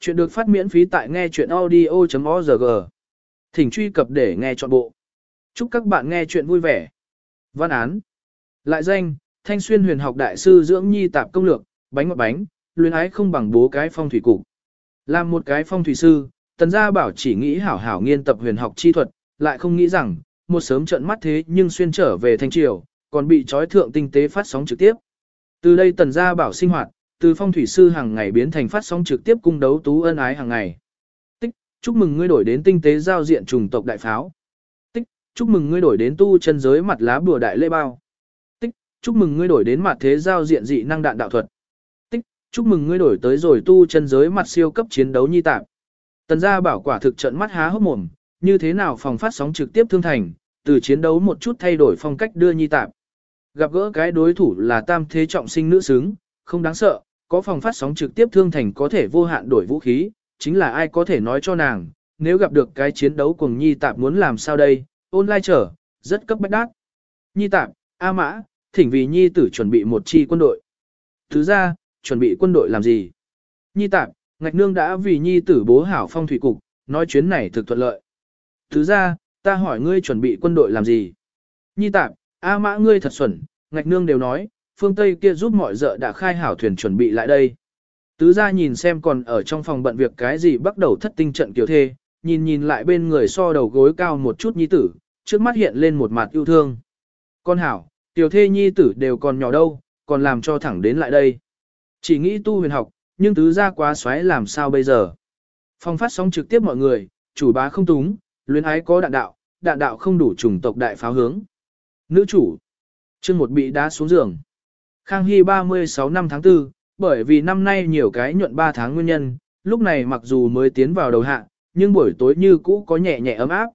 Chuyện được phát miễn phí tại nghe chuyện audio.org. Thỉnh truy cập để nghe trọn bộ. Chúc các bạn nghe chuyện vui vẻ. Văn án. Lại danh, Thanh Xuyên huyền học đại sư dưỡng nhi tạp công lược, bánh ngọt bánh, luyến ái không bằng bố cái phong thủy cục. Làm một cái phong thủy sư, tần gia bảo chỉ nghĩ hảo hảo nghiên tập huyền học chi thuật, lại không nghĩ rằng, một sớm trận mắt thế nhưng xuyên trở về thanh triều, còn bị trói thượng tinh tế phát sóng trực tiếp. Từ đây tần gia bảo sinh hoạt, từ phong thủy sư hàng ngày biến thành phát sóng trực tiếp cung đấu tú ân ái hàng ngày. Tích, chúc mừng ngươi đổi đến tinh tế giao diện trùng tộc đại pháo. Tích, chúc mừng ngươi đổi đến tu chân giới mặt lá bùa đại lê bao. Tích, chúc mừng ngươi đổi đến mặt thế giao diện dị năng đạn đạo thuật. Tích, chúc mừng ngươi đổi tới rồi tu chân giới mặt siêu cấp chiến đấu nhi tạm. Tần gia bảo quả thực trận mắt há hốc mồm, như thế nào phòng phát sóng trực tiếp thương thành, từ chiến đấu một chút thay đổi phong cách đưa nhi tạm. Gặp gỡ cái đối thủ là tam thế trọng sinh nữ xứng, không đáng sợ, có phòng phát sóng trực tiếp thương thành có thể vô hạn đổi vũ khí, chính là ai có thể nói cho nàng, nếu gặp được cái chiến đấu cùng Nhi Tạp muốn làm sao đây, online trở, rất cấp bách đát. Nhi Tạp, A Mã, thỉnh vì Nhi tử chuẩn bị một chi quân đội. Thứ ra, chuẩn bị quân đội làm gì? Nhi Tạp, Ngạch Nương đã vì Nhi tử bố hảo phong thủy cục, nói chuyến này thực thuận lợi. Thứ ra, ta hỏi ngươi chuẩn bị quân đội làm gì? Nhi Tạp, A Mã ngươi thật xuẩn, Ngạch Nương đều nói, phương Tây kia giúp mọi dợ đã khai hảo thuyền chuẩn bị lại đây. Tứ gia nhìn xem còn ở trong phòng bận việc cái gì bắt đầu thất tinh trận kiểu thê, nhìn nhìn lại bên người so đầu gối cao một chút nhi tử, trước mắt hiện lên một mặt yêu thương. Con hảo, tiểu thê nhi tử đều còn nhỏ đâu, còn làm cho thẳng đến lại đây. Chỉ nghĩ tu huyền học, nhưng tứ gia quá xoáy làm sao bây giờ. Phong phát sóng trực tiếp mọi người, chủ bá không túng, luyến ái có đạn đạo, đạn đạo không đủ chủng tộc đại pháo hướng. Nữ chủ, chương một bị đá xuống giường. Khang Hy 36 năm tháng 4, bởi vì năm nay nhiều cái nhuận 3 tháng nguyên nhân, lúc này mặc dù mới tiến vào đầu hạ, nhưng buổi tối như cũ có nhẹ nhẹ ấm áp.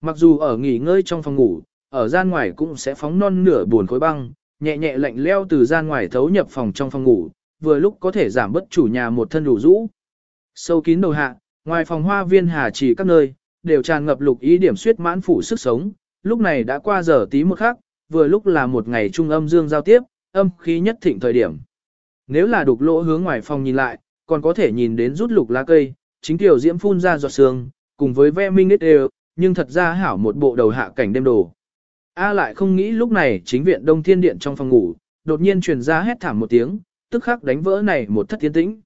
Mặc dù ở nghỉ ngơi trong phòng ngủ, ở gian ngoài cũng sẽ phóng non nửa buồn khối băng, nhẹ nhẹ lạnh leo từ gian ngoài thấu nhập phòng trong phòng ngủ, vừa lúc có thể giảm bớt chủ nhà một thân đủ rũ. Sâu kín đầu hạ, ngoài phòng hoa viên hà chỉ các nơi, đều tràn ngập lục ý điểm suyết mãn phủ sức sống, lúc này đã qua giờ tí một khắc, vừa lúc là một ngày trung âm dương giao tiếp, âm khí nhất thịnh thời điểm. Nếu là đục lỗ hướng ngoài phòng nhìn lại, còn có thể nhìn đến rút lục lá cây, chính tiểu diễm phun ra giọt sương, cùng với ve minh nết đều, nhưng thật ra hảo một bộ đầu hạ cảnh đêm đồ. A lại không nghĩ lúc này chính viện đông thiên điện trong phòng ngủ, đột nhiên truyền ra hét thảm một tiếng, tức khắc đánh vỡ này một thất tiến tĩnh.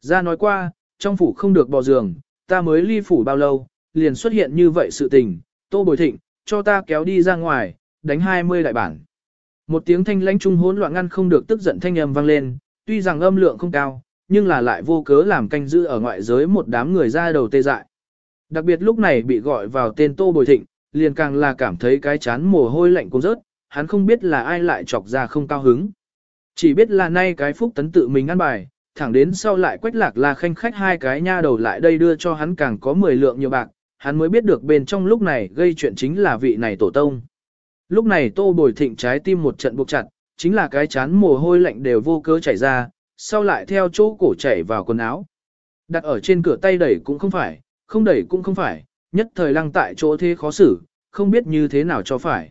Ra nói qua, trong phủ không được bò giường, ta mới ly phủ bao lâu, liền xuất hiện như vậy sự tình, tô bồi thịnh, cho ta kéo đi ra ngoài, đánh 20 đại bản. Một tiếng thanh lãnh trung hỗn loạn ngăn không được tức giận thanh âm vang lên, tuy rằng âm lượng không cao, nhưng là lại vô cớ làm canh giữ ở ngoại giới một đám người ra đầu tê dại. Đặc biệt lúc này bị gọi vào tên Tô Bồi Thịnh, liền càng là cảm thấy cái chán mồ hôi lạnh cũng rớt, hắn không biết là ai lại chọc ra không cao hứng. Chỉ biết là nay cái phúc tấn tự mình ăn bài, thẳng đến sau lại quách lạc là khanh khách hai cái nha đầu lại đây đưa cho hắn càng có 10 lượng nhiều bạc, hắn mới biết được bên trong lúc này gây chuyện chính là vị này tổ tông. Lúc này tô bồi thịnh trái tim một trận buộc chặt, chính là cái chán mồ hôi lạnh đều vô cớ chảy ra, sau lại theo chỗ cổ chảy vào quần áo. Đặt ở trên cửa tay đẩy cũng không phải, không đẩy cũng không phải, nhất thời lăng tại chỗ thế khó xử, không biết như thế nào cho phải.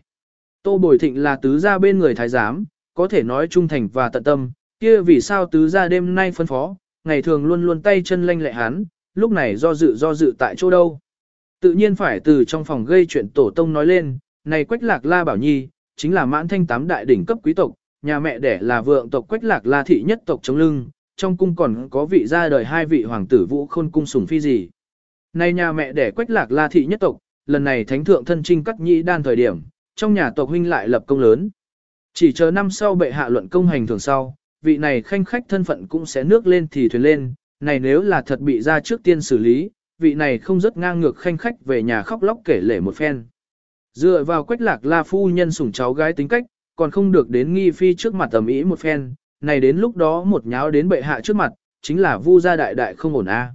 Tô Bồi Thịnh là tứ gia bên người thái giám, có thể nói trung thành và tận tâm, kia vì sao tứ gia đêm nay phân phó, ngày thường luôn luôn tay chân lanh lẹ hắn, lúc này do dự do dự tại chỗ đâu. Tự nhiên phải từ trong phòng gây chuyện tổ tông nói lên, này Quách Lạc La Bảo Nhi, chính là mãn thanh tám đại đỉnh cấp quý tộc, nhà mẹ đẻ là vượng tộc Quách Lạc La thị nhất tộc chống lưng, trong cung còn có vị ra đời hai vị hoàng tử vũ khôn cung sủng phi gì. Này nhà mẹ đẻ Quách Lạc La thị nhất tộc, lần này thánh thượng thân trinh cắt nhĩ đan thời điểm, trong nhà tộc huynh lại lập công lớn. Chỉ chờ năm sau bệ hạ luận công hành thường sau, vị này khanh khách thân phận cũng sẽ nước lên thì thuyền lên, này nếu là thật bị ra trước tiên xử lý, vị này không rất ngang ngược khanh khách về nhà khóc lóc kể lể một phen. Dựa vào quách lạc la phu nhân sủng cháu gái tính cách, còn không được đến nghi phi trước mặt tầm ý một phen, này đến lúc đó một nháo đến bệ hạ trước mặt, chính là vu gia đại đại không ổn a.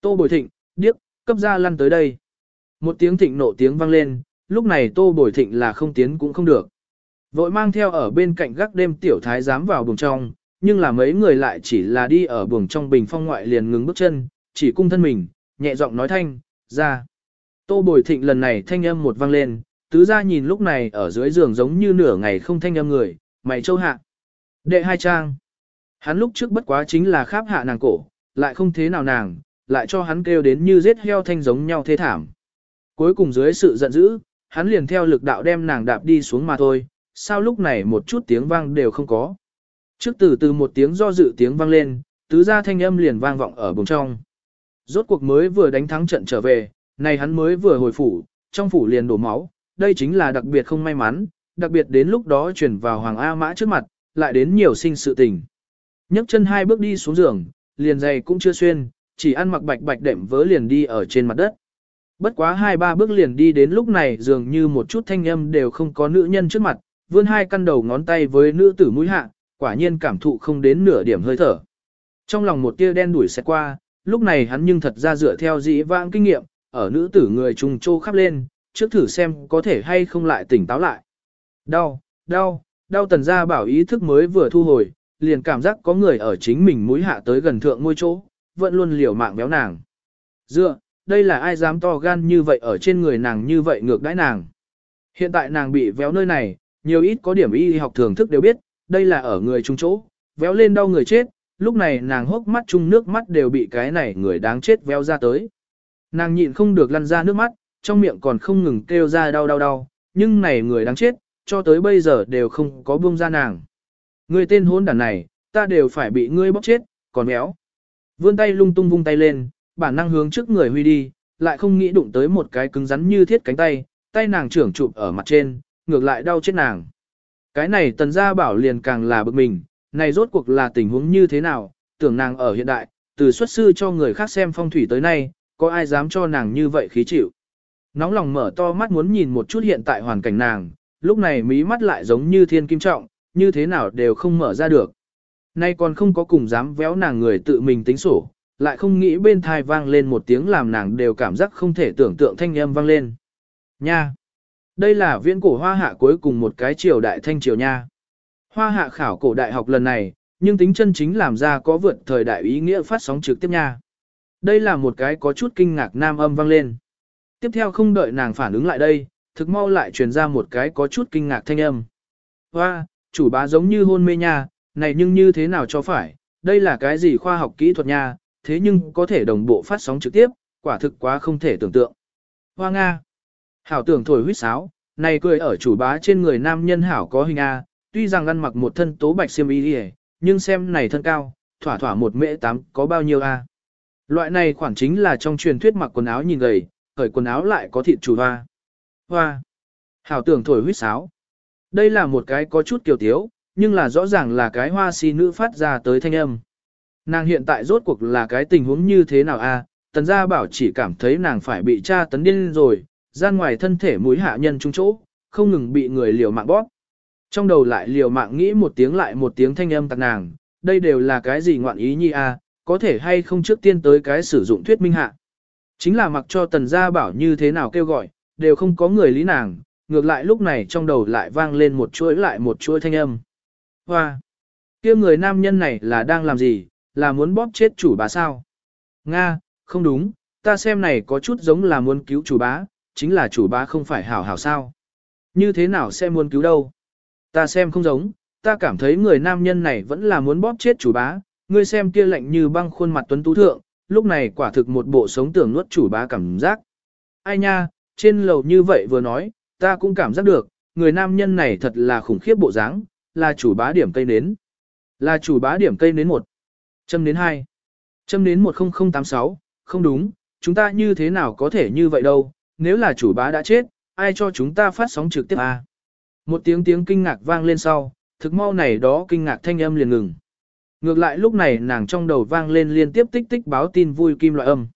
Tô Bồi Thịnh, điếc, cấp gia lăn tới đây. Một tiếng thịnh nộ tiếng vang lên, lúc này Tô Bồi Thịnh là không tiến cũng không được. Vội mang theo ở bên cạnh gác đêm tiểu thái dám vào buồng trong, nhưng là mấy người lại chỉ là đi ở buồng trong bình phong ngoại liền ngừng bước chân, chỉ cung thân mình, nhẹ giọng nói thanh, ra. Tô Bồi Thịnh lần này thanh âm một vang lên, tứ gia nhìn lúc này ở dưới giường giống như nửa ngày không thanh âm người, mày châu hạ. Đệ hai trang. Hắn lúc trước bất quá chính là kháp hạ nàng cổ, lại không thế nào nàng, lại cho hắn kêu đến như giết heo thanh giống nhau thế thảm. Cuối cùng dưới sự giận dữ, hắn liền theo lực đạo đem nàng đạp đi xuống mà thôi, sao lúc này một chút tiếng vang đều không có. Trước từ từ một tiếng do dự tiếng vang lên, tứ gia thanh âm liền vang vọng ở bùng trong. Rốt cuộc mới vừa đánh thắng trận trở về, này hắn mới vừa hồi phủ, trong phủ liền đổ máu, đây chính là đặc biệt không may mắn, đặc biệt đến lúc đó chuyển vào Hoàng A Mã trước mặt, lại đến nhiều sinh sự tình. nhấc chân hai bước đi xuống giường, liền giày cũng chưa xuyên, chỉ ăn mặc bạch bạch đệm vớ liền đi ở trên mặt đất. Bất quá hai ba bước liền đi đến lúc này dường như một chút thanh âm đều không có nữ nhân trước mặt, vươn hai căn đầu ngón tay với nữ tử mũi hạ, quả nhiên cảm thụ không đến nửa điểm hơi thở. Trong lòng một tia đen đuổi sẽ qua, lúc này hắn nhưng thật ra dựa theo dĩ vãng kinh nghiệm, ở nữ tử người trùng trô khắp lên, trước thử xem có thể hay không lại tỉnh táo lại. Đau, đau, đau tần gia bảo ý thức mới vừa thu hồi, liền cảm giác có người ở chính mình mũi hạ tới gần thượng ngôi chỗ, vẫn luôn liều mạng béo nàng. Dựa, đây là ai dám to gan như vậy ở trên người nàng như vậy ngược đãi nàng. Hiện tại nàng bị véo nơi này, nhiều ít có điểm y học thường thức đều biết, đây là ở người trung chỗ, véo lên đau người chết, lúc này nàng hốc mắt chung nước mắt đều bị cái này người đáng chết véo ra tới. Nàng nhịn không được lăn ra nước mắt, trong miệng còn không ngừng kêu ra đau đau đau, nhưng này người đáng chết, cho tới bây giờ đều không có buông ra nàng. Người tên hôn đàn này, ta đều phải bị ngươi bóc chết, còn méo. Vươn tay lung tung vung tay lên, bản năng hướng trước người huy đi, lại không nghĩ đụng tới một cái cứng rắn như thiết cánh tay, tay nàng trưởng chụp ở mặt trên, ngược lại đau chết nàng. Cái này tần gia bảo liền càng là bực mình, này rốt cuộc là tình huống như thế nào, tưởng nàng ở hiện đại, từ xuất sư cho người khác xem phong thủy tới nay, có ai dám cho nàng như vậy khí chịu. Nóng lòng mở to mắt muốn nhìn một chút hiện tại hoàn cảnh nàng, lúc này mí mắt lại giống như thiên kim trọng, như thế nào đều không mở ra được. Nay còn không có cùng dám véo nàng người tự mình tính sổ, lại không nghĩ bên thai vang lên một tiếng làm nàng đều cảm giác không thể tưởng tượng thanh âm vang lên. Nha! Đây là viễn cổ hoa hạ cuối cùng một cái triều đại thanh triều nha. Hoa hạ khảo cổ đại học lần này, nhưng tính chân chính làm ra có vượt thời đại ý nghĩa phát sóng trực tiếp nha. Đây là một cái có chút kinh ngạc nam âm vang lên. Tiếp theo không đợi nàng phản ứng lại đây, thực mau lại truyền ra một cái có chút kinh ngạc thanh âm. Hoa, chủ bá giống như hôn mê nha, này nhưng như thế nào cho phải, đây là cái gì khoa học kỹ thuật nha, thế nhưng có thể đồng bộ phát sóng trực tiếp, quả thực quá không thể tưởng tượng. Hoa Nga. Hảo tưởng thổi huyết sáo, này cười ở chủ bá trên người nam nhân hảo có hình A, tuy rằng ăn mặc một thân tố bạch xiêm y đi nhưng xem này thân cao, thỏa thỏa một mễ tám có bao nhiêu A. Loại này khoảng chính là trong truyền thuyết mặc quần áo nhìn gầy, khởi quần áo lại có thịt chủ hoa. Hoa. Hảo tưởng thổi huyết sáo. Đây là một cái có chút kiều tiếu, nhưng là rõ ràng là cái hoa si nữ phát ra tới thanh âm. Nàng hiện tại rốt cuộc là cái tình huống như thế nào a? tần gia bảo chỉ cảm thấy nàng phải bị tra tấn điên rồi, gian ngoài thân thể mũi hạ nhân trung chỗ, không ngừng bị người liều mạng bóp. Trong đầu lại liều mạng nghĩ một tiếng lại một tiếng thanh âm tạc nàng, đây đều là cái gì ngoạn ý nhi a? có thể hay không trước tiên tới cái sử dụng thuyết minh hạ. Chính là mặc cho tần gia bảo như thế nào kêu gọi, đều không có người lý nàng, ngược lại lúc này trong đầu lại vang lên một chuỗi lại một chuỗi thanh âm. Hoa! kia người nam nhân này là đang làm gì, là muốn bóp chết chủ bá sao? Nga, không đúng, ta xem này có chút giống là muốn cứu chủ bá, chính là chủ bá không phải hảo hảo sao. Như thế nào sẽ muốn cứu đâu? Ta xem không giống, ta cảm thấy người nam nhân này vẫn là muốn bóp chết chủ bá, ngươi xem kia lạnh như băng khuôn mặt tuấn tú thượng, lúc này quả thực một bộ sống tưởng nuốt chủ bá cảm giác. Ai nha, trên lầu như vậy vừa nói, ta cũng cảm giác được, người nam nhân này thật là khủng khiếp bộ dáng, là chủ bá điểm cây nến. Là chủ bá điểm cây nến một. Châm nến 2. Châm nến 10086, không đúng, chúng ta như thế nào có thể như vậy đâu, nếu là chủ bá đã chết, ai cho chúng ta phát sóng trực tiếp à? Một tiếng tiếng kinh ngạc vang lên sau, thực mau này đó kinh ngạc thanh âm liền ngừng. Ngược lại lúc này nàng trong đầu vang lên liên tiếp tích tích báo tin vui kim loại âm.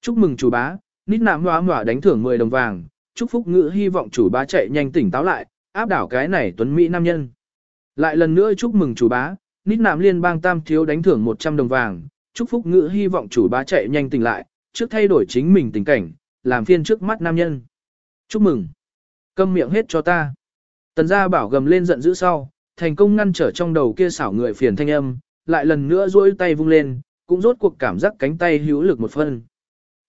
Chúc mừng chủ bá, nít nạm hoa ngọa đánh thưởng 10 đồng vàng, chúc phúc ngữ hy vọng chủ bá chạy nhanh tỉnh táo lại, áp đảo cái này tuấn Mỹ nam nhân. Lại lần nữa chúc mừng chủ bá, nít nạm liên bang tam thiếu đánh thưởng 100 đồng vàng, chúc phúc ngữ hy vọng chủ bá chạy nhanh tỉnh lại, trước thay đổi chính mình tình cảnh, làm phiên trước mắt nam nhân. Chúc mừng. Câm miệng hết cho ta. Tần gia bảo gầm lên giận dữ sau, thành công ngăn trở trong đầu kia xảo người phiền thanh âm, lại lần nữa duỗi tay vung lên, cũng rốt cuộc cảm giác cánh tay hữu lực một phân.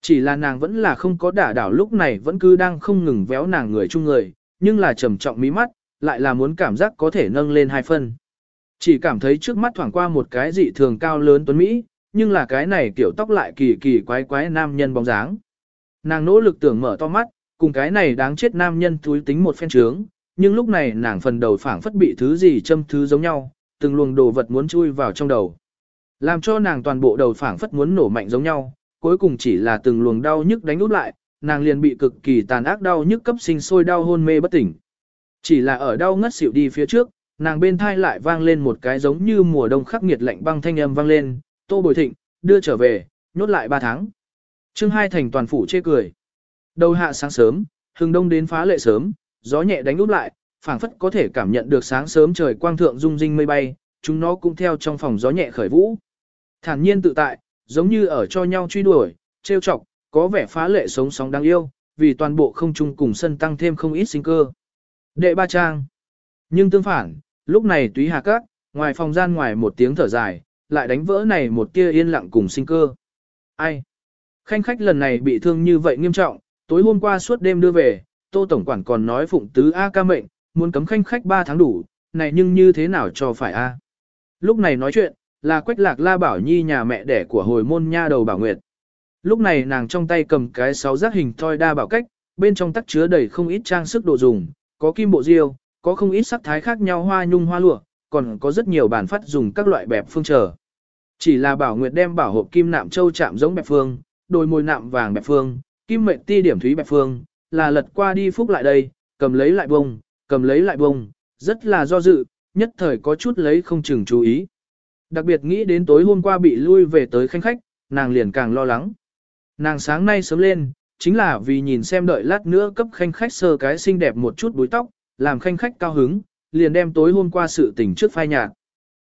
Chỉ là nàng vẫn là không có đả đảo lúc này vẫn cứ đang không ngừng véo nàng người chung người, nhưng là trầm trọng mí mắt, lại là muốn cảm giác có thể nâng lên hai phân. Chỉ cảm thấy trước mắt thoảng qua một cái dị thường cao lớn tuấn Mỹ, nhưng là cái này kiểu tóc lại kỳ kỳ quái quái nam nhân bóng dáng. Nàng nỗ lực tưởng mở to mắt, cùng cái này đáng chết nam nhân túi tính một phen trướng, nhưng lúc này nàng phần đầu phảng phất bị thứ gì châm thứ giống nhau, từng luồng đồ vật muốn chui vào trong đầu. Làm cho nàng toàn bộ đầu phảng phất muốn nổ mạnh giống nhau, cuối cùng chỉ là từng luồng đau nhức đánh út lại, nàng liền bị cực kỳ tàn ác đau nhức cấp sinh sôi đau hôn mê bất tỉnh. Chỉ là ở đau ngất xỉu đi phía trước, nàng bên thai lại vang lên một cái giống như mùa đông khắc nghiệt lạnh băng thanh âm vang lên, tô bồi thịnh, đưa trở về, nhốt lại 3 tháng. chương hai thành toàn phủ chê cười. Đầu hạ sáng sớm, hừng đông đến phá lệ sớm, gió nhẹ đánh úp lại, phảng phất có thể cảm nhận được sáng sớm trời quang thượng rung rinh mây bay, chúng nó cũng theo trong phòng gió nhẹ khởi vũ. Thản nhiên tự tại, giống như ở cho nhau truy đuổi, trêu chọc, có vẻ phá lệ sống sóng đáng yêu, vì toàn bộ không trung cùng sân tăng thêm không ít sinh cơ. Đệ ba trang. Nhưng tương phản, lúc này túy hà các, ngoài phòng gian ngoài một tiếng thở dài, lại đánh vỡ này một kia yên lặng cùng sinh cơ. Ai? Khanh khách lần này bị thương như vậy nghiêm trọng, tối hôm qua suốt đêm đưa về, Tô Tổng Quản còn nói phụng tứ A ca mệnh, muốn cấm khanh khách 3 tháng đủ, này nhưng như thế nào cho phải A. Lúc này nói chuyện, là quách lạc la bảo nhi nhà mẹ đẻ của hồi môn nha đầu bảo nguyệt. Lúc này nàng trong tay cầm cái sáu giác hình thoi đa bảo cách, bên trong tắc chứa đầy không ít trang sức đồ dùng, có kim bộ diêu, có không ít sắc thái khác nhau hoa nhung hoa lụa, còn có rất nhiều bản phát dùng các loại bẹp phương trở. Chỉ là bảo nguyệt đem bảo hộp kim nạm châu chạm giống bẹp phương, đôi môi nạm vàng bẹp phương, kim mệnh ti điểm thúy bẹp phương, là lật qua đi phúc lại đây, cầm lấy lại bông, cầm lấy lại bông, rất là do dự, nhất thời có chút lấy không chừng chú ý. Đặc biệt nghĩ đến tối hôm qua bị lui về tới khanh khách, nàng liền càng lo lắng. Nàng sáng nay sớm lên, chính là vì nhìn xem đợi lát nữa cấp khanh khách sơ cái xinh đẹp một chút búi tóc, làm khanh khách cao hứng, liền đem tối hôm qua sự tình trước phai nhạt.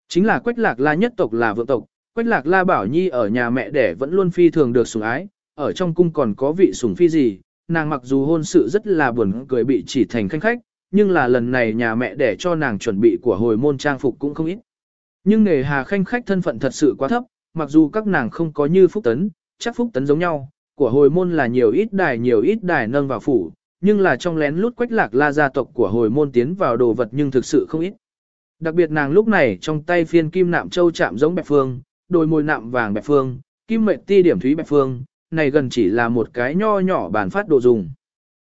Chính là quách lạc la nhất tộc là vượng tộc, quách lạc la bảo nhi ở nhà mẹ đẻ vẫn luôn phi thường được sủng ái, ở trong cung còn có vị sủng phi gì, nàng mặc dù hôn sự rất là buồn cười bị chỉ thành khanh khách, nhưng là lần này nhà mẹ để cho nàng chuẩn bị của hồi môn trang phục cũng không ít. Nhưng nghề hà khanh khách thân phận thật sự quá thấp, mặc dù các nàng không có như phúc tấn, chắc phúc tấn giống nhau, của hồi môn là nhiều ít đài nhiều ít đài nâng vào phủ, nhưng là trong lén lút quách lạc la gia tộc của hồi môn tiến vào đồ vật nhưng thực sự không ít. Đặc biệt nàng lúc này trong tay phiên kim nạm châu chạm giống bẹp phương, đôi môi nạm vàng bẹp phương, kim mệnh ti điểm thúy bẹp phương, này gần chỉ là một cái nho nhỏ bản phát đồ dùng.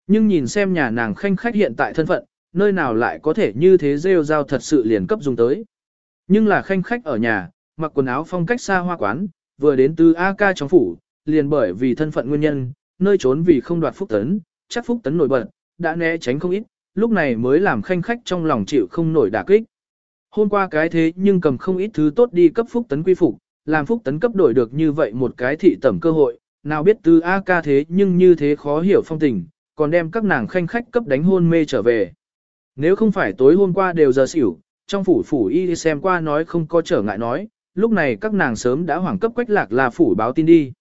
Nhưng nhìn xem nhà nàng khanh khách hiện tại thân phận, nơi nào lại có thể như thế rêu rao thật sự liền cấp dùng tới. Nhưng là khanh khách ở nhà, mặc quần áo phong cách xa hoa quán, vừa đến từ A ca trong phủ, liền bởi vì thân phận nguyên nhân, nơi trốn vì không đoạt phúc tấn, chắc phúc tấn nổi bật, đã né tránh không ít, lúc này mới làm khanh khách trong lòng chịu không nổi đả kích. Hôm qua cái thế nhưng cầm không ít thứ tốt đi cấp phúc tấn quy phục, làm phúc tấn cấp đổi được như vậy một cái thị tẩm cơ hội, nào biết từ A ca thế nhưng như thế khó hiểu phong tình, còn đem các nàng khanh khách cấp đánh hôn mê trở về. Nếu không phải tối hôm qua đều giờ xỉu, trong phủ phủ y xem qua nói không có trở ngại nói, lúc này các nàng sớm đã hoảng cấp quách lạc là phủ báo tin đi.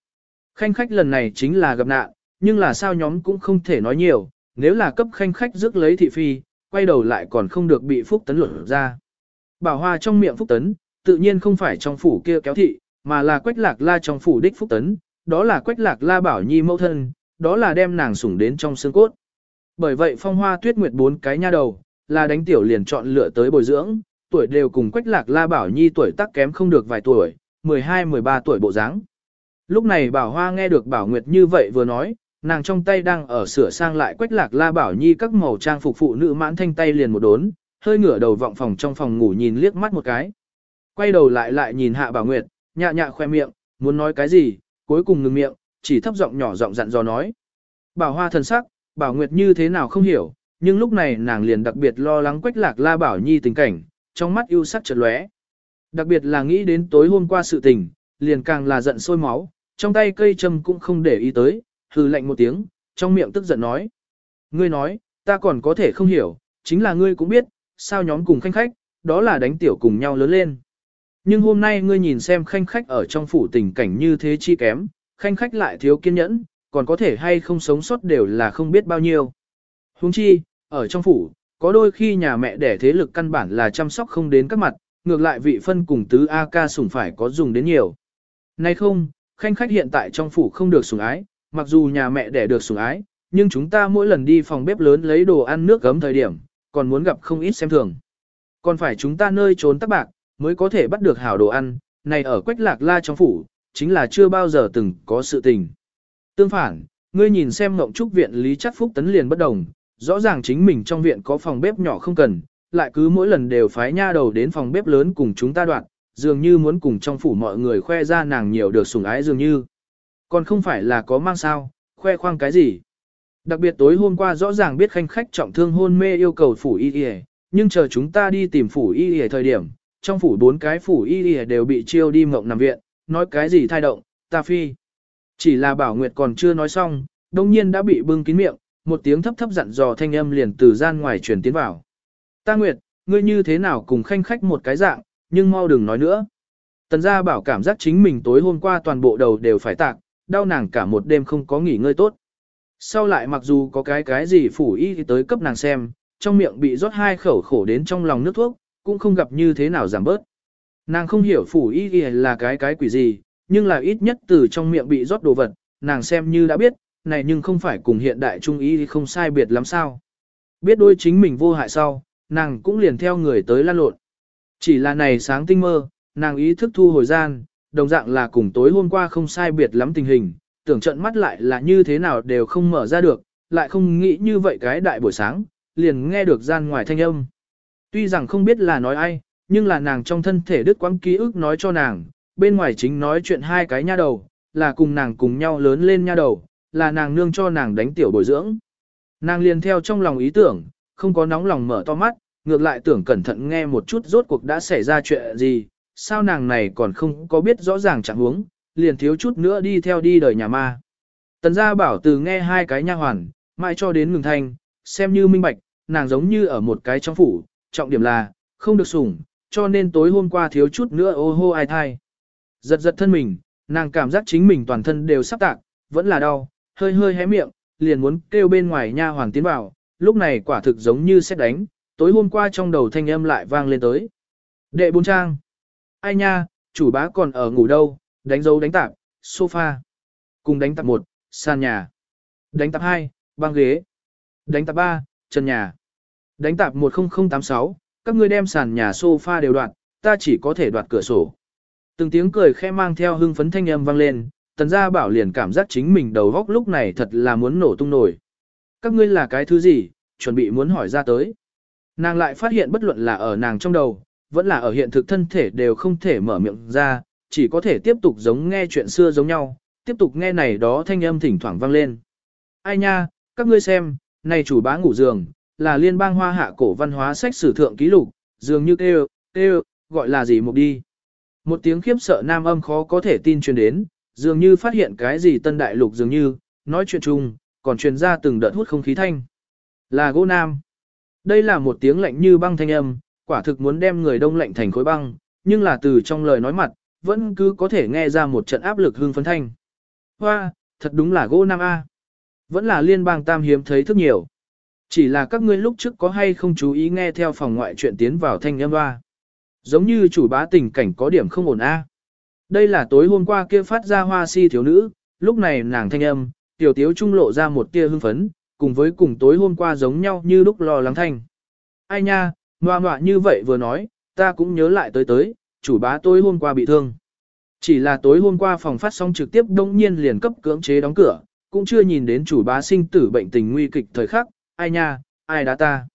Khanh khách lần này chính là gặp nạn, nhưng là sao nhóm cũng không thể nói nhiều, nếu là cấp khanh khách rước lấy thị phi, quay đầu lại còn không được bị phúc tấn luận ra. Bảo hoa trong miệng phúc tấn, tự nhiên không phải trong phủ kia kéo thị, mà là quách lạc la trong phủ đích phúc tấn, đó là quách lạc la bảo nhi mẫu thân, đó là đem nàng sủng đến trong xương cốt. Bởi vậy phong hoa tuyết nguyệt bốn cái nha đầu, là đánh tiểu liền chọn lựa tới bồi dưỡng, tuổi đều cùng quách lạc la bảo nhi tuổi tác kém không được vài tuổi, 12-13 tuổi bộ dáng. Lúc này bảo hoa nghe được bảo nguyệt như vậy vừa nói, nàng trong tay đang ở sửa sang lại quách lạc la bảo nhi các màu trang phục phụ nữ mãn thanh tay liền một đốn, hơi ngửa đầu vọng phòng trong phòng ngủ nhìn liếc mắt một cái. Quay đầu lại lại nhìn hạ bảo nguyệt, nhạ nhạ khoe miệng, muốn nói cái gì, cuối cùng ngừng miệng, chỉ thấp giọng nhỏ giọng dặn dò nói. Bảo hoa thần sắc, bảo nguyệt như thế nào không hiểu, nhưng lúc này nàng liền đặc biệt lo lắng quách lạc la bảo nhi tình cảnh, trong mắt ưu sắc chợt lóe. Đặc biệt là nghĩ đến tối hôm qua sự tình, liền càng là giận sôi máu, trong tay cây châm cũng không để ý tới, hừ lạnh một tiếng, trong miệng tức giận nói. Ngươi nói, ta còn có thể không hiểu, chính là ngươi cũng biết, sao nhóm cùng khanh khách, đó là đánh tiểu cùng nhau lớn lên. Nhưng hôm nay ngươi nhìn xem khanh khách ở trong phủ tình cảnh như thế chi kém, khanh khách lại thiếu kiên nhẫn, còn có thể hay không sống sót đều là không biết bao nhiêu. Huống chi, ở trong phủ, có đôi khi nhà mẹ đẻ thế lực căn bản là chăm sóc không đến các mặt, ngược lại vị phân cùng tứ A ca sủng phải có dùng đến nhiều. Nay không, khanh khách hiện tại trong phủ không được sủng ái, mặc dù nhà mẹ đẻ được sủng ái, nhưng chúng ta mỗi lần đi phòng bếp lớn lấy đồ ăn nước gấm thời điểm, còn muốn gặp không ít xem thường. Còn phải chúng ta nơi trốn tắc bạc, mới có thể bắt được hảo đồ ăn, này ở quách lạc la trong phủ, chính là chưa bao giờ từng có sự tình. Tương phản, ngươi nhìn xem ngộng trúc viện Lý Chắc Phúc tấn liền bất đồng, rõ ràng chính mình trong viện có phòng bếp nhỏ không cần, lại cứ mỗi lần đều phái nha đầu đến phòng bếp lớn cùng chúng ta đoạn, dường như muốn cùng trong phủ mọi người khoe ra nàng nhiều được sủng ái dường như. Còn không phải là có mang sao, khoe khoang cái gì. Đặc biệt tối hôm qua rõ ràng biết khanh khách trọng thương hôn mê yêu cầu phủ y y, nhưng chờ chúng ta đi tìm phủ y y thời điểm, trong phủ bốn cái phủ y y đều bị chiêu đi mộng nằm viện, nói cái gì thai động, ta phi. Chỉ là bảo nguyệt còn chưa nói xong, đồng nhiên đã bị bưng kín miệng, một tiếng thấp thấp dặn dò thanh âm liền từ gian ngoài truyền tiến vào. Ta nguyệt, ngươi như thế nào cùng khanh khách một cái dạng, nhưng mau đừng nói nữa. Tần gia bảo cảm giác chính mình tối hôm qua toàn bộ đầu đều phải tạc, đau nàng cả một đêm không có nghỉ ngơi tốt. Sau lại mặc dù có cái cái gì phủ y thì tới cấp nàng xem, trong miệng bị rót hai khẩu khổ đến trong lòng nước thuốc, cũng không gặp như thế nào giảm bớt. Nàng không hiểu phủ y thì là cái cái quỷ gì, nhưng là ít nhất từ trong miệng bị rót đồ vật, nàng xem như đã biết, này nhưng không phải cùng hiện đại trung ý thì không sai biệt lắm sao. Biết đôi chính mình vô hại sau, nàng cũng liền theo người tới lan lộn. Chỉ là này sáng tinh mơ, nàng ý thức thu hồi gian, đồng dạng là cùng tối hôm qua không sai biệt lắm tình hình, tưởng trận mắt lại là như thế nào đều không mở ra được, lại không nghĩ như vậy cái đại buổi sáng, liền nghe được gian ngoài thanh âm. Tuy rằng không biết là nói ai, nhưng là nàng trong thân thể đứt quãng ký ức nói cho nàng, bên ngoài chính nói chuyện hai cái nha đầu, là cùng nàng cùng nhau lớn lên nha đầu, là nàng nương cho nàng đánh tiểu bồi dưỡng. Nàng liền theo trong lòng ý tưởng, không có nóng lòng mở to mắt, ngược lại tưởng cẩn thận nghe một chút rốt cuộc đã xảy ra chuyện gì, sao nàng này còn không có biết rõ ràng chẳng huống, liền thiếu chút nữa đi theo đi đời nhà ma. Tần gia bảo từ nghe hai cái nha hoàn, mãi cho đến ngừng thanh, xem như minh bạch, nàng giống như ở một cái trong phủ, trọng điểm là, không được sủng, cho nên tối hôm qua thiếu chút nữa ô hô ai thai. Giật giật thân mình, nàng cảm giác chính mình toàn thân đều sắp tạc, vẫn là đau, hơi hơi hé miệng, liền muốn kêu bên ngoài nha hoàng tiến vào, lúc này quả thực giống như xét đánh, tối hôm qua trong đầu thanh âm lại vang lên tới. Đệ bốn trang. Ai nha, chủ bá còn ở ngủ đâu, đánh dấu đánh tạp, sofa. Cùng đánh tạp một, sàn nhà. Đánh tạp hai, băng ghế. Đánh tạp ba, trần nhà. Đánh tạp 10086, các ngươi đem sàn nhà sofa đều đoạt, ta chỉ có thể đoạt cửa sổ. Từng tiếng cười khẽ mang theo hưng phấn thanh âm vang lên, tần gia bảo liền cảm giác chính mình đầu góc lúc này thật là muốn nổ tung nổi. Các ngươi là cái thứ gì, chuẩn bị muốn hỏi ra tới. Nàng lại phát hiện bất luận là ở nàng trong đầu, vẫn là ở hiện thực thân thể đều không thể mở miệng ra, chỉ có thể tiếp tục giống nghe chuyện xưa giống nhau, tiếp tục nghe này đó thanh âm thỉnh thoảng vang lên. Ai nha, các ngươi xem, này chủ bá ngủ giường, là liên bang hoa hạ cổ văn hóa sách sử thượng ký lục, dường như kêu, kêu, gọi là gì một đi. Một tiếng khiếp sợ nam âm khó có thể tin truyền đến, dường như phát hiện cái gì tân đại lục dường như, nói chuyện chung, còn truyền ra từng đợt hút không khí thanh. Là gỗ nam. Đây là một tiếng lạnh như băng thanh âm, quả thực muốn đem người đông lạnh thành khối băng, nhưng là từ trong lời nói mặt, vẫn cứ có thể nghe ra một trận áp lực hương phấn thanh. Hoa, thật đúng là gỗ nam A. Vẫn là liên bang tam hiếm thấy thức nhiều. Chỉ là các ngươi lúc trước có hay không chú ý nghe theo phòng ngoại chuyện tiến vào thanh âm hoa. Giống như chủ bá tình cảnh có điểm không ổn A. Đây là tối hôm qua kia phát ra hoa si thiếu nữ, lúc này nàng thanh âm, tiểu tiếu trung lộ ra một tia hưng phấn, cùng với cùng tối hôm qua giống nhau như lúc lo lắng thanh. Ai nha, ngoa ngoạ như vậy vừa nói, ta cũng nhớ lại tới tới, chủ bá tối hôm qua bị thương. Chỉ là tối hôm qua phòng phát sóng trực tiếp đông nhiên liền cấp cưỡng chế đóng cửa, cũng chưa nhìn đến chủ bá sinh tử bệnh tình nguy kịch thời khắc, ai nha, ai đã ta.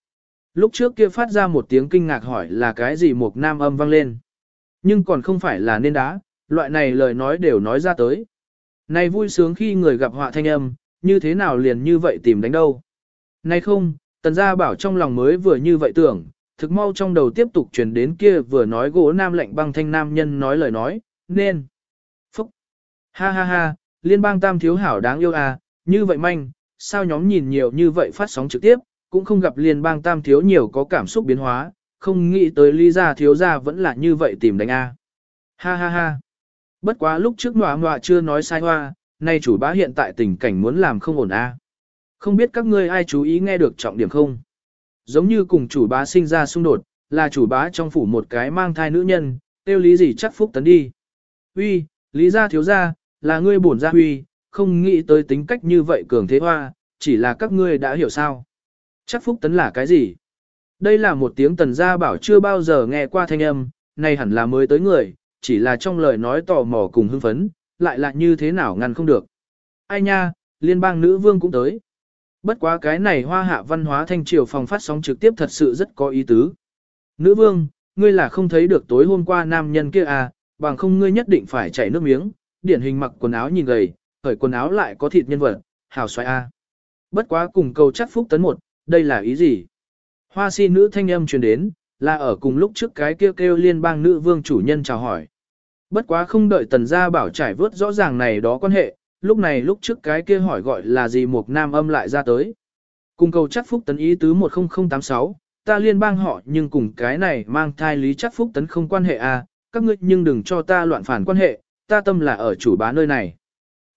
Lúc trước kia phát ra một tiếng kinh ngạc hỏi là cái gì một nam âm vang lên. Nhưng còn không phải là nên đá, loại này lời nói đều nói ra tới. Này vui sướng khi người gặp họa thanh âm, như thế nào liền như vậy tìm đánh đâu. Này không, tần gia bảo trong lòng mới vừa như vậy tưởng, thực mau trong đầu tiếp tục truyền đến kia vừa nói gỗ nam lệnh băng thanh nam nhân nói lời nói, nên. Phúc. Ha ha ha, liên bang tam thiếu hảo đáng yêu à, như vậy manh, sao nhóm nhìn nhiều như vậy phát sóng trực tiếp, cũng không gặp liên bang tam thiếu nhiều có cảm xúc biến hóa, không nghĩ tới ly gia thiếu gia vẫn là như vậy tìm đánh a. Ha ha ha. Bất quá lúc trước nọa nọa chưa nói sai hoa, nay chủ bá hiện tại tình cảnh muốn làm không ổn a. Không biết các ngươi ai chú ý nghe được trọng điểm không? Giống như cùng chủ bá sinh ra xung đột, là chủ bá trong phủ một cái mang thai nữ nhân, tiêu lý gì chắc phúc tấn đi. Uy, lý gia thiếu gia, là ngươi bổn gia huy, không nghĩ tới tính cách như vậy cường thế hoa, chỉ là các ngươi đã hiểu sao. Chắc phúc tấn là cái gì? Đây là một tiếng tần gia bảo chưa bao giờ nghe qua thanh âm, này hẳn là mới tới người, chỉ là trong lời nói tò mò cùng hưng phấn, lại là như thế nào ngăn không được. Ai nha, liên bang nữ vương cũng tới. Bất quá cái này hoa hạ văn hóa thanh triều phòng phát sóng trực tiếp thật sự rất có ý tứ. Nữ vương, ngươi là không thấy được tối hôm qua nam nhân kia à, bằng không ngươi nhất định phải chảy nước miếng, điển hình mặc quần áo nhìn gầy, khởi quần áo lại có thịt nhân vật, hào xoay a. À. Bất quá cùng cầu chắc phúc tấn một, đây là ý gì? Hoa si nữ thanh âm truyền đến, là ở cùng lúc trước cái kêu kêu liên bang nữ vương chủ nhân chào hỏi. Bất quá không đợi tần gia bảo trải vớt rõ ràng này đó quan hệ, lúc này lúc trước cái kia hỏi gọi là gì một nam âm lại ra tới. Cùng cầu chắc phúc tấn ý tứ 10086, ta liên bang họ nhưng cùng cái này mang thai lý chắc phúc tấn không quan hệ à, các ngươi nhưng đừng cho ta loạn phản quan hệ, ta tâm là ở chủ bá nơi này.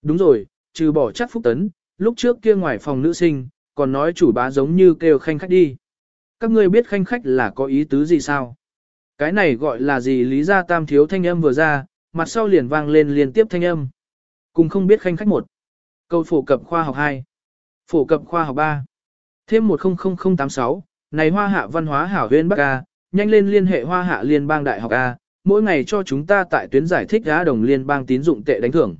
Đúng rồi, trừ bỏ chắc phúc tấn, lúc trước kia ngoài phòng nữ sinh, còn nói chủ bá giống như kêu khanh khách đi. Các ngươi biết khanh khách là có ý tứ gì sao? Cái này gọi là gì lý ra tam thiếu thanh âm vừa ra, mặt sau liền vang lên liên tiếp thanh âm. Cùng không biết khanh khách một. Câu phổ cập khoa học 2. Phổ cập khoa học 3. Thêm 100086, này hoa hạ văn hóa hảo huyên Bắc A, nhanh lên liên hệ hoa hạ liên bang đại học A, mỗi ngày cho chúng ta tại tuyến giải thích giá đồng liên bang tín dụng tệ đánh thưởng.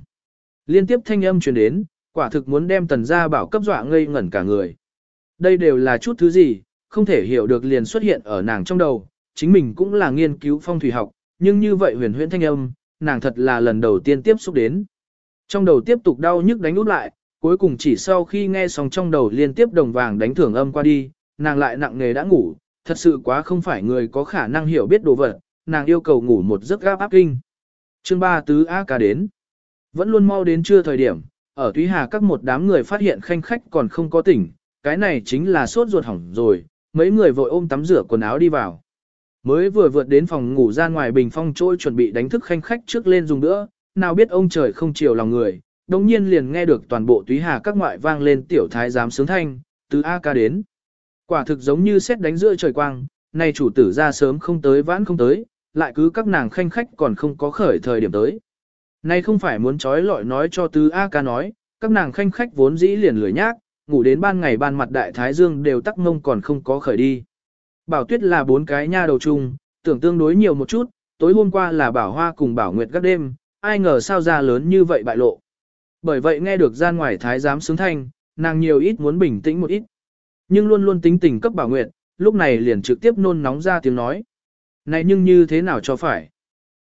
Liên tiếp thanh âm truyền đến, quả thực muốn đem tần gia bảo cấp dọa ngây ngẩn cả người. Đây đều là chút thứ gì, không thể hiểu được liền xuất hiện ở nàng trong đầu, chính mình cũng là nghiên cứu phong thủy học, nhưng như vậy huyền huyễn thanh âm, nàng thật là lần đầu tiên tiếp xúc đến. Trong đầu tiếp tục đau nhức đánh út lại, cuối cùng chỉ sau khi nghe xong trong đầu liên tiếp đồng vàng đánh thưởng âm qua đi, nàng lại nặng nghề đã ngủ, thật sự quá không phải người có khả năng hiểu biết đồ vật, nàng yêu cầu ngủ một giấc gáp áp kinh. Chương 3 tứ A ca đến. Vẫn luôn mau đến trưa thời điểm, ở Thúy Hà các một đám người phát hiện khanh khách còn không có tỉnh, cái này chính là sốt ruột hỏng rồi, mấy người vội ôm tắm rửa quần áo đi vào. Mới vừa vượt đến phòng ngủ ra ngoài bình phong trôi chuẩn bị đánh thức khanh khách trước lên dùng nữa, nào biết ông trời không chiều lòng người, đồng nhiên liền nghe được toàn bộ túy hà các ngoại vang lên tiểu thái giám sướng thanh, từ A ca đến. Quả thực giống như xét đánh giữa trời quang, nay chủ tử ra sớm không tới vãn không tới, lại cứ các nàng khanh khách còn không có khởi thời điểm tới. Nay không phải muốn trói lọi nói cho tứ A ca nói, các nàng khanh khách vốn dĩ liền lười nhác, ngủ đến ban ngày ban mặt đại thái dương đều tắc mông còn không có khởi đi. Bảo tuyết là bốn cái nha đầu chung, tưởng tương đối nhiều một chút, tối hôm qua là bảo hoa cùng bảo nguyệt các đêm, ai ngờ sao ra lớn như vậy bại lộ. Bởi vậy nghe được gian ngoài thái giám sướng thanh, nàng nhiều ít muốn bình tĩnh một ít. Nhưng luôn luôn tính tình cấp bảo nguyệt, lúc này liền trực tiếp nôn nóng ra tiếng nói. Này nhưng như thế nào cho phải?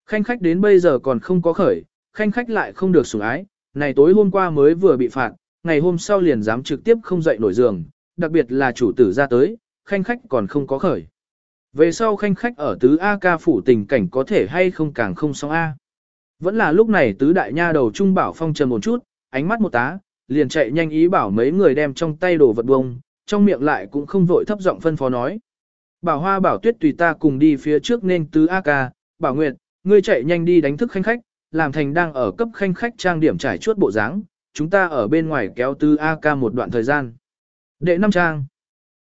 Khanh khách đến bây giờ còn không có khởi, khanh khách lại không được sủng ái, này tối hôm qua mới vừa bị phạt, ngày hôm sau liền dám trực tiếp không dậy nổi giường, đặc biệt là chủ tử ra tới, khanh khách còn không có khởi. Về sau khanh khách ở tứ A ca phủ tình cảnh có thể hay không càng không xong A. Vẫn là lúc này tứ đại nha đầu trung bảo phong trần một chút, ánh mắt một tá, liền chạy nhanh ý bảo mấy người đem trong tay đồ vật bông, trong miệng lại cũng không vội thấp giọng phân phó nói. Bảo hoa bảo tuyết tùy ta cùng đi phía trước nên tứ A ca, bảo nguyệt, ngươi chạy nhanh đi đánh thức khanh khách, làm thành đang ở cấp khanh khách trang điểm trải chuốt bộ dáng, chúng ta ở bên ngoài kéo tư A ca một đoạn thời gian. Đệ năm trang.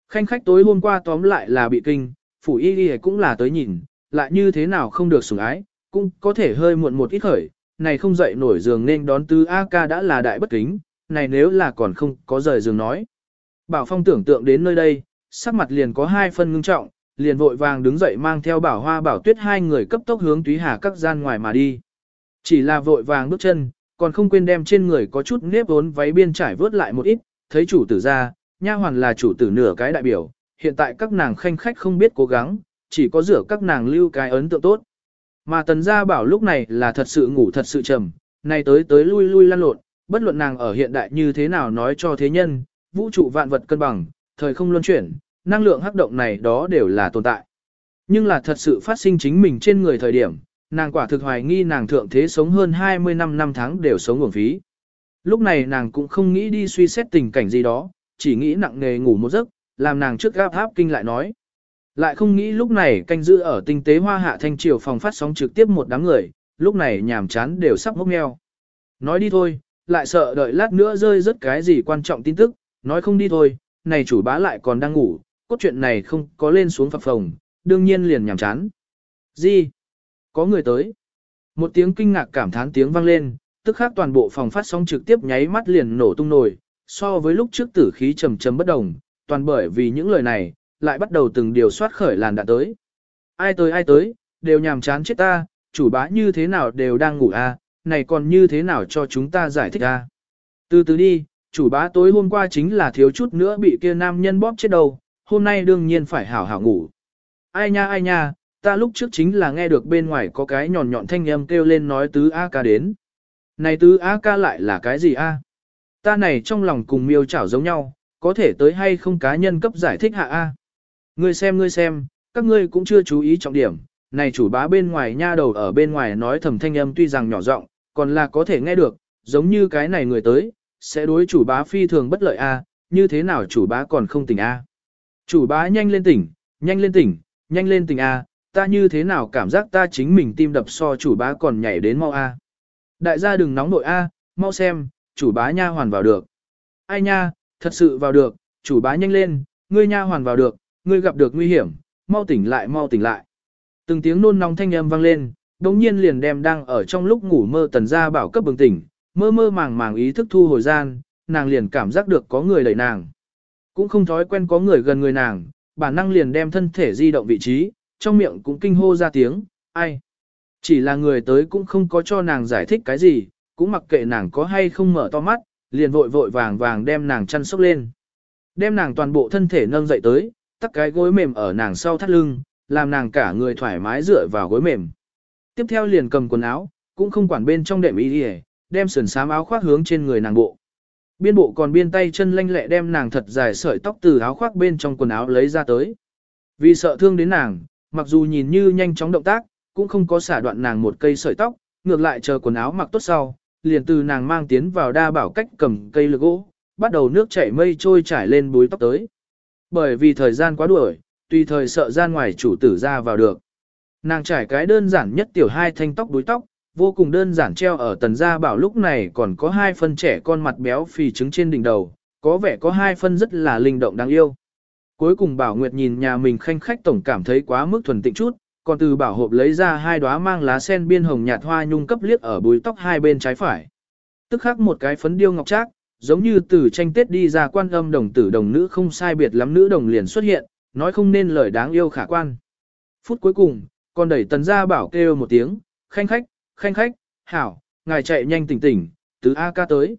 Khanh khách tối hôm qua tóm lại là bị kinh, phủ y y cũng là tới nhìn, lại như thế nào không được sủng ái, cũng có thể hơi muộn một ít khởi, này không dậy nổi giường nên đón tứ A ca đã là đại bất kính, này nếu là còn không có rời giường nói. Bảo Phong tưởng tượng đến nơi đây, sắc mặt liền có hai phân ngưng trọng, liền vội vàng đứng dậy mang theo bảo hoa bảo tuyết hai người cấp tốc hướng túy hà các gian ngoài mà đi. Chỉ là vội vàng bước chân, còn không quên đem trên người có chút nếp vốn váy biên trải vớt lại một ít, thấy chủ tử ra, nha hoàn là chủ tử nửa cái đại biểu, hiện tại các nàng khanh khách không biết cố gắng, chỉ có rửa các nàng lưu cái ấn tượng tốt. Mà tần gia bảo lúc này là thật sự ngủ thật sự trầm, này tới tới lui lui lăn lộn, bất luận nàng ở hiện đại như thế nào nói cho thế nhân, vũ trụ vạn vật cân bằng, thời không luân chuyển, năng lượng hấp động này đó đều là tồn tại. Nhưng là thật sự phát sinh chính mình trên người thời điểm, nàng quả thực hoài nghi nàng thượng thế sống hơn 20 năm năm tháng đều sống uổng phí. Lúc này nàng cũng không nghĩ đi suy xét tình cảnh gì đó, chỉ nghĩ nặng nề ngủ một giấc, làm nàng trước gáp áp kinh lại nói. Lại không nghĩ lúc này canh giữ ở tinh tế hoa hạ thanh triều phòng phát sóng trực tiếp một đám người, lúc này nhàm chán đều sắp mốc meo. Nói đi thôi, lại sợ đợi lát nữa rơi rớt cái gì quan trọng tin tức, nói không đi thôi, này chủ bá lại còn đang ngủ, cốt chuyện này không có lên xuống phập phồng, đương nhiên liền nhàm chán. Gì? Có người tới. Một tiếng kinh ngạc cảm thán tiếng vang lên, tức khác toàn bộ phòng phát sóng trực tiếp nháy mắt liền nổ tung nổi, so với lúc trước tử khí trầm trầm bất đồng, toàn bởi vì những lời này, lại bắt đầu từng điều soát khởi làn đạn tới. Ai tới ai tới, đều nhàm chán chết ta, chủ bá như thế nào đều đang ngủ a, à, này còn như thế nào cho chúng ta giải thích a? Từ từ đi, chủ bá tối hôm qua chính là thiếu chút nữa bị kia nam nhân bóp chết đầu, hôm nay đương nhiên phải hảo hảo ngủ. Ai nha ai nha, ta lúc trước chính là nghe được bên ngoài có cái nhọn nhọn thanh âm kêu lên nói tứ A ca đến. Này tứ A ca lại là cái gì a? Ta này trong lòng cùng miêu chảo giống nhau, có thể tới hay không cá nhân cấp giải thích hạ a? Ngươi xem ngươi xem, các ngươi cũng chưa chú ý trọng điểm, này chủ bá bên ngoài nha đầu ở bên ngoài nói thầm thanh âm tuy rằng nhỏ giọng, còn là có thể nghe được, giống như cái này người tới, sẽ đối chủ bá phi thường bất lợi a, như thế nào chủ bá còn không tỉnh a? Chủ bá nhanh lên tỉnh, nhanh lên tỉnh, nhanh lên tỉnh a, ta như thế nào cảm giác ta chính mình tim đập so chủ bá còn nhảy đến mau a. Đại gia đừng nóng nội a, mau xem, chủ bá nha hoàn vào được. Ai nha, thật sự vào được, chủ bá nhanh lên, ngươi nha hoàn vào được, ngươi gặp được nguy hiểm, mau tỉnh lại mau tỉnh lại. Từng tiếng nôn nóng thanh âm vang lên, đống nhiên liền đem đang ở trong lúc ngủ mơ tần gia bảo cấp bừng tỉnh, mơ mơ màng màng ý thức thu hồi gian, nàng liền cảm giác được có người đẩy nàng. Cũng không thói quen có người gần người nàng, bản năng liền đem thân thể di động vị trí, trong miệng cũng kinh hô ra tiếng, ai. Chỉ là người tới cũng không có cho nàng giải thích cái gì, cũng mặc kệ nàng có hay không mở to mắt, liền vội vội vàng vàng đem nàng chăn sốc lên. Đem nàng toàn bộ thân thể nâng dậy tới, tắt cái gối mềm ở nàng sau thắt lưng, làm nàng cả người thoải mái dựa vào gối mềm. Tiếp theo liền cầm quần áo, cũng không quản bên trong đệm y đi đem sườn xám áo khoác hướng trên người nàng bộ. Biên bộ còn biên tay chân lanh lẹ đem nàng thật dài sợi tóc từ áo khoác bên trong quần áo lấy ra tới. Vì sợ thương đến nàng, mặc dù nhìn như nhanh chóng động tác, cũng không có xả đoạn nàng một cây sợi tóc, ngược lại chờ quần áo mặc tốt sau, liền từ nàng mang tiến vào đa bảo cách cầm cây lược gỗ, bắt đầu nước chảy mây trôi trải lên búi tóc tới. Bởi vì thời gian quá đuổi, tùy thời sợ gian ngoài chủ tử ra vào được. Nàng trải cái đơn giản nhất tiểu hai thanh tóc đuối tóc, vô cùng đơn giản treo ở tần gia bảo lúc này còn có hai phân trẻ con mặt béo phì trứng trên đỉnh đầu, có vẻ có hai phân rất là linh động đáng yêu. Cuối cùng Bảo Nguyệt nhìn nhà mình khanh khách tổng cảm thấy quá mức thuần tịnh chút, còn từ bảo hộp lấy ra hai đóa mang lá sen biên hồng nhạt hoa nhung cấp liếc ở bùi tóc hai bên trái phải. Tức khắc một cái phấn điêu ngọc trác, giống như từ tranh tết đi ra quan âm đồng tử đồng nữ không sai biệt lắm nữ đồng liền xuất hiện, nói không nên lời đáng yêu khả quan. Phút cuối cùng, còn đẩy tần gia bảo kêu một tiếng, khanh khách, khanh khách, hảo, ngài chạy nhanh tỉnh tỉnh, từ A ca tới.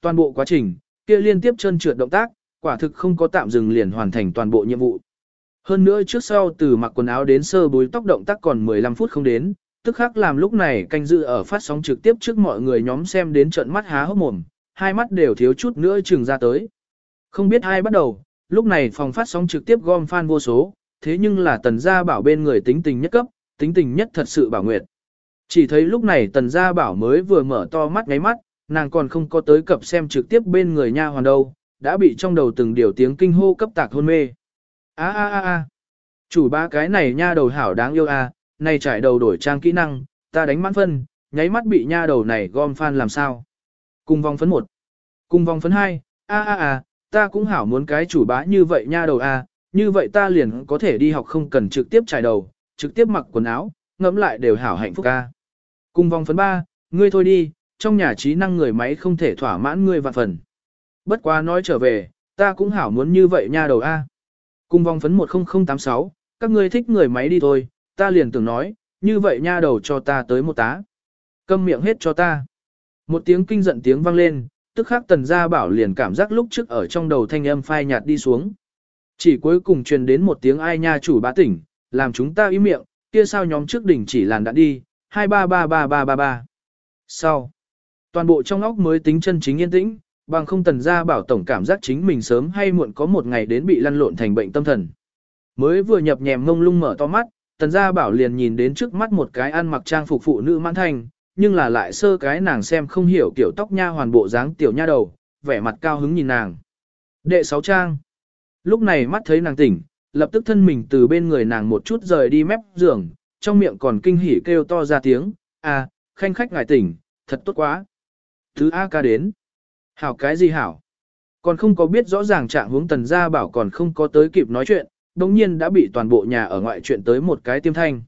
Toàn bộ quá trình, kia liên tiếp chân trượt động tác, quả thực không có tạm dừng liền hoàn thành toàn bộ nhiệm vụ. Hơn nữa trước sau từ mặc quần áo đến sơ búi tóc động tác còn 15 phút không đến, tức khắc làm lúc này canh dự ở phát sóng trực tiếp trước mọi người nhóm xem đến trận mắt há hốc mồm, hai mắt đều thiếu chút nữa trừng ra tới. Không biết ai bắt đầu, lúc này phòng phát sóng trực tiếp gom fan vô số, thế nhưng là tần gia bảo bên người tính tình nhất cấp, tính tình nhất thật sự bảo nguyệt. Chỉ thấy lúc này tần gia bảo mới vừa mở to mắt ngáy mắt, nàng còn không có tới cập xem trực tiếp bên người nha hoàn đâu, đã bị trong đầu từng điều tiếng kinh hô cấp tạc hôn mê. A a a a. Chủ ba cái này nha đầu hảo đáng yêu a, này trải đầu đổi trang kỹ năng, ta đánh mãn phân, nháy mắt bị nha đầu này gom fan làm sao. Cùng vòng phấn 1. Cùng vòng phấn 2, a a a, ta cũng hảo muốn cái chủ bá như vậy nha đầu a, như vậy ta liền có thể đi học không cần trực tiếp trải đầu, trực tiếp mặc quần áo, ngẫm lại đều hảo hạnh phúc a. Cùng vòng phấn 3, ngươi thôi đi, trong nhà trí năng người máy không thể thỏa mãn ngươi vạn phần. Bất quá nói trở về, ta cũng hảo muốn như vậy nha đầu a. Cùng vòng phấn 10086, các ngươi thích người máy đi thôi, ta liền tưởng nói, như vậy nha đầu cho ta tới một tá. Câm miệng hết cho ta. Một tiếng kinh giận tiếng vang lên, tức khắc tần gia bảo liền cảm giác lúc trước ở trong đầu thanh âm phai nhạt đi xuống. Chỉ cuối cùng truyền đến một tiếng ai nha chủ bá tỉnh, làm chúng ta im miệng, kia sao nhóm trước đỉnh chỉ làn đã đi, 233333. Sau, toàn bộ trong óc mới tính chân chính yên tĩnh, bằng không tần gia bảo tổng cảm giác chính mình sớm hay muộn có một ngày đến bị lăn lộn thành bệnh tâm thần. Mới vừa nhập nhèm ngông lung mở to mắt, tần gia bảo liền nhìn đến trước mắt một cái ăn mặc trang phục phụ nữ mãn thành nhưng là lại sơ cái nàng xem không hiểu kiểu tóc nha hoàn bộ dáng tiểu nha đầu, vẻ mặt cao hứng nhìn nàng. Đệ sáu trang. Lúc này mắt thấy nàng tỉnh, lập tức thân mình từ bên người nàng một chút rời đi mép giường, trong miệng còn kinh hỉ kêu to ra tiếng, à, khanh khách ngài tỉnh, thật tốt quá. Thứ A ca đến. Hảo cái gì hảo? Còn không có biết rõ ràng trạng hướng tần gia bảo còn không có tới kịp nói chuyện, đồng nhiên đã bị toàn bộ nhà ở ngoại chuyện tới một cái tiêm thanh.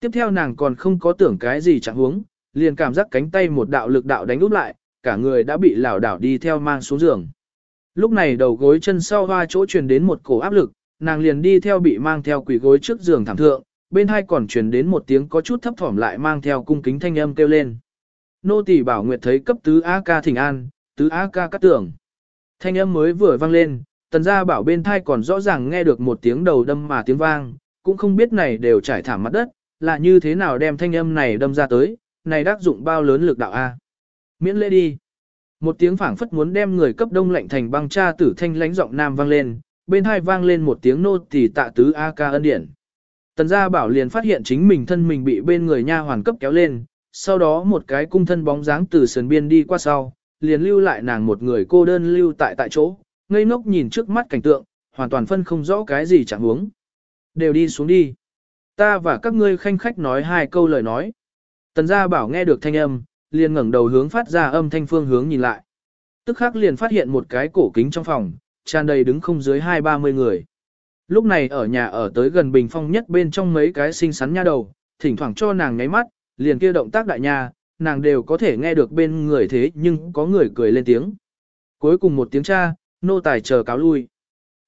Tiếp theo nàng còn không có tưởng cái gì trạng hướng, liền cảm giác cánh tay một đạo lực đạo đánh úp lại, cả người đã bị lảo đảo đi theo mang xuống giường. Lúc này đầu gối chân sau hoa chỗ truyền đến một cổ áp lực, nàng liền đi theo bị mang theo quỷ gối trước giường thảm thượng, bên hai còn truyền đến một tiếng có chút thấp thỏm lại mang theo cung kính thanh âm kêu lên. nô tỳ bảo nguyệt thấy cấp tứ A ca thỉnh an, tứ A ca cắt tưởng. Thanh âm mới vừa vang lên, tần gia bảo bên thai còn rõ ràng nghe được một tiếng đầu đâm mà tiếng vang, cũng không biết này đều trải thảm mặt đất, là như thế nào đem thanh âm này đâm ra tới, này đắc dụng bao lớn lực đạo A. Miễn lễ đi. Một tiếng phảng phất muốn đem người cấp đông lạnh thành băng cha tử thanh lãnh giọng nam vang lên, bên hai vang lên một tiếng nô tỳ tạ tứ A ca ân điển. Tần gia bảo liền phát hiện chính mình thân mình bị bên người nha hoàn cấp kéo lên, sau đó một cái cung thân bóng dáng từ sườn biên đi qua sau, liền lưu lại nàng một người cô đơn lưu tại tại chỗ, ngây ngốc nhìn trước mắt cảnh tượng, hoàn toàn phân không rõ cái gì chẳng huống. Đều đi xuống đi. Ta và các ngươi khanh khách nói hai câu lời nói. Tần gia bảo nghe được thanh âm, liền ngẩng đầu hướng phát ra âm thanh phương hướng nhìn lại. Tức khắc liền phát hiện một cái cổ kính trong phòng, tràn đầy đứng không dưới hai ba mươi người. Lúc này ở nhà ở tới gần bình phong nhất bên trong mấy cái xinh xắn nha đầu, thỉnh thoảng cho nàng nháy mắt, liền kia động tác đại nha, nàng đều có thể nghe được bên người thế nhưng có người cười lên tiếng. Cuối cùng một tiếng cha, nô tài chờ cáo lui.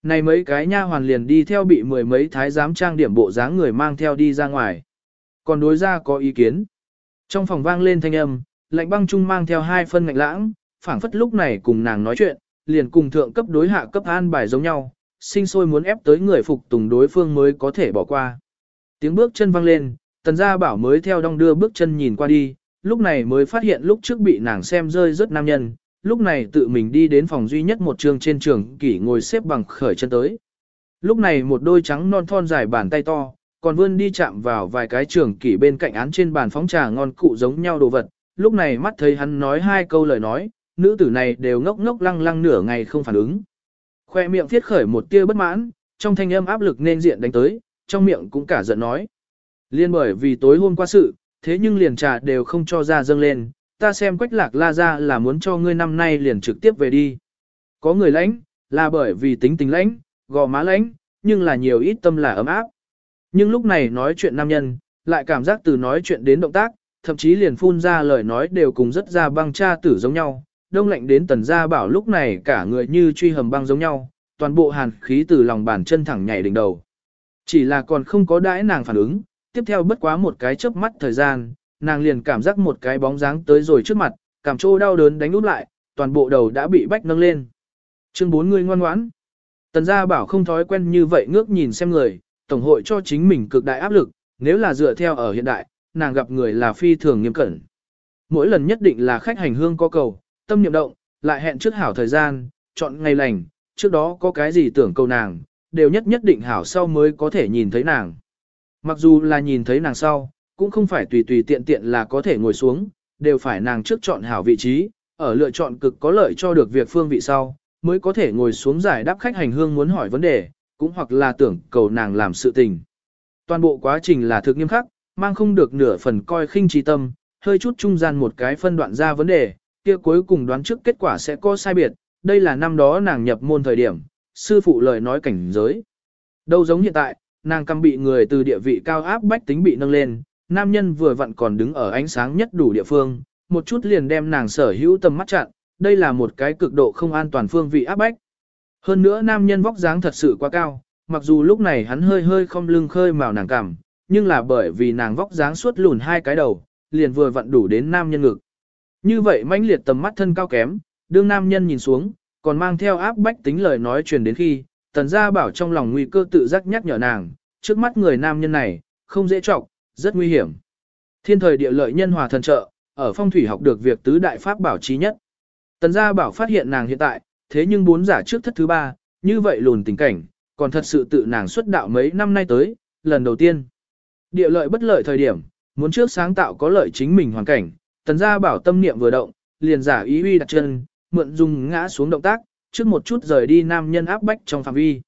Này mấy cái nha hoàn liền đi theo bị mười mấy thái giám trang điểm bộ dáng người mang theo đi ra ngoài. Còn đối ra có ý kiến. Trong phòng vang lên thanh âm, lạnh băng trung mang theo hai phân ngạnh lãng, phảng phất lúc này cùng nàng nói chuyện, liền cùng thượng cấp đối hạ cấp an bài giống nhau, sinh sôi muốn ép tới người phục tùng đối phương mới có thể bỏ qua. Tiếng bước chân vang lên, tần gia bảo mới theo đong đưa bước chân nhìn qua đi, lúc này mới phát hiện lúc trước bị nàng xem rơi rất nam nhân, lúc này tự mình đi đến phòng duy nhất một trường trên trường kỷ ngồi xếp bằng khởi chân tới. Lúc này một đôi trắng non thon dài bàn tay to, còn vươn đi chạm vào vài cái trường kỷ bên cạnh án trên bàn phóng trà ngon cụ giống nhau đồ vật, lúc này mắt thấy hắn nói hai câu lời nói, nữ tử này đều ngốc ngốc lăng lăng nửa ngày không phản ứng. Khoe miệng thiết khởi một tia bất mãn, trong thanh âm áp lực nên diện đánh tới, trong miệng cũng cả giận nói. Liên bởi vì tối hôm qua sự, thế nhưng liền trà đều không cho ra dâng lên, ta xem quách lạc la ra là muốn cho ngươi năm nay liền trực tiếp về đi. Có người lãnh, là bởi vì tính tình lãnh, gò má lãnh, nhưng là nhiều ít tâm là ấm áp. Nhưng lúc này nói chuyện nam nhân, lại cảm giác từ nói chuyện đến động tác, thậm chí liền phun ra lời nói đều cùng rất ra băng cha tử giống nhau, đông lạnh đến tần gia bảo lúc này cả người như truy hầm băng giống nhau, toàn bộ hàn khí từ lòng bàn chân thẳng nhảy đỉnh đầu. Chỉ là còn không có đãi nàng phản ứng, tiếp theo bất quá một cái chớp mắt thời gian, nàng liền cảm giác một cái bóng dáng tới rồi trước mặt, cảm trô đau đớn đánh nút lại, toàn bộ đầu đã bị bách nâng lên. Chương bốn người ngoan ngoãn. Tần gia bảo không thói quen như vậy ngước nhìn xem người, tổng hội cho chính mình cực đại áp lực, nếu là dựa theo ở hiện đại, nàng gặp người là phi thường nghiêm cẩn. Mỗi lần nhất định là khách hành hương có cầu, tâm niệm động, lại hẹn trước hảo thời gian, chọn ngày lành, trước đó có cái gì tưởng cầu nàng, đều nhất nhất định hảo sau mới có thể nhìn thấy nàng. Mặc dù là nhìn thấy nàng sau, cũng không phải tùy tùy tiện tiện là có thể ngồi xuống, đều phải nàng trước chọn hảo vị trí, ở lựa chọn cực có lợi cho được việc phương vị sau, mới có thể ngồi xuống giải đáp khách hành hương muốn hỏi vấn đề, cũng hoặc là tưởng cầu nàng làm sự tình. Toàn bộ quá trình là thực nghiêm khắc, mang không được nửa phần coi khinh trí tâm, hơi chút trung gian một cái phân đoạn ra vấn đề, kia cuối cùng đoán trước kết quả sẽ có sai biệt, đây là năm đó nàng nhập môn thời điểm, sư phụ lời nói cảnh giới. Đâu giống hiện tại, nàng cầm bị người từ địa vị cao áp bách tính bị nâng lên, nam nhân vừa vặn còn đứng ở ánh sáng nhất đủ địa phương, một chút liền đem nàng sở hữu tầm mắt chặn, đây là một cái cực độ không an toàn phương vị áp bách. Hơn nữa nam nhân vóc dáng thật sự quá cao, mặc dù lúc này hắn hơi hơi không lưng khơi màu nàng cảm, nhưng là bởi vì nàng vóc dáng suốt lùn hai cái đầu, liền vừa vặn đủ đến nam nhân ngực. Như vậy mãnh liệt tầm mắt thân cao kém, đương nam nhân nhìn xuống, còn mang theo áp bách tính lời nói truyền đến khi, tần gia bảo trong lòng nguy cơ tự giác nhắc nhở nàng, trước mắt người nam nhân này, không dễ trọng, rất nguy hiểm. Thiên thời địa lợi nhân hòa thần trợ, ở phong thủy học được việc tứ đại pháp bảo trí nhất. Tần gia bảo phát hiện nàng hiện tại, thế nhưng bốn giả trước thất thứ ba, như vậy lùn tình cảnh, còn thật sự tự nàng xuất đạo mấy năm nay tới, lần đầu tiên. Địa lợi bất lợi thời điểm, muốn trước sáng tạo có lợi chính mình hoàn cảnh, tần gia bảo tâm niệm vừa động, liền giả ý uy đặt chân, mượn dùng ngã xuống động tác, trước một chút rời đi nam nhân áp bách trong phạm vi.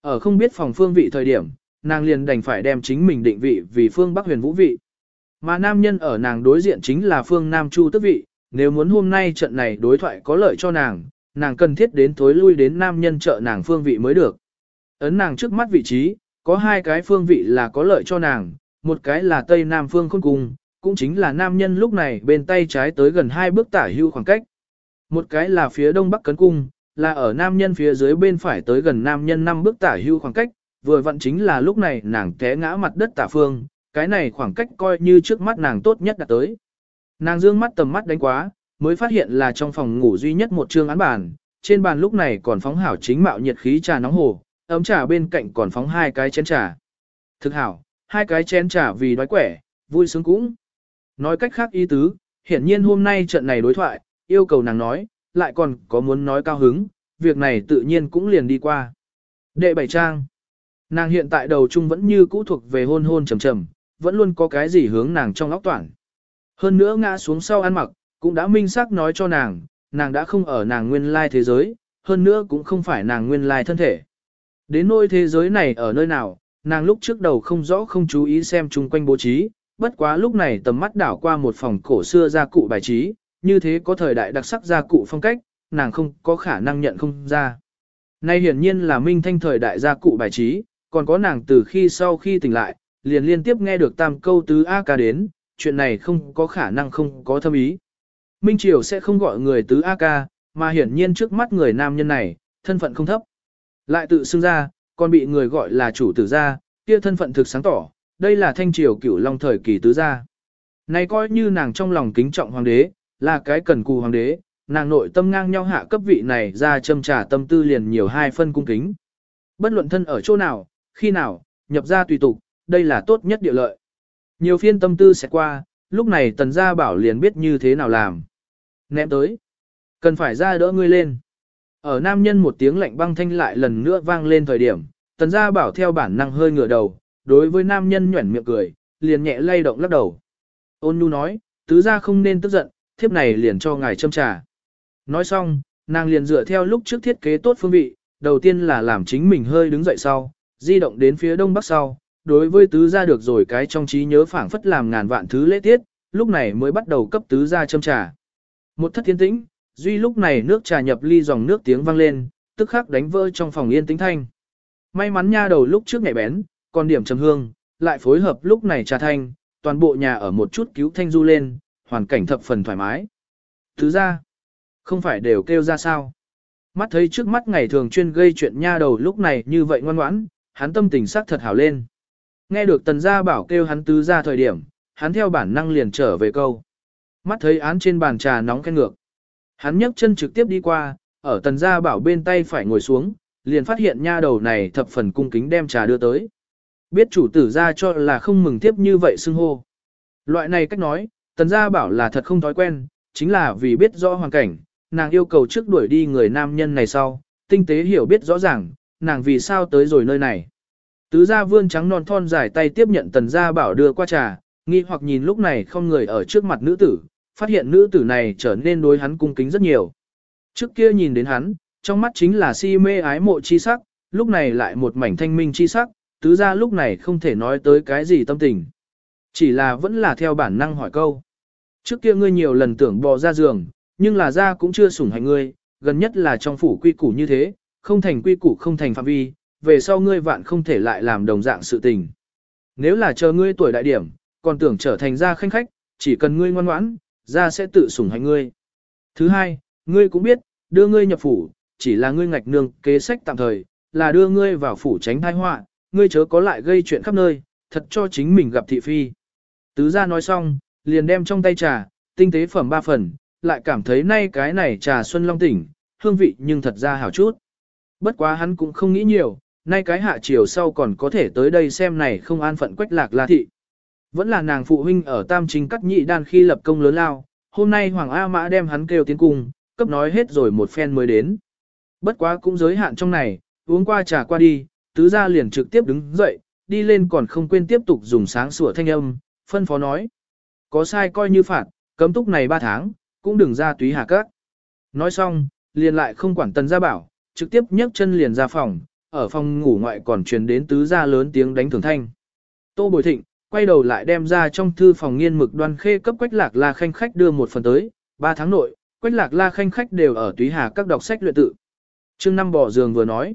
Ở không biết phòng phương vị thời điểm, nàng liền đành phải đem chính mình định vị vì phương Bắc huyền vũ vị. Mà nam nhân ở nàng đối diện chính là phương Nam Chu tức vị, nếu muốn hôm nay trận này đối thoại có lợi cho nàng, nàng cần thiết đến tối lui đến nam nhân trợ nàng phương vị mới được. Ấn nàng trước mắt vị trí, có hai cái phương vị là có lợi cho nàng, một cái là Tây Nam phương khôn cung, cũng chính là nam nhân lúc này bên tay trái tới gần hai bước tả hưu khoảng cách. Một cái là phía đông bắc cấn cung, là ở nam nhân phía dưới bên phải tới gần nam nhân năm bước tả hưu khoảng cách, vừa vặn chính là lúc này nàng té ngã mặt đất tả phương, cái này khoảng cách coi như trước mắt nàng tốt nhất đã tới. Nàng dương mắt tầm mắt đánh quá, mới phát hiện là trong phòng ngủ duy nhất một trương án bàn, trên bàn lúc này còn phóng hảo chính mạo nhiệt khí trà nóng hồ, ấm trà bên cạnh còn phóng hai cái chén trà. Thực hảo, hai cái chén trà vì đói quẻ, vui sướng cũng. Nói cách khác ý tứ, hiển nhiên hôm nay trận này đối thoại, yêu cầu nàng nói, lại còn có muốn nói cao hứng, việc này tự nhiên cũng liền đi qua. Đệ bảy trang. Nàng hiện tại đầu chung vẫn như cũ thuộc về hôn hôn trầm trầm, vẫn luôn có cái gì hướng nàng trong óc toàn. Hơn nữa ngã xuống sau ăn mặc, cũng đã minh xác nói cho nàng, nàng đã không ở nàng nguyên lai thế giới, hơn nữa cũng không phải nàng nguyên lai thân thể. Đến nơi thế giới này ở nơi nào, nàng lúc trước đầu không rõ không chú ý xem chung quanh bố trí, bất quá lúc này tầm mắt đảo qua một phòng cổ xưa gia cụ bài trí, như thế có thời đại đặc sắc gia cụ phong cách, nàng không có khả năng nhận không ra. Nay hiển nhiên là minh thanh thời đại gia cụ bài trí, còn có nàng từ khi sau khi tỉnh lại, liền liên tiếp nghe được tam câu tứ A ca đến, chuyện này không có khả năng không có thâm ý. Minh Triều sẽ không gọi người tứ A ca, mà hiển nhiên trước mắt người nam nhân này, thân phận không thấp. Lại tự xưng ra, còn bị người gọi là chủ tử gia, kia thân phận thực sáng tỏ, đây là thanh triều cửu long thời kỳ tứ gia. Này coi như nàng trong lòng kính trọng hoàng đế, là cái cần cù hoàng đế, nàng nội tâm ngang nhau hạ cấp vị này ra châm trà tâm tư liền nhiều hai phân cung kính. Bất luận thân ở chỗ nào, khi nào, nhập ra tùy tục, đây là tốt nhất địa lợi. Nhiều phiên tâm tư sẽ qua, lúc này tần gia bảo liền biết như thế nào làm. Ném tới. Cần phải ra đỡ ngươi lên. Ở nam nhân một tiếng lạnh băng thanh lại lần nữa vang lên thời điểm, tần gia bảo theo bản năng hơi ngửa đầu, đối với nam nhân nhuẩn miệng cười, liền nhẹ lay động lắc đầu. Ôn nhu nói, tứ gia không nên tức giận, thiếp này liền cho ngài châm trà. Nói xong, nàng liền dựa theo lúc trước thiết kế tốt phương vị, đầu tiên là làm chính mình hơi đứng dậy sau, di động đến phía đông bắc sau, đối với tứ gia được rồi cái trong trí nhớ phảng phất làm ngàn vạn thứ lễ tiết, lúc này mới bắt đầu cấp tứ gia châm trà. Một thất thiên tĩnh, duy lúc này nước trà nhập ly dòng nước tiếng vang lên, tức khắc đánh vỡ trong phòng yên tĩnh thanh. May mắn nha đầu lúc trước nhạy bén, còn điểm trầm hương, lại phối hợp lúc này trà thanh, toàn bộ nhà ở một chút cứu thanh du lên, hoàn cảnh thập phần thoải mái. Thứ ra, không phải đều kêu ra sao. Mắt thấy trước mắt ngày thường chuyên gây chuyện nha đầu lúc này như vậy ngoan ngoãn, hắn tâm tình sắc thật hảo lên. Nghe được tần gia bảo kêu hắn tứ ra thời điểm, hắn theo bản năng liền trở về câu. Mắt thấy án trên bàn trà nóng khen ngược. Hắn nhấc chân trực tiếp đi qua, ở tần gia bảo bên tay phải ngồi xuống, liền phát hiện nha đầu này thập phần cung kính đem trà đưa tới. Biết chủ tử ra cho là không mừng tiếp như vậy xưng hô. Loại này cách nói, tần gia bảo là thật không thói quen, chính là vì biết rõ hoàn cảnh, nàng yêu cầu trước đuổi đi người nam nhân này sau, tinh tế hiểu biết rõ ràng, nàng vì sao tới rồi nơi này. Tứ gia vươn trắng non thon dài tay tiếp nhận tần gia bảo đưa qua trà, nghi hoặc nhìn lúc này không người ở trước mặt nữ tử, phát hiện nữ tử này trở nên đối hắn cung kính rất nhiều. Trước kia nhìn đến hắn, trong mắt chính là si mê ái mộ chi sắc, lúc này lại một mảnh thanh minh chi sắc, tứ gia lúc này không thể nói tới cái gì tâm tình. Chỉ là vẫn là theo bản năng hỏi câu. Trước kia ngươi nhiều lần tưởng bò ra giường, nhưng là ra cũng chưa sủng hành ngươi, gần nhất là trong phủ quy củ như thế, không thành quy củ không thành phạm vi, về sau ngươi vạn không thể lại làm đồng dạng sự tình. Nếu là chờ ngươi tuổi đại điểm, còn tưởng trở thành gia khanh khách, chỉ cần ngươi ngoan ngoãn, gia sẽ tự sủng hành ngươi. Thứ hai, ngươi cũng biết, đưa ngươi nhập phủ, chỉ là ngươi ngạch nương kế sách tạm thời, là đưa ngươi vào phủ tránh tai họa, ngươi chớ có lại gây chuyện khắp nơi, thật cho chính mình gặp thị phi. Tứ gia nói xong, liền đem trong tay trà, tinh tế phẩm ba phần, lại cảm thấy nay cái này trà xuân long tỉnh, hương vị nhưng thật ra hảo chút. Bất quá hắn cũng không nghĩ nhiều, nay cái hạ chiều sau còn có thể tới đây xem này không an phận quách lạc la thị. Vẫn là nàng phụ huynh ở Tam Chính cắt nhị đan khi lập công lớn lao, hôm nay Hoàng A Mã đem hắn kêu tiến cung, cấp nói hết rồi một phen mới đến. Bất quá cũng giới hạn trong này, uống qua trà qua đi, tứ gia liền trực tiếp đứng dậy, đi lên còn không quên tiếp tục dùng sáng sủa thanh âm, phân phó nói. Có sai coi như phạt, cấm túc này ba tháng, cũng đừng ra túy hà các. Nói xong, liền lại không quản tần gia bảo, trực tiếp nhấc chân liền ra phòng, ở phòng ngủ ngoại còn truyền đến tứ gia lớn tiếng đánh thường thanh. Tô Bồi Thịnh, quay đầu lại đem ra trong thư phòng nghiên mực đoan khê cấp quách lạc la khanh khách đưa một phần tới, ba tháng nội, quách lạc la khanh khách đều ở túy hà các đọc sách luyện tự. Trương năm bỏ giường vừa nói,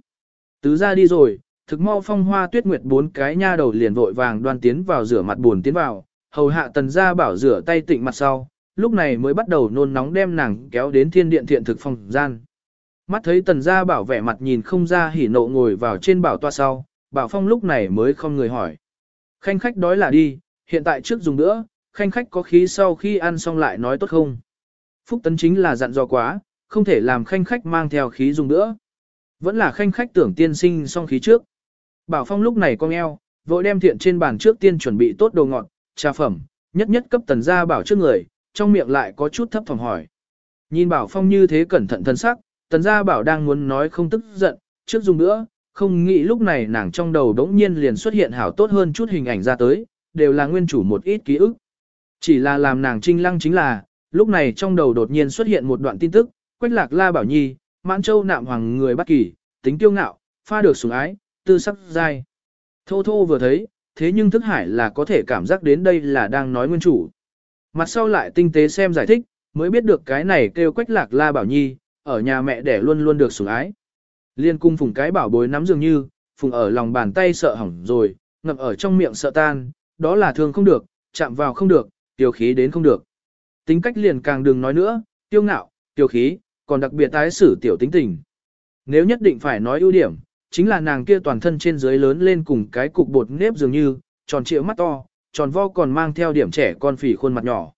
tứ gia đi rồi, thực mau phong hoa tuyết nguyệt bốn cái nha đầu liền vội vàng đoan tiến vào rửa mặt buồn tiến vào, hầu hạ tần gia bảo rửa tay tịnh mặt sau, lúc này mới bắt đầu nôn nóng đem nàng kéo đến thiên điện thiện thực phòng gian. Mắt thấy tần gia bảo vẻ mặt nhìn không ra hỉ nộ ngồi vào trên bảo toa sau, bảo phong lúc này mới không người hỏi. Khanh khách đói là đi, hiện tại trước dùng nữa, khanh khách có khí sau khi ăn xong lại nói tốt không. Phúc tấn chính là dặn dò quá, không thể làm khanh khách mang theo khí dùng nữa. Vẫn là khanh khách tưởng tiên sinh xong khí trước. Bảo Phong lúc này cong eo, vội đem thiện trên bàn trước tiên chuẩn bị tốt đồ ngọt, trà phẩm, nhất nhất cấp tần gia bảo trước người, trong miệng lại có chút thấp phòng hỏi. Nhìn Bảo Phong như thế cẩn thận thân sắc, tần gia bảo đang muốn nói không tức giận, trước dùng nữa, không nghĩ lúc này nàng trong đầu đống nhiên liền xuất hiện hảo tốt hơn chút hình ảnh ra tới, đều là nguyên chủ một ít ký ức. Chỉ là làm nàng trinh lăng chính là, lúc này trong đầu đột nhiên xuất hiện một đoạn tin tức, Quách Lạc La Bảo Nhi, Mãn Châu nạm hoàng người bất kỳ, tính tiêu ngạo, pha được sủng ái, tư sắc dai. Thô thô vừa thấy, thế nhưng thức hải là có thể cảm giác đến đây là đang nói nguyên chủ. Mặt sau lại tinh tế xem giải thích, mới biết được cái này kêu Quách Lạc La Bảo Nhi, ở nhà mẹ đẻ luôn luôn được sủng ái. Liên cung phùng cái bảo bối nắm dường như, phùng ở lòng bàn tay sợ hỏng rồi, ngập ở trong miệng sợ tan, đó là thương không được, chạm vào không được, tiêu khí đến không được. Tính cách liền càng đừng nói nữa, tiêu ngạo, tiêu khí, còn đặc biệt tái xử tiểu tính tình. Nếu nhất định phải nói ưu điểm, chính là nàng kia toàn thân trên dưới lớn lên cùng cái cục bột nếp dường như, tròn trịa mắt to, tròn vo còn mang theo điểm trẻ con phỉ khuôn mặt nhỏ.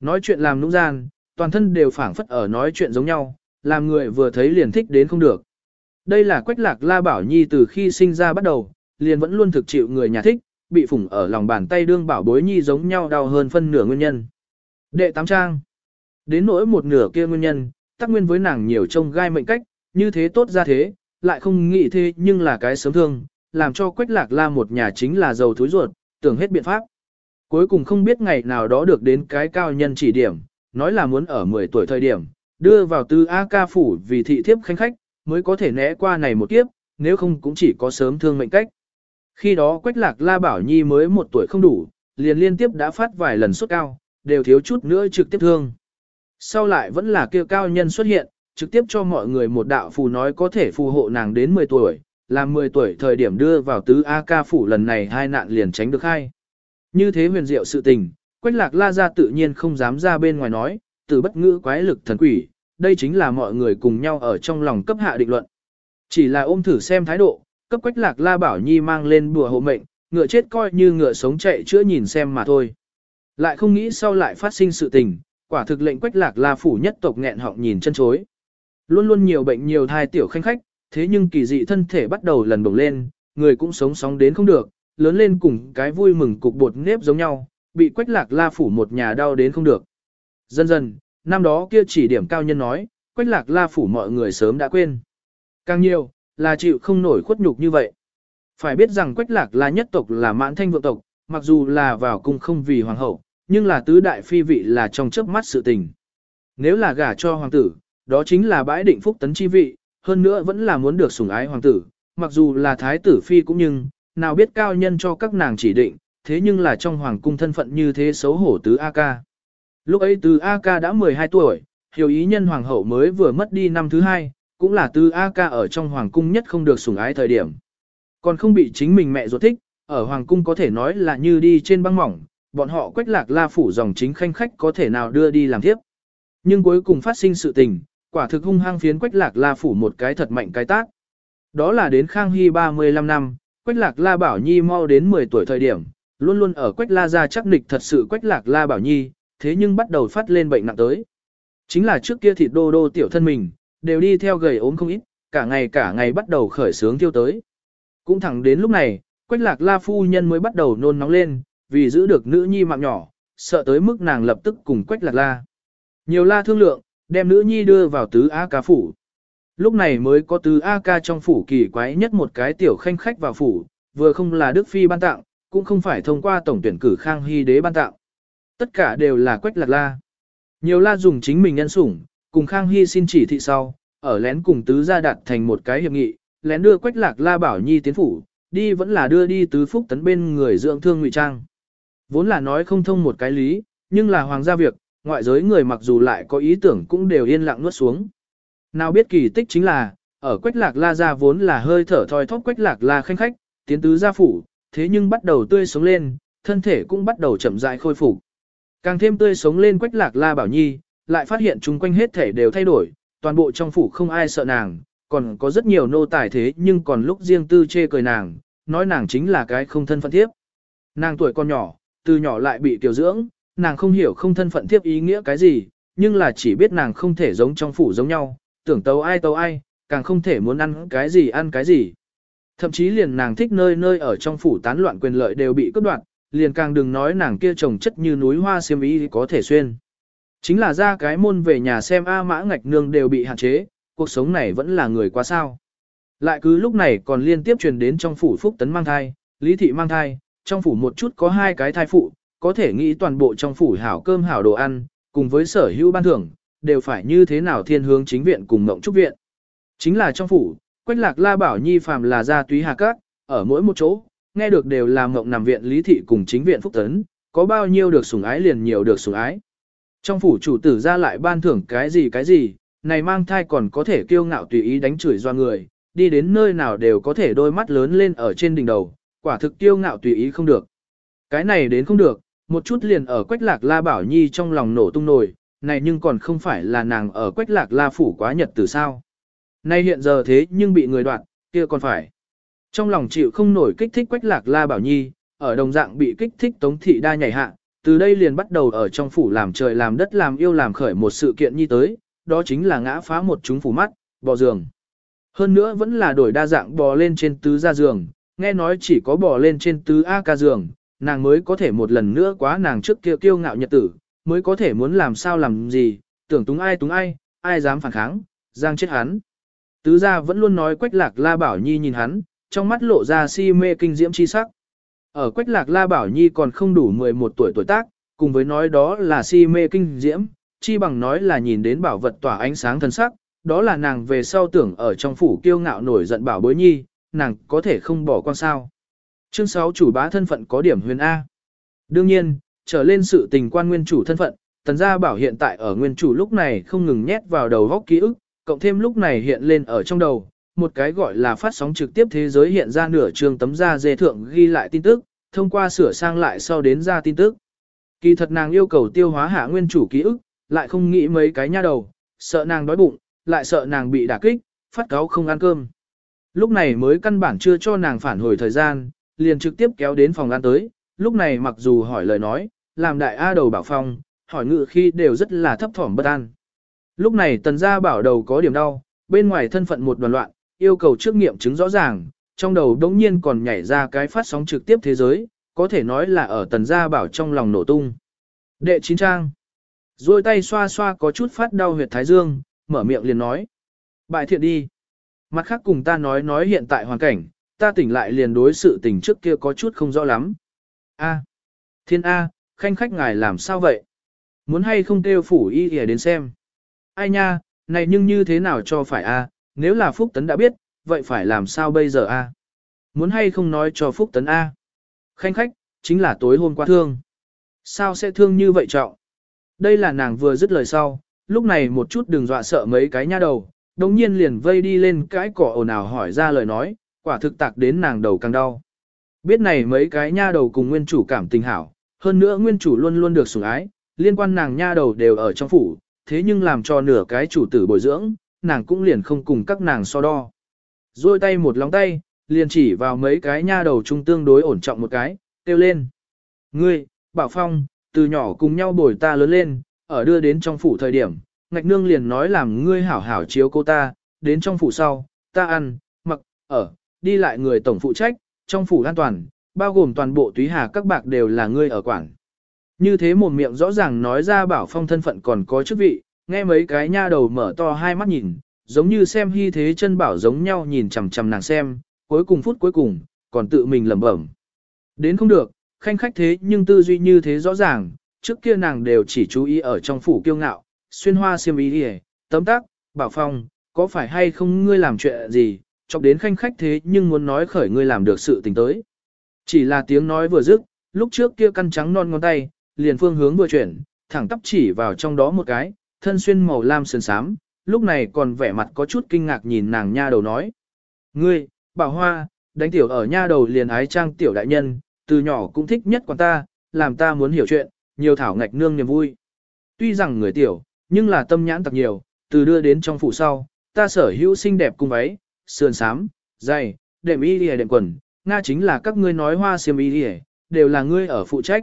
Nói chuyện làm nũng gian, toàn thân đều phảng phất ở nói chuyện giống nhau, làm người vừa thấy liền thích đến không được. Đây là quách lạc la bảo nhi từ khi sinh ra bắt đầu, liền vẫn luôn thực chịu người nhà thích, bị phủng ở lòng bàn tay đương bảo bối nhi giống nhau đau hơn phân nửa nguyên nhân. Đệ tám trang. Đến nỗi một nửa kia nguyên nhân, tác nguyên với nàng nhiều trông gai mệnh cách, như thế tốt ra thế, lại không nghĩ thế nhưng là cái sớm thương, làm cho quách lạc la một nhà chính là giàu thối ruột, tưởng hết biện pháp. Cuối cùng không biết ngày nào đó được đến cái cao nhân chỉ điểm, nói là muốn ở 10 tuổi thời điểm, đưa vào tư A ca phủ vì thị thiếp khanh khách, mới có thể né qua này một kiếp, nếu không cũng chỉ có sớm thương mệnh cách. Khi đó Quách Lạc La Bảo Nhi mới một tuổi không đủ, liền liên tiếp đã phát vài lần sốt cao, đều thiếu chút nữa trực tiếp thương. Sau lại vẫn là kêu cao nhân xuất hiện, trực tiếp cho mọi người một đạo phù nói có thể phù hộ nàng đến 10 tuổi, làm 10 tuổi thời điểm đưa vào tứ A ca phủ lần này hai nạn liền tránh được hai. Như thế huyền diệu sự tình, Quách Lạc La ra tự nhiên không dám ra bên ngoài nói, từ bất ngữ quái lực thần quỷ, đây chính là mọi người cùng nhau ở trong lòng cấp hạ định luận. Chỉ là ôm thử xem thái độ, cấp Quách Lạc La Bảo Nhi mang lên bùa hộ mệnh, ngựa chết coi như ngựa sống chạy chữa nhìn xem mà thôi. Lại không nghĩ sau lại phát sinh sự tình, quả thực lệnh Quách Lạc La phủ nhất tộc nghẹn họng nhìn chân chối. Luôn luôn nhiều bệnh nhiều thai tiểu khanh khách, thế nhưng kỳ dị thân thể bắt đầu lần bổng lên, người cũng sống sóng đến không được, lớn lên cùng cái vui mừng cục bột nếp giống nhau, bị Quách Lạc La phủ một nhà đau đến không được. Dần dần, năm đó kia chỉ điểm cao nhân nói, Quách Lạc La phủ mọi người sớm đã quên. Càng nhiều, là chịu không nổi khuất nhục như vậy. Phải biết rằng Quách Lạc La nhất tộc là mãn thanh vượng tộc, mặc dù là vào cung không vì hoàng hậu, nhưng là tứ đại phi vị là trong chớp mắt sự tình. Nếu là gả cho hoàng tử, đó chính là bãi định phúc tấn chi vị, hơn nữa vẫn là muốn được sủng ái hoàng tử, mặc dù là thái tử phi cũng nhưng, nào biết cao nhân cho các nàng chỉ định, thế nhưng là trong hoàng cung thân phận như thế xấu hổ tứ A ca. Lúc ấy tứ A ca đã 12 tuổi, hiểu ý nhân hoàng hậu mới vừa mất đi năm thứ hai, cũng là tứ A ca ở trong hoàng cung nhất không được sủng ái thời điểm. Còn không bị chính mình mẹ ruột thích, ở hoàng cung có thể nói là như đi trên băng mỏng, bọn họ quách lạc la phủ dòng chính khanh khách có thể nào đưa đi làm tiếp. Nhưng cuối cùng phát sinh sự tình, quả thực hung hăng phiến quách lạc la phủ một cái thật mạnh cái tác. Đó là đến Khang Hy 35 năm, quách lạc la bảo nhi mau đến 10 tuổi thời điểm, luôn luôn ở quách la gia chắc nịch thật sự quách lạc la bảo nhi, thế nhưng bắt đầu phát lên bệnh nặng tới. Chính là trước kia thịt đô đô tiểu thân mình, đều đi theo gầy ốm không ít, cả ngày cả ngày bắt đầu khởi sướng tiêu tới. Cũng thẳng đến lúc này, quách lạc la phu nhân mới bắt đầu nôn nóng lên, vì giữ được nữ nhi mạng nhỏ, sợ tới mức nàng lập tức cùng quách lạc la. Nhiều la thương lượng, đem nữ nhi đưa vào tứ A ca phủ. Lúc này mới có tứ A ca trong phủ kỳ quái nhất một cái tiểu khanh khách vào phủ, vừa không là Đức Phi ban tặng, cũng không phải thông qua tổng tuyển cử Khang Hy đế ban tặng. Tất cả đều là quách lạc la. Nhiều la dùng chính mình nhân sủng, cùng Khang Hy xin chỉ thị sau, ở lén cùng tứ gia đạt thành một cái hiệp nghị, lén đưa quách lạc la bảo nhi tiến phủ, đi vẫn là đưa đi tứ phúc tấn bên người dưỡng thương ngụy trang. Vốn là nói không thông một cái lý, nhưng là hoàng gia việc, ngoại giới người mặc dù lại có ý tưởng cũng đều yên lặng nuốt xuống. Nào biết kỳ tích chính là, ở quách lạc la gia vốn là hơi thở thoi thóp quách lạc la khanh khách, tiến tứ gia phủ, thế nhưng bắt đầu tươi sống lên, thân thể cũng bắt đầu chậm rãi khôi phục. Càng thêm tươi sống lên quách lạc la bảo nhi, lại phát hiện chúng quanh hết thể đều thay đổi, toàn bộ trong phủ không ai sợ nàng, còn có rất nhiều nô tài thế nhưng còn lúc riêng tư chê cười nàng, nói nàng chính là cái không thân phận thiếp. Nàng tuổi còn nhỏ, từ nhỏ lại bị tiểu dưỡng, nàng không hiểu không thân phận thiếp ý nghĩa cái gì, nhưng là chỉ biết nàng không thể giống trong phủ giống nhau, tưởng tấu ai tấu ai, càng không thể muốn ăn cái gì ăn cái gì. Thậm chí liền nàng thích nơi nơi ở trong phủ tán loạn quyền lợi đều bị cướp đoạt, liền càng đừng nói nàng kia trồng chất như núi hoa xiêm y có thể xuyên. Chính là ra cái môn về nhà xem A mã ngạch nương đều bị hạn chế, cuộc sống này vẫn là người quá sao. Lại cứ lúc này còn liên tiếp truyền đến trong phủ phúc tấn mang thai, lý thị mang thai, trong phủ một chút có hai cái thai phụ, có thể nghĩ toàn bộ trong phủ hảo cơm hảo đồ ăn, cùng với sở hữu ban thưởng, đều phải như thế nào thiên hướng chính viện cùng mộng trúc viện. Chính là trong phủ, quách lạc la bảo nhi phàm là gia túy hà các, ở mỗi một chỗ, nghe được đều là mộng nằm viện lý thị cùng chính viện phúc tấn, có bao nhiêu được sủng ái liền nhiều được sủng ái. Trong phủ chủ tử ra lại ban thưởng cái gì cái gì, này mang thai còn có thể kiêu ngạo tùy ý đánh chửi do người, đi đến nơi nào đều có thể đôi mắt lớn lên ở trên đỉnh đầu, quả thực kiêu ngạo tùy ý không được. Cái này đến không được, một chút liền ở quách lạc la bảo nhi trong lòng nổ tung nổi, này nhưng còn không phải là nàng ở quách lạc la phủ quá nhật từ sao. Nay hiện giờ thế nhưng bị người đoạn, kia còn phải. Trong lòng chịu không nổi kích thích quách lạc la bảo nhi, ở đồng dạng bị kích thích tống thị đa nhảy hạ, từ đây liền bắt đầu ở trong phủ làm trời làm đất làm yêu làm khởi một sự kiện nhi tới, đó chính là ngã phá một chúng phủ mắt, bò giường. Hơn nữa vẫn là đổi đa dạng bò lên trên tứ gia giường, nghe nói chỉ có bò lên trên tứ A ca giường, nàng mới có thể một lần nữa quá nàng trước kia kiêu ngạo nhật tử, mới có thể muốn làm sao làm gì, tưởng túng ai túng ai, ai dám phản kháng, giang chết hắn. Tứ gia vẫn luôn nói quách lạc la bảo nhi nhìn hắn, trong mắt lộ ra si mê kinh diễm chi sắc. Ở quách lạc la bảo nhi còn không đủ 11 tuổi tuổi tác, cùng với nói đó là si mê kinh diễm, chi bằng nói là nhìn đến bảo vật tỏa ánh sáng thân sắc, đó là nàng về sau tưởng ở trong phủ kiêu ngạo nổi giận bảo bối nhi, nàng có thể không bỏ quan sao. Chương 6 chủ bá thân phận có điểm huyền A. Đương nhiên, trở lên sự tình quan nguyên chủ thân phận, tần gia bảo hiện tại ở nguyên chủ lúc này không ngừng nhét vào đầu góc ký ức, cộng thêm lúc này hiện lên ở trong đầu, một cái gọi là phát sóng trực tiếp thế giới hiện ra nửa trường tấm da dê thượng ghi lại tin tức, thông qua sửa sang lại sau đến ra tin tức. Kỳ thật nàng yêu cầu tiêu hóa hạ nguyên chủ ký ức, lại không nghĩ mấy cái nha đầu, sợ nàng đói bụng, lại sợ nàng bị đả kích, phát cáo không ăn cơm. Lúc này mới căn bản chưa cho nàng phản hồi thời gian, liền trực tiếp kéo đến phòng ăn tới, lúc này mặc dù hỏi lời nói, làm đại A đầu bảo phong, hỏi ngự khi đều rất là thấp thỏm bất an. Lúc này tần gia bảo đầu có điểm đau, bên ngoài thân phận một đoàn loạn, yêu cầu trước nghiệm chứng rõ ràng, trong đầu đống nhiên còn nhảy ra cái phát sóng trực tiếp thế giới, có thể nói là ở tần gia bảo trong lòng nổ tung. Đệ chín trang. Rồi tay xoa xoa có chút phát đau huyệt thái dương, mở miệng liền nói. Bại thiện đi. Mặt khác cùng ta nói nói hiện tại hoàn cảnh, ta tỉnh lại liền đối sự tình trước kia có chút không rõ lắm. A. Thiên A, khanh khách ngài làm sao vậy? Muốn hay không kêu phủ y ỉa đến xem. Ai nha, này nhưng như thế nào cho phải A, nếu là Phúc Tấn đã biết, vậy phải làm sao bây giờ A? Muốn hay không nói cho Phúc Tấn A? Khanh khách, chính là tối hôm qua thương. Sao sẽ thương như vậy trọng? Đây là nàng vừa dứt lời sau, lúc này một chút đừng dọa sợ mấy cái nha đầu, đồng nhiên liền vây đi lên cái cỏ ồn ào hỏi ra lời nói, quả thực tạc đến nàng đầu càng đau. Biết này mấy cái nha đầu cùng nguyên chủ cảm tình hảo, hơn nữa nguyên chủ luôn luôn được sủng ái, liên quan nàng nha đầu đều ở trong phủ, thế nhưng làm cho nửa cái chủ tử bồi dưỡng, nàng cũng liền không cùng các nàng so đo. Rồi tay một lóng tay, liền chỉ vào mấy cái nha đầu trung tương đối ổn trọng một cái, kêu lên. Ngươi, Bảo Phong, từ nhỏ cùng nhau bồi ta lớn lên, ở đưa đến trong phủ thời điểm, ngạch nương liền nói làm ngươi hảo hảo chiếu cô ta, đến trong phủ sau, ta ăn, mặc, ở, đi lại người tổng phụ trách, trong phủ an toàn, bao gồm toàn bộ túy hà các bạc đều là ngươi ở quản. Như thế một miệng rõ ràng nói ra bảo phong thân phận còn có chức vị, nghe mấy cái nha đầu mở to hai mắt nhìn, giống như xem hy thế chân bảo giống nhau nhìn chằm chằm nàng xem, cuối cùng phút cuối cùng, còn tự mình lẩm bẩm. Đến không được, khanh khách thế nhưng tư duy như thế rõ ràng, trước kia nàng đều chỉ chú ý ở trong phủ kiêu ngạo, xuyên hoa xiêm ý đi tấm tác, bảo phong, có phải hay không ngươi làm chuyện gì, chọc đến khanh khách thế nhưng muốn nói khởi ngươi làm được sự tình tới. Chỉ là tiếng nói vừa dứt, lúc trước kia căn trắng non ngón tay, liền phương hướng vừa chuyển, thẳng tắp chỉ vào trong đó một cái, thân xuyên màu lam sườn sám, lúc này còn vẻ mặt có chút kinh ngạc nhìn nàng nha đầu nói. Ngươi, bảo hoa, đánh tiểu ở nha đầu liền ái trang tiểu đại nhân, từ nhỏ cũng thích nhất quan ta, làm ta muốn hiểu chuyện, nhiều thảo ngạch nương niềm vui. Tuy rằng người tiểu, nhưng là tâm nhãn tặc nhiều, từ đưa đến trong phủ sau, ta sở hữu xinh đẹp cung váy, sườn sám, dày, đệm y lìa đệm quần, Nga chính là các ngươi nói hoa xiêm y lìa, đều là ngươi ở phụ trách.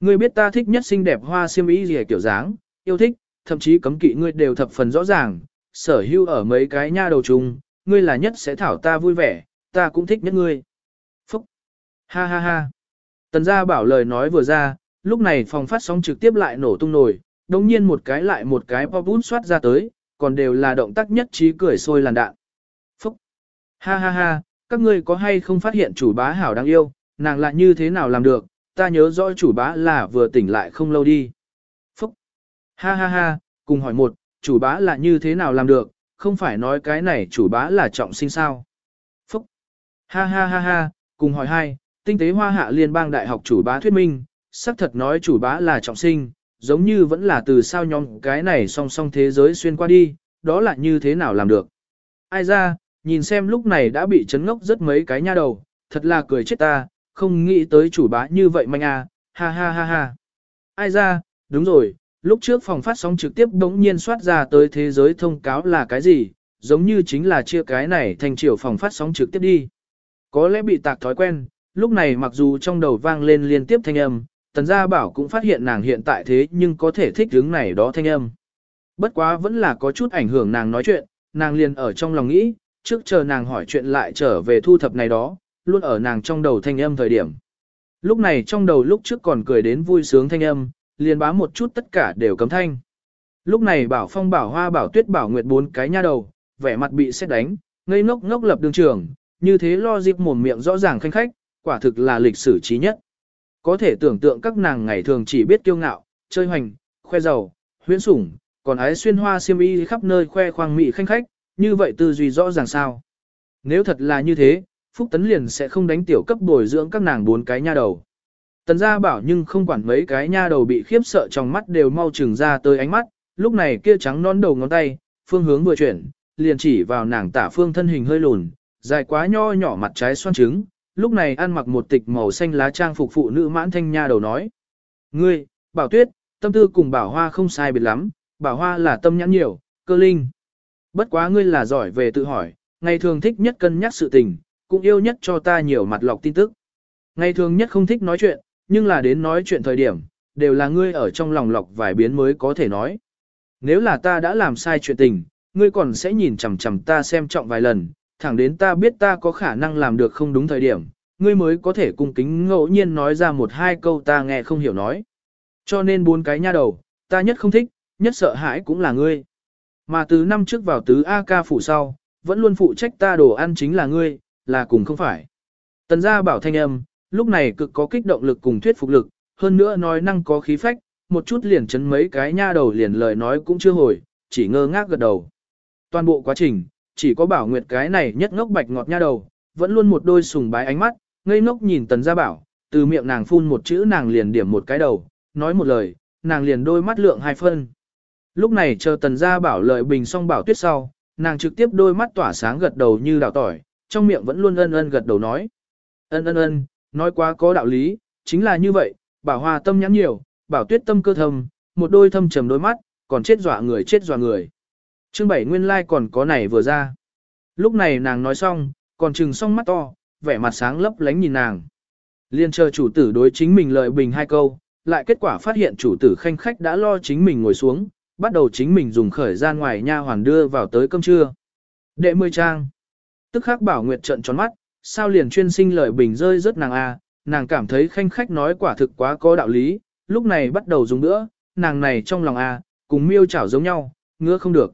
Ngươi biết ta thích nhất xinh đẹp hoa xiêm y lìa kiểu dáng, yêu thích, thậm chí cấm kỵ ngươi đều thập phần rõ ràng, sở hữu ở mấy cái nha đầu chung, ngươi là nhất sẽ thảo ta vui vẻ, ta cũng thích nhất ngươi. Phúc! Ha ha ha! Tần gia bảo lời nói vừa ra, lúc này phòng phát sóng trực tiếp lại nổ tung nổi, đồng nhiên một cái lại một cái pop soát xoát ra tới, còn đều là động tác nhất trí cười sôi làn đạn. Ha ha ha! Các ngươi có hay không phát hiện chủ bá hảo đáng yêu, nàng lại như thế nào làm được, ta nhớ rõ chủ bá là vừa tỉnh lại không lâu đi. Phúc! Ha ha ha! Cùng hỏi một, chủ bá là như thế nào làm được, không phải nói cái này chủ bá là trọng sinh sao. Phúc! Ha ha ha ha! Cùng hỏi hai, tinh tế hoa hạ liên bang đại học chủ bá thuyết minh, xác thật nói chủ bá là trọng sinh, giống như vẫn là từ sao nhóm cái này song song thế giới xuyên qua đi, đó là như thế nào làm được. Ai ra, nhìn xem lúc này đã bị chấn ngốc rất mấy cái nha đầu, thật là cười chết ta, không nghĩ tới chủ bá như vậy manh à, ha ha ha ha. Ai ra, đúng rồi, lúc trước phòng phát sóng trực tiếp đống nhiên soát ra tới thế giới thông cáo là cái gì, giống như chính là chia cái này thành chiều phòng phát sóng trực tiếp đi. Có lẽ bị tạc thói quen, lúc này mặc dù trong đầu vang lên liên tiếp thanh âm, tần gia bảo cũng phát hiện nàng hiện tại thế nhưng có thể thích hướng này đó thanh âm. Bất quá vẫn là có chút ảnh hưởng nàng nói chuyện, nàng liền ở trong lòng nghĩ, trước chờ nàng hỏi chuyện lại trở về thu thập này đó, luôn ở nàng trong đầu thanh âm thời điểm. Lúc này trong đầu lúc trước còn cười đến vui sướng thanh âm, liền bám một chút tất cả đều cấm thanh. Lúc này bảo phong bảo hoa bảo tuyết bảo nguyệt bốn cái nha đầu, vẻ mặt bị xét đánh, ngây ngốc ngốc lập đường trường, như thế lo dịp mồm miệng rõ ràng khanh khách, quả thực là lịch sử trí nhất. Có thể tưởng tượng các nàng ngày thường chỉ biết kiêu ngạo, chơi hoành, khoe giàu, huyễn sủng, còn ái xuyên hoa xiêm y khắp nơi khoe khoang mị khanh khách, như vậy tư duy rõ ràng sao. Nếu thật là như thế, Phúc Tấn liền sẽ không đánh tiểu cấp bồi dưỡng các nàng bốn cái nha đầu. Tần gia bảo nhưng không quản mấy cái nha đầu bị khiếp sợ trong mắt đều mau chừng ra tới ánh mắt, lúc này kia trắng non đầu ngón tay, phương hướng vừa chuyển, liền chỉ vào nàng tả phương thân hình hơi lùn, dài quá nho nhỏ mặt trái xoan trứng, lúc này ăn mặc một tịch màu xanh lá trang phục phụ nữ mãn thanh nha đầu nói. Ngươi, bảo tuyết, tâm tư cùng bảo hoa không sai biệt lắm, bảo hoa là tâm nhãn nhiều, cơ linh. Bất quá ngươi là giỏi về tự hỏi, ngày thường thích nhất cân nhắc sự tình, cũng yêu nhất cho ta nhiều mặt lọc tin tức. Ngày thường nhất không thích nói chuyện, nhưng là đến nói chuyện thời điểm, đều là ngươi ở trong lòng lọc vài biến mới có thể nói. Nếu là ta đã làm sai chuyện tình, ngươi còn sẽ nhìn chằm chằm ta xem trọng vài lần, thẳng đến ta biết ta có khả năng làm được không đúng thời điểm, ngươi mới có thể cung kính ngẫu nhiên nói ra một hai câu ta nghe không hiểu nói. Cho nên bốn cái nha đầu, ta nhất không thích, nhất sợ hãi cũng là ngươi. Mà từ năm trước vào tứ A ca phủ sau, vẫn luôn phụ trách ta đồ ăn chính là ngươi, là cùng không phải. Tần gia bảo thanh âm, lúc này cực có kích động lực cùng thuyết phục lực, hơn nữa nói năng có khí phách, một chút liền chấn mấy cái nha đầu liền lời nói cũng chưa hồi, chỉ ngơ ngác gật đầu. Toàn bộ quá trình, chỉ có bảo nguyệt cái này nhất ngốc bạch ngọt nha đầu, vẫn luôn một đôi sùng bái ánh mắt, ngây ngốc nhìn tần gia bảo, từ miệng nàng phun một chữ nàng liền điểm một cái đầu, nói một lời, nàng liền đôi mắt lượng hai phân. Lúc này chờ tần gia bảo lợi bình xong bảo tuyết sau, nàng trực tiếp đôi mắt tỏa sáng gật đầu như đào tỏi, trong miệng vẫn luôn ân ân gật đầu nói. Ân ân ân, nói quá có đạo lý, chính là như vậy, bảo hòa tâm nhắn nhiều, bảo tuyết tâm cơ thầm một đôi thâm trầm đôi mắt, còn chết dọa người chết dọa người. Chương bảy nguyên lai like còn có này vừa ra. Lúc này nàng nói xong, còn trừng xong mắt to, vẻ mặt sáng lấp lánh nhìn nàng. Liên chờ chủ tử đối chính mình lợi bình hai câu, lại kết quả phát hiện chủ tử khanh khách đã lo chính mình ngồi xuống, bắt đầu chính mình dùng khởi gian ngoài nha hoàn đưa vào tới cơm trưa. Đệ mười trang. Tức khắc bảo nguyệt trận tròn mắt, sao liền chuyên sinh lợi bình rơi rất nàng a, nàng cảm thấy khanh khách nói quả thực quá có đạo lý, lúc này bắt đầu dùng nữa, nàng này trong lòng a, cùng miêu chảo giống nhau, ngứa không được.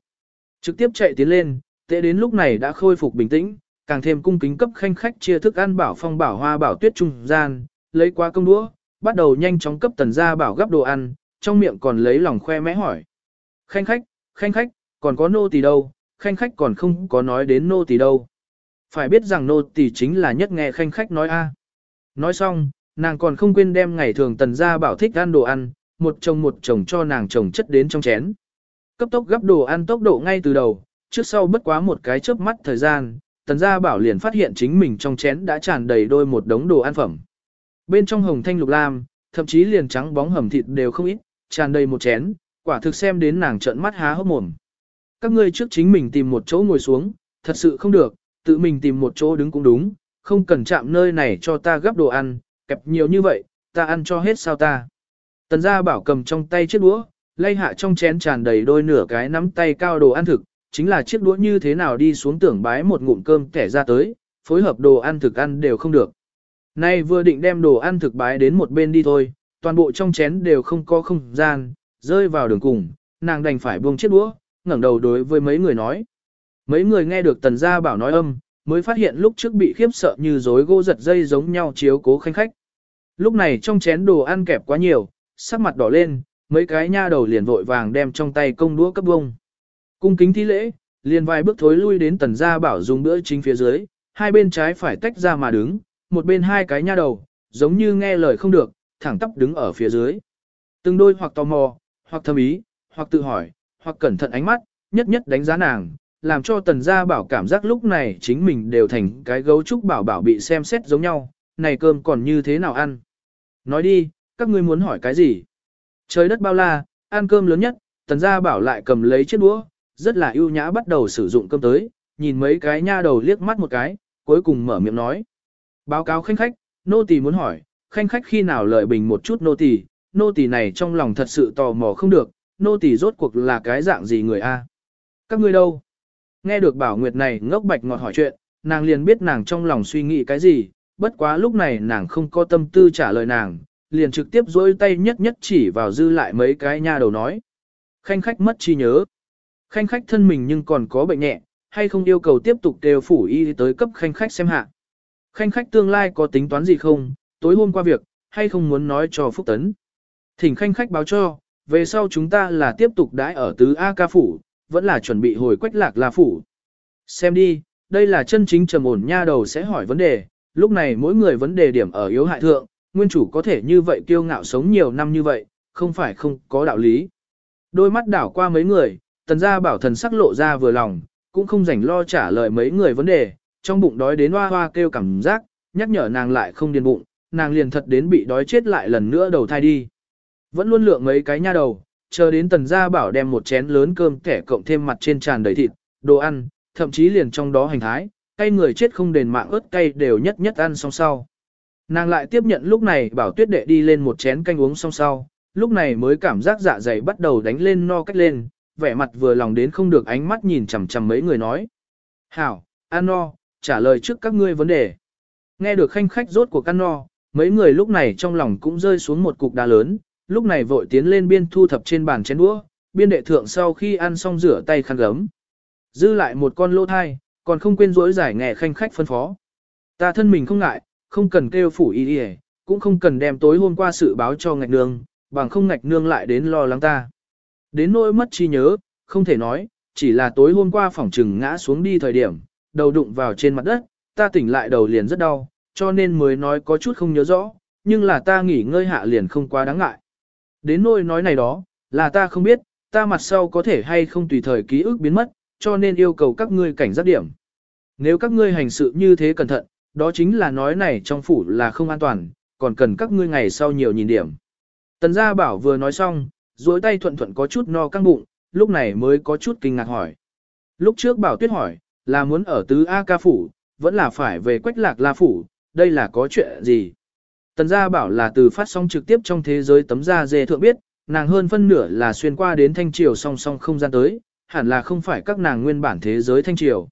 Trực tiếp chạy tiến lên, tệ đến lúc này đã khôi phục bình tĩnh, càng thêm cung kính cấp khanh khách chia thức ăn bảo phong bảo hoa bảo tuyết trung gian, lấy qua công đũa, bắt đầu nhanh chóng cấp tần gia bảo gấp đồ ăn, trong miệng còn lấy lòng khoe mẽ hỏi. Khanh khách, khanh khách, còn có nô tỳ đâu, khanh khách còn không có nói đến nô tỳ đâu. Phải biết rằng nô tỳ chính là nhất nghe khanh khách nói a. Nói xong, nàng còn không quên đem ngày thường tần gia bảo thích ăn đồ ăn, một chồng một chồng cho nàng chồng chất đến trong chén. Cấp tốc gấp đồ ăn tốc độ ngay từ đầu, trước sau bất quá một cái chớp mắt thời gian, tần gia bảo liền phát hiện chính mình trong chén đã tràn đầy đôi một đống đồ ăn phẩm. Bên trong hồng thanh lục lam, thậm chí liền trắng bóng hầm thịt đều không ít, tràn đầy một chén, quả thực xem đến nàng trợn mắt há hốc mồm. Các ngươi trước chính mình tìm một chỗ ngồi xuống, thật sự không được, tự mình tìm một chỗ đứng cũng đúng, không cần chạm nơi này cho ta gấp đồ ăn, kẹp nhiều như vậy, ta ăn cho hết sao ta. Tần gia bảo cầm trong tay chiếc đũa, lay hạ trong chén tràn đầy đôi nửa cái nắm tay cao đồ ăn thực, chính là chiếc đũa như thế nào đi xuống tưởng bái một ngụm cơm kẻ ra tới, phối hợp đồ ăn thực ăn đều không được. Nay vừa định đem đồ ăn thực bái đến một bên đi thôi, toàn bộ trong chén đều không có không gian, rơi vào đường cùng, nàng đành phải buông chiếc đũa, ngẩng đầu đối với mấy người nói. Mấy người nghe được tần gia bảo nói âm, mới phát hiện lúc trước bị khiếp sợ như rối gỗ giật dây giống nhau chiếu cố khanh khách. Lúc này trong chén đồ ăn kẹp quá nhiều, sắc mặt đỏ lên, mấy cái nha đầu liền vội vàng đem trong tay công đũa cấp bông. Cung kính thi lễ, liền vài bước thối lui đến tần gia bảo dùng bữa chính phía dưới, hai bên trái phải tách ra mà đứng, một bên hai cái nha đầu, giống như nghe lời không được, thẳng tắp đứng ở phía dưới. Từng đôi hoặc tò mò, hoặc thâm ý, hoặc tự hỏi, hoặc cẩn thận ánh mắt, nhất nhất đánh giá nàng, làm cho tần gia bảo cảm giác lúc này chính mình đều thành cái gấu trúc bảo bảo bị xem xét giống nhau, này cơm còn như thế nào ăn. Nói đi, các ngươi muốn hỏi cái gì? Trời đất bao la, ăn cơm lớn nhất, tần gia bảo lại cầm lấy chiếc đũa, rất là ưu nhã bắt đầu sử dụng cơm tới, nhìn mấy cái nha đầu liếc mắt một cái, cuối cùng mở miệng nói. Báo cáo khanh khách, nô tỳ muốn hỏi, khanh khách khi nào lợi bình một chút nô tỳ, nô tỳ này trong lòng thật sự tò mò không được, nô tỳ rốt cuộc là cái dạng gì người a? Các ngươi đâu? Nghe được bảo nguyệt này ngốc bạch ngọt hỏi chuyện, nàng liền biết nàng trong lòng suy nghĩ cái gì, bất quá lúc này nàng không có tâm tư trả lời nàng, liền trực tiếp dối tay nhất nhất chỉ vào dư lại mấy cái nha đầu nói. Khanh khách mất chi nhớ. Khanh khách thân mình nhưng còn có bệnh nhẹ, hay không yêu cầu tiếp tục đều phủ y tới cấp khanh khách xem hạ. Khanh khách tương lai có tính toán gì không, tối hôm qua việc, hay không muốn nói cho Phúc Tấn. Thỉnh khanh khách báo cho, về sau chúng ta là tiếp tục đãi ở tứ A ca phủ, vẫn là chuẩn bị hồi quách lạc la phủ. Xem đi, đây là chân chính trầm ổn nha đầu sẽ hỏi vấn đề, lúc này mỗi người vấn đề điểm ở yếu hại thượng, nguyên chủ có thể như vậy kiêu ngạo sống nhiều năm như vậy, không phải không có đạo lý. Đôi mắt đảo qua mấy người, tần gia bảo thần sắc lộ ra vừa lòng, cũng không rảnh lo trả lời mấy người vấn đề, trong bụng đói đến hoa hoa kêu cảm giác, nhắc nhở nàng lại không điên bụng, nàng liền thật đến bị đói chết lại lần nữa đầu thai đi. Vẫn luôn lượng mấy cái nha đầu, chờ đến tần gia bảo đem một chén lớn cơm kẻ cộng thêm mặt trên tràn đầy thịt, đồ ăn, thậm chí liền trong đó hành thái, cay người chết không đền mạng ớt cay đều nhất nhất ăn xong sau. Nàng lại tiếp nhận lúc này bảo tuyết đệ đi lên một chén canh uống xong sau, lúc này mới cảm giác dạ dày bắt đầu đánh lên no cách lên, vẻ mặt vừa lòng đến không được ánh mắt nhìn chằm chằm mấy người nói. Hảo, ăn no, trả lời trước các ngươi vấn đề. Nghe được khanh khách rốt của căn no, mấy người lúc này trong lòng cũng rơi xuống một cục đá lớn, lúc này vội tiến lên biên thu thập trên bàn chén đũa, biên đệ thượng sau khi ăn xong rửa tay khăn gấm. Dư lại một con lô thai, còn không quên rỗi giải nghề khanh khách phân phó. Ta thân mình không ngại, không cần kêu phủ y đi cũng không cần đem tối hôm qua sự báo cho ngạch nương, bằng không ngạch nương lại đến lo lắng ta. Đến nỗi mất trí nhớ, không thể nói, chỉ là tối hôm qua phỏng trừng ngã xuống đi thời điểm, đầu đụng vào trên mặt đất, ta tỉnh lại đầu liền rất đau, cho nên mới nói có chút không nhớ rõ, nhưng là ta nghỉ ngơi hạ liền không quá đáng ngại. Đến nỗi nói này đó, là ta không biết, ta mặt sau có thể hay không tùy thời ký ức biến mất, cho nên yêu cầu các ngươi cảnh giác điểm. Nếu các ngươi hành sự như thế cẩn thận, đó chính là nói này trong phủ là không an toàn, còn cần các ngươi ngày sau nhiều nhìn điểm. Tần gia bảo vừa nói xong, duỗi tay thuận thuận có chút no căng bụng, lúc này mới có chút kinh ngạc hỏi. Lúc trước bảo tuyết hỏi, là muốn ở tứ A ca phủ, vẫn là phải về quách lạc la phủ, đây là có chuyện gì? Tần gia bảo là từ phát sóng trực tiếp trong thế giới tấm da dê thượng biết, nàng hơn phân nửa là xuyên qua đến thanh triều song song không gian tới, hẳn là không phải các nàng nguyên bản thế giới thanh triều.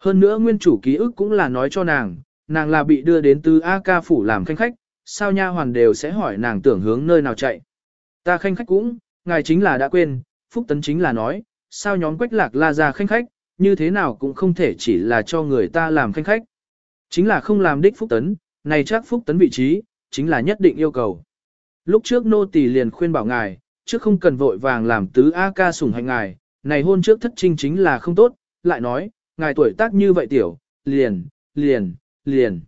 Hơn nữa nguyên chủ ký ức cũng là nói cho nàng, nàng là bị đưa đến từ A ca phủ làm khanh khách, sao nha hoàn đều sẽ hỏi nàng tưởng hướng nơi nào chạy. Ta khanh khách cũng, ngài chính là đã quên, Phúc Tấn chính là nói, sao nhóm quách lạc la ra khanh khách, như thế nào cũng không thể chỉ là cho người ta làm khanh khách. Chính là không làm đích Phúc Tấn, này chắc Phúc Tấn vị trí, chính là nhất định yêu cầu. Lúc trước nô tỳ liền khuyên bảo ngài, trước không cần vội vàng làm tứ A ca sủng hành ngài, này hôn trước thất trinh chính là không tốt, lại nói, ngài tuổi tác như vậy tiểu, liền, liền, liền.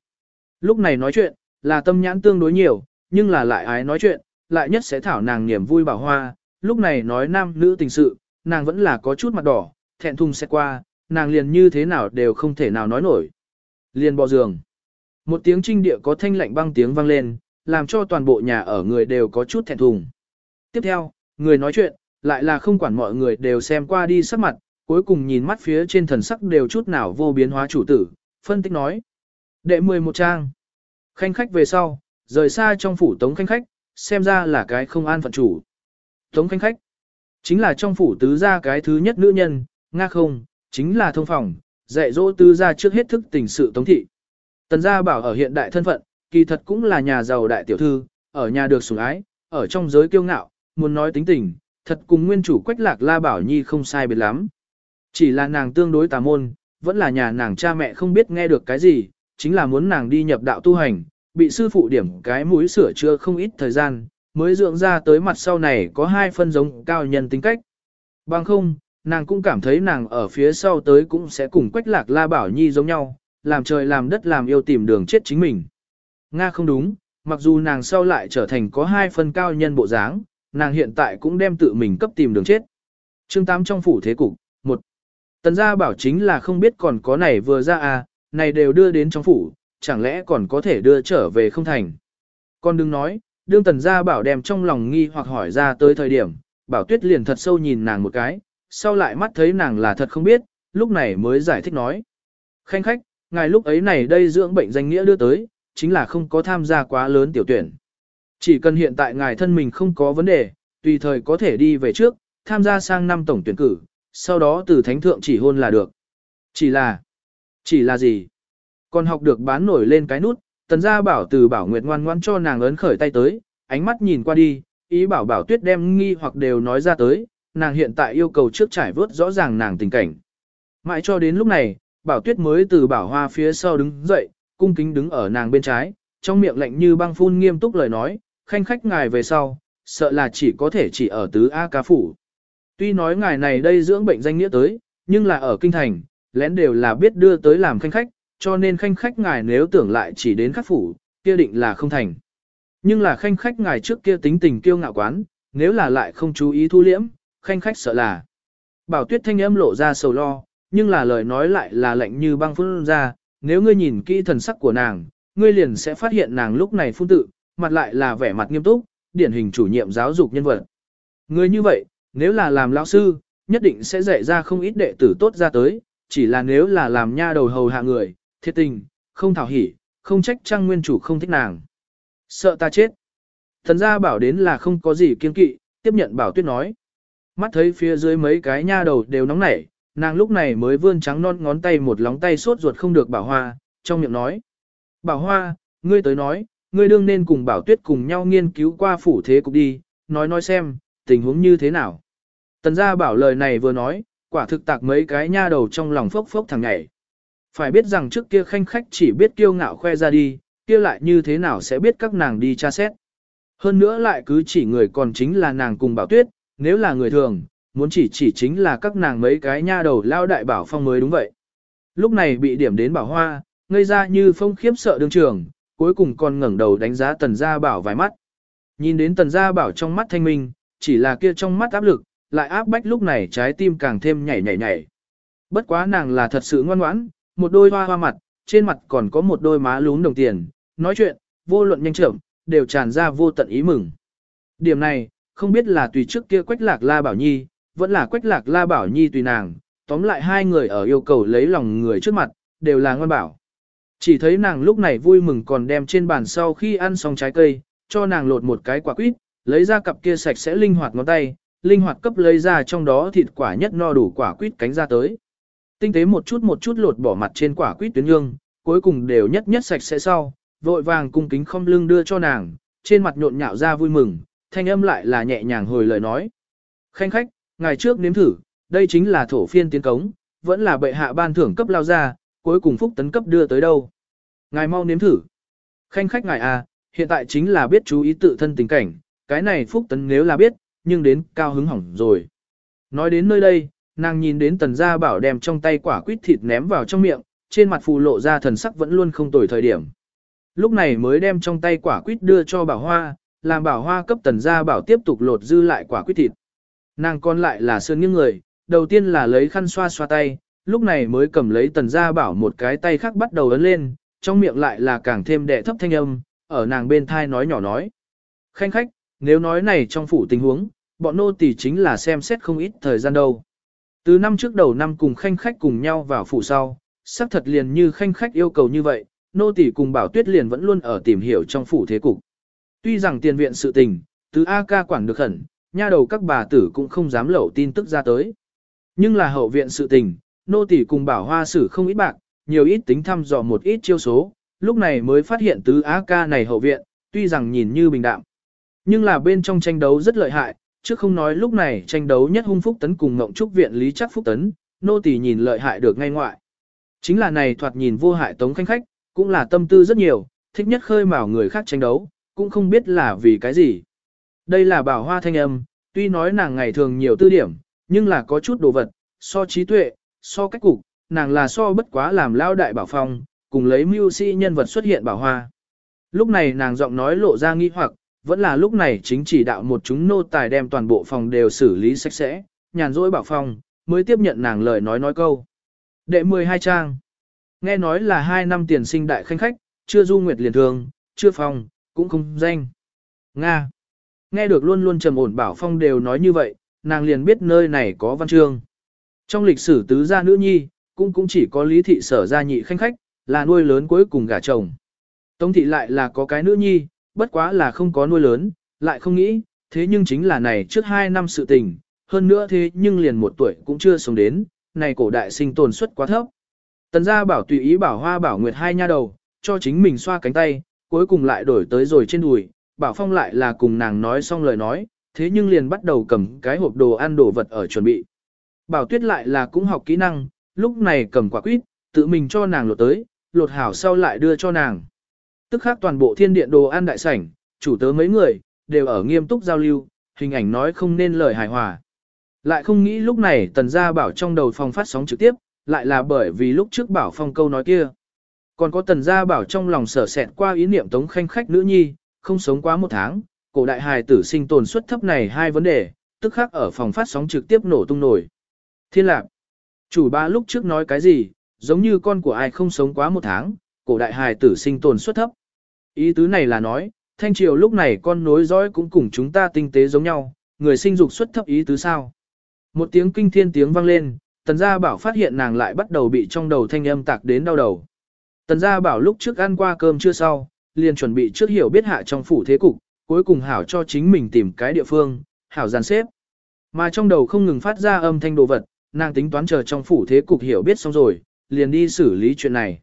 Lúc này nói chuyện, là tâm nhãn tương đối nhiều, nhưng là lại ái nói chuyện, lại nhất sẽ thảo nàng niềm vui bảo hoa, lúc này nói nam nữ tình sự, nàng vẫn là có chút mặt đỏ, thẹn thùng sẽ qua, nàng liền như thế nào đều không thể nào nói nổi. Liền bò giường. Một tiếng trinh địa có thanh lạnh băng tiếng vang lên, làm cho toàn bộ nhà ở người đều có chút thẹn thùng. Tiếp theo, người nói chuyện, lại là không quản mọi người đều xem qua đi sắc mặt, cuối cùng nhìn mắt phía trên thần sắc đều chút nào vô biến hóa chủ tử, phân tích nói. Đệ 11 trang. Khanh khách về sau, rời xa trong phủ tống khanh khách, xem ra là cái không an phận chủ. Tống khanh khách, chính là trong phủ tứ gia cái thứ nhất nữ nhân, nga không, chính là thông phòng, dạy dỗ tứ gia trước hết thức tình sự tống thị. Tần gia bảo ở hiện đại thân phận, kỳ thật cũng là nhà giàu đại tiểu thư, ở nhà được sủng ái, ở trong giới kiêu ngạo, muốn nói tính tình, thật cùng nguyên chủ quách lạc la bảo nhi không sai biệt lắm. Chỉ là nàng tương đối tà môn, vẫn là nhà nàng cha mẹ không biết nghe được cái gì, chính là muốn nàng đi nhập đạo tu hành, bị sư phụ điểm cái mũi sửa chữa không ít thời gian, mới dưỡng ra tới mặt sau này có hai phân giống cao nhân tính cách. Bằng không, nàng cũng cảm thấy nàng ở phía sau tới cũng sẽ cùng quách lạc la bảo nhi giống nhau, làm trời làm đất làm yêu tìm đường chết chính mình. Nga không đúng, mặc dù nàng sau lại trở thành có hai phân cao nhân bộ dáng, nàng hiện tại cũng đem tự mình cấp tìm đường chết. Chương 8 trong phủ thế cục, 1. Tần gia bảo chính là không biết còn có này vừa ra à, này đều đưa đến trong phủ, chẳng lẽ còn có thể đưa trở về không thành. Con đừng nói, đương tần gia bảo đem trong lòng nghi hoặc hỏi ra tới thời điểm, bảo tuyết liền thật sâu nhìn nàng một cái, sau lại mắt thấy nàng là thật không biết, lúc này mới giải thích nói. Khanh khách, ngài lúc ấy này đây dưỡng bệnh danh nghĩa đưa tới, chính là không có tham gia quá lớn tiểu tuyển. Chỉ cần hiện tại ngài thân mình không có vấn đề, tùy thời có thể đi về trước, tham gia sang năm tổng tuyển cử, sau đó từ thánh thượng chỉ hôn là được. Chỉ là, chỉ là gì? Còn học được bán nổi lên cái nút, tần gia bảo từ bảo nguyệt ngoan ngoan cho nàng ấn khởi tay tới, ánh mắt nhìn qua đi, ý bảo bảo tuyết đem nghi hoặc đều nói ra tới, nàng hiện tại yêu cầu trước trải vớt rõ ràng nàng tình cảnh. Mãi cho đến lúc này, bảo tuyết mới từ bảo hoa phía sau đứng dậy, cung kính đứng ở nàng bên trái, trong miệng lạnh như băng phun nghiêm túc lời nói, khanh khách ngài về sau, sợ là chỉ có thể chỉ ở tứ A ca phủ. Tuy nói ngài này đây dưỡng bệnh danh nghĩa tới, nhưng là ở kinh thành, lén đều là biết đưa tới làm khanh khách, cho nên khanh khách ngài nếu tưởng lại chỉ đến khắc phủ, kia định là không thành. Nhưng là khanh khách ngài trước kia tính tình kiêu ngạo quán, nếu là lại không chú ý thu liễm, khanh khách sợ là. Bảo tuyết thanh âm lộ ra sầu lo, nhưng là lời nói lại là lạnh như băng phun ra, nếu ngươi nhìn kỹ thần sắc của nàng, ngươi liền sẽ phát hiện nàng lúc này phun tự, mặt lại là vẻ mặt nghiêm túc, điển hình chủ nhiệm giáo dục nhân vật. ngươi như vậy, nếu là làm lão sư, nhất định sẽ dạy ra không ít đệ tử tốt ra tới, chỉ là nếu là làm nha đầu hầu hạ người, thiệt tình, không thảo hỉ, không trách trang nguyên chủ không thích nàng. Sợ ta chết. Thần gia bảo đến là không có gì kiên kỵ, tiếp nhận bảo tuyết nói. Mắt thấy phía dưới mấy cái nha đầu đều nóng nảy, nàng lúc này mới vươn trắng non ngón tay một lóng tay sốt ruột không được bảo hoa, trong miệng nói. Bảo hoa, ngươi tới nói, ngươi đương nên cùng bảo tuyết cùng nhau nghiên cứu qua phủ thế cục đi, nói nói xem, tình huống như thế nào. Tần gia bảo lời này vừa nói, quả thực tạc mấy cái nha đầu trong lòng phốc phốc thằng nhảy. Phải biết rằng trước kia khanh khách chỉ biết kiêu ngạo khoe ra đi, kia lại như thế nào sẽ biết các nàng đi tra xét. Hơn nữa lại cứ chỉ người còn chính là nàng cùng bảo tuyết, nếu là người thường, muốn chỉ chỉ chính là các nàng mấy cái nha đầu lao đại bảo phong mới đúng vậy. Lúc này bị điểm đến bảo hoa, ngây ra như phong khiếp sợ đương trường, cuối cùng còn ngẩng đầu đánh giá tần gia bảo vài mắt. Nhìn đến tần gia bảo trong mắt thanh minh, chỉ là kia trong mắt áp lực, lại áp bách lúc này trái tim càng thêm nhảy nhảy nhảy. Bất quá nàng là thật sự ngoan ngoãn, một đôi hoa hoa mặt, trên mặt còn có một đôi má lún đồng tiền, nói chuyện, vô luận nhanh chậm, đều tràn ra vô tận ý mừng. Điểm này, không biết là tùy trước kia quách lạc la bảo nhi, vẫn là quách lạc la bảo nhi tùy nàng, tóm lại hai người ở yêu cầu lấy lòng người trước mặt, đều là ngoan bảo. Chỉ thấy nàng lúc này vui mừng còn đem trên bàn sau khi ăn xong trái cây, cho nàng lột một cái quả quýt, lấy ra cặp kia sạch sẽ linh hoạt ngón tay, linh hoạt cấp lấy ra trong đó thịt quả nhất no đủ quả quýt cánh ra tới. Tinh tế một chút một chút lột bỏ mặt trên quả quýt tuyến nhương, cuối cùng đều nhất nhất sạch sẽ sau, vội vàng cung kính không lưng đưa cho nàng, trên mặt nhộn nhạo ra vui mừng, thanh âm lại là nhẹ nhàng hồi lời nói. Khanh khách, ngày trước nếm thử, đây chính là thổ phiên tiến cống, vẫn là bệ hạ ban thưởng cấp lao ra, cuối cùng phúc tấn cấp đưa tới đâu. Ngài mau nếm thử. Khanh khách ngài à, hiện tại chính là biết chú ý tự thân tình cảnh, cái này phúc tấn nếu là biết, nhưng đến cao hứng hỏng rồi. Nói đến nơi đây, nàng nhìn đến tần gia bảo đem trong tay quả quýt thịt ném vào trong miệng, trên mặt phù lộ ra thần sắc vẫn luôn không tồi thời điểm. Lúc này mới đem trong tay quả quýt đưa cho bảo hoa, làm bảo hoa cấp tần gia bảo tiếp tục lột dư lại quả quýt thịt. Nàng còn lại là sơn những người, đầu tiên là lấy khăn xoa xoa tay, lúc này mới cầm lấy tần gia bảo một cái tay khác bắt đầu ấn lên, trong miệng lại là càng thêm đệ thấp thanh âm, ở nàng bên thai nói nhỏ nói. Khanh khách, nếu nói này trong phủ tình huống, bọn nô tỳ chính là xem xét không ít thời gian đâu. Từ năm trước đầu năm cùng khanh khách cùng nhau vào phủ sau, xác thật liền như khanh khách yêu cầu như vậy, nô tỳ cùng bảo tuyết liền vẫn luôn ở tìm hiểu trong phủ thế cục. Tuy rằng tiền viện sự tình, từ A ca quản được khẩn, nha đầu các bà tử cũng không dám lẩu tin tức ra tới. Nhưng là hậu viện sự tình, nô tỷ cùng bảo hoa sử không ít bạc, nhiều ít tính thăm dò một ít chiêu số, lúc này mới phát hiện tứ á ca này hậu viện, tuy rằng nhìn như bình đạm. Nhưng là bên trong tranh đấu rất lợi hại, chứ không nói lúc này tranh đấu nhất hung phúc tấn cùng ngộng trúc viện lý chắc phúc tấn, nô tỳ nhìn lợi hại được ngay ngoại. Chính là này thoạt nhìn vô hại tống khanh khách, cũng là tâm tư rất nhiều, thích nhất khơi mào người khác tranh đấu, cũng không biết là vì cái gì. Đây là bảo hoa thanh âm, tuy nói nàng ngày thường nhiều tư điểm, nhưng là có chút đồ vật, so trí tuệ, so cách cục, nàng là so bất quá làm lao đại bảo phong, cùng lấy mưu sĩ nhân vật xuất hiện bảo hoa. Lúc này nàng giọng nói lộ ra nghi hoặc, vẫn là lúc này chính chỉ đạo một chúng nô tài đem toàn bộ phòng đều xử lý sạch sẽ, nhàn rỗi bảo phong, mới tiếp nhận nàng lời nói nói câu. Đệ 12 trang. Nghe nói là 2 năm tiền sinh đại khanh khách, chưa du nguyệt liền thường, chưa phong, cũng không danh. Nga. Nghe được luôn luôn trầm ổn bảo phong đều nói như vậy, nàng liền biết nơi này có văn chương. Trong lịch sử tứ gia nữ nhi, cũng cũng chỉ có lý thị sở gia nhị khanh khách, là nuôi lớn cuối cùng gả chồng. Tống thị lại là có cái nữ nhi, bất quá là không có nuôi lớn, lại không nghĩ, thế nhưng chính là này trước hai năm sự tình, hơn nữa thế nhưng liền một tuổi cũng chưa sống đến, này cổ đại sinh tồn suất quá thấp. Tần gia bảo tùy ý bảo hoa bảo nguyệt hai nha đầu, cho chính mình xoa cánh tay, cuối cùng lại đổi tới rồi trên đùi, bảo phong lại là cùng nàng nói xong lời nói, thế nhưng liền bắt đầu cầm cái hộp đồ ăn đồ vật ở chuẩn bị. Bảo tuyết lại là cũng học kỹ năng, lúc này cầm quả quýt, tự mình cho nàng lột tới, lột hảo sau lại đưa cho nàng. Tức khác toàn bộ thiên điện đồ ăn đại sảnh, chủ tớ mấy người, đều ở nghiêm túc giao lưu, hình ảnh nói không nên lời hài hòa. Lại không nghĩ lúc này tần gia bảo trong đầu phòng phát sóng trực tiếp, lại là bởi vì lúc trước bảo phong câu nói kia. Còn có tần gia bảo trong lòng sở sẹn qua ý niệm tống khanh khách nữ nhi, không sống quá một tháng, cổ đại hài tử sinh tồn suất thấp này hai vấn đề, tức khác ở phòng phát sóng trực tiếp nổ tung nổi. Thiên lạc, chủ ba lúc trước nói cái gì, giống như con của ai không sống quá một tháng, cổ đại hài tử sinh tồn suất thấp. Ý tứ này là nói, thanh triều lúc này con nối dõi cũng cùng chúng ta tinh tế giống nhau, người sinh dục suất thấp ý tứ sao. Một tiếng kinh thiên tiếng vang lên, tần gia bảo phát hiện nàng lại bắt đầu bị trong đầu thanh âm tạc đến đau đầu. Tần gia bảo lúc trước ăn qua cơm chưa sau, liền chuẩn bị trước hiểu biết hạ trong phủ thế cục, cuối cùng hảo cho chính mình tìm cái địa phương, hảo dàn xếp. Mà trong đầu không ngừng phát ra âm thanh đồ vật, nàng tính toán chờ trong phủ thế cục hiểu biết xong rồi, liền đi xử lý chuyện này.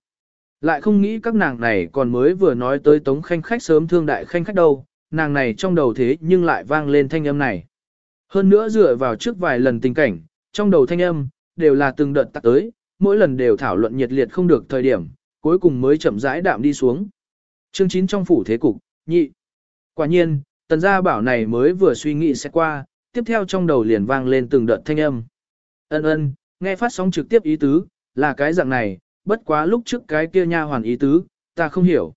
Lại không nghĩ các nàng này còn mới vừa nói tới tống khanh khách sớm thương đại khanh khách đâu, nàng này trong đầu thế nhưng lại vang lên thanh âm này. Hơn nữa dựa vào trước vài lần tình cảnh, trong đầu thanh âm, đều là từng đợt tắt tới, mỗi lần đều thảo luận nhiệt liệt không được thời điểm, cuối cùng mới chậm rãi đạm đi xuống. Chương 9 trong phủ thế cục, nhị. Quả nhiên, tần gia bảo này mới vừa suy nghĩ sẽ qua, tiếp theo trong đầu liền vang lên từng đợt thanh âm. Ân ân, nghe phát sóng trực tiếp ý tứ, là cái dạng này, bất quá lúc trước cái kia nha hoàn ý tứ, ta không hiểu.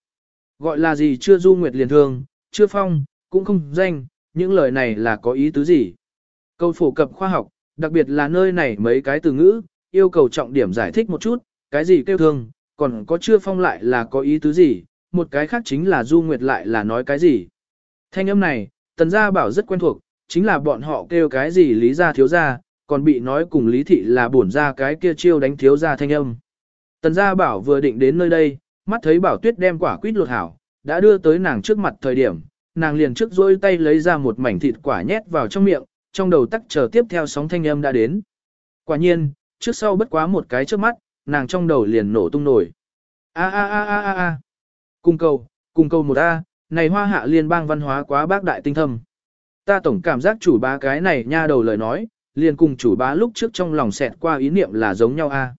Gọi là gì chưa du nguyệt liền thương, chưa phong, cũng không danh, những lời này là có ý tứ gì. Câu phổ cập khoa học, đặc biệt là nơi này mấy cái từ ngữ, yêu cầu trọng điểm giải thích một chút, cái gì kêu thương, còn có chưa phong lại là có ý tứ gì, một cái khác chính là du nguyệt lại là nói cái gì. Thanh âm này, tần gia bảo rất quen thuộc, chính là bọn họ kêu cái gì lý gia thiếu gia, còn bị nói cùng lý thị là bổn ra cái kia chiêu đánh thiếu gia thanh âm. Tần gia bảo vừa định đến nơi đây, mắt thấy bảo tuyết đem quả quýt lột hảo, đã đưa tới nàng trước mặt thời điểm, nàng liền trước dôi tay lấy ra một mảnh thịt quả nhét vào trong miệng, trong đầu tắc chờ tiếp theo sóng thanh âm đã đến. Quả nhiên, trước sau bất quá một cái trước mắt, nàng trong đầu liền nổ tung nổi. A a a a a a. Cung cầu, cung cầu một A, này hoa hạ liên bang văn hóa quá bác đại tinh thâm. Ta tổng cảm giác chủ bá cái này nha đầu lời nói, liền cùng chủ bá lúc trước trong lòng xẹt qua ý niệm là giống nhau A.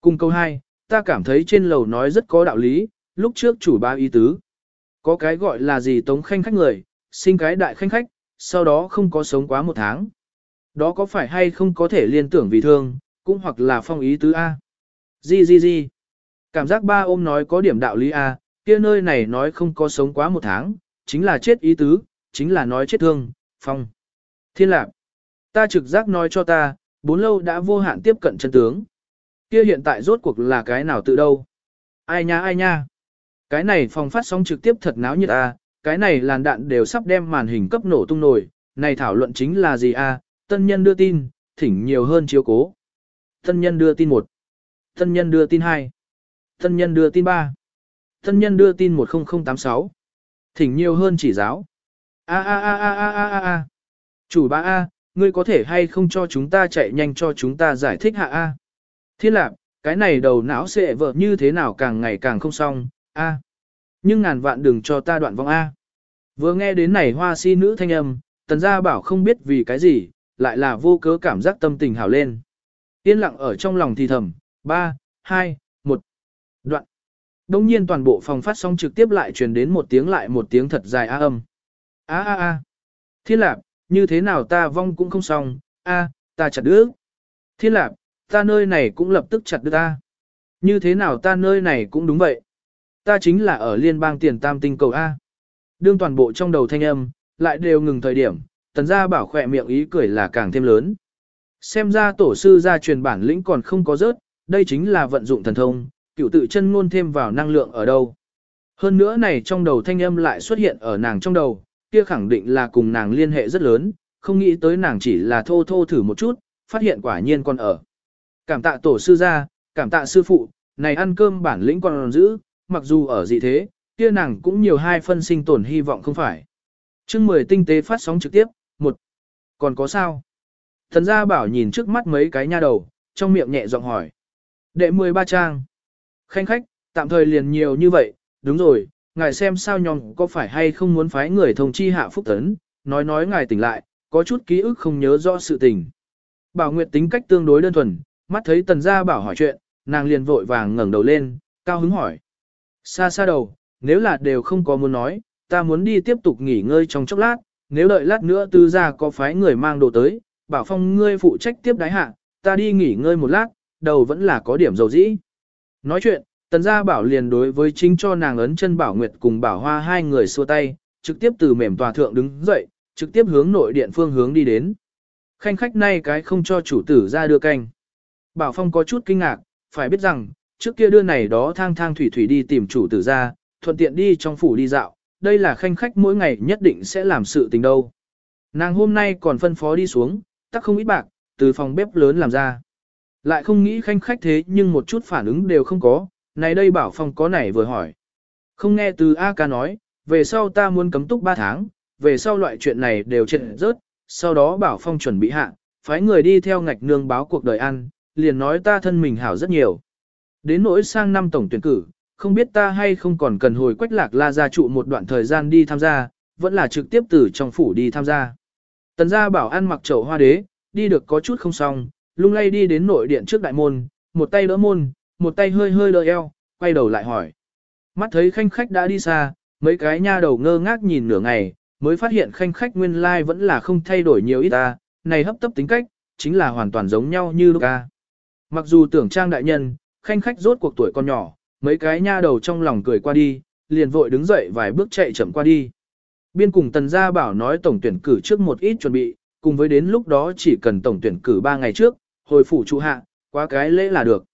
Cung câu 2, ta cảm thấy trên lầu nói rất có đạo lý, lúc trước chủ bá ý tứ. Có cái gọi là gì tống khanh khách người, sinh cái đại khanh khách, sau đó không có sống quá một tháng. Đó có phải hay không có thể liên tưởng vì thương, cũng hoặc là phong ý tứ A. Gì gì gì. Cảm giác ba ôm nói có điểm đạo lý A, kia nơi này nói không có sống quá một tháng, chính là chết ý tứ, chính là nói chết thương, phong. Thiên lạc. Ta trực giác nói cho ta, bốn lâu đã vô hạn tiếp cận chân tướng. Kia hiện tại rốt cuộc là cái nào tự đâu? Ai nha ai nha? Cái này phòng phát sóng trực tiếp thật náo nhiệt a, cái này làn đạn đều sắp đem màn hình cấp nổ tung nổi, này thảo luận chính là gì a? Tân nhân đưa tin, thỉnh nhiều hơn chiếu cố. Tân nhân đưa tin 1. Tân nhân đưa tin 2. Tân nhân đưa tin 3. Tân nhân đưa tin 10086. Thỉnh nhiều hơn chỉ giáo. A a a a a a a a. Chủ ba A, ngươi có thể hay không cho chúng ta chạy nhanh cho chúng ta giải thích hạ A. Thiên lạc, cái này đầu não sẽ vợ như thế nào càng ngày càng không xong, A. Nhưng ngàn vạn đừng cho ta đoạn vong A. Vừa nghe đến này hoa si nữ thanh âm, tần gia bảo không biết vì cái gì, lại là vô cớ cảm giác tâm tình hào lên. Yên lặng ở trong lòng thì thầm, 3, 2, 1, đoạn. Đông nhiên toàn bộ phòng phát sóng trực tiếp lại truyền đến một tiếng lại một tiếng thật dài a âm. A a a. Thiên lạp, như thế nào ta vong cũng không xong, a, ta chặt đứa. Thiên lạp, ta nơi này cũng lập tức chặt đứa ta. Như thế nào ta nơi này cũng đúng vậy. Ta chính là ở liên bang tiền tam tinh cầu A. Đương toàn bộ trong đầu thanh âm, lại đều ngừng thời điểm, tần gia bảo khỏe miệng ý cười là càng thêm lớn. Xem ra tổ sư gia truyền bản lĩnh còn không có rớt, đây chính là vận dụng thần thông, cửu tự chân ngôn thêm vào năng lượng ở đâu. Hơn nữa này trong đầu thanh âm lại xuất hiện ở nàng trong đầu, kia khẳng định là cùng nàng liên hệ rất lớn, không nghĩ tới nàng chỉ là thô thô thử một chút, phát hiện quả nhiên còn ở. Cảm tạ tổ sư gia, cảm tạ sư phụ, này ăn cơm bản lĩnh còn giữ, mặc dù ở dị thế, kia nàng cũng nhiều hai phân sinh tồn hy vọng không phải. chương 10 tinh tế phát sóng trực tiếp, một Còn có sao? Thần gia bảo nhìn trước mắt mấy cái nha đầu, trong miệng nhẹ giọng hỏi. Đệ 13 trang. Khanh khách, tạm thời liền nhiều như vậy, đúng rồi, ngài xem sao nhóm có phải hay không muốn phái người thông chi hạ phúc tấn, nói nói ngài tỉnh lại, có chút ký ức không nhớ rõ sự tình. Bảo Nguyệt tính cách tương đối đơn thuần, mắt thấy tần gia bảo hỏi chuyện, nàng liền vội vàng ngẩng đầu lên, cao hứng hỏi. Xa xa đầu, nếu là đều không có muốn nói, ta muốn đi tiếp tục nghỉ ngơi trong chốc lát, nếu đợi lát nữa tư gia có phái người mang đồ tới, bảo phong ngươi phụ trách tiếp đái hạ, ta đi nghỉ ngơi một lát, đầu vẫn là có điểm dầu dĩ. Nói chuyện, tần gia bảo liền đối với chính cho nàng ấn chân bảo nguyệt cùng bảo hoa hai người xua tay, trực tiếp từ mềm tòa thượng đứng dậy, trực tiếp hướng nội điện phương hướng đi đến. Khanh khách nay cái không cho chủ tử ra đưa canh. Bảo phong có chút kinh ngạc, phải biết rằng, trước kia đưa này đó thang thang thủy thủy đi tìm chủ tử ra, thuận tiện đi trong phủ đi dạo, đây là khanh khách mỗi ngày nhất định sẽ làm sự tình đâu. Nàng hôm nay còn phân phó đi xuống, tắc không ít bạc, từ phòng bếp lớn làm ra. Lại không nghĩ khanh khách thế nhưng một chút phản ứng đều không có, này đây bảo phong có này vừa hỏi. Không nghe từ A ca nói, về sau ta muốn cấm túc 3 tháng, về sau loại chuyện này đều chuyện rớt, sau đó bảo phong chuẩn bị hạ, phái người đi theo ngạch nương báo cuộc đời ăn, liền nói ta thân mình hảo rất nhiều. Đến nỗi sang năm tổng tuyển cử, không biết ta hay không còn cần hồi quách lạc la gia trụ một đoạn thời gian đi tham gia, vẫn là trực tiếp từ trong phủ đi tham gia. Tần gia bảo ăn mặc chậu hoa đế, đi được có chút không xong, lung lay đi đến nội điện trước đại môn, một tay đỡ môn, một tay hơi hơi đỡ eo, quay đầu lại hỏi. Mắt thấy khanh khách đã đi xa, mấy cái nha đầu ngơ ngác nhìn nửa ngày, mới phát hiện khanh khách nguyên lai vẫn là không thay đổi nhiều ít ta, này hấp tấp tính cách, chính là hoàn toàn giống nhau như lúc ca. Mặc dù tưởng trang đại nhân, khanh khách rốt cuộc tuổi con nhỏ, mấy cái nha đầu trong lòng cười qua đi, liền vội đứng dậy vài bước chạy chậm qua đi. Biên cùng tần gia bảo nói tổng tuyển cử trước một ít chuẩn bị, cùng với đến lúc đó chỉ cần tổng tuyển cử 3 ngày trước, hồi phủ trụ hạ, qua cái lễ là được.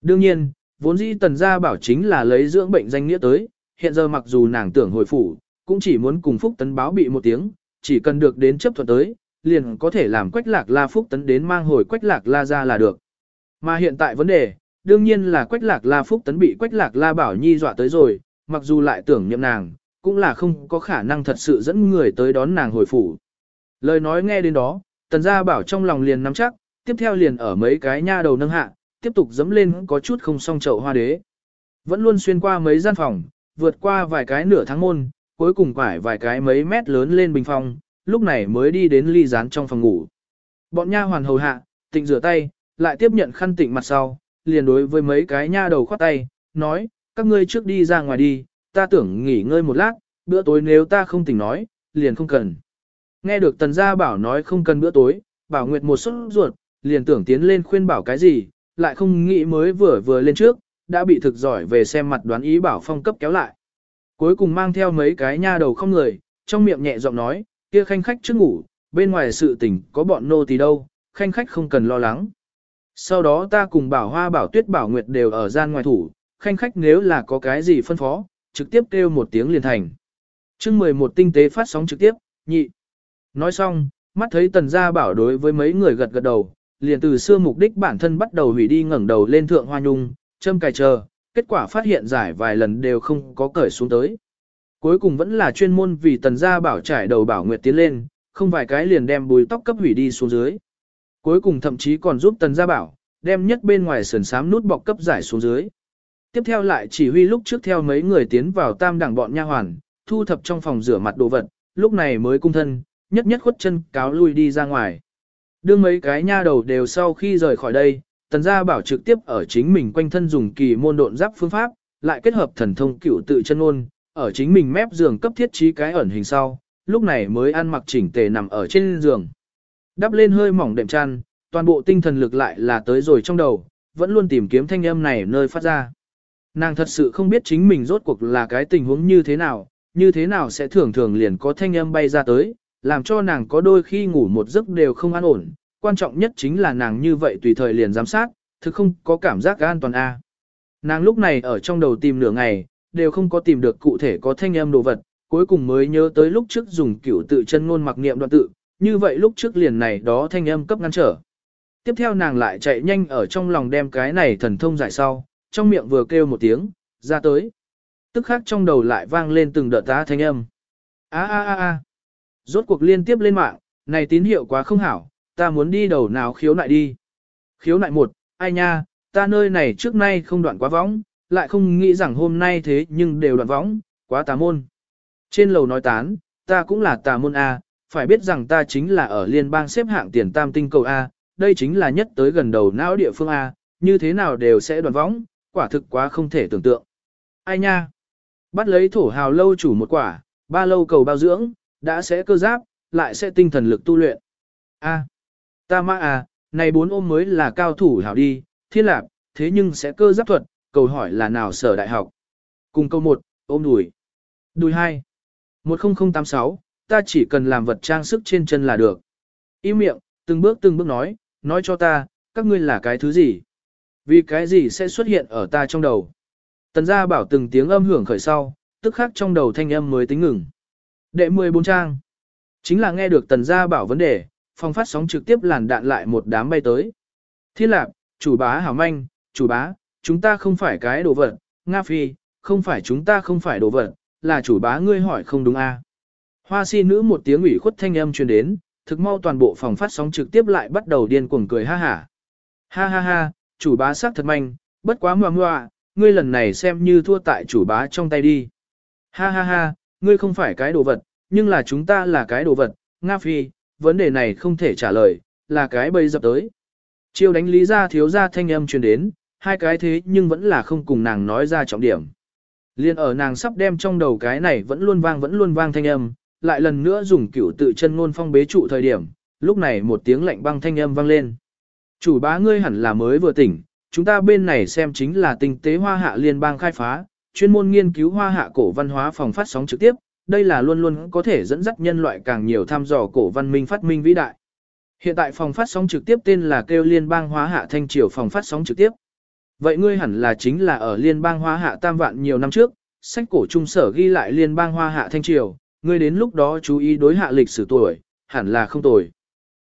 Đương nhiên, vốn dĩ tần gia bảo chính là lấy dưỡng bệnh danh nghĩa tới, hiện giờ mặc dù nàng tưởng hồi phủ, cũng chỉ muốn cùng Phúc Tấn báo bị một tiếng, chỉ cần được đến chấp thuận tới, liền có thể làm Quách Lạc La Phúc Tấn đến mang hồi Quách Lạc La ra là được. Mà hiện tại vấn đề, đương nhiên là Quách Lạc La Phúc Tấn bị Quách Lạc La Bảo Nhi dọa tới rồi, mặc dù lại tưởng nhậm nàng, cũng là không có khả năng thật sự dẫn người tới đón nàng hồi phủ. Lời nói nghe đến đó, Tần Gia Bảo trong lòng liền nắm chắc, tiếp theo liền ở mấy cái nha đầu nâng hạ, tiếp tục dẫm lên có chút không song chậu hoa đế. Vẫn luôn xuyên qua mấy gian phòng, vượt qua vài cái nửa tháng môn, cuối cùng quải vài cái mấy mét lớn lên bình phòng, lúc này mới đi đến ly rán trong phòng ngủ. Bọn nha hoàn hầu hạ, tịnh rửa tay, lại tiếp nhận khăn tịnh mặt sau, liền đối với mấy cái nha đầu khoát tay, nói, các ngươi trước đi ra ngoài đi, ta tưởng nghỉ ngơi một lát, bữa tối nếu ta không tỉnh nói, liền không cần. Nghe được tần gia bảo nói không cần bữa tối, bảo nguyệt một suất ruột, liền tưởng tiến lên khuyên bảo cái gì, lại không nghĩ mới vừa vừa lên trước, đã bị thực giỏi về xem mặt đoán ý bảo phong cấp kéo lại. Cuối cùng mang theo mấy cái nha đầu không người, trong miệng nhẹ giọng nói, kia khanh khách trước ngủ, bên ngoài sự tình có bọn nô tỳ đâu, khanh khách không cần lo lắng. Sau đó ta cùng bảo hoa bảo tuyết bảo nguyệt đều ở gian ngoài thủ, khanh khách nếu là có cái gì phân phó, trực tiếp kêu một tiếng liền thành. chương 11 tinh tế phát sóng trực tiếp, nhị. Nói xong, mắt thấy tần gia bảo đối với mấy người gật gật đầu, liền từ xưa mục đích bản thân bắt đầu hủy đi ngẩng đầu lên thượng hoa nhung, châm cài chờ, kết quả phát hiện giải vài lần đều không có cởi xuống tới. Cuối cùng vẫn là chuyên môn vì tần gia bảo trải đầu bảo nguyệt tiến lên, không vài cái liền đem bùi tóc cấp hủy đi xuống dưới. Cuối cùng thậm chí còn giúp tần gia bảo, đem nhất bên ngoài sườn sám nút bọc cấp giải xuống dưới. Tiếp theo lại chỉ huy lúc trước theo mấy người tiến vào tam đẳng bọn nha hoàn, thu thập trong phòng rửa mặt đồ vật, lúc này mới cung thân, nhất nhất khuất chân cáo lui đi ra ngoài. Đương mấy cái nha đầu đều sau khi rời khỏi đây, tần gia bảo trực tiếp ở chính mình quanh thân dùng kỳ môn độn giáp phương pháp, lại kết hợp thần thông cựu tự chân ôn, ở chính mình mép giường cấp thiết trí cái ẩn hình sau, lúc này mới ăn mặc chỉnh tề nằm ở trên giường. Đắp lên hơi mỏng đệm chăn, toàn bộ tinh thần lực lại là tới rồi trong đầu, vẫn luôn tìm kiếm thanh âm này nơi phát ra. Nàng thật sự không biết chính mình rốt cuộc là cái tình huống như thế nào, như thế nào sẽ thường thường liền có thanh âm bay ra tới, làm cho nàng có đôi khi ngủ một giấc đều không an ổn, quan trọng nhất chính là nàng như vậy tùy thời liền giám sát, thực không có cảm giác an toàn a. Nàng lúc này ở trong đầu tìm nửa ngày, đều không có tìm được cụ thể có thanh âm đồ vật, cuối cùng mới nhớ tới lúc trước dùng cửu tự chân ngôn mặc niệm đoạn tự, như vậy lúc trước liền này đó thanh âm cấp ngăn trở. Tiếp theo nàng lại chạy nhanh ở trong lòng đem cái này thần thông giải sau, trong miệng vừa kêu một tiếng, ra tới. Tức khác trong đầu lại vang lên từng đợt tá thanh âm. a a a a Rốt cuộc liên tiếp lên mạng, này tín hiệu quá không hảo, ta muốn đi đầu nào khiếu nại đi. Khiếu nại một, ai nha, ta nơi này trước nay không đoạn quá võng, lại không nghĩ rằng hôm nay thế nhưng đều đoạn võng, quá tà môn. Trên lầu nói tán, ta cũng là tà môn A, phải biết rằng ta chính là ở liên bang xếp hạng tiền tam tinh cầu A, đây chính là nhất tới gần đầu não địa phương A, như thế nào đều sẽ đoạn võng, quả thực quá không thể tưởng tượng. Ai nha? Bắt lấy thổ hào lâu chủ một quả, ba lâu cầu bao dưỡng, đã sẽ cơ giáp, lại sẽ tinh thần lực tu luyện. A, ta ma à, này bốn ôm mới là cao thủ hảo đi, thiên lạc, thế nhưng sẽ cơ giáp thuật, câu hỏi là nào sở đại học. Cùng câu 1, ôm đùi. Đùi 2. 10086, ta chỉ cần làm vật trang sức trên chân là được. Im miệng, từng bước từng bước nói, nói cho ta, các ngươi là cái thứ gì? Vì cái gì sẽ xuất hiện ở ta trong đầu? Tần gia bảo từng tiếng âm hưởng khởi sau, tức khắc trong đầu thanh âm mới tính ngừng. Đệ 14 trang. Chính là nghe được tần gia bảo vấn đề, phòng phát sóng trực tiếp làn đạn lại một đám bay tới. Thiên lạc, chủ bá hảo manh, chủ bá, chúng ta không phải cái đồ vật, Nga Phi, không phải chúng ta không phải đồ vật, là chủ bá ngươi hỏi không đúng a à. Hoa si nữ một tiếng ủy khuất thanh âm truyền đến, thực mau toàn bộ phòng phát sóng trực tiếp lại bắt đầu điên cuồng cười ha hả. Ha ha ha, chủ bá sắc thật manh, bất quá ngoà ngoà, ngươi lần này xem như thua tại chủ bá trong tay đi. Ha ha ha, ngươi không phải cái đồ vật, nhưng là chúng ta là cái đồ vật, Nga Phi, vấn đề này không thể trả lời, là cái bây dập tới. Chiêu đánh lý ra thiếu ra thanh âm truyền đến, hai cái thế nhưng vẫn là không cùng nàng nói ra trọng điểm. Liên ở nàng sắp đem trong đầu cái này vẫn luôn vang vẫn luôn vang thanh âm, lại lần nữa dùng cửu tự chân ngôn phong bế trụ thời điểm, lúc này một tiếng lạnh băng thanh âm vang lên. Chủ bá ngươi hẳn là mới vừa tỉnh, chúng ta bên này xem chính là tinh tế hoa hạ liên bang khai phá, chuyên môn nghiên cứu hoa hạ cổ văn hóa phòng phát sóng trực tiếp, đây là luôn luôn có thể dẫn dắt nhân loại càng nhiều thăm dò cổ văn minh phát minh vĩ đại. Hiện tại phòng phát sóng trực tiếp tên là kêu liên bang hóa hạ thanh triều phòng phát sóng trực tiếp. Vậy ngươi hẳn là chính là ở liên bang Hóa hạ tam vạn nhiều năm trước, sách cổ trung sở ghi lại liên bang hoa hạ thanh triều, ngươi đến lúc đó chú ý đối hạ lịch sử tuổi, hẳn là không tồi.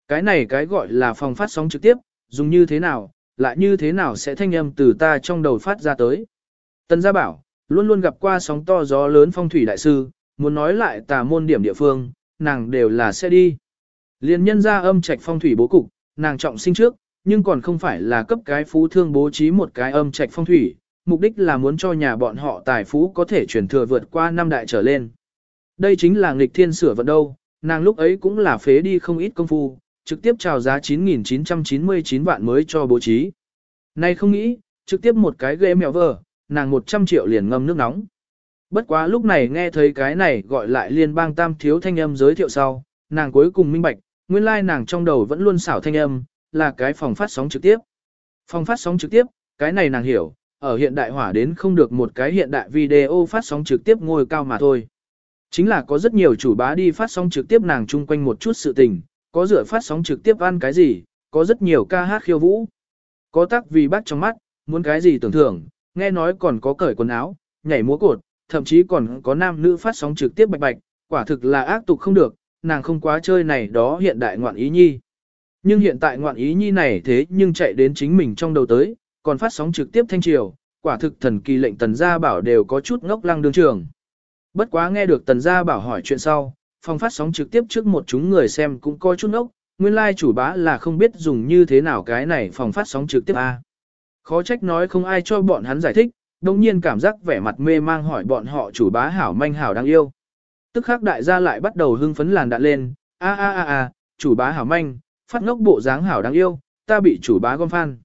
Cái này cái gọi là phòng phát sóng trực tiếp, dùng như thế nào, lại như thế nào sẽ thanh âm từ ta trong đầu phát ra tới. Tần gia bảo, luôn luôn gặp qua sóng to gió lớn phong thủy đại sư, muốn nói lại tà môn điểm địa phương, nàng đều là sẽ đi. Liên nhân ra âm trạch phong thủy bố cục, nàng trọng sinh trước, nhưng còn không phải là cấp cái phú thương bố trí một cái âm trạch phong thủy, mục đích là muốn cho nhà bọn họ tài phú có thể chuyển thừa vượt qua năm đại trở lên. Đây chính là nghịch thiên sửa vận đâu, nàng lúc ấy cũng là phế đi không ít công phu, trực tiếp chào giá 9.999 vạn mới cho bố trí. Nay không nghĩ, trực tiếp một cái ghế mèo vờ, nàng 100 triệu liền ngâm nước nóng. Bất quá lúc này nghe thấy cái này gọi lại liên bang tam thiếu thanh âm giới thiệu sau, nàng cuối cùng minh bạch, nguyên lai nàng trong đầu vẫn luôn xảo thanh âm, là cái phòng phát sóng trực tiếp. Phòng phát sóng trực tiếp, cái này nàng hiểu, ở hiện đại hỏa đến không được một cái hiện đại video phát sóng trực tiếp ngôi cao mà thôi. Chính là có rất nhiều chủ bá đi phát sóng trực tiếp nàng chung quanh một chút sự tình, có rửa phát sóng trực tiếp ăn cái gì, có rất nhiều ca hát khiêu vũ. Có tác vì bắt trong mắt, muốn cái gì tưởng thưởng, nghe nói còn có cởi quần áo, nhảy múa cột, thậm chí còn có nam nữ phát sóng trực tiếp bạch bạch, quả thực là ác tục không được, nàng không quá chơi này đó hiện đại ngoạn ý nhi. Nhưng hiện tại ngoạn ý nhi này thế nhưng chạy đến chính mình trong đầu tới, còn phát sóng trực tiếp thanh triều, quả thực thần kỳ lệnh tần gia bảo đều có chút ngốc lăng đương trường. Bất quá nghe được tần gia bảo hỏi chuyện sau, phòng phát sóng trực tiếp trước một chúng người xem cũng coi chút ngốc. nguyên lai like chủ bá là không biết dùng như thế nào cái này phòng phát sóng trực tiếp a. Khó trách nói không ai cho bọn hắn giải thích, đồng nhiên cảm giác vẻ mặt mê mang hỏi bọn họ chủ bá hảo manh hảo đang yêu. Tức khắc đại gia lại bắt đầu hưng phấn làn đạn lên, a a a a, chủ bá hảo manh, phát ngốc bộ dáng hảo đáng yêu, ta bị chủ bá gom phan.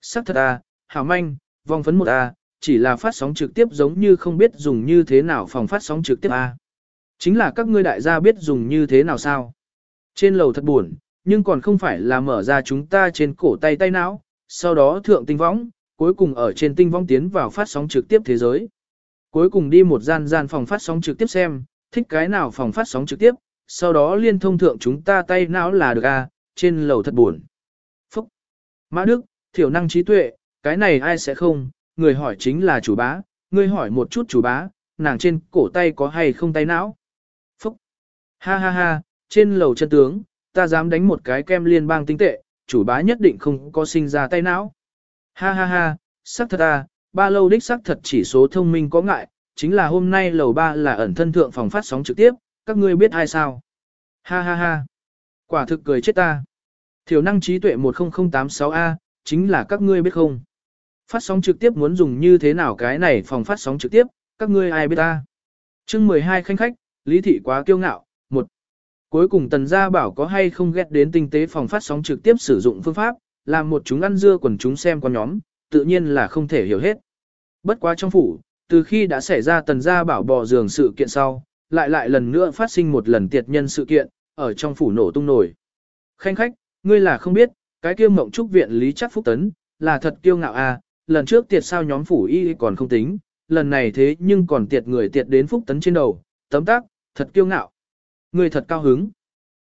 Sắc thật à, hảo manh, vong phấn một a, chỉ là phát sóng trực tiếp giống như không biết dùng như thế nào phòng phát sóng trực tiếp a. Chính là các ngươi đại gia biết dùng như thế nào sao. Trên lầu thật buồn, nhưng còn không phải là mở ra chúng ta trên cổ tay tay não, sau đó thượng tinh võng, cuối cùng ở trên tinh võng tiến vào phát sóng trực tiếp thế giới. Cuối cùng đi một gian gian phòng phát sóng trực tiếp xem, thích cái nào phòng phát sóng trực tiếp, sau đó liên thông thượng chúng ta tay não là được a, trên lầu thật buồn. Phúc! Mã Đức, thiểu năng trí tuệ, cái này ai sẽ không, người hỏi chính là chủ bá, người hỏi một chút chủ bá, nàng trên cổ tay có hay không tay não. Phúc! Ha ha ha, trên lầu chân tướng, ta dám đánh một cái kem liên bang tinh tệ, chủ bá nhất định không có sinh ra tay não. Ha ha ha, sắc thật à, ba lâu đích sắc thật chỉ số thông minh có ngại, chính là hôm nay lầu ba là ẩn thân thượng phòng phát sóng trực tiếp, các ngươi biết ai sao? Ha ha ha, quả thực cười chết ta. Thiểu năng trí tuệ 10086A, chính là các ngươi biết không? Phát sóng trực tiếp muốn dùng như thế nào cái này phòng phát sóng trực tiếp, các ngươi ai biết ta? chương 12 khanh khách, lý thị quá kiêu ngạo, Cuối cùng tần gia bảo có hay không ghét đến tinh tế phòng phát sóng trực tiếp sử dụng phương pháp, làm một chúng ăn dưa quần chúng xem con nhóm, tự nhiên là không thể hiểu hết. Bất quá trong phủ, từ khi đã xảy ra tần gia bảo bò giường sự kiện sau, lại lại lần nữa phát sinh một lần tiệt nhân sự kiện, ở trong phủ nổ tung nổi. Khanh khách, ngươi là không biết, cái kia mộng trúc viện lý chắc phúc tấn, là thật kiêu ngạo à, lần trước tiệt sao nhóm phủ y còn không tính, lần này thế nhưng còn tiệt người tiệt đến phúc tấn trên đầu, tấm tác, thật kiêu ngạo. Ngươi thật cao hứng.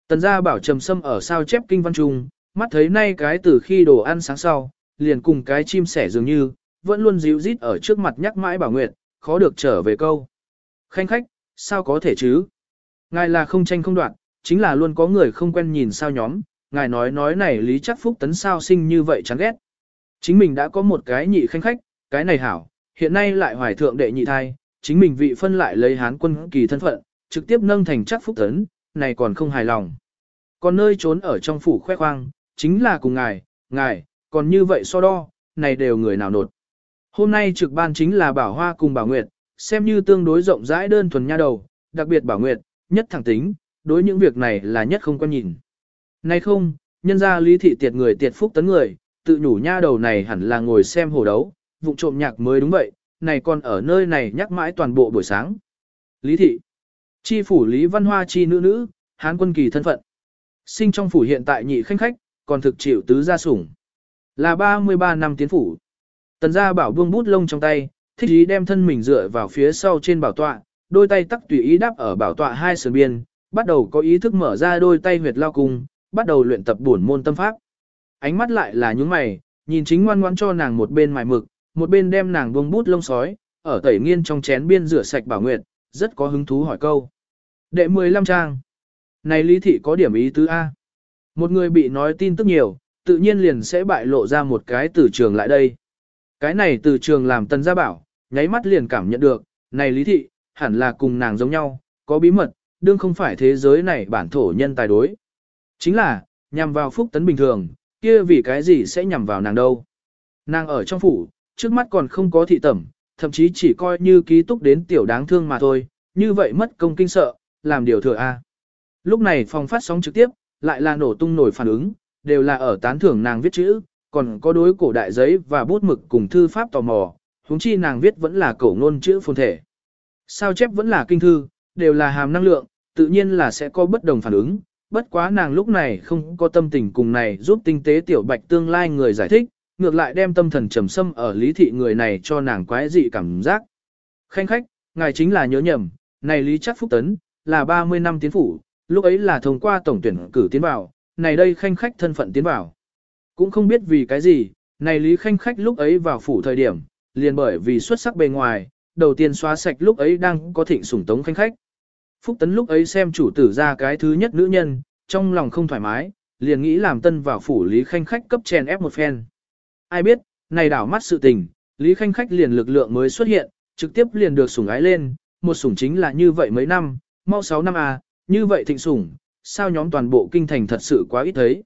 Tần gia bảo trầm sâm ở sao chép kinh văn trung, mắt thấy nay cái từ khi đồ ăn sáng sau, liền cùng cái chim sẻ dường như, vẫn luôn díu rít ở trước mặt nhắc mãi bảo nguyệt, khó được trở về câu. Khanh khách, sao có thể chứ? Ngài là không tranh không đoạn, chính là luôn có người không quen nhìn sao nhóm, ngài nói nói này lý chắc phúc tấn sao sinh như vậy chán ghét. Chính mình đã có một cái nhị khanh khách, cái này hảo, hiện nay lại hoài thượng đệ nhị thai, chính mình vị phân lại lấy hán quân kỳ thân phận, trực tiếp nâng thành chắc phúc tấn, này còn không hài lòng. Còn nơi trốn ở trong phủ khoe khoang, chính là cùng ngài, ngài, còn như vậy so đo, này đều người nào nột. Hôm nay trực ban chính là Bảo Hoa cùng Bảo Nguyệt, xem như tương đối rộng rãi đơn thuần nha đầu, đặc biệt Bảo Nguyệt, nhất thẳng tính, đối những việc này là nhất không quan nhìn. Này không, nhân ra lý thị tiệt người tiệt phúc tấn người, tự nhủ nha đầu này hẳn là ngồi xem hồ đấu, vụng trộm nhạc mới đúng vậy, này còn ở nơi này nhắc mãi toàn bộ buổi sáng. Lý thị, chi phủ Lý Văn Hoa chi nữ nữ, hán quân kỳ thân phận. Sinh trong phủ hiện tại nhị khanh khách, còn thực chịu tứ gia sủng. Là 33 năm tiến phủ. Tần gia bảo buông bút lông trong tay, thích ý đem thân mình dựa vào phía sau trên bảo tọa, đôi tay tắc tùy ý đáp ở bảo tọa hai sườn biên, bắt đầu có ý thức mở ra đôi tay huyệt lao cung, bắt đầu luyện tập bổn môn tâm pháp. Ánh mắt lại là những mày, nhìn chính ngoan ngoãn cho nàng một bên mài mực, một bên đem nàng buông bút lông sói, ở tẩy nghiên trong chén biên rửa sạch bảo nguyệt, rất có hứng thú hỏi câu. Đệ 15 trang. Này lý thị có điểm ý tứ A. Một người bị nói tin tức nhiều, tự nhiên liền sẽ bại lộ ra một cái từ trường lại đây. Cái này từ trường làm tần gia bảo, nháy mắt liền cảm nhận được, này lý thị, hẳn là cùng nàng giống nhau, có bí mật, đương không phải thế giới này bản thổ nhân tài đối. Chính là, nhằm vào phúc tấn bình thường, kia vì cái gì sẽ nhằm vào nàng đâu. Nàng ở trong phủ, trước mắt còn không có thị tẩm, thậm chí chỉ coi như ký túc đến tiểu đáng thương mà thôi, như vậy mất công kinh sợ, làm điều thừa A. Lúc này phòng phát sóng trực tiếp, lại là nổ tung nổi phản ứng, đều là ở tán thưởng nàng viết chữ, còn có đối cổ đại giấy và bút mực cùng thư pháp tò mò, huống chi nàng viết vẫn là cổ ngôn chữ phồn thể. Sao chép vẫn là kinh thư, đều là hàm năng lượng, tự nhiên là sẽ có bất đồng phản ứng, bất quá nàng lúc này không có tâm tình cùng này giúp tinh tế tiểu bạch tương lai người giải thích, ngược lại đem tâm thần trầm xâm ở lý thị người này cho nàng quái dị cảm giác. Khanh khách, ngài chính là nhớ nhầm, này lý chắc phúc tấn, là 30 năm tiến phủ, lúc ấy là thông qua tổng tuyển cử tiến vào, này đây khanh khách thân phận tiến vào. Cũng không biết vì cái gì, này lý khanh khách lúc ấy vào phủ thời điểm, liền bởi vì xuất sắc bề ngoài, đầu tiên xóa sạch lúc ấy đang có thịnh sủng tống khanh khách. Phúc Tấn lúc ấy xem chủ tử ra cái thứ nhất nữ nhân, trong lòng không thoải mái, liền nghĩ làm tân vào phủ Lý Khanh Khách cấp chèn ép một phen. Ai biết, này đảo mắt sự tình, Lý Khanh Khách liền lực lượng mới xuất hiện, trực tiếp liền được sủng ái lên, một sủng chính là như vậy mấy năm, mau 6 năm à, như vậy thịnh sủng, sao nhóm toàn bộ kinh thành thật sự quá ít thấy.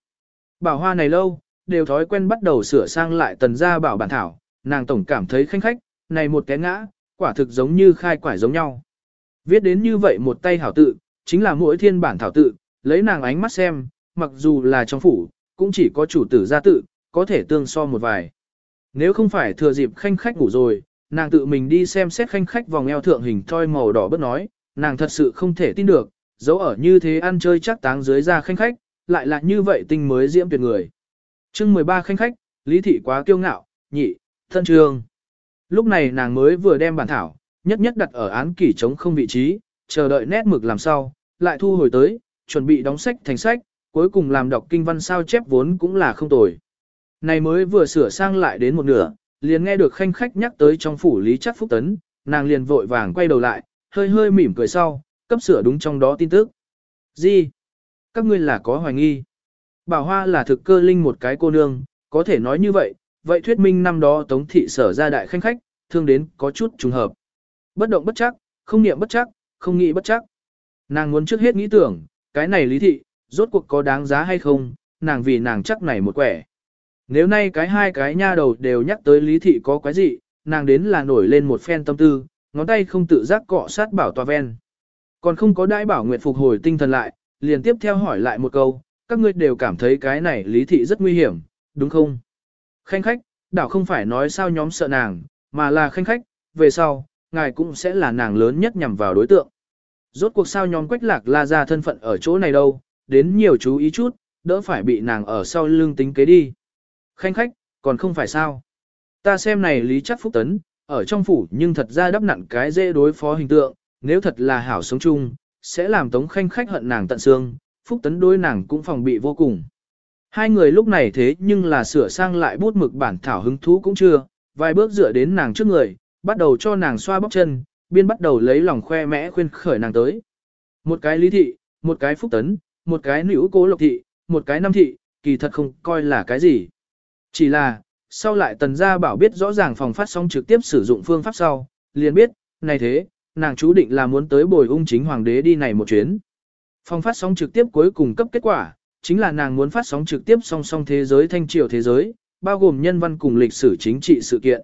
Bảo hoa này lâu, đều thói quen bắt đầu sửa sang lại tần gia bảo bản thảo, nàng tổng cảm thấy khanh khách, này một cái ngã, quả thực giống như khai quải giống nhau. Viết đến như vậy một tay hảo tự, chính là mỗi thiên bản thảo tự, lấy nàng ánh mắt xem, mặc dù là trong phủ, cũng chỉ có chủ tử gia tự, có thể tương so một vài. Nếu không phải thừa dịp khanh khách ngủ rồi, nàng tự mình đi xem xét khanh khách vòng eo thượng hình thoi màu đỏ bất nói, nàng thật sự không thể tin được, dấu ở như thế ăn chơi chắc táng dưới ra khanh khách, lại là như vậy tinh mới diễm tuyệt người. chương 13 khanh khách, lý thị quá kiêu ngạo, nhị, thân trường. Lúc này nàng mới vừa đem bản thảo, nhất nhất đặt ở án kỷ chống không vị trí, chờ đợi nét mực làm sau, lại thu hồi tới, chuẩn bị đóng sách thành sách, cuối cùng làm đọc kinh văn sao chép vốn cũng là không tồi. Này mới vừa sửa sang lại đến một nửa, liền nghe được khanh khách nhắc tới trong phủ lý chắc phúc tấn, nàng liền vội vàng quay đầu lại, hơi hơi mỉm cười sau, cấp sửa đúng trong đó tin tức. Gì? Các ngươi là có hoài nghi. Bảo Hoa là thực cơ linh một cái cô nương, có thể nói như vậy, vậy thuyết minh năm đó Tống thị sở ra đại khanh khách, thương đến có chút trùng hợp. Bất động bất chắc, không niệm bất chắc, không nghĩ bất chắc. Nàng muốn trước hết nghĩ tưởng, cái này lý thị, rốt cuộc có đáng giá hay không, nàng vì nàng chắc này một quẻ. Nếu nay cái hai cái nha đầu đều nhắc tới lý thị có quái gì, nàng đến là nổi lên một phen tâm tư, ngón tay không tự giác cọ sát bảo tòa ven. Còn không có đại bảo nguyện phục hồi tinh thần lại, liền tiếp theo hỏi lại một câu, các ngươi đều cảm thấy cái này lý thị rất nguy hiểm, đúng không? Khanh khách, đảo không phải nói sao nhóm sợ nàng, mà là khanh khách, về sau, ngài cũng sẽ là nàng lớn nhất nhằm vào đối tượng. Rốt cuộc sao nhóm quách lạc la ra thân phận ở chỗ này đâu, đến nhiều chú ý chút, đỡ phải bị nàng ở sau lưng tính kế đi. Khanh khách, còn không phải sao. Ta xem này lý chắc phúc tấn, ở trong phủ nhưng thật ra đắp nặn cái dễ đối phó hình tượng, nếu thật là hảo sống chung, sẽ làm tống khanh khách hận nàng tận xương, phúc tấn đối nàng cũng phòng bị vô cùng. Hai người lúc này thế nhưng là sửa sang lại bút mực bản thảo hứng thú cũng chưa, vài bước dựa đến nàng trước người, bắt đầu cho nàng xoa bóp chân, biên bắt đầu lấy lòng khoe mẽ khuyên khởi nàng tới. Một cái lý thị, một cái phúc tấn, một cái nữ cố lộc thị, một cái năm thị, kỳ thật không coi là cái gì. Chỉ là, sau lại tần gia bảo biết rõ ràng phòng phát sóng trực tiếp sử dụng phương pháp sau, liền biết, này thế, nàng chú định là muốn tới bồi ung chính hoàng đế đi này một chuyến. Phòng phát sóng trực tiếp cuối cùng cấp kết quả, chính là nàng muốn phát sóng trực tiếp song song thế giới thanh triều thế giới, bao gồm nhân văn cùng lịch sử chính trị sự kiện.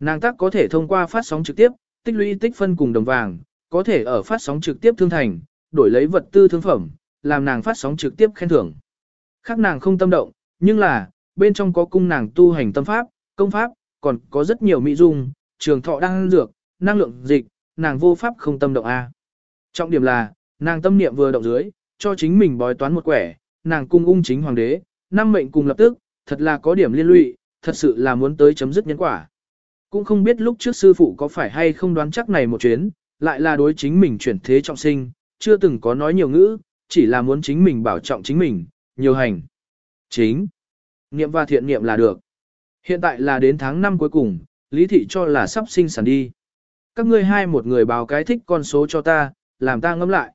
Nàng tác có thể thông qua phát sóng trực tiếp, tích lũy tích phân cùng đồng vàng, có thể ở phát sóng trực tiếp thương thành, đổi lấy vật tư thương phẩm, làm nàng phát sóng trực tiếp khen thưởng. Khác nàng không tâm động, nhưng là, bên trong có cung nàng tu hành tâm pháp, công pháp, còn có rất nhiều mỹ dung, trường thọ đang dược, năng lượng dịch, nàng vô pháp không tâm động A. Trọng điểm là, nàng tâm niệm vừa động dưới, cho chính mình bói toán một quẻ, nàng cung ung chính hoàng đế, năm mệnh cùng lập tức, thật là có điểm liên lụy, thật sự là muốn tới chấm dứt nhân quả. Cũng không biết lúc trước sư phụ có phải hay không đoán chắc này một chuyến, lại là đối chính mình chuyển thế trọng sinh, chưa từng có nói nhiều ngữ, chỉ là muốn chính mình bảo trọng chính mình, nhiều hành. Chính, niệm và thiện niệm là được. Hiện tại là đến tháng 5 cuối cùng, Lý Thị cho là sắp sinh sản đi. Các ngươi hai một người báo cái thích con số cho ta, làm ta ngâm lại.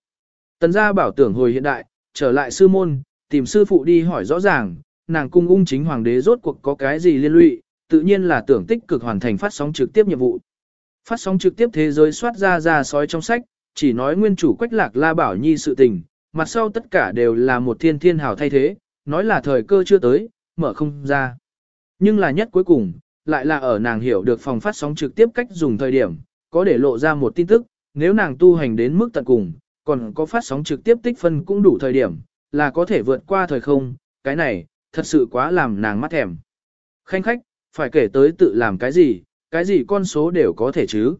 Tần gia bảo tưởng hồi hiện đại, trở lại sư môn, tìm sư phụ đi hỏi rõ ràng, nàng cung ung chính hoàng đế rốt cuộc có cái gì liên lụy, tự nhiên là tưởng tích cực hoàn thành phát sóng trực tiếp nhiệm vụ. Phát sóng trực tiếp thế giới soát ra ra sói trong sách, chỉ nói nguyên chủ quách lạc la bảo nhi sự tình, mặt sau tất cả đều là một thiên thiên hào thay thế, nói là thời cơ chưa tới, mở không ra. Nhưng là nhất cuối cùng, lại là ở nàng hiểu được phòng phát sóng trực tiếp cách dùng thời điểm, có để lộ ra một tin tức, nếu nàng tu hành đến mức tận cùng, còn có phát sóng trực tiếp tích phân cũng đủ thời điểm, là có thể vượt qua thời không, cái này, thật sự quá làm nàng mắt thèm. Khanh khách, phải kể tới tự làm cái gì, cái gì con số đều có thể chứ.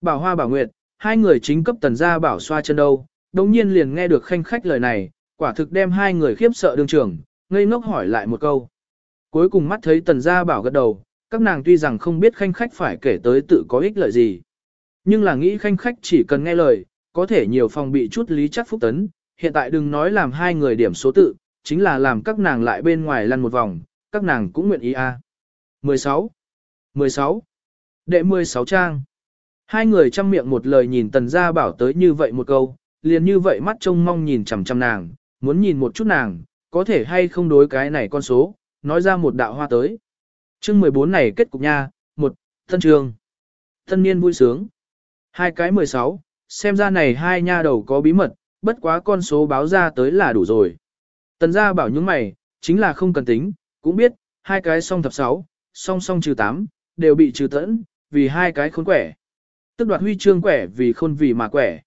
Bảo Hoa Bảo Nguyệt, hai người chính cấp tần gia bảo xoa chân đâu, đồng nhiên liền nghe được khanh khách lời này, quả thực đem hai người khiếp sợ đương trường, ngây ngốc hỏi lại một câu. Cuối cùng mắt thấy tần gia bảo gật đầu, các nàng tuy rằng không biết khanh khách phải kể tới tự có ích lợi gì. Nhưng là nghĩ khanh khách chỉ cần nghe lời, có thể nhiều phòng bị chút lý chắc phúc tấn, hiện tại đừng nói làm hai người điểm số tự, chính là làm các nàng lại bên ngoài lăn một vòng, các nàng cũng nguyện ý a. À. 16. 16. Đệ 16 trang. Hai người chăm miệng một lời nhìn tần gia bảo tới như vậy một câu, liền như vậy mắt trông mong nhìn chằm chằm nàng, muốn nhìn một chút nàng, có thể hay không đối cái này con số, nói ra một đạo hoa tới. Chương 14 này kết cục nha, một, thân trường. Thân niên vui sướng. Hai cái 16, xem ra này hai nha đầu có bí mật, bất quá con số báo ra tới là đủ rồi. Tần gia bảo những mày, chính là không cần tính, cũng biết, hai cái song thập 6, song song trừ 8, đều bị trừ tẫn, vì hai cái khốn quẻ. Tức đoạt huy chương quẻ vì khôn vì mà quẻ.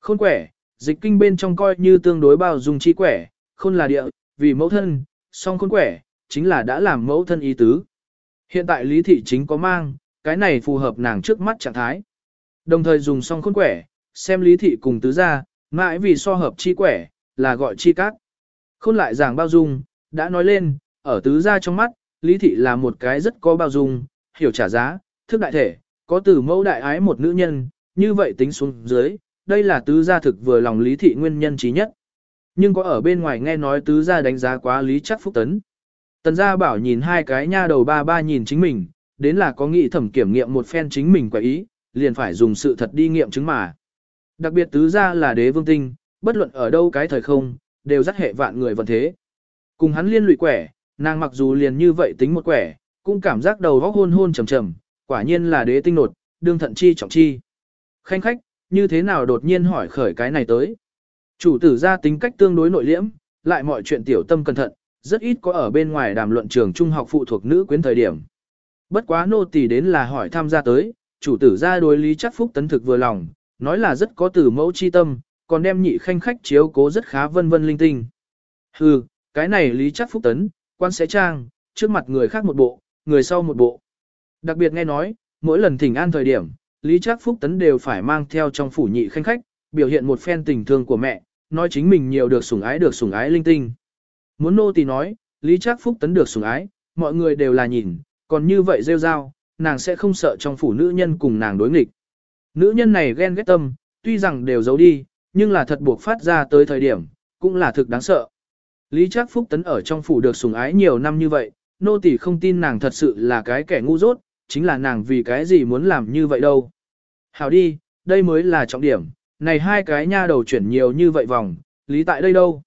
Khôn quẻ, dịch kinh bên trong coi như tương đối bao dung chi quẻ, khôn là địa, vì mẫu thân, song khôn quẻ, chính là đã làm mẫu thân ý tứ. Hiện tại lý thị chính có mang, cái này phù hợp nàng trước mắt trạng thái. Đồng thời dùng song khôn quẻ, xem lý thị cùng tứ gia, mãi vì so hợp chi quẻ, là gọi chi cát. Khôn lại giảng bao dung, đã nói lên, ở tứ gia trong mắt, lý thị là một cái rất có bao dung, hiểu trả giá, thức đại thể, có từ mẫu đại ái một nữ nhân, như vậy tính xuống dưới, đây là tứ gia thực vừa lòng lý thị nguyên nhân trí nhất. Nhưng có ở bên ngoài nghe nói tứ gia đánh giá quá lý chắc phúc tấn. Tần gia bảo nhìn hai cái nha đầu ba ba nhìn chính mình, đến là có nghị thẩm kiểm nghiệm một phen chính mình quả ý, liền phải dùng sự thật đi nghiệm chứng mà. Đặc biệt tứ gia là đế vương tinh, bất luận ở đâu cái thời không, đều rất hệ vạn người vận thế. Cùng hắn liên lụy quẻ, nàng mặc dù liền như vậy tính một quẻ, cũng cảm giác đầu góc hôn hôn trầm trầm, quả nhiên là đế tinh nột, đương thận chi trọng chi. Khanh khách, như thế nào đột nhiên hỏi khởi cái này tới. Chủ tử gia tính cách tương đối nội liễm, lại mọi chuyện tiểu tâm cẩn thận, rất ít có ở bên ngoài đàm luận trường trung học phụ thuộc nữ quyến thời điểm. Bất quá nô tỳ đến là hỏi tham gia tới, chủ tử gia đối lý chắc phúc tấn thực vừa lòng, nói là rất có từ mẫu chi tâm, còn đem nhị khanh khách chiếu cố rất khá vân vân linh tinh. Hừ, cái này lý chắc phúc tấn, quan sẽ trang, trước mặt người khác một bộ, người sau một bộ. Đặc biệt nghe nói, mỗi lần thỉnh an thời điểm, Lý Trác Phúc Tấn đều phải mang theo trong phủ nhị khanh khách, biểu hiện một phen tình thương của mẹ, nói chính mình nhiều được sủng ái được sủng ái linh tinh. Muốn nô tỳ nói, Lý Trác Phúc Tấn được sủng ái, mọi người đều là nhìn, còn như vậy rêu rao, nàng sẽ không sợ trong phủ nữ nhân cùng nàng đối nghịch. Nữ nhân này ghen ghét tâm, tuy rằng đều giấu đi, nhưng là thật buộc phát ra tới thời điểm, cũng là thực đáng sợ. Lý Trác Phúc Tấn ở trong phủ được sủng ái nhiều năm như vậy, nô tỳ không tin nàng thật sự là cái kẻ ngu dốt, chính là nàng vì cái gì muốn làm như vậy đâu. Hảo đi, đây mới là trọng điểm, này hai cái nha đầu chuyển nhiều như vậy vòng, lý tại đây đâu.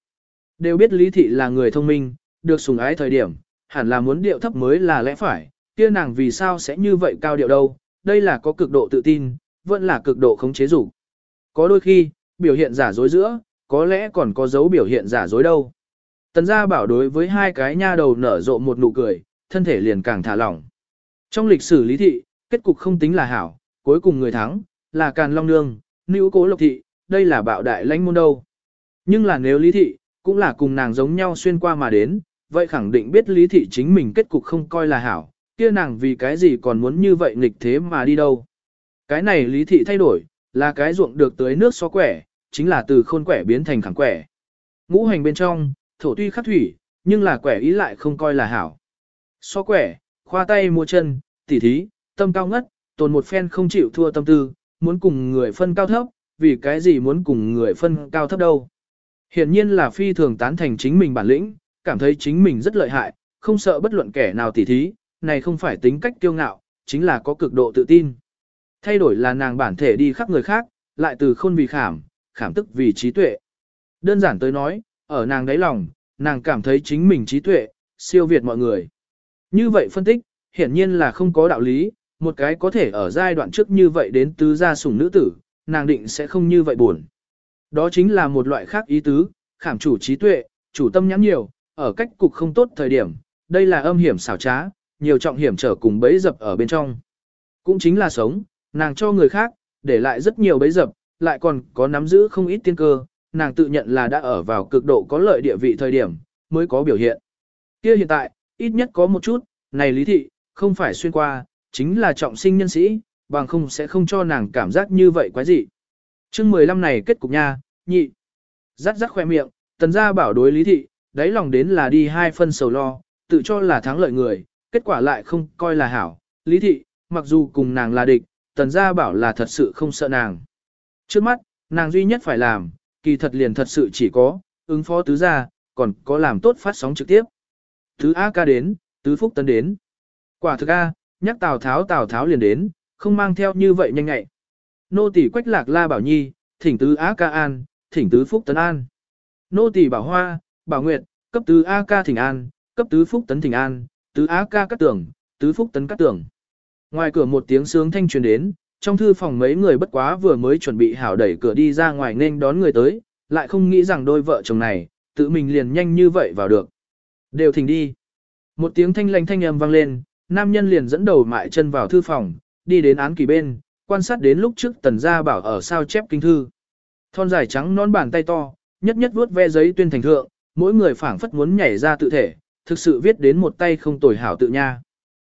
Đều biết lý thị là người thông minh, được sủng ái thời điểm, hẳn là muốn điệu thấp mới là lẽ phải, kia nàng vì sao sẽ như vậy cao điệu đâu, đây là có cực độ tự tin, vẫn là cực độ khống chế dục. Có đôi khi, biểu hiện giả dối giữa, có lẽ còn có dấu biểu hiện giả dối đâu. Tần gia bảo đối với hai cái nha đầu nở rộ một nụ cười, thân thể liền càng thả lỏng. Trong lịch sử lý thị, kết cục không tính là hảo, cuối cùng người thắng, là Càn Long Nương, Nữ Cố Lộc Thị, đây là bạo đại lãnh môn đâu. Nhưng là nếu lý thị, cũng là cùng nàng giống nhau xuyên qua mà đến, vậy khẳng định biết lý thị chính mình kết cục không coi là hảo, kia nàng vì cái gì còn muốn như vậy nghịch thế mà đi đâu. Cái này lý thị thay đổi, là cái ruộng được tới nước xó quẻ, chính là từ khôn quẻ biến thành khẳng quẻ. Ngũ hành bên trong, thổ tuy khắc thủy, nhưng là quẻ ý lại không coi là hảo. So quẻ, khoa tay mua chân, tỉ thí, tâm cao ngất, tồn một phen không chịu thua tâm tư, muốn cùng người phân cao thấp, vì cái gì muốn cùng người phân cao thấp đâu. Hiển nhiên là phi thường tán thành chính mình bản lĩnh, cảm thấy chính mình rất lợi hại, không sợ bất luận kẻ nào tỉ thí, này không phải tính cách kiêu ngạo, chính là có cực độ tự tin. Thay đổi là nàng bản thể đi khắp người khác, lại từ khôn vì khảm, khảm tức vì trí tuệ. Đơn giản tới nói, ở nàng đáy lòng, nàng cảm thấy chính mình trí tuệ, siêu việt mọi người. Như vậy phân tích, hiển nhiên là không có đạo lý, một cái có thể ở giai đoạn trước như vậy đến tứ gia sủng nữ tử, nàng định sẽ không như vậy buồn. Đó chính là một loại khác ý tứ, khảm chủ trí tuệ, chủ tâm nhắm nhiều, ở cách cục không tốt thời điểm, đây là âm hiểm xảo trá, nhiều trọng hiểm trở cùng bấy dập ở bên trong. Cũng chính là sống, nàng cho người khác, để lại rất nhiều bấy dập, lại còn có nắm giữ không ít tiên cơ, nàng tự nhận là đã ở vào cực độ có lợi địa vị thời điểm, mới có biểu hiện. Kia hiện tại, ít nhất có một chút, này lý thị, không phải xuyên qua, chính là trọng sinh nhân sĩ, bằng không sẽ không cho nàng cảm giác như vậy quái gì. chương 15 này kết cục nha, nhị. Rắc rắc khoe miệng, tần gia bảo đối lý thị, đáy lòng đến là đi hai phân sầu lo, tự cho là thắng lợi người, kết quả lại không coi là hảo. Lý thị, mặc dù cùng nàng là địch, tần gia bảo là thật sự không sợ nàng. Trước mắt, nàng duy nhất phải làm, kỳ thật liền thật sự chỉ có, ứng phó tứ gia, còn có làm tốt phát sóng trực tiếp. Tứ A ca đến, tứ phúc tấn đến. Quả thực A, nhắc Tào Tháo Tào Tháo liền đến, không mang theo như vậy nhanh ngại. Nô tỷ quách lạc la bảo nhi, thỉnh tứ A ca an, thỉnh tứ phúc tấn an. Nô tỷ bảo hoa, bảo nguyệt, cấp tứ A ca thỉnh an, cấp tứ phúc tấn thỉnh an, tứ A ca cắt tưởng, tứ phúc tấn cắt tưởng. Ngoài cửa một tiếng sướng thanh truyền đến, trong thư phòng mấy người bất quá vừa mới chuẩn bị hảo đẩy cửa đi ra ngoài nên đón người tới, lại không nghĩ rằng đôi vợ chồng này, tự mình liền nhanh như vậy vào được. Đều thỉnh đi. Một tiếng thanh lành thanh âm vang lên, nam nhân liền dẫn đầu mại chân vào thư phòng, đi đến án kỳ bên, quan sát đến lúc trước tần gia bảo ở sao chép kinh thư. Thon dài trắng non bàn tay to, nhất nhất vuốt ve giấy tuyên thành thượng, mỗi người phảng phất muốn nhảy ra tự thể, thực sự viết đến một tay không tồi hảo tự nha.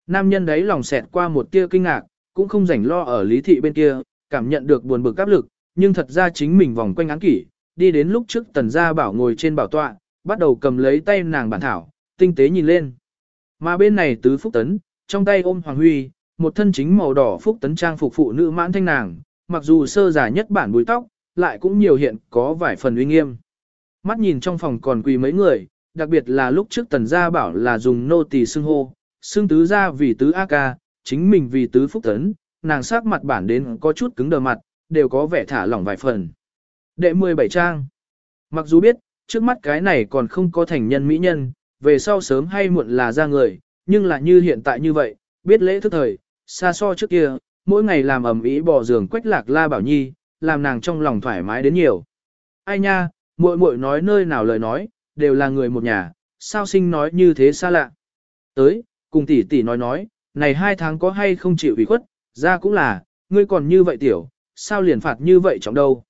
Nam nhân đấy lòng xẹt qua một tia kinh ngạc, cũng không rảnh lo ở lý thị bên kia, cảm nhận được buồn bực áp lực, nhưng thật ra chính mình vòng quanh án kỷ, đi đến lúc trước tần gia bảo ngồi trên bảo tọa, bắt đầu cầm lấy tay nàng bản thảo, tinh tế nhìn lên. Mà bên này tứ phúc tấn, trong tay ôm Hoàng Huy, một thân chính màu đỏ phúc tấn trang phục phụ nữ mãn thanh nàng, mặc dù sơ giả nhất bản búi tóc, lại cũng nhiều hiện có vài phần uy nghiêm. Mắt nhìn trong phòng còn quỳ mấy người, đặc biệt là lúc trước tần gia bảo là dùng nô tỳ xưng hô, xưng tứ gia vì tứ A ca, chính mình vì tứ phúc tấn, nàng sắc mặt bản đến có chút cứng đờ mặt, đều có vẻ thả lỏng vài phần. Đệ 17 trang. Mặc dù biết, trước mắt cái này còn không có thành nhân mỹ nhân, về sau sớm hay muộn là ra người, nhưng là như hiện tại như vậy, biết lễ thức thời, xa so trước kia, mỗi ngày làm ẩm ý bỏ giường quách lạc la bảo nhi, làm nàng trong lòng thoải mái đến nhiều. Ai nha, muội muội nói nơi nào lời nói, đều là người một nhà, sao sinh nói như thế xa lạ. Tới, cùng tỷ tỷ nói nói, này hai tháng có hay không chịu ủy khuất, ra cũng là, ngươi còn như vậy tiểu, sao liền phạt như vậy trọng đâu.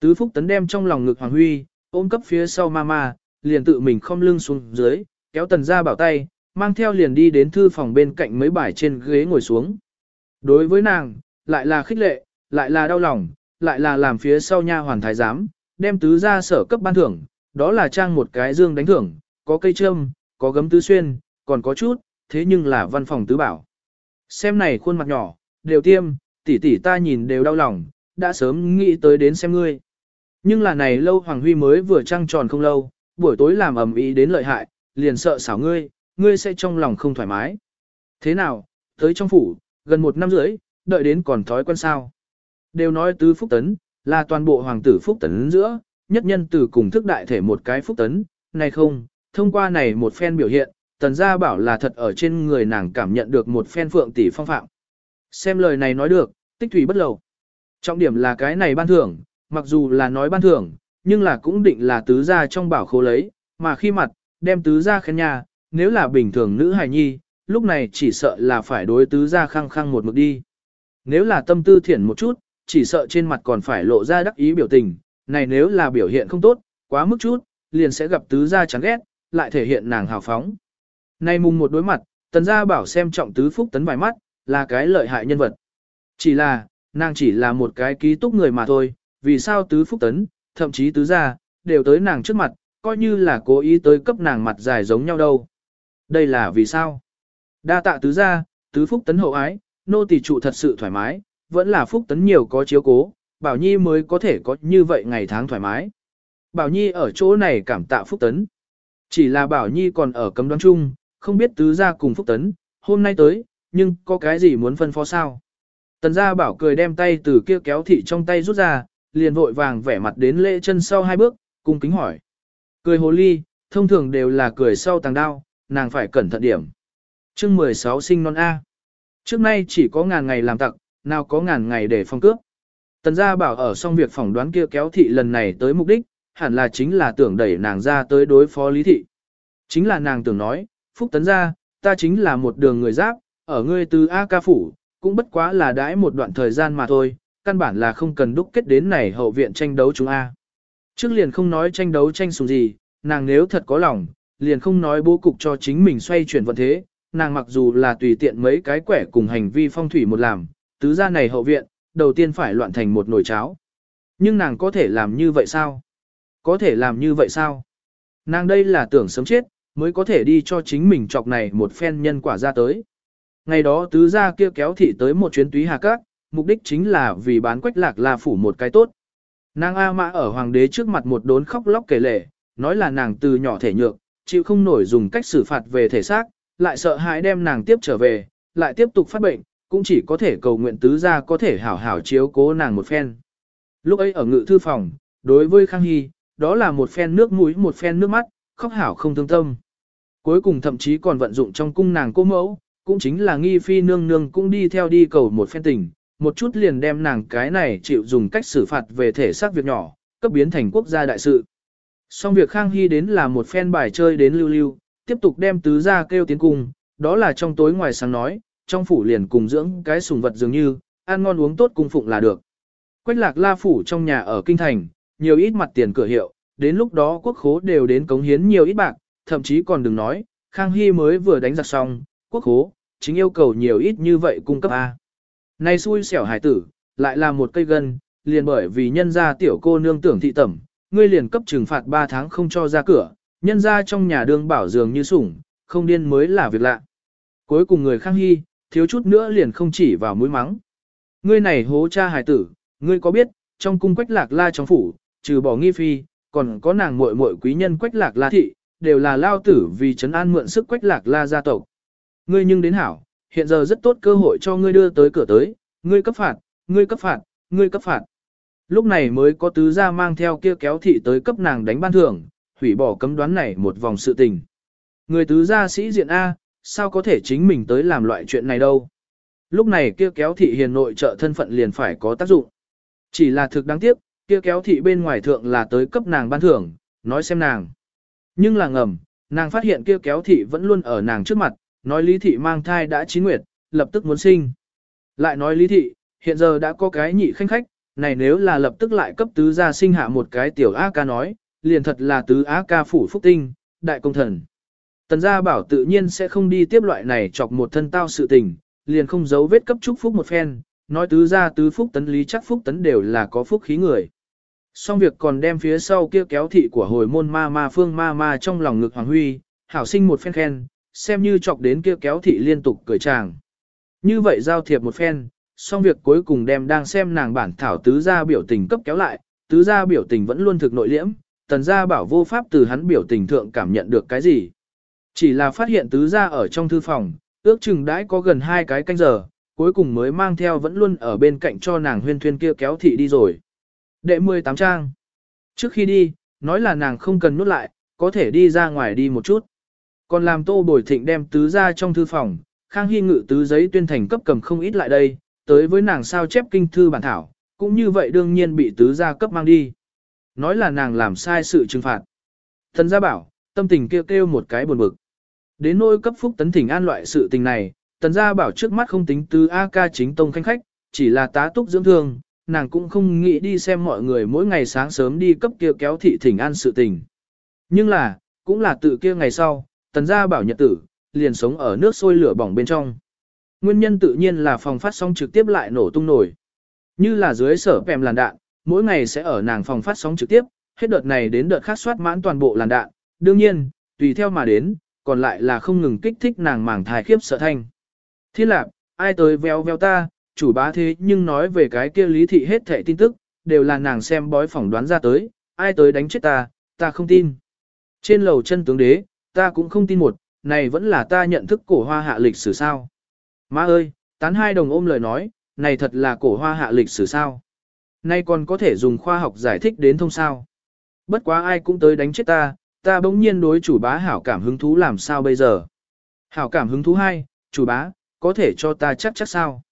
Tứ Phúc Tấn đem trong lòng ngực Hoàng Huy, ôm cấp phía sau mama, liền tự mình không lưng xuống dưới, kéo tần ra bảo tay, mang theo liền đi đến thư phòng bên cạnh mấy bài trên ghế ngồi xuống. Đối với nàng, lại là khích lệ, lại là đau lòng, lại là làm phía sau nha hoàn thái giám, đem tứ ra sở cấp ban thưởng, đó là trang một cái dương đánh thưởng, có cây trâm, có gấm tứ xuyên, còn có chút, thế nhưng là văn phòng tứ bảo. Xem này khuôn mặt nhỏ, đều tiêm, tỷ tỷ ta nhìn đều đau lòng, đã sớm nghĩ tới đến xem ngươi. Nhưng là này lâu Hoàng Huy mới vừa trăng tròn không lâu, buổi tối làm ầm ĩ đến lợi hại, liền sợ xảo ngươi, ngươi sẽ trong lòng không thoải mái. Thế nào, tới trong phủ, gần một năm rưỡi, đợi đến còn thói quen sao. Đều nói tứ phúc tấn, là toàn bộ hoàng tử phúc tấn giữa, nhất nhân từ cùng thức đại thể một cái phúc tấn, này không, thông qua này một phen biểu hiện, tần gia bảo là thật ở trên người nàng cảm nhận được một phen phượng tỷ phong phạm. Xem lời này nói được, tích thủy bất lầu. Trọng điểm là cái này ban thưởng, mặc dù là nói ban thưởng, nhưng là cũng định là tứ gia trong bảo khố lấy, mà khi mặt, đem tứ gia khen nhà, nếu là bình thường nữ hài nhi, lúc này chỉ sợ là phải đối tứ gia khăng khăng một mực đi. Nếu là tâm tư thiện một chút, chỉ sợ trên mặt còn phải lộ ra đắc ý biểu tình, này nếu là biểu hiện không tốt, quá mức chút, liền sẽ gặp tứ gia chán ghét, lại thể hiện nàng hào phóng. Nay mùng một đối mặt, tần gia bảo xem trọng tứ phúc tấn vài mắt, là cái lợi hại nhân vật. Chỉ là, nàng chỉ là một cái ký túc người mà thôi, vì sao tứ phúc tấn, thậm chí tứ gia, đều tới nàng trước mặt, coi như là cố ý tới cấp nàng mặt dài giống nhau đâu. Đây là vì sao? Đa tạ tứ gia, tứ phúc tấn hậu ái, nô tỳ trụ thật sự thoải mái, vẫn là phúc tấn nhiều có chiếu cố, Bảo Nhi mới có thể có như vậy ngày tháng thoải mái. Bảo Nhi ở chỗ này cảm tạ phúc tấn. Chỉ là Bảo Nhi còn ở cấm đoán chung, không biết tứ gia cùng phúc tấn, hôm nay tới, nhưng có cái gì muốn phân phó sao? Tần gia bảo cười đem tay từ kia kéo thị trong tay rút ra, liền vội vàng vẻ mặt đến lễ chân sau hai bước, cung kính hỏi. Cười hồ ly, thông thường đều là cười sau tàng đao, nàng phải cẩn thận điểm. chương 16 sinh non A. Trước nay chỉ có ngàn ngày làm tặc, nào có ngàn ngày để phong cướp. Tần gia bảo ở xong việc phỏng đoán kia kéo thị lần này tới mục đích, hẳn là chính là tưởng đẩy nàng ra tới đối phó lý thị. Chính là nàng tưởng nói, phúc tấn gia, ta chính là một đường người giáp, ở ngươi từ A ca phủ, cũng bất quá là đãi một đoạn thời gian mà thôi, căn bản là không cần đúc kết đến này hậu viện tranh đấu chúng A. Trước liền không nói tranh đấu tranh sùng gì, nàng nếu thật có lòng, liền không nói bố cục cho chính mình xoay chuyển vận thế, nàng mặc dù là tùy tiện mấy cái quẻ cùng hành vi phong thủy một làm, tứ gia này hậu viện, đầu tiên phải loạn thành một nồi cháo. Nhưng nàng có thể làm như vậy sao? Có thể làm như vậy sao? Nàng đây là tưởng sớm chết, mới có thể đi cho chính mình chọc này một phen nhân quả ra tới. Ngày đó tứ gia kia kéo thị tới một chuyến túy hà các, mục đích chính là vì bán quách lạc là phủ một cái tốt. Nàng A Mã ở hoàng đế trước mặt một đốn khóc lóc kể lể, nói là nàng từ nhỏ thể nhược, chịu không nổi dùng cách xử phạt về thể xác, lại sợ hãi đem nàng tiếp trở về, lại tiếp tục phát bệnh, cũng chỉ có thể cầu nguyện tứ gia có thể hảo hảo chiếu cố nàng một phen. Lúc ấy ở ngự thư phòng, đối với Khang Hy, đó là một phen nước mũi một phen nước mắt, khóc hảo không thương tâm. Cuối cùng thậm chí còn vận dụng trong cung nàng cô mẫu, cũng chính là nghi phi nương nương cũng đi theo đi cầu một phen tình, một chút liền đem nàng cái này chịu dùng cách xử phạt về thể xác việc nhỏ, cấp biến thành quốc gia đại sự. Xong việc Khang Hy đến là một phen bài chơi đến lưu lưu, tiếp tục đem tứ gia kêu tiến cung, đó là trong tối ngoài sáng nói, trong phủ liền cùng dưỡng cái sùng vật dường như, ăn ngon uống tốt cung phụng là được. Quách lạc la phủ trong nhà ở kinh thành, nhiều ít mặt tiền cửa hiệu, đến lúc đó quốc khố đều đến cống hiến nhiều ít bạc, thậm chí còn đừng nói, Khang Hy mới vừa đánh giặc xong, quốc khố, chính yêu cầu nhiều ít như vậy cung cấp A. Này xui xẻo hải tử, lại là một cây gân, liền bởi vì nhân gia tiểu cô nương tưởng thị tẩm, ngươi liền cấp trừng phạt 3 tháng không cho ra cửa, nhân gia trong nhà đương bảo dường như sủng, không điên mới là việc lạ. Cuối cùng người Khang Hy, thiếu chút nữa liền không chỉ vào mũi mắng. Ngươi này hố cha hải tử, ngươi có biết, trong cung quách lạc la trong phủ, trừ bỏ nghi phi, còn có nàng muội muội quý nhân quách lạc la thị, đều là lao tử vì trấn an mượn sức quách lạc la gia tộc. Ngươi nhưng đến hảo, hiện giờ rất tốt cơ hội cho ngươi đưa tới cửa tới, ngươi cấp phạt, ngươi cấp phạt, ngươi cấp phạt. Lúc này mới có tứ gia mang theo kia kéo thị tới cấp nàng đánh ban thưởng, hủy bỏ cấm đoán này một vòng sự tình. Người tứ gia sĩ diện A, sao có thể chính mình tới làm loại chuyện này đâu. Lúc này kia kéo thị hiền nội trợ thân phận liền phải có tác dụng. Chỉ là thực đáng tiếc, kia kéo thị bên ngoài thượng là tới cấp nàng ban thưởng, nói xem nàng. Nhưng là ngầm, nàng phát hiện kia kéo thị vẫn luôn ở nàng trước mặt, nói lý thị mang thai đã chín nguyệt, lập tức muốn sinh. Lại nói lý thị, hiện giờ đã có cái nhị khanh khách, này nếu là lập tức lại cấp tứ gia sinh hạ một cái tiểu A ca nói, liền thật là tứ A ca phủ phúc tinh, đại công thần. Tần gia bảo tự nhiên sẽ không đi tiếp loại này chọc một thân tao sự tình, liền không giấu vết cấp chúc phúc một phen, nói tứ gia tứ phúc tấn lý chắc phúc tấn đều là có phúc khí người. Xong việc còn đem phía sau kia kéo thị của hồi môn ma ma phương ma ma trong lòng ngực Hoàng Huy, hảo sinh một phen khen, xem như chọc đến kia kéo thị liên tục cười chàng. Như vậy giao thiệp một phen, xong việc cuối cùng đem đang xem nàng bản thảo tứ gia biểu tình cấp kéo lại, tứ gia biểu tình vẫn luôn thực nội liễm, tần gia bảo vô pháp từ hắn biểu tình thượng cảm nhận được cái gì. Chỉ là phát hiện tứ gia ở trong thư phòng, ước chừng đãi có gần hai cái canh giờ, cuối cùng mới mang theo vẫn luôn ở bên cạnh cho nàng huyên thuyên kia kéo thị đi rồi. Đệ 18 trang. Trước khi đi, nói là nàng không cần nuốt lại, có thể đi ra ngoài đi một chút. Còn làm tô bồi thịnh đem tứ ra trong thư phòng, Khang Hy ngự tứ giấy tuyên thành cấp cầm không ít lại đây, tới với nàng sao chép kinh thư bản thảo, cũng như vậy đương nhiên bị tứ gia cấp mang đi. Nói là nàng làm sai sự trừng phạt. Thần gia bảo, tâm tình kêu kêu một cái buồn bực. Đến nỗi cấp phúc tấn thỉnh an loại sự tình này, tần gia bảo trước mắt không tính tứ A ca chính tông khanh khách, chỉ là tá túc dưỡng thương, nàng cũng không nghĩ đi xem mọi người mỗi ngày sáng sớm đi cấp kia kéo thị thỉnh an sự tình. Nhưng là, cũng là tự kia ngày sau, tần gia bảo nhật tử, liền sống ở nước sôi lửa bỏng bên trong. Nguyên nhân tự nhiên là phòng phát sóng trực tiếp lại nổ tung nổi. Như là dưới sở pèm làn đạn, mỗi ngày sẽ ở nàng phòng phát sóng trực tiếp, hết đợt này đến đợt khác soát mãn toàn bộ làn đạn. Đương nhiên, tùy theo mà đến, còn lại là không ngừng kích thích nàng màng thai khiếp sợ thanh. Thiên lạc, ai tới veo veo ta, chủ bá thế nhưng nói về cái kia lý thị hết thẻ tin tức, đều là nàng xem bói phỏng đoán ra tới, ai tới đánh chết ta, ta không tin. Trên lầu chân tướng đế, ta cũng không tin một, này vẫn là ta nhận thức cổ hoa hạ lịch sử sao. Má ơi, tán hai đồng ôm lời nói, này thật là cổ hoa hạ lịch sử sao. Nay còn có thể dùng khoa học giải thích đến thông sao. Bất quá ai cũng tới đánh chết ta, ta bỗng nhiên đối chủ bá hảo cảm hứng thú làm sao bây giờ. Hảo cảm hứng thú hai, chủ bá, có thể cho ta chắc chắc sao.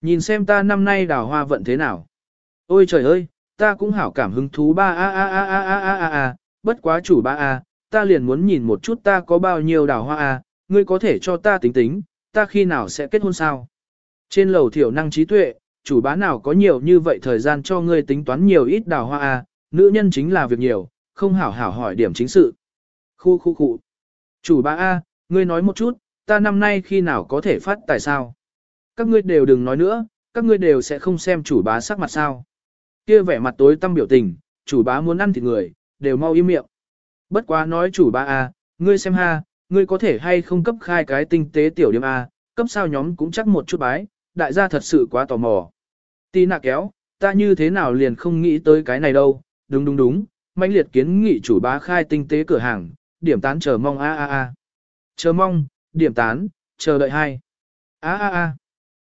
Nhìn xem ta năm nay đào hoa vận thế nào. Ôi trời ơi, ta cũng hảo cảm hứng thú ba a a a a a a a a, bất quá chủ ba a, ta liền muốn nhìn một chút ta có bao nhiêu đào hoa à? ngươi có thể cho ta tính tính, ta khi nào sẽ kết hôn sao? Trên lầu thiểu năng trí tuệ, chủ bá nào có nhiều như vậy thời gian cho ngươi tính toán nhiều ít đào hoa à? nữ nhân chính là việc nhiều, không hảo hảo hỏi điểm chính sự. Khu khu khu. Chủ bá a, ngươi nói một chút, ta năm nay khi nào có thể phát tài sao? Các ngươi đều đừng nói nữa, các ngươi đều sẽ không xem chủ bá sắc mặt sao. Kia vẻ mặt tối tăm biểu tình, chủ bá muốn ăn thịt người, đều mau im miệng. Bất quá nói chủ ba a, ngươi xem ha, ngươi có thể hay không cấp khai cái tinh tế tiểu điểm a, cấp sao nhóm cũng chắc một chút bái, đại gia thật sự quá tò mò. Tì nạ kéo, ta như thế nào liền không nghĩ tới cái này đâu, đúng đúng đúng, mãnh liệt kiến nghị chủ bá khai tinh tế cửa hàng, điểm tán chờ mong a a a. Chờ mong, điểm tán, chờ đợi hai. A a a.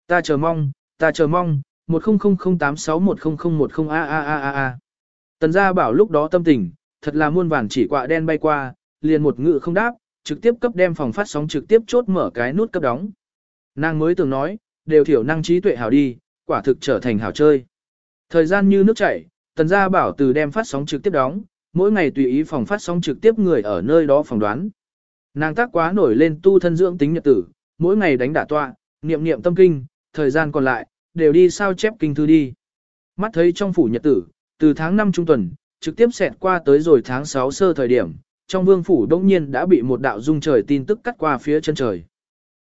Ta chờ mong, ta chờ mong, 100086100110 a a a a a. Tần gia bảo lúc đó tâm tình, thật là muôn vàn chỉ quạ đen bay qua, liền một ngự không đáp, trực tiếp cấp đem phòng phát sóng trực tiếp chốt mở cái nút cấp đóng. Nàng mới từng nói, đều thiểu năng trí tuệ hảo đi, quả thực trở thành hảo chơi. Thời gian như nước chảy, tần gia bảo từ đem phát sóng trực tiếp đóng, mỗi ngày tùy ý phòng phát sóng trực tiếp người ở nơi đó phỏng đoán. Nàng tác quá nổi lên tu thân dưỡng tính nhật tử, mỗi ngày đánh đả tọa, niệm niệm tâm kinh, thời gian còn lại, đều đi sao chép kinh thư đi. Mắt thấy trong phủ nhật tử, từ tháng 5 trung tuần, trực tiếp xẹt qua tới rồi tháng 6 sơ thời điểm, trong vương phủ đông nhiên đã bị một đạo dung trời tin tức cắt qua phía chân trời.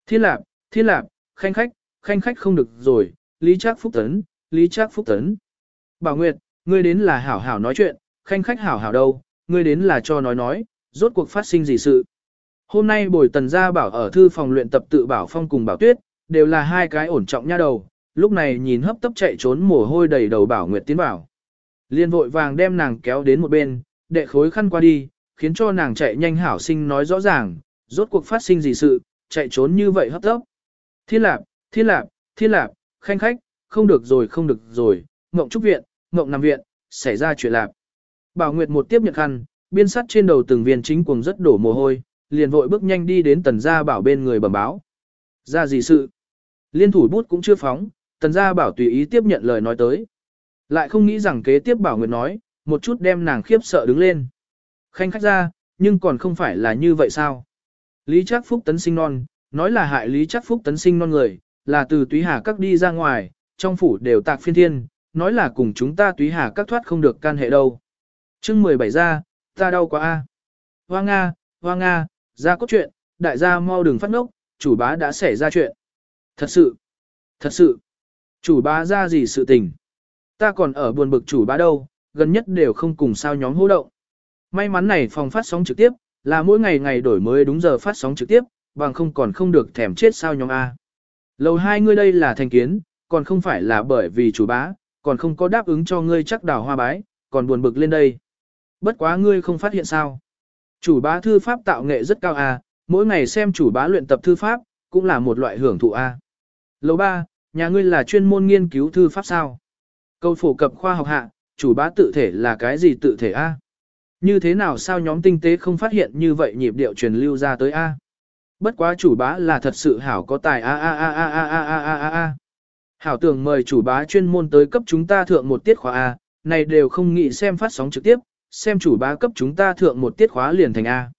Thiên lạp, thiên lạp, khanh khách, khanh khách không được rồi, lý trác phúc tấn, lý trác phúc tấn. Bảo Nguyệt, ngươi đến là hảo hảo nói chuyện, khanh khách hảo hảo đâu, ngươi đến là cho nói nói, rốt cuộc phát sinh gì sự. Hôm nay bồi tần gia bảo ở thư phòng luyện tập tự bảo phong cùng bảo tuyết, đều là hai cái ổn trọng nha đầu, lúc này nhìn hấp tấp chạy trốn mồ hôi đầy đầu bảo Nguyệt tiến bảo. Liên vội vàng đem nàng kéo đến một bên, đệ khối khăn qua đi, khiến cho nàng chạy nhanh hảo sinh nói rõ ràng, rốt cuộc phát sinh gì sự, chạy trốn như vậy hấp tấp. Thiên lạp, thiên lạp, thiên lạp, khanh khách, không được rồi không được rồi, ngộng trúc viện, ngộng nằm viện, xảy ra chuyện lạp. Bảo Nguyệt một tiếp nhận khăn, biên sắt trên đầu từng viên chính cuồng rất đổ mồ hôi, liền vội bước nhanh đi đến tần gia bảo bên người bẩm báo. Ra gì sự? Liên thủ bút cũng chưa phóng, tần gia bảo tùy ý tiếp nhận lời nói tới. Lại không nghĩ rằng kế tiếp bảo nguyệt nói, một chút đem nàng khiếp sợ đứng lên. Khanh khách ra, nhưng còn không phải là như vậy sao? Lý Trác Phúc tấn sinh non, nói là hại Lý Trác Phúc tấn sinh non người, là từ túy hà các đi ra ngoài, trong phủ đều tạc phiên thiên, nói là cùng chúng ta túy hà các thoát không được can hệ đâu. chương 17 ra, ta đau quá a Hoa Nga, Hoa Nga, ra cốt chuyện, đại gia mau đừng phát ngốc, chủ bá đã xảy ra chuyện. Thật sự, thật sự, chủ bá ra gì sự tình. Ta còn ở buồn bực chủ bá đâu, gần nhất đều không cùng sao nhóm hô động. May mắn này phòng phát sóng trực tiếp, là mỗi ngày ngày đổi mới đúng giờ phát sóng trực tiếp, bằng không còn không được thèm chết sao nhóm A. Lầu hai ngươi đây là thành kiến, còn không phải là bởi vì chủ bá, còn không có đáp ứng cho ngươi chắc đào hoa bái, còn buồn bực lên đây. Bất quá ngươi không phát hiện sao. Chủ bá thư pháp tạo nghệ rất cao A, mỗi ngày xem chủ bá luyện tập thư pháp, cũng là một loại hưởng thụ A. Lầu ba, nhà ngươi là chuyên môn nghiên cứu thư pháp sao? Câu phổ cập khoa học hạ, chủ bá tự thể là cái gì tự thể A? Như thế nào sao nhóm tinh tế không phát hiện như vậy nhịp điệu truyền lưu ra tới A? Bất quá chủ bá là thật sự hảo có tài A A A A A A A A A A. Hảo tưởng mời chủ bá chuyên môn tới cấp chúng ta thượng một tiết khóa A, này đều không nghĩ xem phát sóng trực tiếp, xem chủ bá cấp chúng ta thượng một tiết khóa liền thành A.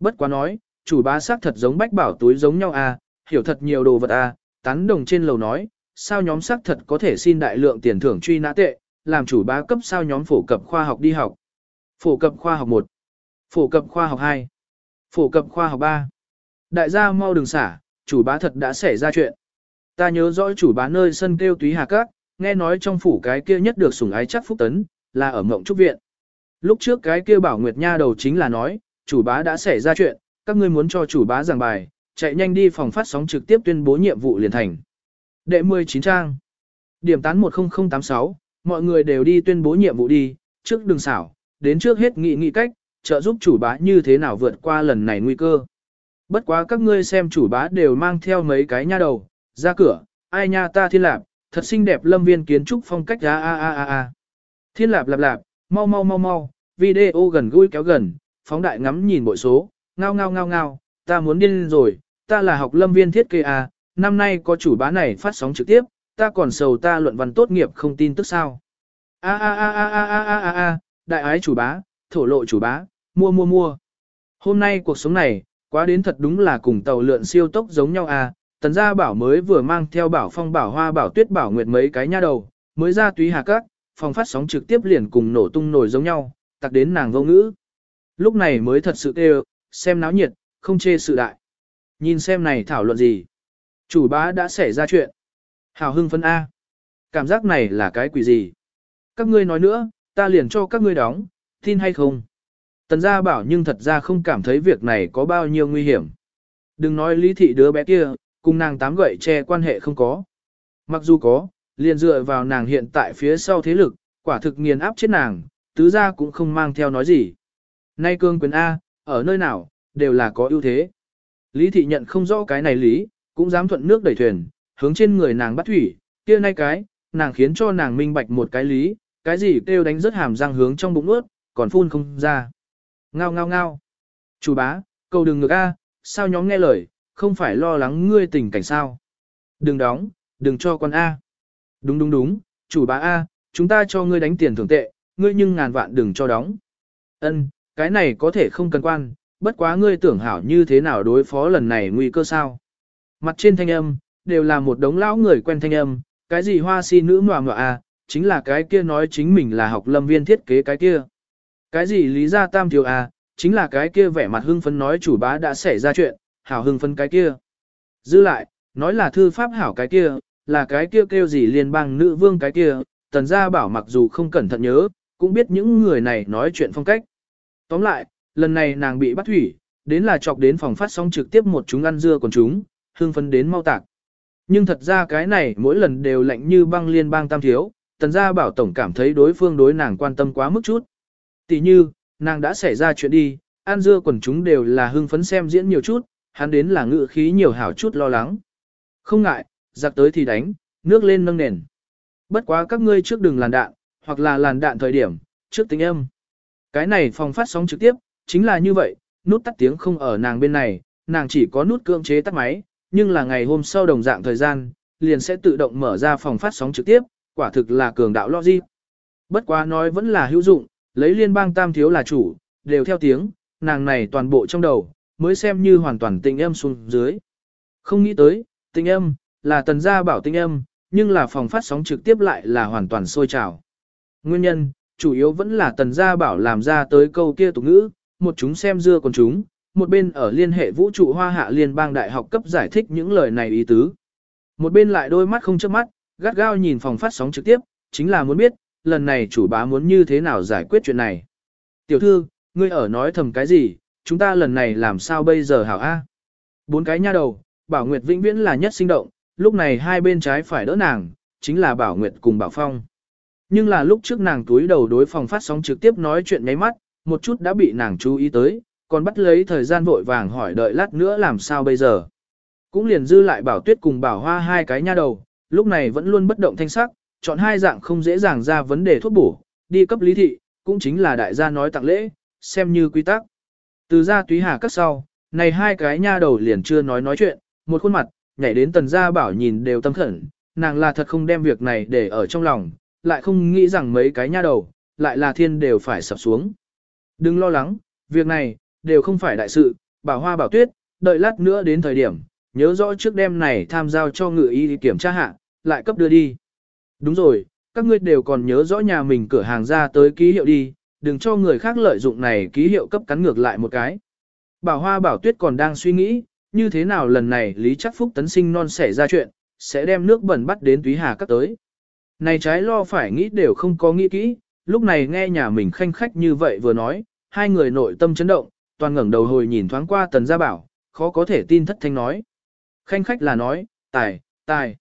Bất quá nói, chủ bá xác thật giống bách bảo túi giống nhau A, hiểu thật nhiều đồ vật A, tán đồng trên lầu nói, sao nhóm xác thật có thể xin đại lượng tiền thưởng truy nã tệ, làm chủ bá cấp sao nhóm phổ cập khoa học đi học. Phổ cập khoa học 1, phổ cập khoa học 2, phổ cập khoa học 3. Đại gia mau đừng xả, chủ bá thật đã xảy ra chuyện. Ta nhớ rõ chủ bá nơi sân kêu túy hà các, nghe nói trong phủ cái kia nhất được sủng ái chắc phúc tấn, là ở mộng trúc viện. Lúc trước cái kia bảo Nguyệt Nha đầu chính là nói, chủ bá đã xảy ra chuyện, các ngươi muốn cho chủ bá giảng bài, chạy nhanh đi phòng phát sóng trực tiếp tuyên bố nhiệm vụ liền thành. Đệ 19 trang. Điểm tán 10086, mọi người đều đi tuyên bố nhiệm vụ đi, trước đường xảo, đến trước hết nghị nghị cách, trợ giúp chủ bá như thế nào vượt qua lần này nguy cơ. Bất quá các ngươi xem chủ bá đều mang theo mấy cái nha đầu, ra cửa, ai nha ta thiên lạp, thật xinh đẹp lâm viên kiến trúc phong cách a a a a a. Thiên lạp lạp lạp, mau mau mau mau, video gần gũi kéo gần, phóng đại ngắm nhìn bội số, ngao ngao ngao ngao, ta muốn điên rồi, ta là học lâm viên thiết kế a, năm nay có chủ bá này phát sóng trực tiếp, ta còn sầu ta luận văn tốt nghiệp không tin tức sao. A a a a a a a a, đại ái chủ bá, thổ lộ chủ bá, mua mua mua. Hôm nay cuộc sống này, quá đến thật đúng là cùng tàu lượn siêu tốc giống nhau à, tần gia bảo mới vừa mang theo bảo phong bảo hoa bảo tuyết bảo nguyệt mấy cái nha đầu, mới ra túy hà các, phòng phát sóng trực tiếp liền cùng nổ tung nổi giống nhau, tặc đến nàng vô ngữ. Lúc này mới thật sự tê xem náo nhiệt, không chê sự đại. Nhìn xem này thảo luận gì. Chủ bá đã xảy ra chuyện. Hào hưng phân A. Cảm giác này là cái quỷ gì? Các ngươi nói nữa, ta liền cho các ngươi đóng, tin hay không? Tần gia bảo nhưng thật ra không cảm thấy việc này có bao nhiêu nguy hiểm. Đừng nói lý thị đứa bé kia, cùng nàng tám gậy che quan hệ không có. Mặc dù có, liền dựa vào nàng hiện tại phía sau thế lực, quả thực nghiền áp chết nàng, tứ gia cũng không mang theo nói gì. Nay cương quyền A, ở nơi nào, đều là có ưu thế. Lý thị nhận không rõ cái này lý, cũng dám thuận nước đẩy thuyền, hướng trên người nàng bắt thủy, kia nay cái, nàng khiến cho nàng minh bạch một cái lý, cái gì kêu đánh rất hàm răng hướng trong bụng nuốt, còn phun không ra. Ngao ngao ngao. Chủ bá, cầu đừng ngược A, sao nhóm nghe lời, không phải lo lắng ngươi tình cảnh sao. Đừng đóng, đừng cho con A. Đúng đúng đúng, chủ bá A, chúng ta cho ngươi đánh tiền thưởng tệ, ngươi nhưng ngàn vạn đừng cho đóng. Ân, cái này có thể không cần quan, bất quá ngươi tưởng hảo như thế nào đối phó lần này nguy cơ sao. Mặt trên thanh âm, đều là một đống lão người quen thanh âm, cái gì hoa si nữ ngoà ngoà à, chính là cái kia nói chính mình là học lâm viên thiết kế cái kia. Cái gì lý gia tam thiếu à, chính là cái kia vẻ mặt hưng phấn nói chủ bá đã xảy ra chuyện, hảo hưng phấn cái kia. Dư lại, nói là thư pháp hảo cái kia, là cái kia kêu gì liên bang nữ vương cái kia, tần gia bảo mặc dù không cẩn thận nhớ, cũng biết những người này nói chuyện phong cách. Tóm lại, lần này nàng bị bắt thủy, đến là chọc đến phòng phát sóng trực tiếp một chúng ăn dưa còn chúng, hưng phấn đến mau tạc. Nhưng thật ra cái này mỗi lần đều lạnh như băng liên bang tam thiếu, tần gia bảo tổng cảm thấy đối phương đối nàng quan tâm quá mức chút. Tỷ như, nàng đã xảy ra chuyện đi, an dưa quần chúng đều là hưng phấn xem diễn nhiều chút, hắn đến là ngự khí nhiều hảo chút lo lắng. Không ngại, giặc tới thì đánh, nước lên nâng nền. Bất quá các ngươi trước đừng làn đạn, hoặc là làn đạn thời điểm, trước tính âm. Cái này phòng phát sóng trực tiếp, chính là như vậy, nút tắt tiếng không ở nàng bên này, nàng chỉ có nút cưỡng chế tắt máy, nhưng là ngày hôm sau đồng dạng thời gian, liền sẽ tự động mở ra phòng phát sóng trực tiếp, quả thực là cường đạo logic. Bất quá nói vẫn là hữu dụng, lấy liên bang tam thiếu là chủ, đều theo tiếng, nàng này toàn bộ trong đầu, mới xem như hoàn toàn tinh âm xuống dưới. Không nghĩ tới, tinh âm, là tần gia bảo tinh âm, nhưng là phòng phát sóng trực tiếp lại là hoàn toàn sôi trào. Nguyên nhân, chủ yếu vẫn là tần gia bảo làm ra tới câu kia tục ngữ, một chúng xem dưa còn chúng, một bên ở liên hệ vũ trụ hoa hạ liên bang đại học cấp giải thích những lời này ý tứ. Một bên lại đôi mắt không chớp mắt, gắt gao nhìn phòng phát sóng trực tiếp, chính là muốn biết, lần này chủ bá muốn như thế nào giải quyết chuyện này. Tiểu thư, ngươi ở nói thầm cái gì, chúng ta lần này làm sao bây giờ hảo A? Bốn cái nha đầu, Bảo Nguyệt vĩnh viễn là nhất sinh động, lúc này hai bên trái phải đỡ nàng, chính là Bảo Nguyệt cùng Bảo Phong. Nhưng là lúc trước nàng túi đầu đối phòng phát sóng trực tiếp nói chuyện nháy mắt, một chút đã bị nàng chú ý tới, còn bắt lấy thời gian vội vàng hỏi đợi lát nữa làm sao bây giờ. Cũng liền dư lại Bảo Tuyết cùng Bảo Hoa hai cái nha đầu, lúc này vẫn luôn bất động thanh sắc, chọn hai dạng không dễ dàng ra vấn đề thuốc bổ, đi cấp lý thị, cũng chính là đại gia nói tặng lễ, xem như quy tắc. Từ ra túy hà cắt sau, này hai cái nha đầu liền chưa nói nói chuyện, một khuôn mặt, nhảy đến tần gia bảo nhìn đều tâm khẩn, nàng là thật không đem việc này để ở trong lòng, lại không nghĩ rằng mấy cái nha đầu, lại là thiên đều phải sập xuống. Đừng lo lắng, việc này, đều không phải đại sự, bảo hoa bảo tuyết, đợi lát nữa đến thời điểm, nhớ rõ trước đêm này tham giao cho ngự y kiểm tra hạ, lại cấp đưa đi. Đúng rồi, các ngươi đều còn nhớ rõ nhà mình cửa hàng ra tới ký hiệu đi, đừng cho người khác lợi dụng này ký hiệu cấp cắn ngược lại một cái. Bảo Hoa Bảo Tuyết còn đang suy nghĩ, như thế nào lần này Lý Chắc Phúc tấn sinh non xảy ra chuyện, sẽ đem nước bẩn bắt đến Túy Hà cấp tới. Này trái lo phải nghĩ đều không có nghĩ kỹ, lúc này nghe nhà mình khanh khách như vậy vừa nói, hai người nội tâm chấn động, toàn ngẩng đầu hồi nhìn thoáng qua Tần Gia Bảo, khó có thể tin thất thanh nói. Khanh khách là nói, tài, tài.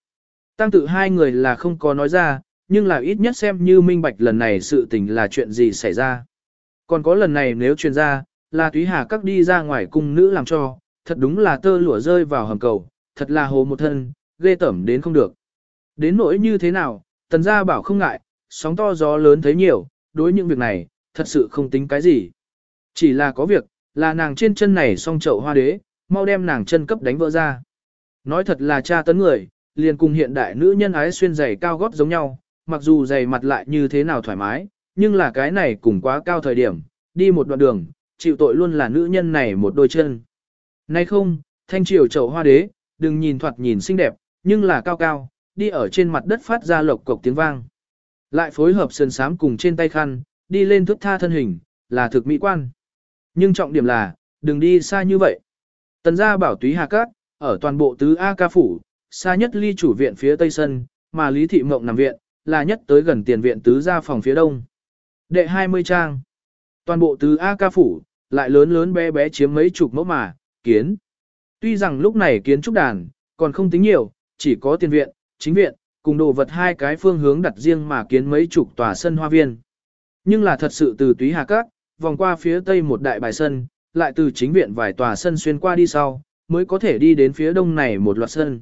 Tăng tự hai người là không có nói ra, nhưng là ít nhất xem như minh bạch lần này sự tình là chuyện gì xảy ra. Còn có lần này nếu truyền ra, là túy hà các đi ra ngoài cung nữ làm cho, thật đúng là tơ lụa rơi vào hầm cầu, thật là hồ một thân, ghê tẩm đến không được. Đến nỗi như thế nào, tần gia bảo không ngại, sóng to gió lớn thấy nhiều, đối những việc này, thật sự không tính cái gì. Chỉ là có việc, là nàng trên chân này song chậu hoa đế, mau đem nàng chân cấp đánh vỡ ra. Nói thật là cha tấn người, liền cùng hiện đại nữ nhân ái xuyên giày cao gót giống nhau, mặc dù giày mặt lại như thế nào thoải mái, nhưng là cái này cũng quá cao thời điểm, đi một đoạn đường, chịu tội luôn là nữ nhân này một đôi chân. Nay không, thanh triều chậu hoa đế, đừng nhìn thoạt nhìn xinh đẹp, nhưng là cao cao, đi ở trên mặt đất phát ra lộc cộc tiếng vang. Lại phối hợp sơn sám cùng trên tay khăn, đi lên thước tha thân hình, là thực mỹ quan. Nhưng trọng điểm là, đừng đi xa như vậy. Tần gia bảo túy hà cát, ở toàn bộ tứ A ca phủ, xa nhất ly chủ viện phía tây sân, mà Lý Thị Mộng nằm viện, là nhất tới gần tiền viện tứ gia phòng phía đông. Đệ 20 trang. Toàn bộ tứ A ca phủ, lại lớn lớn bé bé chiếm mấy chục mẫu mà, kiến. Tuy rằng lúc này kiến trúc đàn, còn không tính nhiều, chỉ có tiền viện, chính viện, cùng đồ vật hai cái phương hướng đặt riêng mà kiến mấy chục tòa sân hoa viên. Nhưng là thật sự từ túy hà cát, vòng qua phía tây một đại bài sân, lại từ chính viện vài tòa sân xuyên qua đi sau, mới có thể đi đến phía đông này một loạt sân.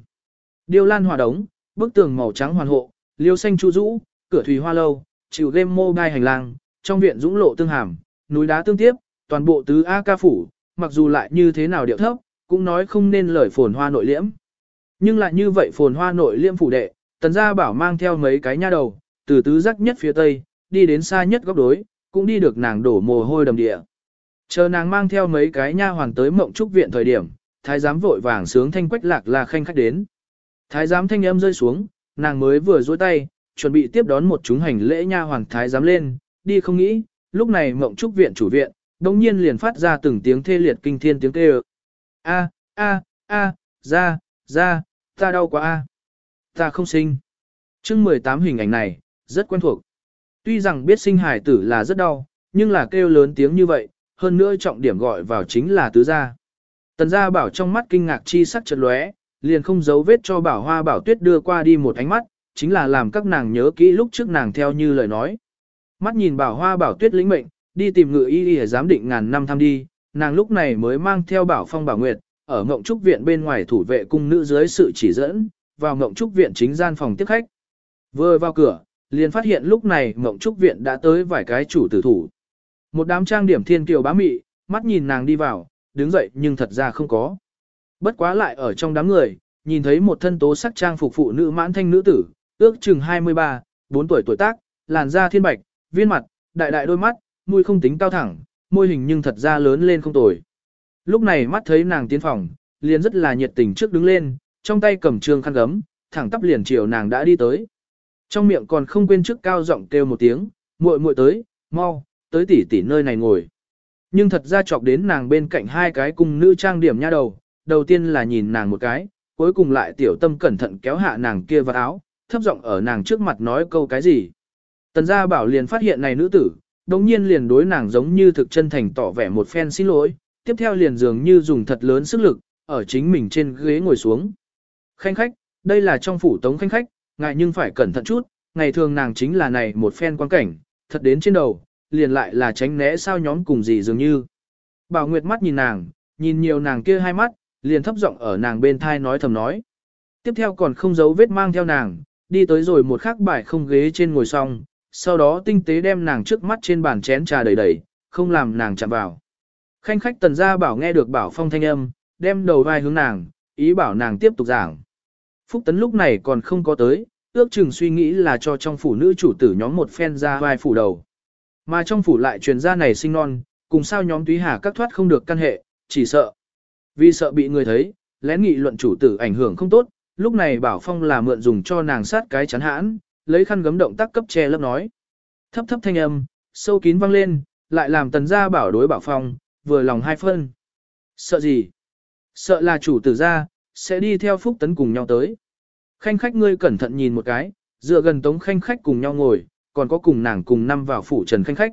Điêu lan hòa đống, bức tường màu trắng hoàn hộ, liêu xanh chu rũ, cửa thủy hoa lâu, chịu game mobile hành lang, trong viện dũng lộ tương hàm, núi đá tương tiếp, toàn bộ tứ A ca phủ, mặc dù lại như thế nào điệu thấp, cũng nói không nên lời phồn hoa nội liễm. Nhưng lại như vậy phồn hoa nội liễm phủ đệ, tần gia bảo mang theo mấy cái nha đầu, từ tứ giác nhất phía tây, đi đến xa nhất góc đối, cũng đi được nàng đổ mồ hôi đầm địa. Chờ nàng mang theo mấy cái nha hoàn tới mộng trúc viện thời điểm, thái giám vội vàng sướng thanh quách lạc là khanh khách đến. Thái giám thanh âm rơi xuống, nàng mới vừa duỗi tay, chuẩn bị tiếp đón một chúng hành lễ nha hoàn thái giám lên, đi không nghĩ, lúc này mộng trúc viện chủ viện, đồng nhiên liền phát ra từng tiếng thê liệt kinh thiên tiếng kêu. A, a, a, ra, ra, ta đau quá a, ta không sinh. chương 18 hình ảnh này, rất quen thuộc. Tuy rằng biết sinh hải tử là rất đau, nhưng là kêu lớn tiếng như vậy, hơn nữa trọng điểm gọi vào chính là tứ gia. Tần gia bảo trong mắt kinh ngạc chi sắc chợt lóe, liền không giấu vết cho bảo hoa bảo tuyết đưa qua đi một ánh mắt, chính là làm các nàng nhớ kỹ lúc trước nàng theo như lời nói. Mắt nhìn bảo hoa bảo tuyết lĩnh mệnh, đi tìm ngự y y giám định ngàn năm thăm đi, nàng lúc này mới mang theo bảo phong bảo nguyệt, ở ngộng trúc viện bên ngoài thủ vệ cung nữ dưới sự chỉ dẫn, vào ngộng trúc viện chính gian phòng tiếp khách. Vừa vào cửa, liền phát hiện lúc này ngộng trúc viện đã tới vài cái chủ tử thủ. Một đám trang điểm thiên kiều bá mị, mắt nhìn nàng đi vào, đứng dậy nhưng thật ra không có. Bất quá lại ở trong đám người, nhìn thấy một thân tố sắc trang phục phụ nữ mãn thanh nữ tử, ước chừng 23, 4 tuổi tuổi tác, làn da thiên bạch, viên mặt, đại đại đôi mắt, mũi không tính cao thẳng, môi hình nhưng thật ra lớn lên không tồi. Lúc này mắt thấy nàng tiến phòng, liền rất là nhiệt tình trước đứng lên, trong tay cầm trường khăn gấm, thẳng tắp liền chiều nàng đã đi tới. Trong miệng còn không quên trước cao giọng kêu một tiếng, muội muội tới, mau, tới tỷ tỷ nơi này ngồi. Nhưng thật ra chọc đến nàng bên cạnh hai cái cùng nữ trang điểm nha đầu, đầu tiên là nhìn nàng một cái, cuối cùng lại tiểu tâm cẩn thận kéo hạ nàng kia vào áo, thấp giọng ở nàng trước mặt nói câu cái gì. Tần gia bảo liền phát hiện này nữ tử, đồng nhiên liền đối nàng giống như thực chân thành tỏ vẻ một phen xin lỗi, tiếp theo liền dường như dùng thật lớn sức lực, ở chính mình trên ghế ngồi xuống. Khanh khách, đây là trong phủ tống khanh khách, ngại nhưng phải cẩn thận chút, ngày thường nàng chính là này một phen quan cảnh, thật đến trên đầu, liền lại là tránh né sao nhóm cùng gì dường như. Bảo Nguyệt mắt nhìn nàng, nhìn nhiều nàng kia hai mắt, liền thấp giọng ở nàng bên thai nói thầm nói. Tiếp theo còn không giấu vết mang theo nàng, đi tới rồi một khắc bài không ghế trên ngồi xong, sau đó tinh tế đem nàng trước mắt trên bàn chén trà đầy đầy, không làm nàng chạm vào. Khanh khách tần gia bảo nghe được bảo phong thanh âm, đem đầu vai hướng nàng, ý bảo nàng tiếp tục giảng. Phúc tấn lúc này còn không có tới, ước chừng suy nghĩ là cho trong phủ nữ chủ tử nhóm một phen ra vai phủ đầu. Mà trong phủ lại truyền ra này sinh non, cùng sao nhóm túy hà các thoát không được căn hệ, chỉ sợ. Vì sợ bị người thấy, lén nghị luận chủ tử ảnh hưởng không tốt, lúc này bảo phong là mượn dùng cho nàng sát cái chắn hãn, lấy khăn gấm động tác cấp che lấp nói. Thấp thấp thanh âm, sâu kín vang lên, lại làm tần gia bảo đối bảo phong, vừa lòng hai phân. Sợ gì? Sợ là chủ tử ra, sẽ đi theo phúc tấn cùng nhau tới. Khanh khách ngươi cẩn thận nhìn một cái, dựa gần tống khanh khách cùng nhau ngồi, còn có cùng nàng cùng năm vào phủ trần khanh khách.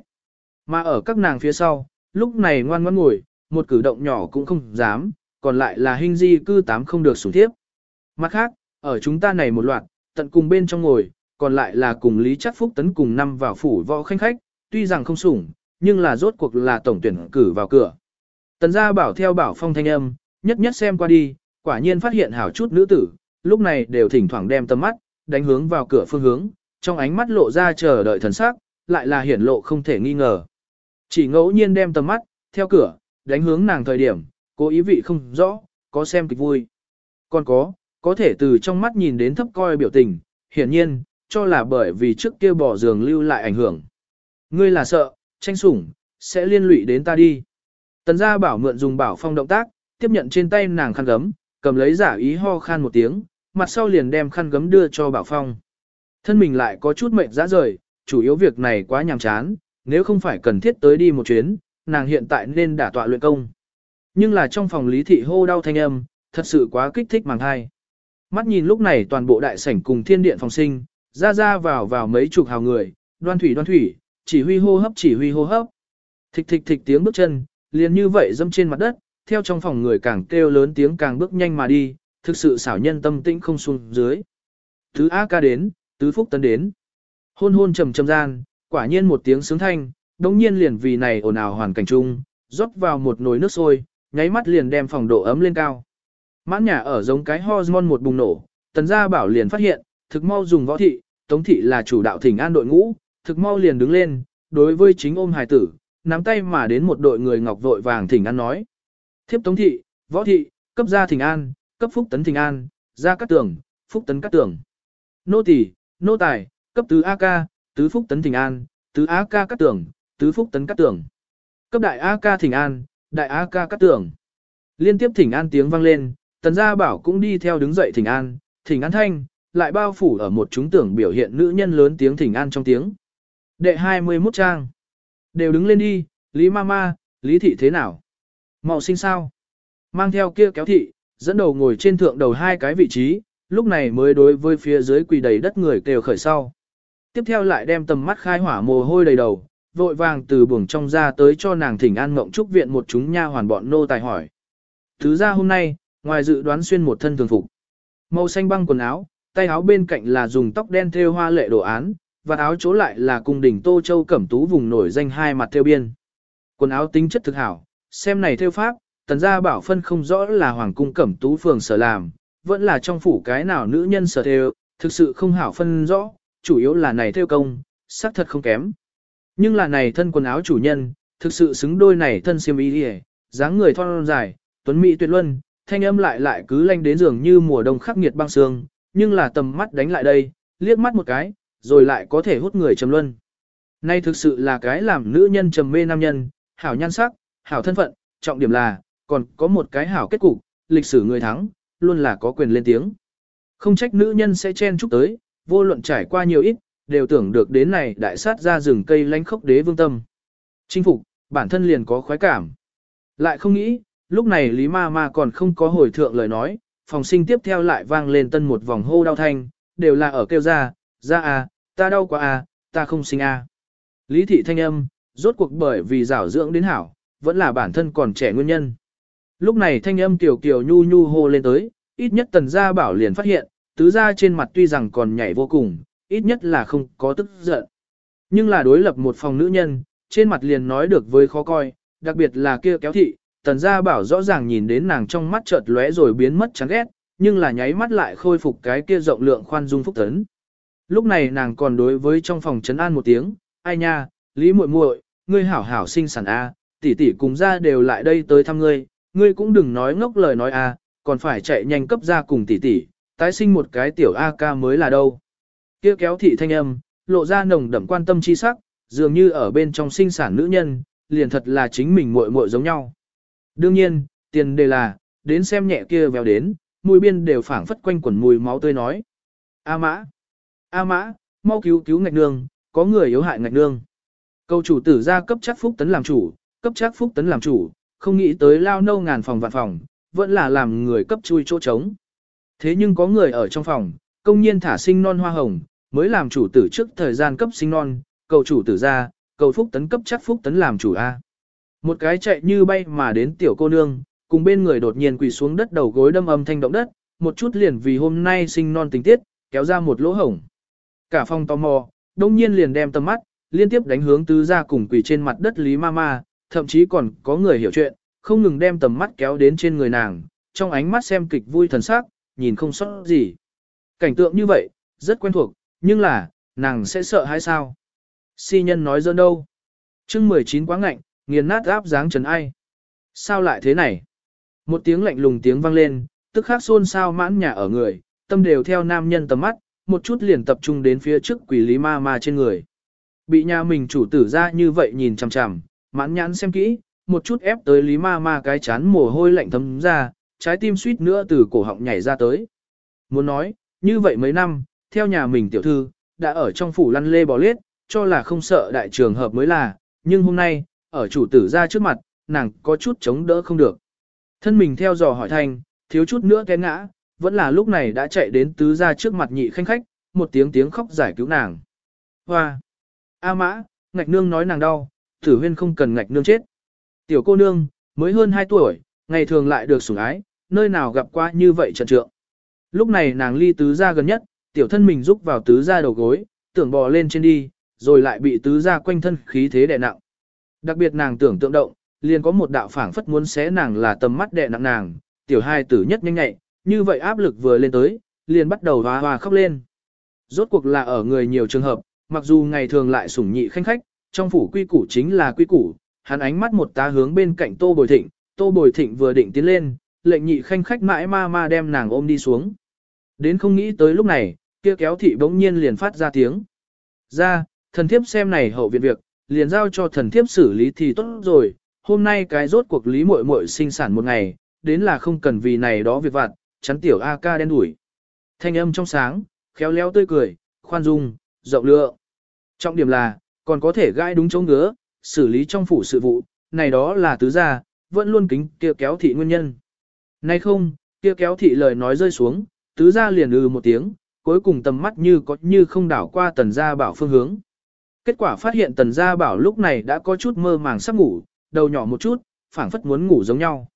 Mà ở các nàng phía sau, lúc này ngoan ngoãn ngồi, một cử động nhỏ cũng không dám, còn lại là hình di cư tám không được sủng tiếp. Mặt khác, ở chúng ta này một loạt, tận cùng bên trong ngồi, còn lại là cùng Lý Chắc Phúc tấn cùng năm vào phủ võ khanh khách, tuy rằng không sủng, nhưng là rốt cuộc là tổng tuyển cử vào cửa. Tần gia bảo theo bảo phong thanh âm, nhất nhất xem qua đi, quả nhiên phát hiện hảo chút nữ tử, lúc này đều thỉnh thoảng đem tầm mắt, đánh hướng vào cửa phương hướng, trong ánh mắt lộ ra chờ đợi thần sắc, lại là hiển lộ không thể nghi ngờ. Chỉ ngẫu nhiên đem tầm mắt, theo cửa, đánh hướng nàng thời điểm, cố ý vị không rõ, có xem kịch vui. Còn có, có thể từ trong mắt nhìn đến thấp coi biểu tình, hiển nhiên, cho là bởi vì trước kia bỏ giường lưu lại ảnh hưởng. Ngươi là sợ, tranh sủng, sẽ liên lụy đến ta đi. Tần gia bảo mượn dùng bảo phong động tác, tiếp nhận trên tay nàng khăn gấm, cầm lấy giả ý ho khan một tiếng, mặt sau liền đem khăn gấm đưa cho bảo phong. Thân mình lại có chút mệt ra rời, chủ yếu việc này quá nhàm chán, nếu không phải cần thiết tới đi một chuyến, nàng hiện tại nên đả tọa luyện công. Nhưng là trong phòng lý thị hô đau thanh âm, thật sự quá kích thích màng hai. Mắt nhìn lúc này toàn bộ đại sảnh cùng thiên điện phòng sinh, ra ra vào vào mấy chục hào người, đoan thủy đoan thủy, chỉ huy hô hấp chỉ huy hô hấp. Thịch thịch thịch tiếng bước chân, liền như vậy dâm trên mặt đất, theo trong phòng người càng kêu lớn tiếng càng bước nhanh mà đi, thực sự xảo nhân tâm tĩnh không xuống dưới. Thứ A ca đến, tứ phúc tấn đến. Hôn hôn trầm trầm gian, quả nhiên một tiếng sướng thanh, đống nhiên liền vì này ồn ào hoàn cảnh chung, rót vào một nồi nước sôi, nháy mắt liền đem phòng độ ấm lên cao. Mãn nhà ở giống cái hormone một bùng nổ, tần gia bảo liền phát hiện, thực mau dùng võ thị, tống thị là chủ đạo thỉnh an đội ngũ, thực mau liền đứng lên, đối với chính ôm hài tử, nắm tay mà đến một đội người ngọc vội vàng thỉnh an nói. Thiếp tống thị, võ thị, cấp gia Thình an, cấp phúc tấn Thình an, gia cát tường, phúc tấn cát tường. nô Tỷ, nô tài, cấp tứ A ca, tứ phúc tấn Thình an, tứ A ca cát tường, tứ phúc tấn cát tường, Cấp đại A ca Thình an, đại A ca cát tường, Liên tiếp thỉnh an tiếng vang lên, tần gia bảo cũng đi theo đứng dậy thỉnh an, thỉnh an thanh, lại bao phủ ở một chúng tưởng biểu hiện nữ nhân lớn tiếng thỉnh an trong tiếng. Đệ 21 trang. Đều đứng lên đi, Lý Mama, Lý Thị thế nào? Mạo sinh sao? Mang theo kia kéo thị, dẫn đầu ngồi trên thượng đầu hai cái vị trí, lúc này mới đối với phía dưới quỳ đầy đất người kêu khởi sau. Tiếp theo lại đem tầm mắt khai hỏa mồ hôi đầy đầu, vội vàng từ buồng trong ra tới cho nàng thỉnh an mộng trúc viện một chúng nha hoàn bọn nô tài hỏi. Thứ ra hôm nay, ngoài dự đoán xuyên một thân thường phục. Màu xanh băng quần áo, tay áo bên cạnh là dùng tóc đen thêu hoa lệ đồ án, và áo chỗ lại là cung đỉnh Tô Châu Cẩm Tú vùng nổi danh hai mặt thêu biên. Quần áo tính chất thực hảo, xem này theo pháp, tần gia bảo phân không rõ là hoàng cung Cẩm Tú phường sở làm, vẫn là trong phủ cái nào nữ nhân sở theo thực sự không hảo phân rõ, chủ yếu là này theo công, sắc thật không kém. Nhưng là này thân quần áo chủ nhân, thực sự xứng đôi này thân xiêm y đi dáng người thon dài, tuấn mỹ tuyệt luân, thanh âm lại lại cứ lanh đến giường như mùa đông khắc nghiệt băng sương, nhưng là tầm mắt đánh lại đây, liếc mắt một cái, rồi lại có thể hút người trầm luân. Nay thực sự là cái làm nữ nhân trầm mê nam nhân, hảo nhan sắc, hảo thân phận, trọng điểm là, còn có một cái hảo kết cục, lịch sử người thắng, luôn là có quyền lên tiếng. Không trách nữ nhân sẽ chen chúc tới, vô luận trải qua nhiều ít, đều tưởng được đến này đại sát ra rừng cây lánh khốc đế vương tâm. Chinh phục, bản thân liền có khoái cảm. Lại không nghĩ, lúc này Lý Ma Ma còn không có hồi thượng lời nói, phòng sinh tiếp theo lại vang lên tân một vòng hô đau thanh, đều là ở kêu ra, ra à, ta đau quá à, ta không sinh à. Lý thị thanh âm, rốt cuộc bởi vì rảo dưỡng đến hảo, vẫn là bản thân còn trẻ nguyên nhân. Lúc này thanh âm tiểu kiều nhu nhu hô lên tới, ít nhất tần gia bảo liền phát hiện, tứ gia trên mặt tuy rằng còn nhảy vô cùng, ít nhất là không có tức giận. Nhưng là đối lập một phòng nữ nhân, trên mặt liền nói được với khó coi, đặc biệt là kia kéo thị, tần gia bảo rõ ràng nhìn đến nàng trong mắt chợt lóe rồi biến mất chán ghét, nhưng là nháy mắt lại khôi phục cái kia rộng lượng khoan dung phúc tấn. Lúc này nàng còn đối với trong phòng trấn an một tiếng, ai nha, lý muội muội, ngươi hảo hảo sinh sản a, tỷ tỷ cùng ra đều lại đây tới thăm ngươi, ngươi cũng đừng nói ngốc lời nói a, còn phải chạy nhanh cấp ra cùng tỷ tỷ, tái sinh một cái tiểu a ca mới là đâu. Kia kéo thị thanh âm, lộ ra nồng đậm quan tâm chi sắc, dường như ở bên trong sinh sản nữ nhân, liền thật là chính mình muội muội giống nhau. Đương nhiên, tiền đề là, đến xem nhẹ kia véo đến, mùi biên đều phảng phất quanh quẩn mùi máu tươi nói. A mã, A mã, mau cứu cứu ngạch nương, có người yếu hại ngạch nương. Câu chủ tử ra cấp chắc phúc tấn làm chủ, cấp chắc phúc tấn làm chủ, không nghĩ tới lao nâu ngàn phòng vạn phòng, vẫn là làm người cấp chui chỗ trống. Thế nhưng có người ở trong phòng, công nhiên thả sinh non hoa hồng, mới làm chủ tử trước thời gian cấp sinh non, cầu chủ tử ra, cầu phúc tấn cấp chắc phúc tấn làm chủ A. Một cái chạy như bay mà đến tiểu cô nương, cùng bên người đột nhiên quỳ xuống đất đầu gối đâm âm thanh động đất, một chút liền vì hôm nay sinh non tình tiết, kéo ra một lỗ hổng. Cả phòng tò mò, đông nhiên liền đem tầm mắt, liên tiếp đánh hướng tứ ra cùng quỳ trên mặt đất Lý Mama, thậm chí còn có người hiểu chuyện, không ngừng đem tầm mắt kéo đến trên người nàng, trong ánh mắt xem kịch vui thần sắc, nhìn không sót gì. Cảnh tượng như vậy, rất quen thuộc, nhưng là, nàng sẽ sợ hay sao? Si nhân nói dơ đâu? chương 19 quá ngạnh, nghiền nát áp dáng trần ai. Sao lại thế này? Một tiếng lạnh lùng tiếng vang lên, tức khắc xôn xao mãn nhà ở người, tâm đều theo nam nhân tầm mắt, một chút liền tập trung đến phía trước quỷ lý ma ma trên người. Bị nhà mình chủ tử ra như vậy nhìn chằm chằm, mãn nhãn xem kỹ, một chút ép tới lý ma ma cái chán mồ hôi lạnh thấm ra, trái tim suýt nữa từ cổ họng nhảy ra tới. Muốn nói, như vậy mấy năm, theo nhà mình tiểu thư, đã ở trong phủ lăn lê bò lết, cho là không sợ đại trường hợp mới là, nhưng hôm nay, ở chủ tử ra trước mặt, nàng có chút chống đỡ không được. Thân mình theo dò hỏi thành thiếu chút nữa té ngã, vẫn là lúc này đã chạy đến tứ ra trước mặt nhị khanh khách, một tiếng tiếng khóc giải cứu nàng. Hoa! A mã, ngạch nương nói nàng đau, tử huyên không cần ngạch nương chết. Tiểu cô nương, mới hơn 2 tuổi, ngày thường lại được sủng ái, nơi nào gặp qua như vậy trận trượng. Lúc này nàng ly tứ ra gần nhất, tiểu thân mình rúc vào tứ ra đầu gối, tưởng bò lên trên đi, rồi lại bị tứ ra quanh thân khí thế đè nặng. Đặc biệt nàng tưởng tượng động, liền có một đạo phảng phất muốn xé nàng là tầm mắt đè nặng nàng, tiểu hai tử nhất nhanh nhẹ, như vậy áp lực vừa lên tới, liền bắt đầu hoa hoa khóc lên. Rốt cuộc là ở người nhiều trường hợp, mặc dù ngày thường lại sủng nhị khanh khách, trong phủ quy củ chính là quy củ, hắn ánh mắt một tá hướng bên cạnh Tô Bồi Thịnh, Tô Bồi Thịnh vừa định tiến lên, lệnh nhị khanh khách mãi ma ma đem nàng ôm đi xuống. Đến không nghĩ tới lúc này, kia kéo thị bỗng nhiên liền phát ra tiếng. Ra, thần thiếp xem này hậu viện việc, liền giao cho thần thiếp xử lý thì tốt rồi, hôm nay cái rốt cuộc lý muội muội sinh sản một ngày, đến là không cần vì này đó việc vặt, chắn tiểu A ca đen đuổi. Thanh âm trong sáng, khéo léo tươi cười, khoan dung, rộng lượng. Trọng điểm là, còn có thể gai đúng chỗ ngứa, xử lý trong phủ sự vụ, này đó là tứ gia, vẫn luôn kính kia kéo thị nguyên nhân. Nay không, kia kéo thị lời nói rơi xuống, tứ gia liền ư ừ một tiếng, cuối cùng tầm mắt như có như không đảo qua tần gia bảo phương hướng. Kết quả phát hiện tần gia bảo lúc này đã có chút mơ màng sắp ngủ, đầu nhỏ một chút, phảng phất muốn ngủ giống nhau.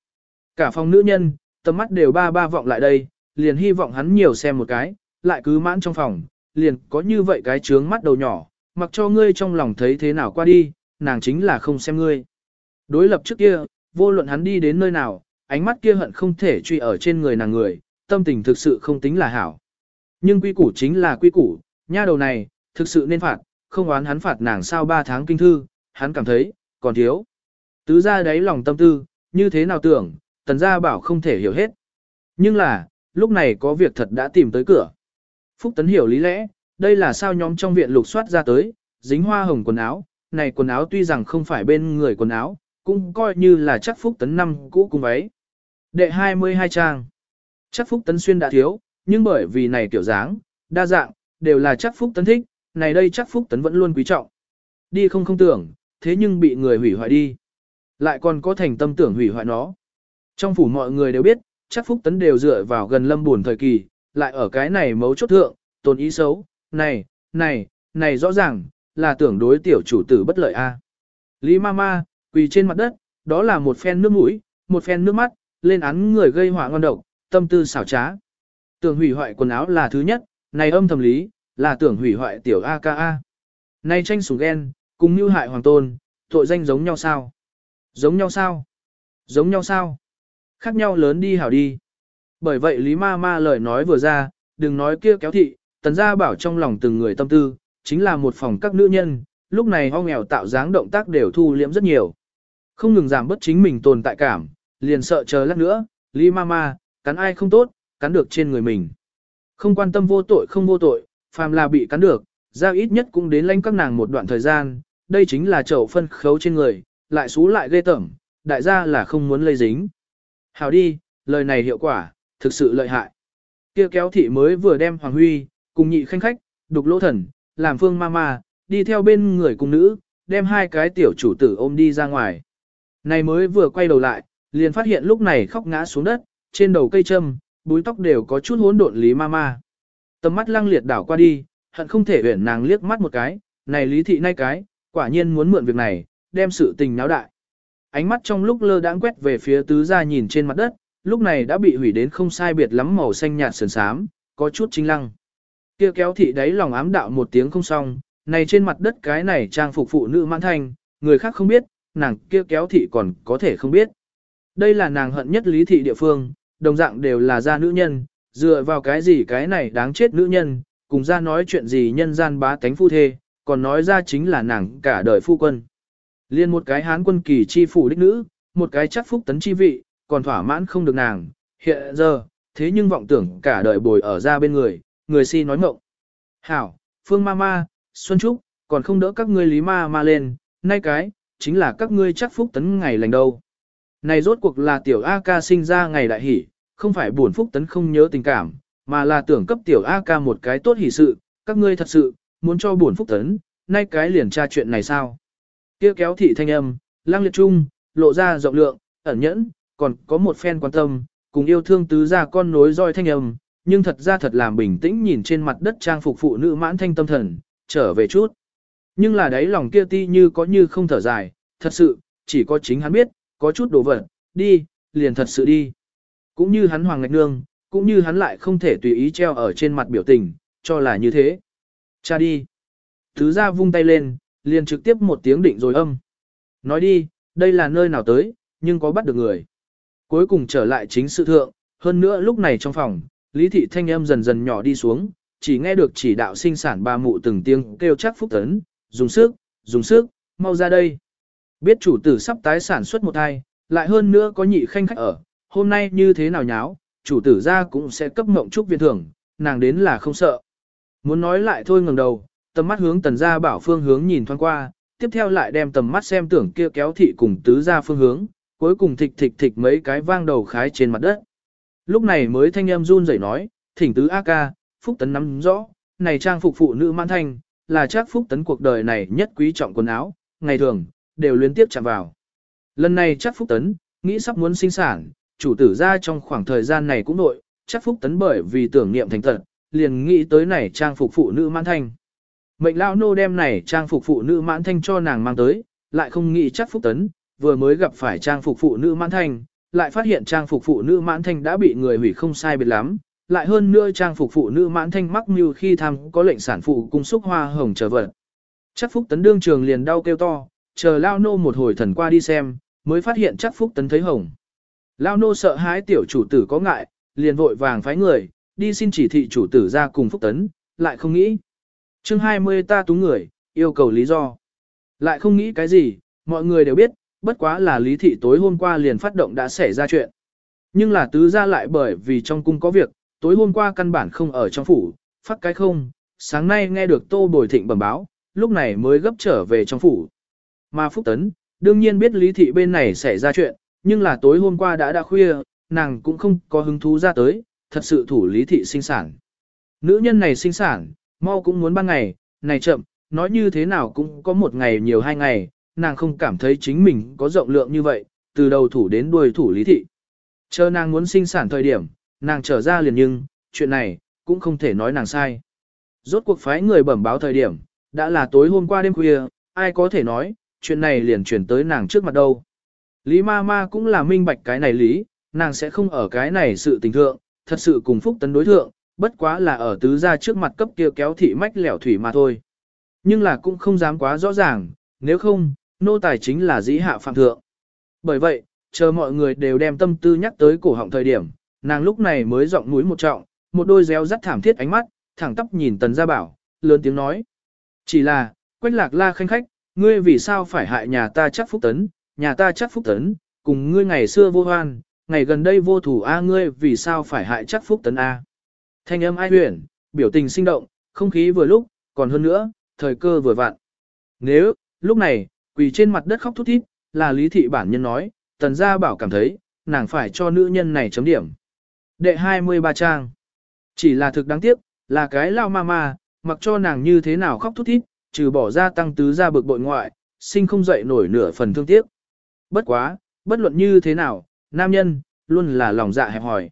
Cả phòng nữ nhân, tầm mắt đều ba ba vọng lại đây, liền hy vọng hắn nhiều xem một cái, lại cứ mãn trong phòng, liền có như vậy cái trướng mắt đầu nhỏ, mặc cho ngươi trong lòng thấy thế nào qua đi, nàng chính là không xem ngươi. Đối lập trước kia, vô luận hắn đi đến nơi nào, ánh mắt kia hận không thể truy ở trên người nàng người, tâm tình thực sự không tính là hảo. Nhưng quy củ chính là quy củ, nha đầu này, thực sự nên phạt, không oán hắn phạt nàng sao ba tháng kinh thư, hắn cảm thấy, còn thiếu. Tứ ra đáy lòng tâm tư, như thế nào tưởng, tần gia bảo không thể hiểu hết. Nhưng là, lúc này có việc thật đã tìm tới cửa. Phúc Tấn hiểu lý lẽ, đây là sao nhóm trong viện lục soát ra tới, dính hoa hồng quần áo, này quần áo tuy rằng không phải bên người quần áo, cũng coi như là chắc Phúc Tấn năm cũ cùng váy. Đệ 22 trang. Chắc Phúc Tấn xuyên đã thiếu, nhưng bởi vì này kiểu dáng, đa dạng, đều là chắc Phúc Tấn thích, này đây chắc Phúc Tấn vẫn luôn quý trọng. Đi không không tưởng, thế nhưng bị người hủy hoại đi. Lại còn có thành tâm tưởng hủy hoại nó. Trong phủ mọi người đều biết, chắc Phúc Tấn đều dựa vào gần lâm buồn thời kỳ, lại ở cái này mấu chốt thượng, tồn ý xấu, này, này, này rõ ràng, là tưởng đối tiểu chủ tử bất lợi a. Lý Mama, quỳ trên mặt đất, đó là một phen nước mũi, một phen nước mắt, lên án người gây họa ngon độc, tâm tư xảo trá. Tưởng hủy hoại quần áo là thứ nhất, này âm thầm lý, là tưởng hủy hoại tiểu AKA. Này tranh sủng ghen, cùng như hại hoàng tôn, tội danh giống nhau sao? Giống nhau sao? Giống nhau sao? Khác nhau lớn đi hảo đi. Bởi vậy Lý Ma Ma lời nói vừa ra, đừng nói kia kéo thị, tần gia bảo trong lòng từng người tâm tư, chính là một phòng các nữ nhân, lúc này ho nghèo tạo dáng động tác đều thu liễm rất nhiều. Không ngừng giảm bất chính mình tồn tại cảm, liền sợ chờ lát nữa, Lý mama cắn ai không tốt, cắn được trên người mình. Không quan tâm vô tội không vô tội, phàm là bị cắn được, ra ít nhất cũng đến lanh các nàng một đoạn thời gian, đây chính là chậu phân khấu trên người, lại xú lại ghê tởm, đại gia là không muốn lây dính. Hào đi, lời này hiệu quả, thực sự lợi hại. Kia kéo thị mới vừa đem Hoàng Huy, cùng nhị khanh khách, đục lỗ thần, làm phương mama, đi theo bên người cùng nữ, đem hai cái tiểu chủ tử ôm đi ra ngoài. Này mới vừa quay đầu lại, liền phát hiện lúc này khóc ngã xuống đất, trên đầu cây châm, búi tóc đều có chút hỗn độn lý mama. Tầm mắt lăng liệt đảo qua đi, hận không thể huyển nàng liếc mắt một cái, này lý thị nay cái, quả nhiên muốn mượn việc này, đem sự tình náo đại. Ánh mắt trong lúc lơ đãng quét về phía tứ gia nhìn trên mặt đất, lúc này đã bị hủy đến không sai biệt lắm màu xanh nhạt sườn xám, có chút chính lăng. Kia kéo thị đáy lòng ám đạo một tiếng không xong, này trên mặt đất cái này trang phục phụ nữ mãn thanh, người khác không biết, nàng kia kéo thị còn có thể không biết. Đây là nàng hận nhất lý thị địa phương, đồng dạng đều là gia nữ nhân, dựa vào cái gì cái này đáng chết nữ nhân, cùng ra nói chuyện gì nhân gian bá tánh phu thê, còn nói ra chính là nàng cả đời phu quân. Liên một cái hán quân kỳ chi phủ đích nữ, một cái chắc phúc tấn chi vị, còn thỏa mãn không được nàng, hiện giờ, thế nhưng vọng tưởng cả đời bồi ở ra bên người, người si nói mộng. Hảo, Phương Ma Ma, Xuân Trúc, còn không đỡ các ngươi lý ma ma lên, nay cái, chính là các ngươi chắc phúc tấn ngày lành đâu. Này rốt cuộc là tiểu A ca sinh ra ngày đại hỷ, không phải buồn phúc tấn không nhớ tình cảm, mà là tưởng cấp tiểu A ca một cái tốt hỷ sự, các ngươi thật sự, muốn cho buồn phúc tấn, nay cái liền tra chuyện này sao. Kia kéo thị thanh âm, lang liệt trung, lộ ra rộng lượng, ẩn nhẫn, còn có một phen quan tâm, cùng yêu thương tứ gia con nối roi thanh âm, nhưng thật ra thật làm bình tĩnh nhìn trên mặt đất trang phục phụ nữ mãn thanh tâm thần, trở về chút. Nhưng là đấy lòng kia ti như có như không thở dài, thật sự, chỉ có chính hắn biết, có chút đồ vật, đi, liền thật sự đi. Cũng như hắn hoàng ngạch nương, cũng như hắn lại không thể tùy ý treo ở trên mặt biểu tình, cho là như thế. Cha đi. thứ ra vung tay lên, liền trực tiếp một tiếng định rồi âm. Nói đi, đây là nơi nào tới, nhưng có bắt được người. Cuối cùng trở lại chính sự thượng, hơn nữa lúc này trong phòng, Lý thị thanh âm dần dần nhỏ đi xuống, chỉ nghe được chỉ đạo sinh sản ba mụ từng tiếng kêu chắc phúc tấn, dùng sức, dùng sức, mau ra đây. Biết chủ tử sắp tái sản xuất một thai, lại hơn nữa có nhị khanh khách ở, hôm nay như thế nào nháo, chủ tử ra cũng sẽ cấp ngộng trúc viên thưởng, nàng đến là không sợ. Muốn nói lại thôi ngẩng đầu, tầm mắt hướng tần gia bảo phương hướng nhìn thoáng qua, tiếp theo lại đem tầm mắt xem tưởng kia kéo thị cùng tứ gia phương hướng, cuối cùng thịch thịch thịch mấy cái vang đầu khái trên mặt đất. Lúc này mới thanh âm run rẩy nói, thỉnh tứ A ca, phúc tấn nắm rõ, này trang phục phụ nữ mãn thanh, là chắc phúc tấn cuộc đời này nhất quý trọng quần áo, ngày thường, đều liên tiếp chạm vào. Lần này chắc phúc tấn, nghĩ sắp muốn sinh sản, chủ tử ra trong khoảng thời gian này cũng nội, chắc phúc tấn bởi vì tưởng niệm thành tật, liền nghĩ tới này trang phục phụ nữ mãn thanh. Mệnh lão nô đem này trang phục phụ nữ mãn thanh cho nàng mang tới, lại không nghĩ chắc phúc tấn, vừa mới gặp phải trang phục phụ nữ mãn thanh, lại phát hiện trang phục phụ nữ mãn thanh đã bị người hủy không sai biệt lắm, lại hơn nữa trang phục phụ nữ mãn thanh mắc mưu khi tham có lệnh sản phụ cung xúc hoa hồng trở vật. Chắc phúc tấn đương trường liền đau kêu to, chờ lao nô một hồi thần qua đi xem, mới phát hiện chắc phúc tấn thấy hồng. Lao nô sợ hãi tiểu chủ tử có ngại, liền vội vàng phái người, đi xin chỉ thị chủ tử ra cùng phúc tấn, lại không nghĩ. chương 20 ta túng người, yêu cầu lý do. Lại không nghĩ cái gì, mọi người đều biết, bất quá là lý thị tối hôm qua liền phát động đã xảy ra chuyện. Nhưng là tứ ra lại bởi vì trong cung có việc, tối hôm qua căn bản không ở trong phủ, phát cái không, sáng nay nghe được tô bồi thịnh bẩm báo, lúc này mới gấp trở về trong phủ. Mà Phúc Tấn, đương nhiên biết lý thị bên này xảy ra chuyện, nhưng là tối hôm qua đã đã khuya, nàng cũng không có hứng thú ra tới, thật sự thủ lý thị sinh sản. Nữ nhân này sinh sản, mau cũng muốn ban ngày, này chậm, nói như thế nào cũng có một ngày nhiều hai ngày, nàng không cảm thấy chính mình có rộng lượng như vậy, từ đầu thủ đến đuôi thủ lý thị. Chờ nàng muốn sinh sản thời điểm, nàng trở ra liền nhưng, chuyện này, cũng không thể nói nàng sai. Rốt cuộc phái người bẩm báo thời điểm, đã là tối hôm qua đêm khuya, ai có thể nói, chuyện này liền chuyển tới nàng trước mặt đâu. Lý ma ma cũng là minh bạch cái này lý, nàng sẽ không ở cái này sự tình thượng, thật sự cùng phúc tấn đối thượng, bất quá là ở tứ gia trước mặt cấp kia kéo thị mách lẻo thủy mà thôi. Nhưng là cũng không dám quá rõ ràng, nếu không, nô tài chính là dĩ hạ phạm thượng. Bởi vậy, chờ mọi người đều đem tâm tư nhắc tới cổ họng thời điểm, nàng lúc này mới giọng núi một trọng, một đôi réo rắt thảm thiết ánh mắt, thẳng tắp nhìn tần gia bảo, lớn tiếng nói. Chỉ là, quách lạc la khanh khách, ngươi vì sao phải hại nhà ta chắc phúc tấn, nhà ta chắc phúc tấn, cùng ngươi ngày xưa vô hoan, ngày gần đây vô thủ A ngươi vì sao phải hại chắc phúc tấn A. Thanh âm ai huyền, biểu tình sinh động, không khí vừa lúc, còn hơn nữa, thời cơ vừa vặn. Nếu, lúc này, quỳ trên mặt đất khóc thút thít, là lý thị bản nhân nói, tần gia bảo cảm thấy, nàng phải cho nữ nhân này chấm điểm. Đệ 23 trang. Chỉ là thực đáng tiếc, là cái lao ma ma, mặc cho nàng như thế nào khóc thút thít, trừ bỏ ra tăng tứ ra bực bội ngoại, sinh không dậy nổi nửa phần thương tiếc. Bất quá, bất luận như thế nào, nam nhân, luôn là lòng dạ hẹp hỏi.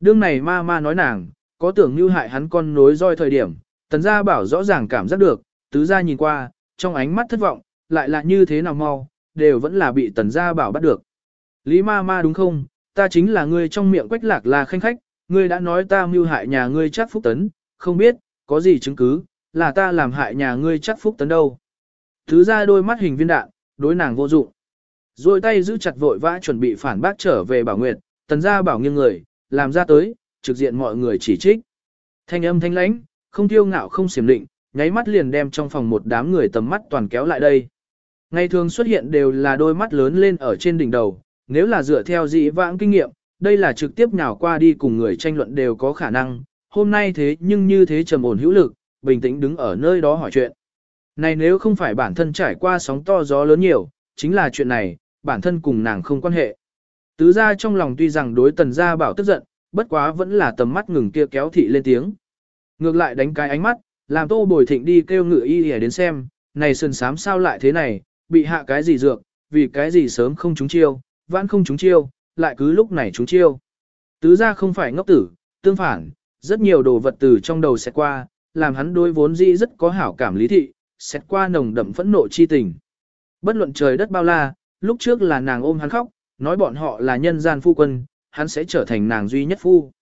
Đương này ma ma nói nàng, có tưởng như hại hắn con nối roi thời điểm, tần gia bảo rõ ràng cảm giác được, tứ gia nhìn qua, trong ánh mắt thất vọng, lại là như thế nào mau, đều vẫn là bị tần gia bảo bắt được. Lý ma ma đúng không, ta chính là ngươi trong miệng quách lạc là khanh khách, ngươi đã nói ta mưu hại nhà ngươi chắc phúc tấn, không biết, có gì chứng cứ, là ta làm hại nhà ngươi chắc phúc tấn đâu. Thứ ra đôi mắt hình viên đạn, đối nàng vô dụng. Rồi tay giữ chặt vội vã chuẩn bị phản bác trở về bảo nguyệt, tần gia bảo nghiêng người, làm ra tới, trực diện mọi người chỉ trích. Thanh âm thanh lãnh, không tiêu ngạo không xiểm định, nháy mắt liền đem trong phòng một đám người tầm mắt toàn kéo lại đây. Ngày thường xuất hiện đều là đôi mắt lớn lên ở trên đỉnh đầu, nếu là dựa theo dị vãng kinh nghiệm, đây là trực tiếp nhào qua đi cùng người tranh luận đều có khả năng, hôm nay thế nhưng như thế trầm ổn hữu lực, bình tĩnh đứng ở nơi đó hỏi chuyện. Này nếu không phải bản thân trải qua sóng to gió lớn nhiều, chính là chuyện này, bản thân cùng nàng không quan hệ. Tứ ra trong lòng tuy rằng đối tần gia bảo tức giận, bất quá vẫn là tầm mắt ngừng kia kéo thị lên tiếng. Ngược lại đánh cái ánh mắt, làm tô bồi thịnh đi kêu ngự y để đến xem, này sơn sám sao lại thế này, bị hạ cái gì dược, vì cái gì sớm không trúng chiêu, vãn không trúng chiêu, lại cứ lúc này trúng chiêu. Tứ ra không phải ngốc tử, tương phản, rất nhiều đồ vật từ trong đầu sẽ qua, làm hắn đối vốn dĩ rất có hảo cảm lý thị, xét qua nồng đậm phẫn nộ chi tình. Bất luận trời đất bao la, lúc trước là nàng ôm hắn khóc, nói bọn họ là nhân gian phu quân, hắn sẽ trở thành nàng duy nhất phu.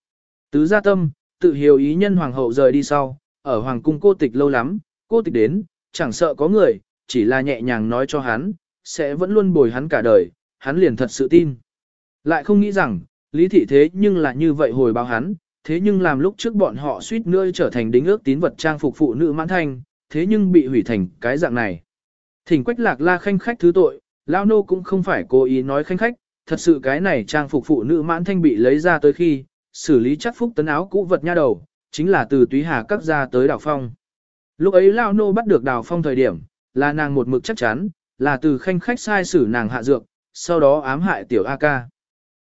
Tứ gia tâm, tự hiểu ý nhân hoàng hậu rời đi sau, ở hoàng cung cô tịch lâu lắm, cô tịch đến, chẳng sợ có người, chỉ là nhẹ nhàng nói cho hắn, sẽ vẫn luôn bồi hắn cả đời, hắn liền thật sự tin. Lại không nghĩ rằng, lý thị thế nhưng là như vậy hồi báo hắn, thế nhưng làm lúc trước bọn họ suýt nữa trở thành đính ước tín vật trang phục phụ nữ mãn thanh, thế nhưng bị hủy thành cái dạng này. Thỉnh quách lạc la khanh khách thứ tội, lao nô cũng không phải cố ý nói khanh khách, thật sự cái này trang phục phụ nữ mãn thanh bị lấy ra tới khi, xử lý chắc phúc tấn áo cũ vật nha đầu, chính là từ túy hà các ra tới đảo phong. Lúc ấy Lao Nô bắt được đào phong thời điểm, là nàng một mực chắc chắn, là từ khanh khách sai xử nàng hạ dược, sau đó ám hại tiểu A ca.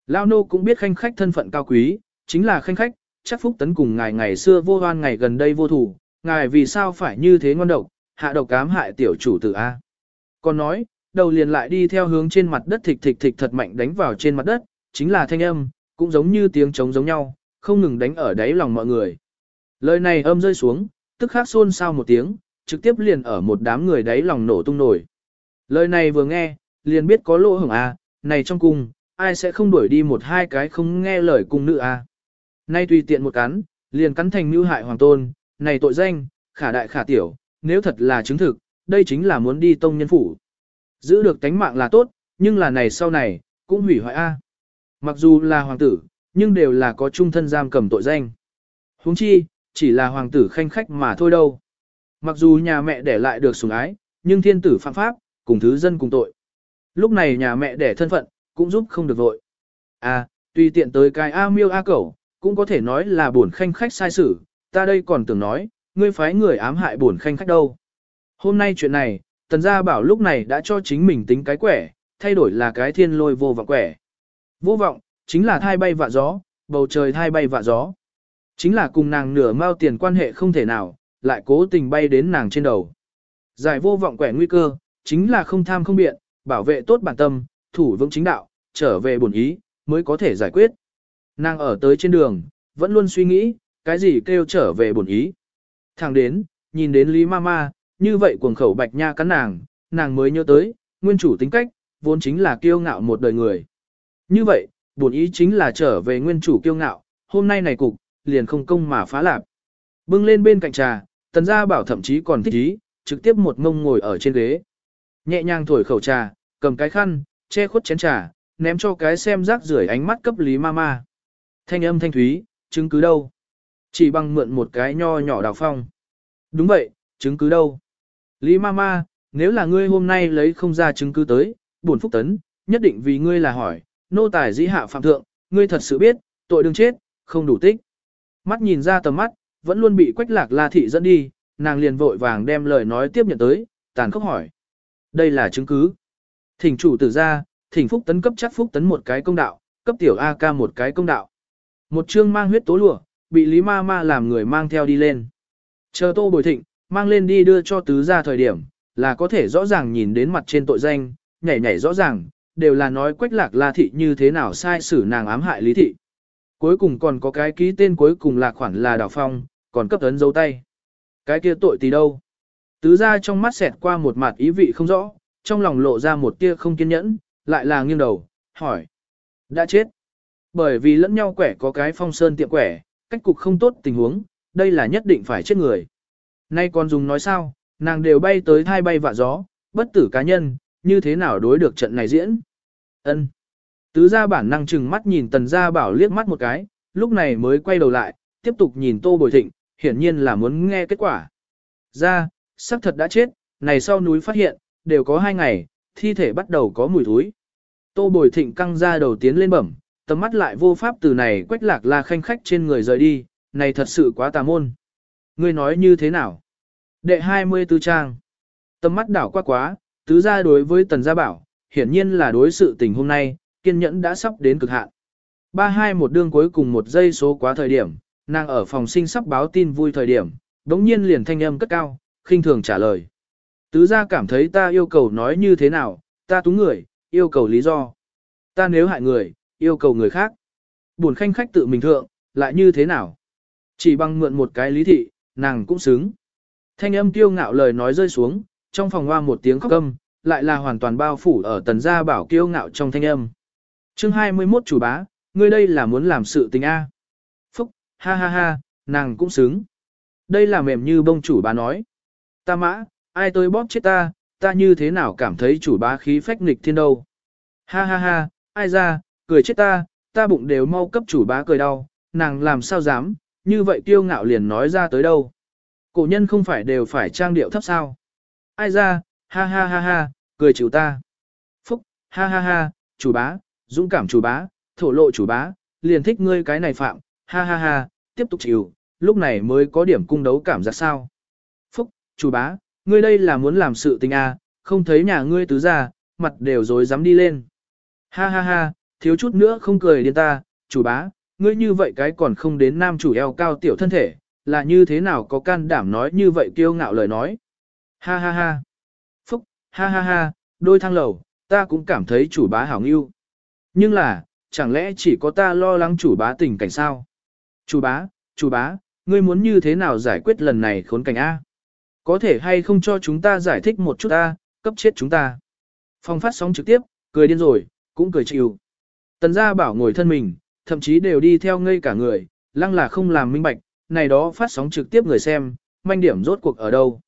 Lao Nô cũng biết khanh khách thân phận cao quý, chính là khanh khách, chắc phúc tấn cùng ngài ngày xưa vô hoan ngày gần đây vô thủ, ngài vì sao phải như thế ngon độc, hạ độc ám hại tiểu chủ tử A. Còn nói, đầu liền lại đi theo hướng trên mặt đất thịch thịch thịch thật mạnh đánh vào trên mặt đất, chính là thanh âm, cũng giống như tiếng trống giống nhau, không ngừng đánh ở đáy lòng mọi người. Lời này âm rơi xuống, tức khắc xôn xao một tiếng, trực tiếp liền ở một đám người đáy lòng nổ tung nổi. Lời này vừa nghe, liền biết có lỗ hổng a, này trong cung, ai sẽ không đuổi đi một hai cái không nghe lời cung nữ a. Nay tùy tiện một cắn, liền cắn thành mưu hại hoàng tôn, này tội danh, khả đại khả tiểu, nếu thật là chứng thực, đây chính là muốn đi tông nhân phủ. Giữ được tánh mạng là tốt, nhưng là này sau này, cũng hủy hoại a. Mặc dù là hoàng tử, nhưng đều là có trung thân giam cầm tội danh. huống chi, chỉ là hoàng tử khanh khách mà thôi đâu. Mặc dù nhà mẹ để lại được sủng ái, nhưng thiên tử phạm pháp, cùng thứ dân cùng tội. Lúc này nhà mẹ đẻ thân phận, cũng giúp không được vội. À, tùy tiện tới cái A miêu A cẩu, cũng có thể nói là buồn khanh khách sai sử, ta đây còn tưởng nói, ngươi phái người ám hại buồn khanh khách đâu. Hôm nay chuyện này, tần gia bảo lúc này đã cho chính mình tính cái quẻ, thay đổi là cái thiên lôi vô vọng quẻ. Vô vọng, chính là thai bay vạ gió, bầu trời thai bay vạ gió. Chính là cùng nàng nửa mao tiền quan hệ không thể nào, lại cố tình bay đến nàng trên đầu. Giải vô vọng quẻ nguy cơ, chính là không tham không biện, bảo vệ tốt bản tâm, thủ vững chính đạo, trở về bổn ý, mới có thể giải quyết. Nàng ở tới trên đường, vẫn luôn suy nghĩ, cái gì kêu trở về bổn ý. Thẳng đến, nhìn đến Lý Mama, như vậy cuồng khẩu bạch nha cắn nàng, nàng mới nhớ tới, nguyên chủ tính cách, vốn chính là kiêu ngạo một đời người. Như vậy, bổn ý chính là trở về nguyên chủ kiêu ngạo, hôm nay này cục, liền không công mà phá lạp. Bưng lên bên cạnh trà, tần gia bảo thậm chí còn thích ý, trực tiếp một ngông ngồi ở trên ghế. Nhẹ nhàng thổi khẩu trà, cầm cái khăn, che khuất chén trà, ném cho cái xem rác rưởi ánh mắt cấp lý mama. Thanh âm thanh thúy, chứng cứ đâu? Chỉ bằng mượn một cái nho nhỏ đào phong. Đúng vậy, chứng cứ đâu? Lý mama, nếu là ngươi hôm nay lấy không ra chứng cứ tới, buồn phúc tấn, nhất định vì ngươi là hỏi, nô tài dĩ hạ phạm thượng, ngươi thật sự biết, tội đừng chết, không đủ tích. Mắt nhìn ra tầm mắt, vẫn luôn bị quách lạc la thị dẫn đi, nàng liền vội vàng đem lời nói tiếp nhận tới, tàn khốc hỏi. Đây là chứng cứ. Thỉnh chủ tử ra, thỉnh phúc tấn cấp chắc phúc tấn một cái công đạo, cấp tiểu A ca một cái công đạo. Một chương mang huyết tố lụa, bị Lý Ma Ma làm người mang theo đi lên. Chờ tô bồi thịnh, mang lên đi đưa cho tứ ra thời điểm, là có thể rõ ràng nhìn đến mặt trên tội danh, nhảy nhảy rõ ràng, đều là nói quách lạc la thị như thế nào sai xử nàng ám hại lý thị. Cuối cùng còn có cái ký tên cuối cùng là khoản là đào phong, còn cấp ấn dấu tay. Cái kia tội tí đâu? Tứ ra trong mắt xẹt qua một mặt ý vị không rõ, trong lòng lộ ra một tia không kiên nhẫn, lại là nghiêng đầu, hỏi. Đã chết. Bởi vì lẫn nhau quẻ có cái phong sơn tiệm quẻ, cách cục không tốt tình huống, đây là nhất định phải chết người. Nay còn dùng nói sao, nàng đều bay tới thai bay vạ gió, bất tử cá nhân, như thế nào đối được trận này diễn. ân Tứ gia bản năng chừng mắt nhìn tần gia bảo liếc mắt một cái, lúc này mới quay đầu lại, tiếp tục nhìn tô bồi thịnh, hiển nhiên là muốn nghe kết quả. Ra, xác thật đã chết, này sau núi phát hiện, đều có hai ngày, thi thể bắt đầu có mùi thối. Tô bồi thịnh căng ra đầu tiến lên bẩm, tầm mắt lại vô pháp từ này quách lạc la khanh khách trên người rời đi, này thật sự quá tà môn. Ngươi nói như thế nào? Đệ 24 trang. Tầm mắt đảo qua quá, tứ gia đối với tần gia bảo, hiển nhiên là đối sự tình hôm nay, kiên nhẫn đã sắp đến cực hạn. Ba hai một đương cuối cùng một giây số quá thời điểm, nàng ở phòng sinh sắp báo tin vui thời điểm, đống nhiên liền thanh âm cất cao, khinh thường trả lời. Tứ gia cảm thấy ta yêu cầu nói như thế nào, ta túng người, yêu cầu lý do. Ta nếu hại người, yêu cầu người khác. Buồn khanh khách tự mình thượng, lại như thế nào? Chỉ bằng mượn một cái lý thị, nàng cũng xứng. Thanh âm tiêu ngạo lời nói rơi xuống, trong phòng hoa một tiếng khóc âm, lại là hoàn toàn bao phủ ở tần gia bảo kiêu ngạo trong thanh âm chương 21 chủ bá, ngươi đây là muốn làm sự tình A. Phúc, ha ha ha, nàng cũng xứng. Đây là mềm như bông chủ bá nói. Ta mã, ai tôi bóp chết ta, ta như thế nào cảm thấy chủ bá khí phách nghịch thiên đâu. Ha ha ha, ai ra, cười chết ta, ta bụng đều mau cấp chủ bá cười đau, nàng làm sao dám, như vậy kiêu ngạo liền nói ra tới đâu. Cổ nhân không phải đều phải trang điệu thấp sao. Ai ra, ha ha ha ha, cười chịu ta. Phúc, ha ha ha, chủ bá, dũng cảm chủ bá, thổ lộ chủ bá, liền thích ngươi cái này phạm, ha ha ha, tiếp tục chịu, lúc này mới có điểm cung đấu cảm giác sao. Phúc, chủ bá, ngươi đây là muốn làm sự tình à, không thấy nhà ngươi tứ ra, mặt đều rồi dám đi lên. Ha ha ha, thiếu chút nữa không cười điên ta, chủ bá, ngươi như vậy cái còn không đến nam chủ eo cao tiểu thân thể, là như thế nào có can đảm nói như vậy kiêu ngạo lời nói. Ha ha ha. Phúc, ha ha ha, đôi thang lầu, ta cũng cảm thấy chủ bá hảo nghiêu. Nhưng là, chẳng lẽ chỉ có ta lo lắng chủ bá tình cảnh sao? Chủ bá, chủ bá, ngươi muốn như thế nào giải quyết lần này khốn cảnh A? Có thể hay không cho chúng ta giải thích một chút a cấp chết chúng ta. Phong phát sóng trực tiếp, cười điên rồi, cũng cười chịu. Tần gia bảo ngồi thân mình, thậm chí đều đi theo ngây cả người, lăng là không làm minh bạch, này đó phát sóng trực tiếp người xem, manh điểm rốt cuộc ở đâu.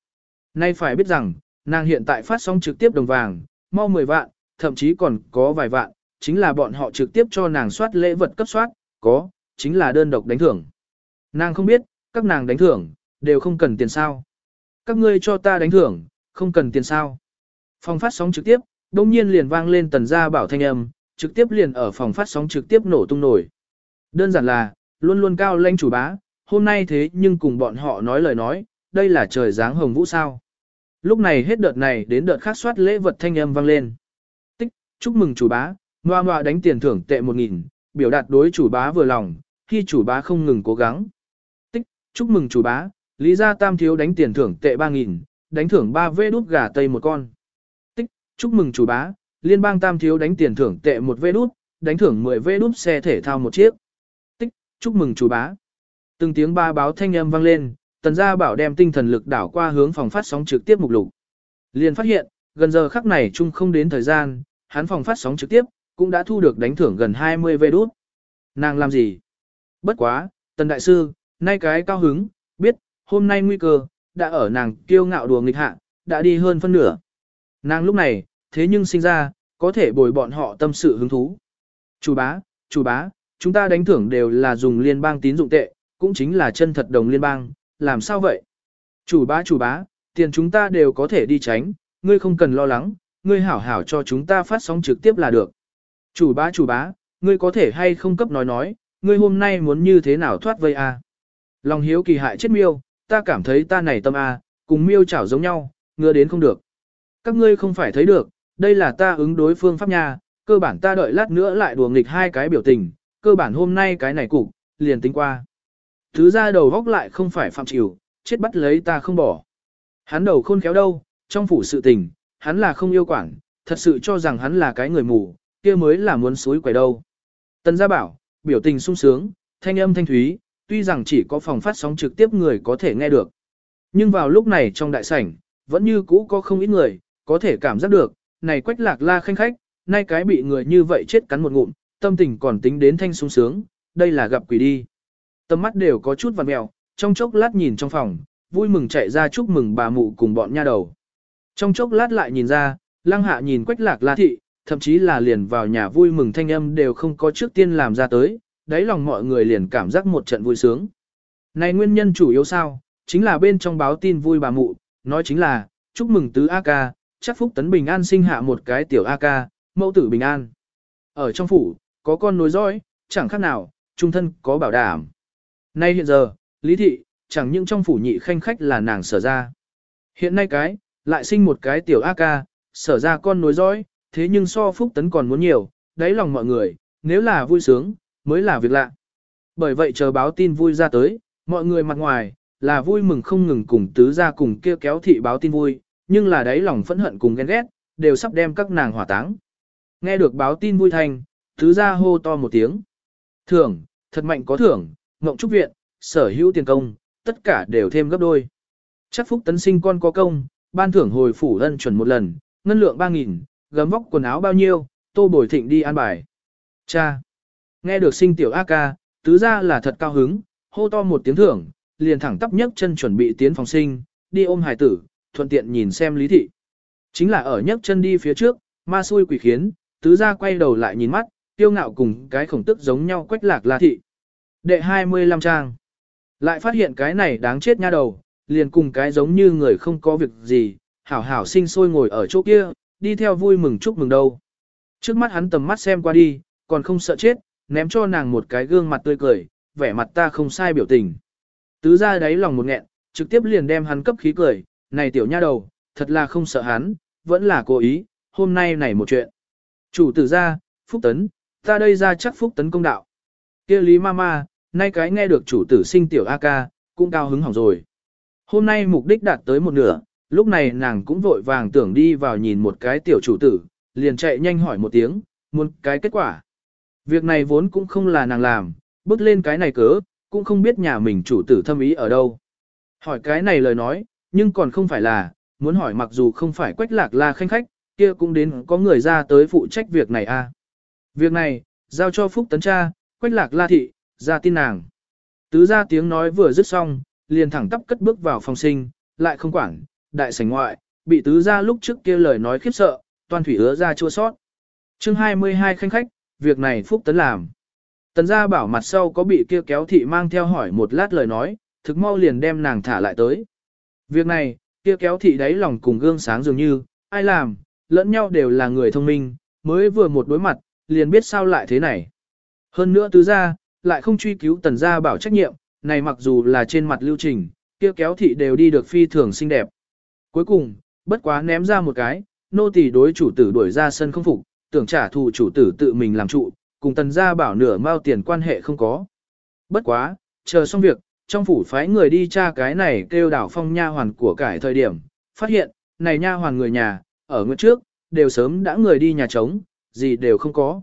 Nay phải biết rằng, nàng hiện tại phát sóng trực tiếp đồng vàng, mau 10 vạn, thậm chí còn có vài vạn, chính là bọn họ trực tiếp cho nàng soát lễ vật cấp soát, có, chính là đơn độc đánh thưởng. Nàng không biết, các nàng đánh thưởng, đều không cần tiền sao. Các ngươi cho ta đánh thưởng, không cần tiền sao. Phòng phát sóng trực tiếp, đông nhiên liền vang lên tần gia bảo thanh âm, trực tiếp liền ở phòng phát sóng trực tiếp nổ tung nổi. Đơn giản là, luôn luôn cao lãnh chủ bá, hôm nay thế nhưng cùng bọn họ nói lời nói, đây là trời dáng hồng vũ sao. Lúc này hết đợt này đến đợt khác soát lễ vật thanh âm vang lên. Tích, chúc mừng chủ bá, ngoa ngoa đánh tiền thưởng tệ 1.000, biểu đạt đối chủ bá vừa lòng, khi chủ bá không ngừng cố gắng. Tích, chúc mừng chủ bá, lý gia tam thiếu đánh tiền thưởng tệ 3.000, đánh thưởng 3 vê đút gà tây một con. Tích, chúc mừng chủ bá, liên bang tam thiếu đánh tiền thưởng tệ một vê đút, đánh thưởng 10 vê đút xe thể thao một chiếc. Tích, chúc mừng chủ bá. Từng tiếng ba báo thanh âm vang lên, tần gia bảo đem tinh thần lực đảo qua hướng phòng phát sóng trực tiếp mục lục. Liền phát hiện, gần giờ khắc này chung không đến thời gian, hắn phòng phát sóng trực tiếp, cũng đã thu được đánh thưởng gần 20 vê đút. Nàng làm gì? Bất quá, tần đại sư, nay cái cao hứng, biết, hôm nay nguy cơ, đã ở nàng kiêu ngạo đùa nghịch hạ, đã đi hơn phân nửa. Nàng lúc này, thế nhưng sinh ra, có thể bồi bọn họ tâm sự hứng thú. Chủ bá, chủ bá, chúng ta đánh thưởng đều là dùng liên bang tín dụng tệ, cũng chính là chân thật đồng liên bang, làm sao vậy? Chủ bá chủ bá, tiền chúng ta đều có thể đi tránh, ngươi không cần lo lắng, ngươi hảo hảo cho chúng ta phát sóng trực tiếp là được. Chủ bá chủ bá, ngươi có thể hay không cấp nói nói, ngươi hôm nay muốn như thế nào thoát vây a? À? Lòng hiếu kỳ hại chết miêu, ta cảm thấy ta này tâm a, cùng miêu chảo giống nhau, ngứa đến không được. Các ngươi không phải thấy được, đây là ta ứng đối phương pháp nha, cơ bản ta đợi lát nữa lại đùa nghịch hai cái biểu tình, cơ bản hôm nay cái này cục, liền tính qua. Thứ ra đầu góc lại không phải phạm chịu, chết bắt lấy ta không bỏ. Hắn đầu khôn khéo đâu, trong phủ sự tình, hắn là không yêu quản, thật sự cho rằng hắn là cái người mù, kia mới là muốn suối quẩy đâu. Tần gia bảo, biểu tình sung sướng, thanh âm thanh thúy, tuy rằng chỉ có phòng phát sóng trực tiếp người có thể nghe được. Nhưng vào lúc này trong đại sảnh, vẫn như cũ có không ít người, có thể cảm giác được, này quách lạc la khanh khách, nay cái bị người như vậy chết cắn một ngụm, tâm tình còn tính đến thanh sung sướng, đây là gặp quỷ đi. Tâm mắt đều có chút vằn mèo, trong chốc lát nhìn trong phòng, vui mừng chạy ra chúc mừng bà mụ cùng bọn nha đầu. Trong chốc lát lại nhìn ra, lăng hạ nhìn quách lạc la thị, thậm chí là liền vào nhà vui mừng thanh âm đều không có trước tiên làm ra tới, đáy lòng mọi người liền cảm giác một trận vui sướng. Này nguyên nhân chủ yếu sao, chính là bên trong báo tin vui bà mụ, nói chính là, chúc mừng tứ A ca, chắc phúc tấn bình an sinh hạ một cái tiểu A ca, mẫu tử bình an. Ở trong phủ, có con nối dõi, chẳng khác nào, trung thân có bảo đảm. Nay hiện giờ, Lý Thị, chẳng những trong phủ nhị khanh khách là nàng sở ra. Hiện nay cái, lại sinh một cái tiểu A ca, sở ra con nối dõi, thế nhưng so phúc tấn còn muốn nhiều, đáy lòng mọi người, nếu là vui sướng, mới là việc lạ. Bởi vậy chờ báo tin vui ra tới, mọi người mặt ngoài, là vui mừng không ngừng cùng tứ ra cùng kia kéo thị báo tin vui, nhưng là đáy lòng phẫn hận cùng ghen ghét, đều sắp đem các nàng hỏa táng. Nghe được báo tin vui thành, tứ ra hô to một tiếng. Thưởng, thật mạnh có thưởng, ngộng trúc viện, sở hữu tiền công, tất cả đều thêm gấp đôi. Chắc phúc tấn sinh con có công, ban thưởng hồi phủ ân chuẩn một lần, ngân lượng 3.000, gấm vóc quần áo bao nhiêu, tô bồi thịnh đi an bài. Cha! Nghe được sinh tiểu A ca, tứ ra là thật cao hứng, hô to một tiếng thưởng, liền thẳng tắp nhấc chân chuẩn bị tiến phòng sinh, đi ôm hải tử, thuận tiện nhìn xem lý thị. Chính là ở nhấc chân đi phía trước, ma xui quỷ khiến, tứ ra quay đầu lại nhìn mắt, tiêu ngạo cùng cái khổng tức giống nhau quách lạc la thị. Đệ 25 trang. Lại phát hiện cái này đáng chết nha đầu, liền cùng cái giống như người không có việc gì, hảo hảo sinh sôi ngồi ở chỗ kia, đi theo vui mừng chúc mừng đâu. Trước mắt hắn tầm mắt xem qua đi, còn không sợ chết, ném cho nàng một cái gương mặt tươi cười, vẻ mặt ta không sai biểu tình. Tứ ra đáy lòng một nghẹn, trực tiếp liền đem hắn cấp khí cười, này tiểu nha đầu, thật là không sợ hắn, vẫn là cố ý, hôm nay này một chuyện. Chủ tử ra, Phúc Tấn, ta đây ra chắc Phúc Tấn công đạo. kia Lý ma nay cái nghe được chủ tử sinh tiểu A ca, cũng cao hứng hỏng rồi. Hôm nay mục đích đạt tới một nửa, lúc này nàng cũng vội vàng tưởng đi vào nhìn một cái tiểu chủ tử, liền chạy nhanh hỏi một tiếng, muốn cái kết quả. Việc này vốn cũng không là nàng làm, bước lên cái này cớ, cũng không biết nhà mình chủ tử thâm ý ở đâu. Hỏi cái này lời nói, nhưng còn không phải là, muốn hỏi mặc dù không phải quách lạc la khanh khách, kia cũng đến có người ra tới phụ trách việc này a. À. Việc này, giao cho Phúc Tấn Cha, quách lạc la thị, ra tin nàng. Tứ ra tiếng nói vừa dứt xong, liền thẳng tắp cất bước vào phòng sinh, lại không quản, đại sảnh ngoại, bị tứ ra lúc trước kia lời nói khiếp sợ, toàn thủy ứa ra chua sót. chương 22 khanh khách, việc này Phúc Tấn làm. Tần gia bảo mặt sau có bị kia kéo thị mang theo hỏi một lát lời nói, thực mau liền đem nàng thả lại tới. Việc này, kia kéo thị đáy lòng cùng gương sáng dường như, ai làm, lẫn nhau đều là người thông minh, mới vừa một đối mặt, liền biết sao lại thế này. Hơn nữa tứ gia, lại không truy cứu tần gia bảo trách nhiệm, này mặc dù là trên mặt lưu trình, kia kéo thị đều đi được phi thường xinh đẹp. Cuối cùng, bất quá ném ra một cái, nô tỳ đối chủ tử đuổi ra sân không phục, tưởng trả thù chủ tử tự mình làm trụ, cùng tần gia bảo nửa mao tiền quan hệ không có. Bất quá, chờ xong việc, trong phủ phái người đi tra cái này kêu đảo phong nha hoàn của cải thời điểm, phát hiện, này nha hoàn người nhà, ở nguyện trước, đều sớm đã người đi nhà trống, gì đều không có.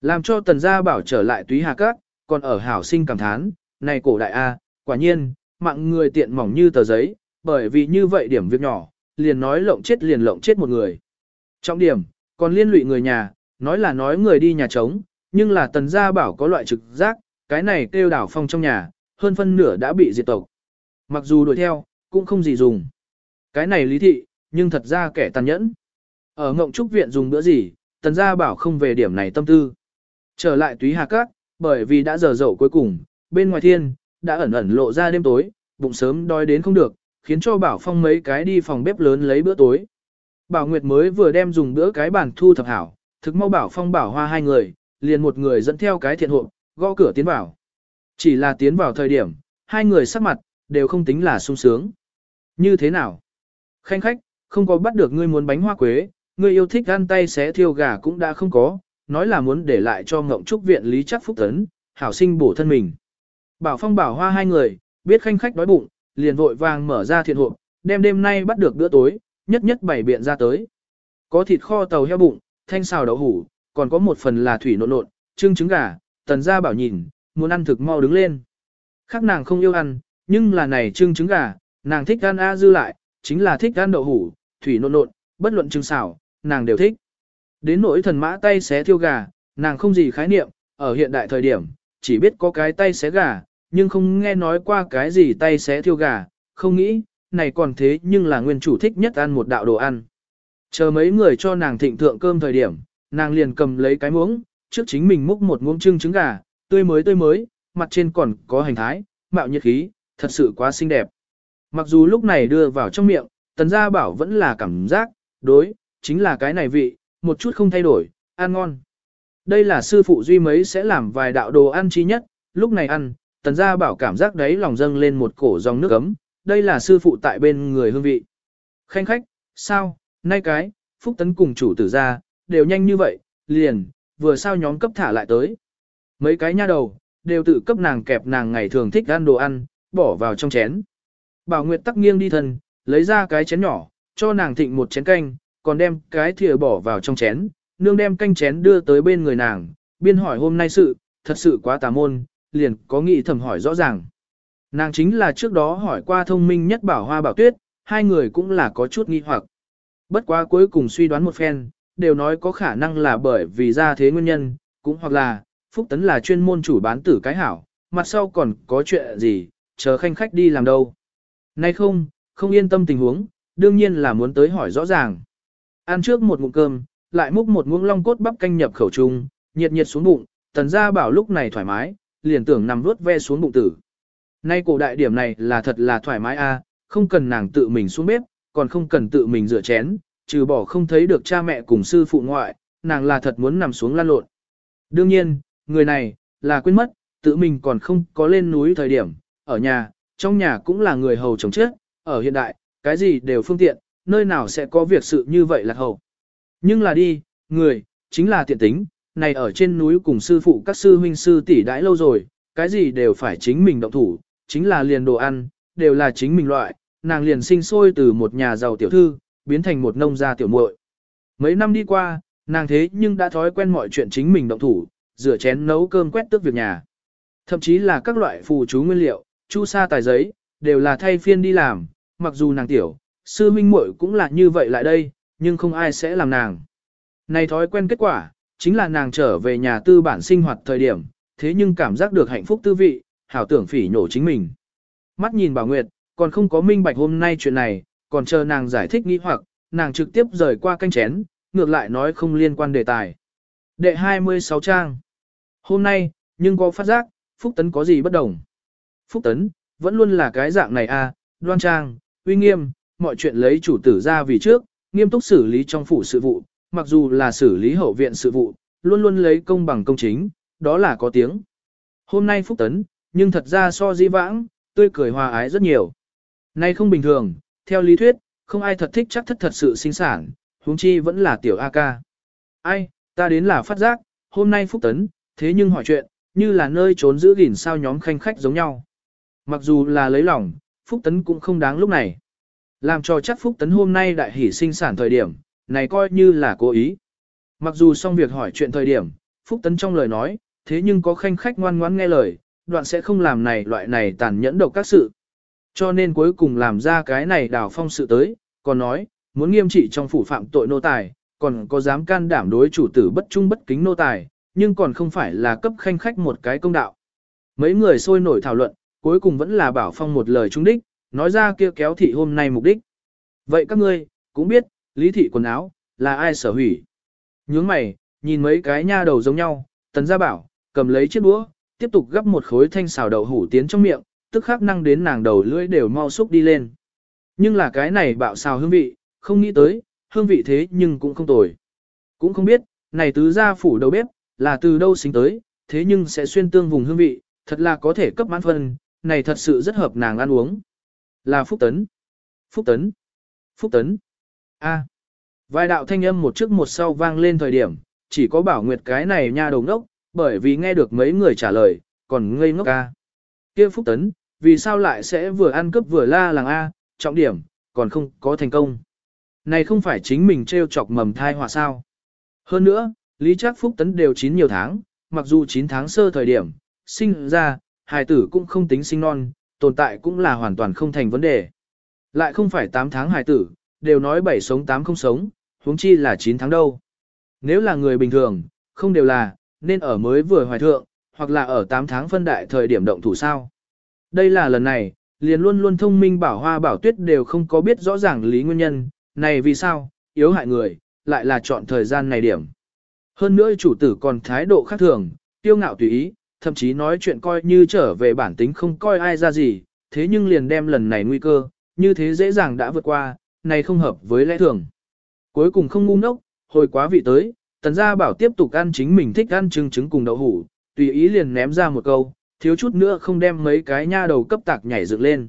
Làm cho tần gia bảo trở lại túy hà cát, còn ở hảo sinh cảm thán, này cổ đại A, quả nhiên, mạng người tiện mỏng như tờ giấy, bởi vì như vậy điểm việc nhỏ, liền nói lộng chết liền lộng chết một người. Trọng điểm, còn liên lụy người nhà, nói là nói người đi nhà trống, nhưng là tần gia bảo có loại trực giác, cái này kêu đảo phong trong nhà, hơn phân nửa đã bị diệt tộc. Mặc dù đuổi theo, cũng không gì dùng. Cái này lý thị, nhưng thật ra kẻ tàn nhẫn. Ở ngộng trúc viện dùng bữa gì, tần gia bảo không về điểm này tâm tư. Trở lại túy hà cát, bởi vì đã giờ dậu cuối cùng, bên ngoài thiên, đã ẩn ẩn lộ ra đêm tối, bụng sớm đói đến không được, khiến cho bảo phong mấy cái đi phòng bếp lớn lấy bữa tối. Bảo Nguyệt mới vừa đem dùng bữa cái bàn thu thập hảo, thực mau bảo phong bảo hoa hai người, liền một người dẫn theo cái thiện hộ, gõ cửa tiến vào. Chỉ là tiến vào thời điểm, hai người sắc mặt, đều không tính là sung sướng. Như thế nào? Khanh khách, không có bắt được ngươi muốn bánh hoa quế, ngươi yêu thích ăn tay xé thiêu gà cũng đã không có, nói là muốn để lại cho ngộng trúc viện lý chắc phúc tấn, hảo sinh bổ thân mình. Bảo phong bảo hoa hai người, biết khanh khách đói bụng, liền vội vàng mở ra thiện hộp, đem đêm nay bắt được bữa tối, nhất nhất bảy biện ra tới. Có thịt kho tàu heo bụng, thanh xào đậu hủ, còn có một phần là thủy nộn nộn, trưng trứng gà, tần gia bảo nhìn, muốn ăn thực mau đứng lên. Khác nàng không yêu ăn, nhưng là này trưng trứng gà, nàng thích ăn a dư lại, chính là thích ăn đậu hủ, thủy nộn nộn, bất luận trứng xào, nàng đều thích. Đến nỗi thần mã tay xé thiêu gà, nàng không gì khái niệm, ở hiện đại thời điểm, chỉ biết có cái tay xé gà, nhưng không nghe nói qua cái gì tay xé thiêu gà, không nghĩ, này còn thế nhưng là nguyên chủ thích nhất ăn một đạo đồ ăn. Chờ mấy người cho nàng thịnh thượng cơm thời điểm, nàng liền cầm lấy cái muỗng, trước chính mình múc một muỗng trưng trứng gà, tươi mới tươi mới, mặt trên còn có hành thái, mạo nhiệt khí, thật sự quá xinh đẹp. Mặc dù lúc này đưa vào trong miệng, tần gia bảo vẫn là cảm giác, đối, chính là cái này vị, một chút không thay đổi, ăn ngon. Đây là sư phụ duy mấy sẽ làm vài đạo đồ ăn chi nhất, lúc này ăn, tần gia bảo cảm giác đấy lòng dâng lên một cổ dòng nước ấm, đây là sư phụ tại bên người hương vị. Khanh khách, sao, nay cái, phúc tấn cùng chủ tử ra, đều nhanh như vậy, liền, vừa sao nhóm cấp thả lại tới. Mấy cái nha đầu, đều tự cấp nàng kẹp nàng ngày thường thích ăn đồ ăn, bỏ vào trong chén. Bảo Nguyệt tắc nghiêng đi thân, lấy ra cái chén nhỏ, cho nàng thịnh một chén canh, còn đem cái thìa bỏ vào trong chén, nương đem canh chén đưa tới bên người nàng, biên hỏi hôm nay sự, thật sự quá tà môn, liền có nghị thầm hỏi rõ ràng. Nàng chính là trước đó hỏi qua thông minh nhất bảo hoa bảo tuyết, hai người cũng là có chút nghi hoặc. Bất quá cuối cùng suy đoán một phen, đều nói có khả năng là bởi vì ra thế nguyên nhân, cũng hoặc là, Phúc Tấn là chuyên môn chủ bán tử cái hảo, mặt sau còn có chuyện gì, chờ khanh khách đi làm đâu. Nay không, không yên tâm tình huống, đương nhiên là muốn tới hỏi rõ ràng. Ăn trước một ngụm cơm, lại múc một muỗng long cốt bắp canh nhập khẩu trung, nhiệt nhiệt xuống bụng, tần gia bảo lúc này thoải mái, liền tưởng nằm vuốt ve xuống bụng tử. Nay cổ đại điểm này là thật là thoải mái a, không cần nàng tự mình xuống bếp, còn không cần tự mình rửa chén, trừ bỏ không thấy được cha mẹ cùng sư phụ ngoại, nàng là thật muốn nằm xuống lăn lộn. Đương nhiên, người này, là quên mất, tự mình còn không có lên núi thời điểm, ở nhà, Trong nhà cũng là người hầu chồng chết, ở hiện đại, cái gì đều phương tiện, nơi nào sẽ có việc sự như vậy là hầu. Nhưng là đi, người, chính là tiện tính, này ở trên núi cùng sư phụ các sư huynh sư tỷ đãi lâu rồi, cái gì đều phải chính mình động thủ, chính là liền đồ ăn, đều là chính mình loại, nàng liền sinh sôi từ một nhà giàu tiểu thư, biến thành một nông gia tiểu muội. Mấy năm đi qua, nàng thế nhưng đã thói quen mọi chuyện chính mình động thủ, rửa chén nấu cơm quét tước việc nhà. Thậm chí là các loại phù chú nguyên liệu, chu sa tài giấy, đều là thay phiên đi làm, mặc dù nàng tiểu, sư minh muội cũng là như vậy lại đây, nhưng không ai sẽ làm nàng. Này thói quen kết quả, chính là nàng trở về nhà tư bản sinh hoạt thời điểm, thế nhưng cảm giác được hạnh phúc tư vị, hảo tưởng phỉ nhổ chính mình. Mắt nhìn Bảo Nguyệt, còn không có minh bạch hôm nay chuyện này, còn chờ nàng giải thích nghi hoặc, nàng trực tiếp rời qua canh chén, ngược lại nói không liên quan đề tài. Đệ 26 trang. Hôm nay, nhưng có phát giác, Phúc Tấn có gì bất đồng. Phúc Tấn, vẫn luôn là cái dạng này à, đoan trang, uy nghiêm, mọi chuyện lấy chủ tử ra vì trước, nghiêm túc xử lý trong phủ sự vụ, mặc dù là xử lý hậu viện sự vụ, luôn luôn lấy công bằng công chính, đó là có tiếng. Hôm nay Phúc Tấn, nhưng thật ra so di vãng, tươi cười hòa ái rất nhiều. Nay không bình thường, theo lý thuyết, không ai thật thích chắc thất thật sự sinh sản, huống chi vẫn là tiểu A ca. Ai, ta đến là phát giác, hôm nay Phúc Tấn, thế nhưng hỏi chuyện, như là nơi trốn giữ gìn sao nhóm khanh khách giống nhau. Mặc dù là lấy lòng, Phúc Tấn cũng không đáng lúc này. Làm cho chắc Phúc Tấn hôm nay đại hỷ sinh sản thời điểm, này coi như là cố ý. Mặc dù xong việc hỏi chuyện thời điểm, Phúc Tấn trong lời nói, thế nhưng có khanh khách ngoan ngoãn nghe lời, đoạn sẽ không làm này loại này tàn nhẫn độc các sự. Cho nên cuối cùng làm ra cái này đào phong sự tới, còn nói, muốn nghiêm trị trong phủ phạm tội nô tài, còn có dám can đảm đối chủ tử bất trung bất kính nô tài, nhưng còn không phải là cấp khanh khách một cái công đạo. Mấy người sôi nổi thảo luận, cuối cùng vẫn là bảo phong một lời trung đích, nói ra kia kéo thị hôm nay mục đích. Vậy các ngươi, cũng biết, lý thị quần áo, là ai sở hủy. Nhướng mày, nhìn mấy cái nha đầu giống nhau, tần gia bảo, cầm lấy chiếc đũa, tiếp tục gắp một khối thanh xào đậu hủ tiến trong miệng, tức khắc năng đến nàng đầu lưỡi đều mau xúc đi lên. Nhưng là cái này bạo xào hương vị, không nghĩ tới, hương vị thế nhưng cũng không tồi. Cũng không biết, này tứ gia phủ đầu bếp, là từ đâu sinh tới, thế nhưng sẽ xuyên tương vùng hương vị, thật là có thể cấp mãn phân, này thật sự rất hợp nàng ăn uống. Là Phúc Tấn. Phúc Tấn. Phúc Tấn. A. Vài đạo thanh âm một trước một sau vang lên thời điểm, chỉ có bảo nguyệt cái này nha đầu ngốc, bởi vì nghe được mấy người trả lời, còn ngây ngốc a kia Phúc Tấn, vì sao lại sẽ vừa ăn cướp vừa la làng A, trọng điểm, còn không có thành công. Này không phải chính mình treo chọc mầm thai họa sao. Hơn nữa, Lý Trác Phúc Tấn đều chín nhiều tháng, mặc dù 9 tháng sơ thời điểm, sinh ra, hài tử cũng không tính sinh non, tồn tại cũng là hoàn toàn không thành vấn đề. Lại không phải 8 tháng hài tử, đều nói bảy sống tám không sống, huống chi là 9 tháng đâu. Nếu là người bình thường, không đều là, nên ở mới vừa hoài thượng, hoặc là ở 8 tháng phân đại thời điểm động thủ sao. Đây là lần này, liền luôn luôn thông minh bảo hoa bảo tuyết đều không có biết rõ ràng lý nguyên nhân, này vì sao, yếu hại người, lại là chọn thời gian này điểm. Hơn nữa chủ tử còn thái độ khác thường, tiêu ngạo tùy ý, thậm chí nói chuyện coi như trở về bản tính không coi ai ra gì, thế nhưng liền đem lần này nguy cơ, như thế dễ dàng đã vượt qua, này không hợp với lẽ thường. Cuối cùng không ngu ngốc, hồi quá vị tới, tần gia bảo tiếp tục ăn chính mình thích ăn trứng trứng cùng đậu hủ, tùy ý liền ném ra một câu, thiếu chút nữa không đem mấy cái nha đầu cấp tạc nhảy dựng lên.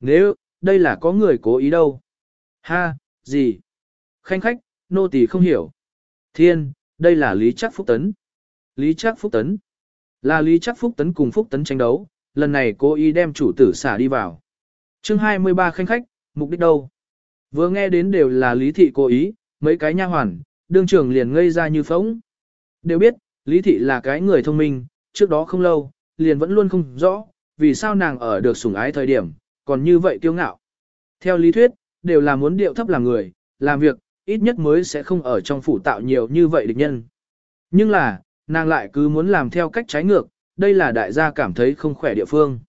Nếu, đây là có người cố ý đâu. Ha, gì? Khanh khách, nô tỳ không hiểu. Thiên, đây là Lý Chắc Phúc Tấn. Lý Chắc Phúc Tấn. Là Lý Chắc Phúc Tấn cùng Phúc Tấn tranh đấu, lần này cố ý đem chủ tử xả đi vào. chương 23 khanh khách, mục đích đâu? Vừa nghe đến đều là Lý Thị cố ý, mấy cái nha hoàn, đương trưởng liền ngây ra như phóng. Đều biết, Lý Thị là cái người thông minh, trước đó không lâu, liền vẫn luôn không rõ, vì sao nàng ở được sủng ái thời điểm, còn như vậy kiêu ngạo. Theo lý thuyết, đều là muốn điệu thấp làm người, làm việc, ít nhất mới sẽ không ở trong phủ tạo nhiều như vậy địch nhân. Nhưng là, nàng lại cứ muốn làm theo cách trái ngược, đây là đại gia cảm thấy không khỏe địa phương.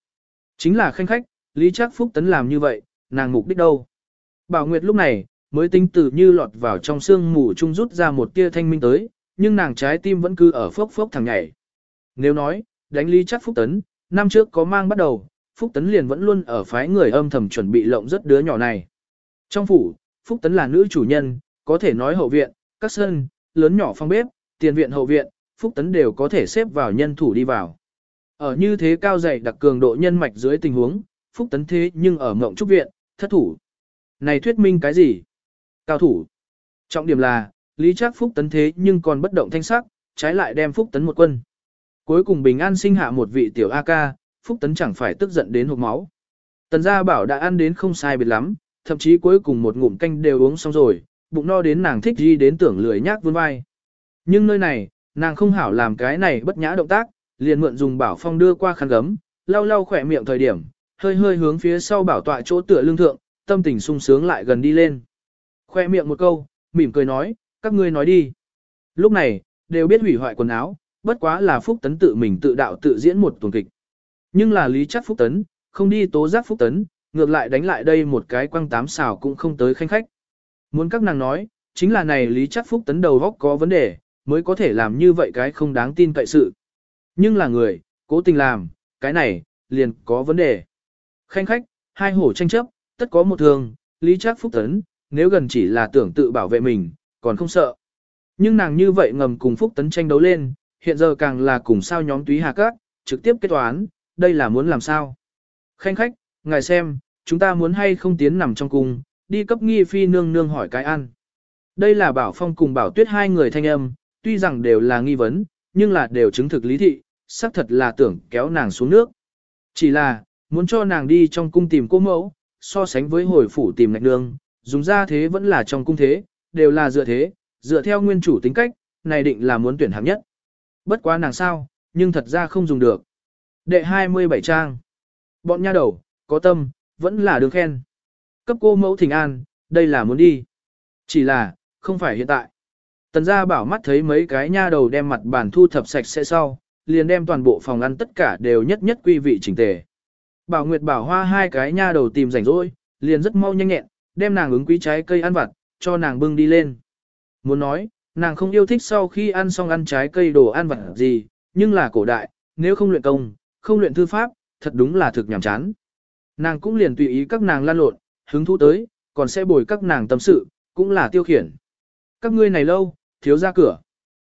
Chính là khanh khách, Lý Trác Phúc Tấn làm như vậy, nàng mục đích đâu. Bảo Nguyệt lúc này, mới tinh tử như lọt vào trong xương mù trung rút ra một tia thanh minh tới, nhưng nàng trái tim vẫn cứ ở phốc phốc thằng nhảy. Nếu nói, đánh Lý chắc Phúc Tấn, năm trước có mang bắt đầu, Phúc Tấn liền vẫn luôn ở phái người âm thầm chuẩn bị lộng rất đứa nhỏ này. Trong phủ, Phúc Tấn là nữ chủ nhân, có thể nói hậu viện, các sân, lớn nhỏ phong bếp, tiền viện hậu viện, Phúc Tấn đều có thể xếp vào nhân thủ đi vào. Ở như thế cao dày đặc cường độ nhân mạch dưới tình huống, Phúc Tấn thế nhưng ở ngộng trúc viện, thất thủ. Này thuyết minh cái gì? Cao thủ. Trọng điểm là, Lý Trác Phúc Tấn thế nhưng còn bất động thanh sắc, trái lại đem Phúc Tấn một quân. Cuối cùng bình an sinh hạ một vị tiểu A ca, Phúc Tấn chẳng phải tức giận đến hộc máu. Tần gia bảo đã ăn đến không sai biệt lắm, thậm chí cuối cùng một ngụm canh đều uống xong rồi, bụng no đến nàng thích gì đến tưởng lười nhác vươn vai. Nhưng nơi này, nàng không hảo làm cái này bất nhã động tác, liền mượn dùng bảo phong đưa qua khăn gấm, lau lau khỏe miệng thời điểm, hơi hơi hướng phía sau bảo tọa chỗ tựa lưng thượng, tâm tình sung sướng lại gần đi lên. Khoe miệng một câu, mỉm cười nói, các ngươi nói đi. Lúc này, đều biết hủy hoại quần áo, bất quá là Phúc Tấn tự mình tự đạo tự diễn một tuần kịch. Nhưng là lý chắc Phúc Tấn, không đi tố giác Phúc Tấn, ngược lại đánh lại đây một cái quăng tám xào cũng không tới khanh khách. Muốn các nàng nói, chính là này lý chắc Phúc Tấn đầu góc có vấn đề, mới có thể làm như vậy cái không đáng tin cậy sự. Nhưng là người, cố tình làm, cái này, liền có vấn đề. Khanh khách, hai hổ tranh chấp, tất có một thương lý chắc Phúc Tấn, nếu gần chỉ là tưởng tự bảo vệ mình, còn không sợ. Nhưng nàng như vậy ngầm cùng Phúc Tấn tranh đấu lên, hiện giờ càng là cùng sao nhóm túy hà các, trực tiếp kết toán, đây là muốn làm sao. Khanh khách, ngài xem, chúng ta muốn hay không tiến nằm trong cung, đi cấp nghi phi nương nương hỏi cái ăn. Đây là bảo phong cùng bảo tuyết hai người thanh âm, tuy rằng đều là nghi vấn, nhưng là đều chứng thực lý thị, xác thật là tưởng kéo nàng xuống nước. Chỉ là, muốn cho nàng đi trong cung tìm cô mẫu, so sánh với hồi phủ tìm ngạch nương, dùng ra thế vẫn là trong cung thế, đều là dựa thế, dựa theo nguyên chủ tính cách, này định là muốn tuyển hạng nhất. Bất quá nàng sao, nhưng thật ra không dùng được. Đệ 27 trang. Bọn nha đầu, có tâm, vẫn là đường khen. Cấp cô mẫu thỉnh an, đây là muốn đi. Chỉ là, không phải hiện tại. Tần gia bảo mắt thấy mấy cái nha đầu đem mặt bàn thu thập sạch sẽ sau, liền đem toàn bộ phòng ăn tất cả đều nhất nhất quy vị chỉnh tề. Bảo Nguyệt bảo hoa hai cái nha đầu tìm rảnh rỗi, liền rất mau nhanh nhẹn, đem nàng ứng quý trái cây ăn vặt, cho nàng bưng đi lên. Muốn nói, nàng không yêu thích sau khi ăn xong ăn trái cây đồ ăn vặt gì, nhưng là cổ đại, nếu không luyện công, không luyện thư pháp, thật đúng là thực nhàm chán. Nàng cũng liền tùy ý các nàng lan lộn, hứng thú tới, còn sẽ bồi các nàng tâm sự, cũng là tiêu khiển. Các ngươi này lâu, thiếu ra cửa.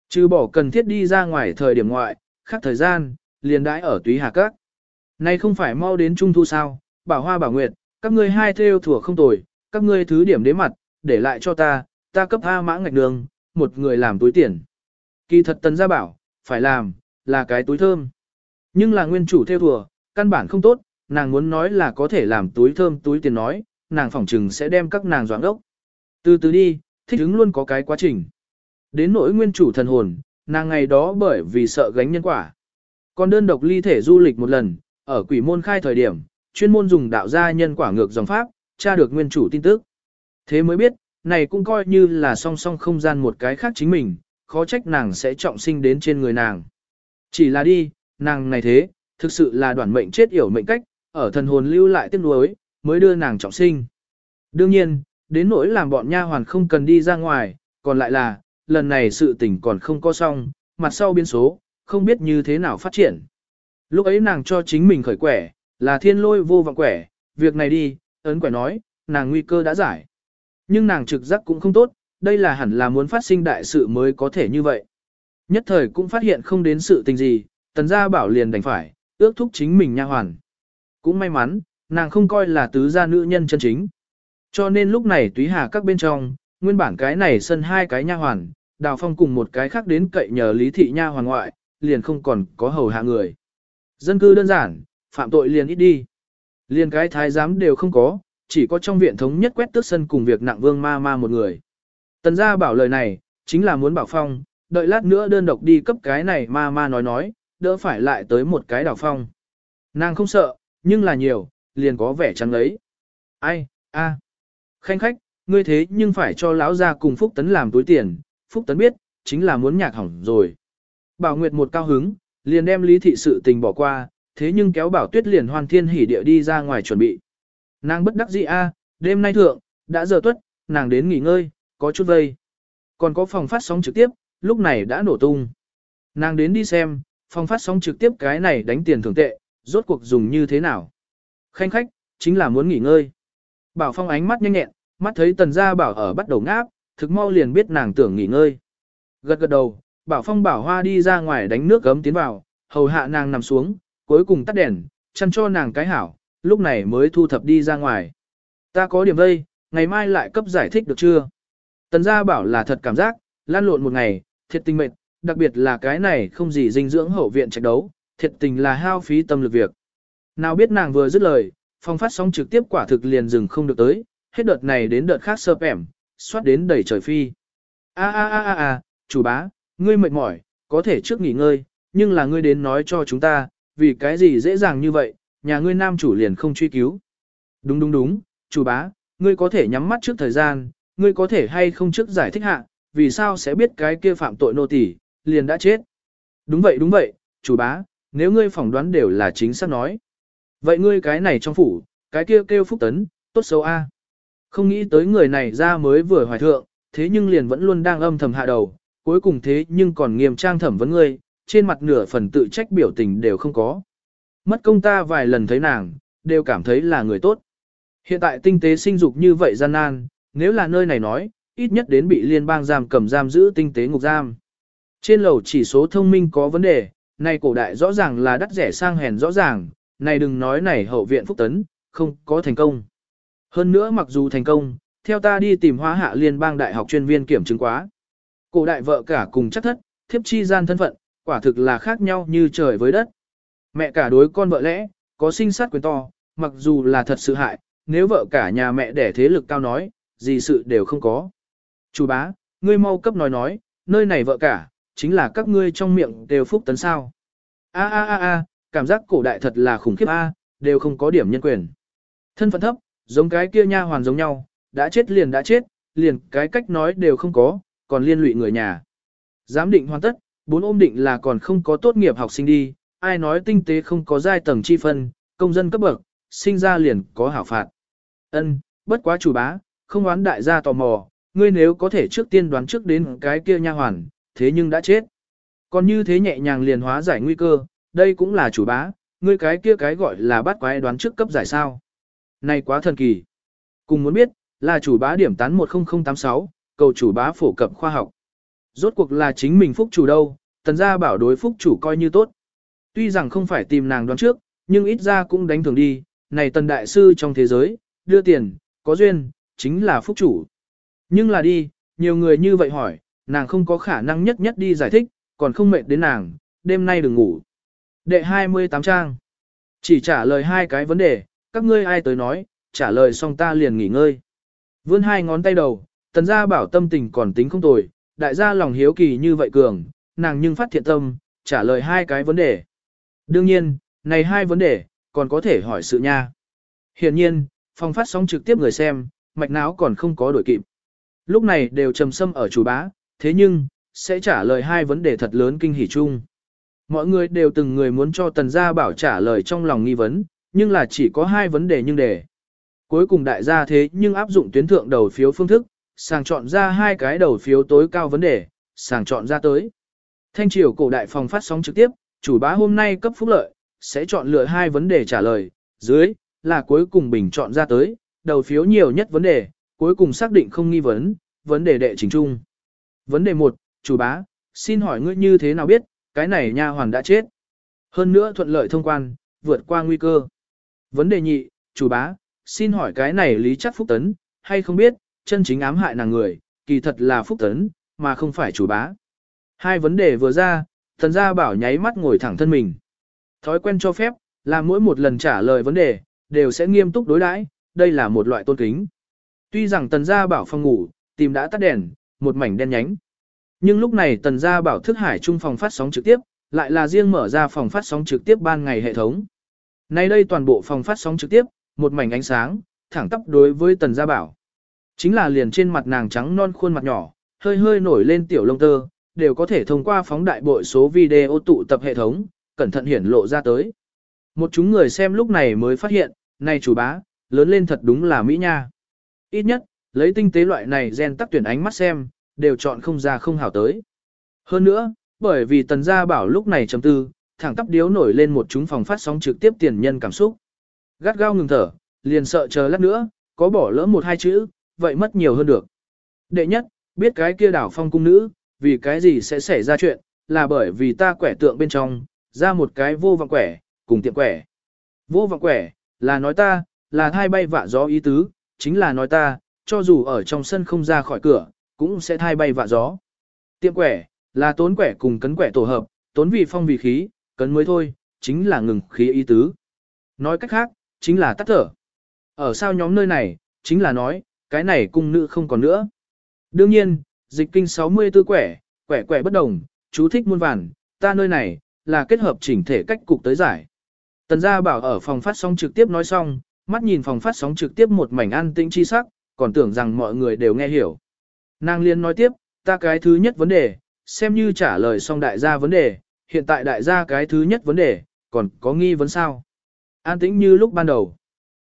Trừ bỏ cần thiết đi ra ngoài thời điểm ngoại, khác thời gian, liền đãi ở túy hà các. Này không phải mau đến trung thu sao, bảo hoa bảo nguyệt, các ngươi hai theo thủa không tồi, các ngươi thứ điểm đế mặt, để lại cho ta, ta cấp A mã ngạch đường, một người làm túi tiền. Kỳ thật tần gia bảo, phải làm, là cái túi thơm. Nhưng là nguyên chủ theo thủa, căn bản không tốt, nàng muốn nói là có thể làm túi thơm túi tiền nói, nàng phỏng trừng sẽ đem các nàng doãn đốc. Từ từ đi, thích ứng luôn có cái quá trình. Đến nỗi nguyên chủ thần hồn, nàng ngày đó bởi vì sợ gánh nhân quả. Còn đơn độc ly thể du lịch một lần, ở quỷ môn khai thời điểm, chuyên môn dùng đạo gia nhân quả ngược dòng pháp, tra được nguyên chủ tin tức. Thế mới biết, này cũng coi như là song song không gian một cái khác chính mình, khó trách nàng sẽ trọng sinh đến trên người nàng. Chỉ là đi, nàng này thế, thực sự là đoạn mệnh chết yểu mệnh cách, ở thần hồn lưu lại tiếc nuối, mới đưa nàng trọng sinh. Đương nhiên, đến nỗi làm bọn nha hoàn không cần đi ra ngoài, còn lại là, lần này sự tình còn không có xong, mặt sau biến số, không biết như thế nào phát triển. Lúc ấy nàng cho chính mình khởi quẻ, là thiên lôi vô vọng quẻ, việc này đi, ấn quẻ nói, nàng nguy cơ đã giải. Nhưng nàng trực giác cũng không tốt, đây là hẳn là muốn phát sinh đại sự mới có thể như vậy. Nhất thời cũng phát hiện không đến sự tình gì, tần gia bảo liền đành phải, ước thúc chính mình nha hoàn. Cũng may mắn, nàng không coi là tứ gia nữ nhân chân chính. Cho nên lúc này túy hà các bên trong, nguyên bản cái này sân hai cái nha hoàn, đào phong cùng một cái khác đến cậy nhờ lý thị nha hoàn ngoại, liền không còn có hầu hạ người. Dân cư đơn giản, phạm tội liền ít đi. Liền cái thái giám đều không có, chỉ có trong viện thống nhất quét tước sân cùng việc nặng vương ma ma một người. Tần gia bảo lời này, chính là muốn bảo phong, đợi lát nữa đơn độc đi cấp cái này ma ma nói nói, đỡ phải lại tới một cái đảo phong. Nàng không sợ, nhưng là nhiều, liền có vẻ trắng ấy. Ai, a, khanh khách, ngươi thế nhưng phải cho lão gia cùng Phúc Tấn làm túi tiền, Phúc Tấn biết, chính là muốn nhạc hỏng rồi. Bảo Nguyệt một cao hứng, liền đem lý thị sự tình bỏ qua, thế nhưng kéo Bảo Tuyết liền hoàn thiên hỉ địa đi ra ngoài chuẩn bị. Nàng bất đắc dĩ a, đêm nay thượng, đã giờ tuất, nàng đến nghỉ ngơi, có chút vây. Còn có phòng phát sóng trực tiếp, lúc này đã nổ tung. Nàng đến đi xem, phòng phát sóng trực tiếp cái này đánh tiền thường tệ, rốt cuộc dùng như thế nào. Khanh khách, chính là muốn nghỉ ngơi. Bảo Phong ánh mắt nhanh nhẹn, mắt thấy tần gia bảo ở bắt đầu ngáp, thực mau liền biết nàng tưởng nghỉ ngơi. Gật gật đầu, Bảo Phong bảo hoa đi ra ngoài đánh nước gấm tiến vào, hầu hạ nàng nằm xuống, cuối cùng tắt đèn, chăn cho nàng cái hảo, lúc này mới thu thập đi ra ngoài. Ta có điểm vây, ngày mai lại cấp giải thích được chưa? Tần gia bảo là thật cảm giác, lan lộn một ngày, thiệt tình mệt, đặc biệt là cái này không gì dinh dưỡng hậu viện trạch đấu, thiệt tình là hao phí tâm lực việc. Nào biết nàng vừa dứt lời, phong phát sóng trực tiếp quả thực liền dừng không được tới, hết đợt này đến đợt khác sơ ẻm, xoát đến đầy trời phi. A a a a a, chủ bá, ngươi mệt mỏi, có thể trước nghỉ ngơi, nhưng là ngươi đến nói cho chúng ta, vì cái gì dễ dàng như vậy, nhà ngươi nam chủ liền không truy cứu. Đúng đúng đúng, chủ bá, ngươi có thể nhắm mắt trước thời gian, ngươi có thể hay không trước giải thích hạ, vì sao sẽ biết cái kia phạm tội nô tỳ liền đã chết. Đúng vậy đúng vậy, chủ bá, nếu ngươi phỏng đoán đều là chính xác nói. Vậy ngươi cái này trong phủ, cái kia kêu phúc tấn, tốt xấu A. Không nghĩ tới người này ra mới vừa hoài thượng, thế nhưng liền vẫn luôn đang âm thầm hạ đầu, cuối cùng thế nhưng còn nghiêm trang thẩm vấn ngươi, trên mặt nửa phần tự trách biểu tình đều không có. Mất công ta vài lần thấy nàng, đều cảm thấy là người tốt. Hiện tại tinh tế sinh dục như vậy gian nan, nếu là nơi này nói, ít nhất đến bị liên bang giam cầm giam giữ tinh tế ngục giam. Trên lầu chỉ số thông minh có vấn đề, này cổ đại rõ ràng là đắt rẻ sang hèn rõ ràng, này đừng nói này hậu viện phúc tấn, không có thành công. Hơn nữa mặc dù thành công, theo ta đi tìm hóa hạ liên bang đại học chuyên viên kiểm chứng quá. Cổ đại vợ cả cùng chắc thất, thiếp chi gian thân phận, quả thực là khác nhau như trời với đất. Mẹ cả đối con vợ lẽ, có sinh sát quyền to, mặc dù là thật sự hại, nếu vợ cả nhà mẹ đẻ thế lực cao nói, gì sự đều không có. Chủ bá, ngươi mau cấp nói nói, nơi này vợ cả, chính là các ngươi trong miệng đều phúc tấn sao. A a a a, cảm giác cổ đại thật là khủng khiếp a, đều không có điểm nhân quyền. Thân phận thấp, giống cái kia nha hoàn giống nhau, đã chết liền đã chết, liền cái cách nói đều không có, còn liên lụy người nhà. Giám định hoàn tất, bốn ôm định là còn không có tốt nghiệp học sinh đi, ai nói tinh tế không có giai tầng chi phân, công dân cấp bậc, sinh ra liền có hảo phạt. Ân, bất quá chủ bá, không oán đại gia tò mò, ngươi nếu có thể trước tiên đoán trước đến cái kia nha hoàn, thế nhưng đã chết. Còn như thế nhẹ nhàng liền hóa giải nguy cơ, đây cũng là chủ bá, ngươi cái kia cái gọi là bắt quái đoán trước cấp giải sao. Này quá thần kỳ. Cùng muốn biết, là chủ bá điểm tán 10086, cầu chủ bá phổ cập khoa học. Rốt cuộc là chính mình phúc chủ đâu, tần gia bảo đối phúc chủ coi như tốt. Tuy rằng không phải tìm nàng đoán trước, nhưng ít ra cũng đánh thường đi, này tần đại sư trong thế giới, đưa tiền, có duyên, chính là phúc chủ. Nhưng là đi, nhiều người như vậy hỏi, nàng không có khả năng nhất nhất đi giải thích, còn không mệt đến nàng, đêm nay đừng ngủ. Đệ 28 trang. Chỉ trả lời hai cái vấn đề, các ngươi ai tới nói, trả lời xong ta liền nghỉ ngơi. Vươn hai ngón tay đầu, tần gia bảo tâm tình còn tính không tồi, đại gia lòng hiếu kỳ như vậy cường, nàng nhưng phát thiện tâm, trả lời hai cái vấn đề. Đương nhiên, này hai vấn đề, còn có thể hỏi sự nha. Hiện nhiên, phòng phát sóng trực tiếp người xem, mạch não còn không có đổi kịp. Lúc này đều trầm sâm ở chủ bá, thế nhưng, sẽ trả lời hai vấn đề thật lớn kinh hỉ chung. Mọi người đều từng người muốn cho tần gia bảo trả lời trong lòng nghi vấn, nhưng là chỉ có hai vấn đề nhưng đề. Cuối cùng đại gia thế nhưng áp dụng tuyến thượng đầu phiếu phương thức, sàng chọn ra hai cái đầu phiếu tối cao vấn đề, sàng chọn ra tới. Thanh triều cổ đại phòng phát sóng trực tiếp, chủ bá hôm nay cấp phúc lợi, sẽ chọn lựa hai vấn đề trả lời, dưới, là cuối cùng bình chọn ra tới, đầu phiếu nhiều nhất vấn đề, cuối cùng xác định không nghi vấn, vấn đề đệ trình trung. Vấn đề 1, chủ bá, xin hỏi ngươi như thế nào biết, cái này nha hoàn đã chết. Hơn nữa thuận lợi thông quan, vượt qua nguy cơ. Vấn đề nhị, chủ bá, xin hỏi cái này lý chắc phúc tấn, hay không biết, chân chính ám hại nàng người, kỳ thật là phúc tấn, mà không phải chủ bá. Hai vấn đề vừa ra, thần gia bảo nháy mắt ngồi thẳng thân mình. Thói quen cho phép, là mỗi một lần trả lời vấn đề, đều sẽ nghiêm túc đối đãi, đây là một loại tôn kính. Tuy rằng tần gia bảo phòng ngủ, tìm đã tắt đèn, một mảnh đen nhánh. Nhưng lúc này tần gia bảo thức hải trung phòng phát sóng trực tiếp, lại là riêng mở ra phòng phát sóng trực tiếp ban ngày hệ thống. Nay đây toàn bộ phòng phát sóng trực tiếp, một mảnh ánh sáng, thẳng tắp đối với tần gia bảo. Chính là liền trên mặt nàng trắng non khuôn mặt nhỏ, hơi hơi nổi lên tiểu lông tơ, đều có thể thông qua phóng đại bội số video tụ tập hệ thống, cẩn thận hiển lộ ra tới. Một chúng người xem lúc này mới phát hiện, này chủ bá, lớn lên thật đúng là Mỹ nha. Ít nhất, lấy tinh tế loại này gen tắc tuyển ánh mắt xem, đều chọn không ra không hảo tới. Hơn nữa, bởi vì tần gia bảo lúc này chấm tư, thẳng tắp điếu nổi lên một chúng phòng phát sóng trực tiếp tiền nhân cảm xúc. Gắt gao ngừng thở, liền sợ chờ lát nữa, có bỏ lỡ một hai chữ, vậy mất nhiều hơn được. Đệ nhất, biết cái kia đảo phong cung nữ, vì cái gì sẽ xảy ra chuyện, là bởi vì ta quẻ tượng bên trong, ra một cái vô vọng quẻ, cùng tiệm quẻ. Vô vọng quẻ, là nói ta, là thai bay vạ gió ý tứ, chính là nói ta, cho dù ở trong sân không ra khỏi cửa, cũng sẽ thai bay vạ gió. Tiệm quẻ, là tốn quẻ cùng cấn quẻ tổ hợp, tốn vì phong vì khí, cấn mới thôi, chính là ngừng khí ý tứ. Nói cách khác, chính là tắt thở. Ở sao nhóm nơi này, chính là nói, cái này cung nữ không còn nữa. Đương nhiên, dịch kinh 64 quẻ, quẻ quẻ bất đồng, chú thích muôn vàn, ta nơi này, là kết hợp chỉnh thể cách cục tới giải. Tần gia bảo ở phòng phát sóng trực tiếp nói xong, mắt nhìn phòng phát sóng trực tiếp một mảnh an tĩnh chi sắc, còn tưởng rằng mọi người đều nghe hiểu. Nàng liên nói tiếp, ta cái thứ nhất vấn đề, xem như trả lời xong đại gia vấn đề, hiện tại đại gia cái thứ nhất vấn đề, còn có nghi vấn sao? An tĩnh như lúc ban đầu.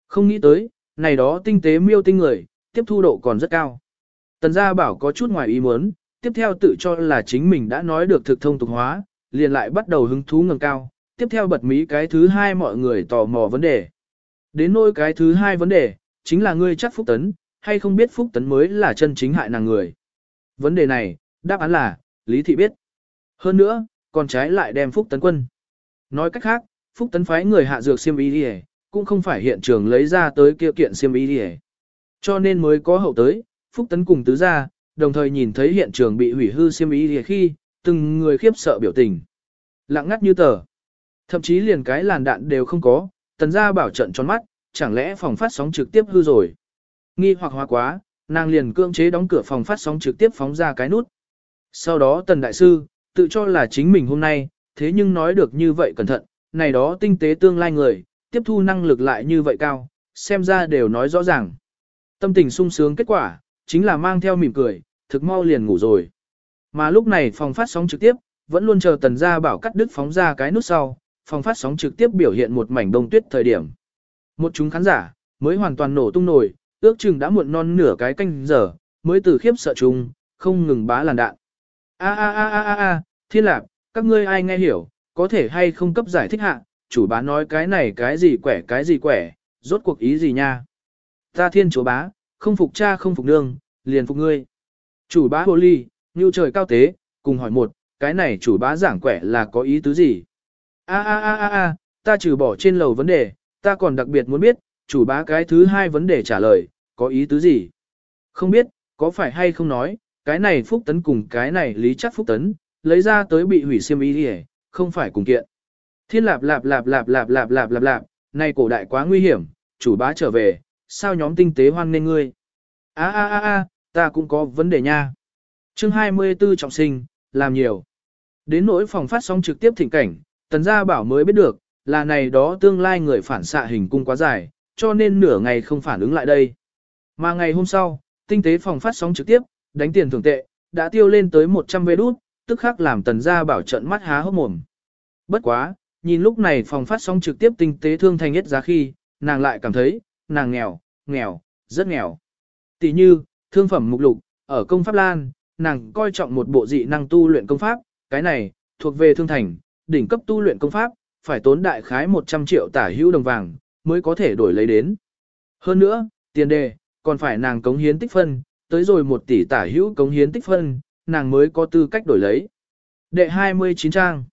Không nghĩ tới, này đó tinh tế miêu tinh người, tiếp thu độ còn rất cao. Tần gia bảo có chút ngoài ý muốn, tiếp theo tự cho là chính mình đã nói được thực thông tục hóa, liền lại bắt đầu hứng thú ngầm cao, tiếp theo bật mí cái thứ hai mọi người tò mò vấn đề. Đến nỗi cái thứ hai vấn đề, chính là ngươi chắc Phúc Tấn, hay không biết Phúc Tấn mới là chân chính hại nàng người. Vấn đề này, đáp án là, Lý Thị biết. Hơn nữa, còn trái lại đem Phúc Tấn quân. Nói cách khác, Phúc Tấn phái người hạ dược siêm ý đi cũng không phải hiện trường lấy ra tới kia kiện siêm ý đi cho nên mới có hậu tới, Phúc Tấn cùng tứ gia, đồng thời nhìn thấy hiện trường bị hủy hư siêm ý thì khi, từng người khiếp sợ biểu tình. Lặng ngắt như tờ. Thậm chí liền cái làn đạn đều không có, tần gia bảo trận tròn mắt, chẳng lẽ phòng phát sóng trực tiếp hư rồi. Nghi hoặc hóa quá, nàng liền cưỡng chế đóng cửa phòng phát sóng trực tiếp phóng ra cái nút. Sau đó tần đại sư, tự cho là chính mình hôm nay, thế nhưng nói được như vậy cẩn thận, này đó tinh tế tương lai người, tiếp thu năng lực lại như vậy cao, xem ra đều nói rõ ràng. Tâm tình sung sướng kết quả, chính là mang theo mỉm cười, thực mau liền ngủ rồi. Mà lúc này phòng phát sóng trực tiếp, vẫn luôn chờ tần gia bảo cắt đứt phóng ra cái nút sau, phòng phát sóng trực tiếp biểu hiện một mảnh đông tuyết thời điểm. Một chúng khán giả, mới hoàn toàn nổ tung nổi, ước chừng đã muộn non nửa cái canh giờ, mới từ khiếp sợ chung, không ngừng bá làn đạn. A a a a a a, thiên lạc, các ngươi ai nghe hiểu, có thể hay không cấp giải thích hạ, chủ bá nói cái này cái gì quẻ cái gì quẻ, rốt cuộc ý gì nha. Ta thiên chúa bá, không phục cha không phục nương, liền phục ngươi. Chủ bá hồ ly, như trời cao tế, cùng hỏi một, cái này chủ bá giảng quẻ là có ý tứ gì? A a a a a, ta trừ bỏ trên lầu vấn đề, ta còn đặc biệt muốn biết, chủ bá cái thứ hai vấn đề trả lời, có ý tứ gì? Không biết, có phải hay không nói, cái này Phúc Tấn cùng cái này Lý chắc Phúc Tấn, lấy ra tới bị hủy siêm ý đi không phải cùng kiện. Thiên lạp lạp lạp lạp lạp lạp lạp lạp lạp, này cổ đại quá nguy hiểm, chủ bá trở về, sao nhóm tinh tế hoan nên ngươi? A a a a, ta cũng có vấn đề nha. Chương 24 trọng sinh, làm nhiều. Đến nỗi phòng phát sóng trực tiếp thỉnh cảnh, tần gia bảo mới biết được, là này đó tương lai người phản xạ hình cung quá dài, cho nên nửa ngày không phản ứng lại đây. Mà ngày hôm sau, tinh tế phòng phát sóng trực tiếp, đánh tiền thưởng tệ, đã tiêu lên tới 100 vé đút, tức khắc làm tần gia bảo trận mắt há hốc mồm. Bất quá, nhìn lúc này phòng phát sóng trực tiếp tinh tế thương thành nhất giá khi, nàng lại cảm thấy, nàng nghèo, nghèo, rất nghèo. Tỷ như, thương phẩm mục lục, ở công pháp lan, nàng coi trọng một bộ dị năng tu luyện công pháp, cái này, thuộc về thương thành, đỉnh cấp tu luyện công pháp, phải tốn đại khái 100 triệu tả hữu đồng vàng, mới có thể đổi lấy đến. Hơn nữa, tiền đề, còn phải nàng cống hiến tích phân, tới rồi 1 tỷ tả hữu cống hiến tích phân, nàng mới có tư cách đổi lấy. Đệ 29 trang.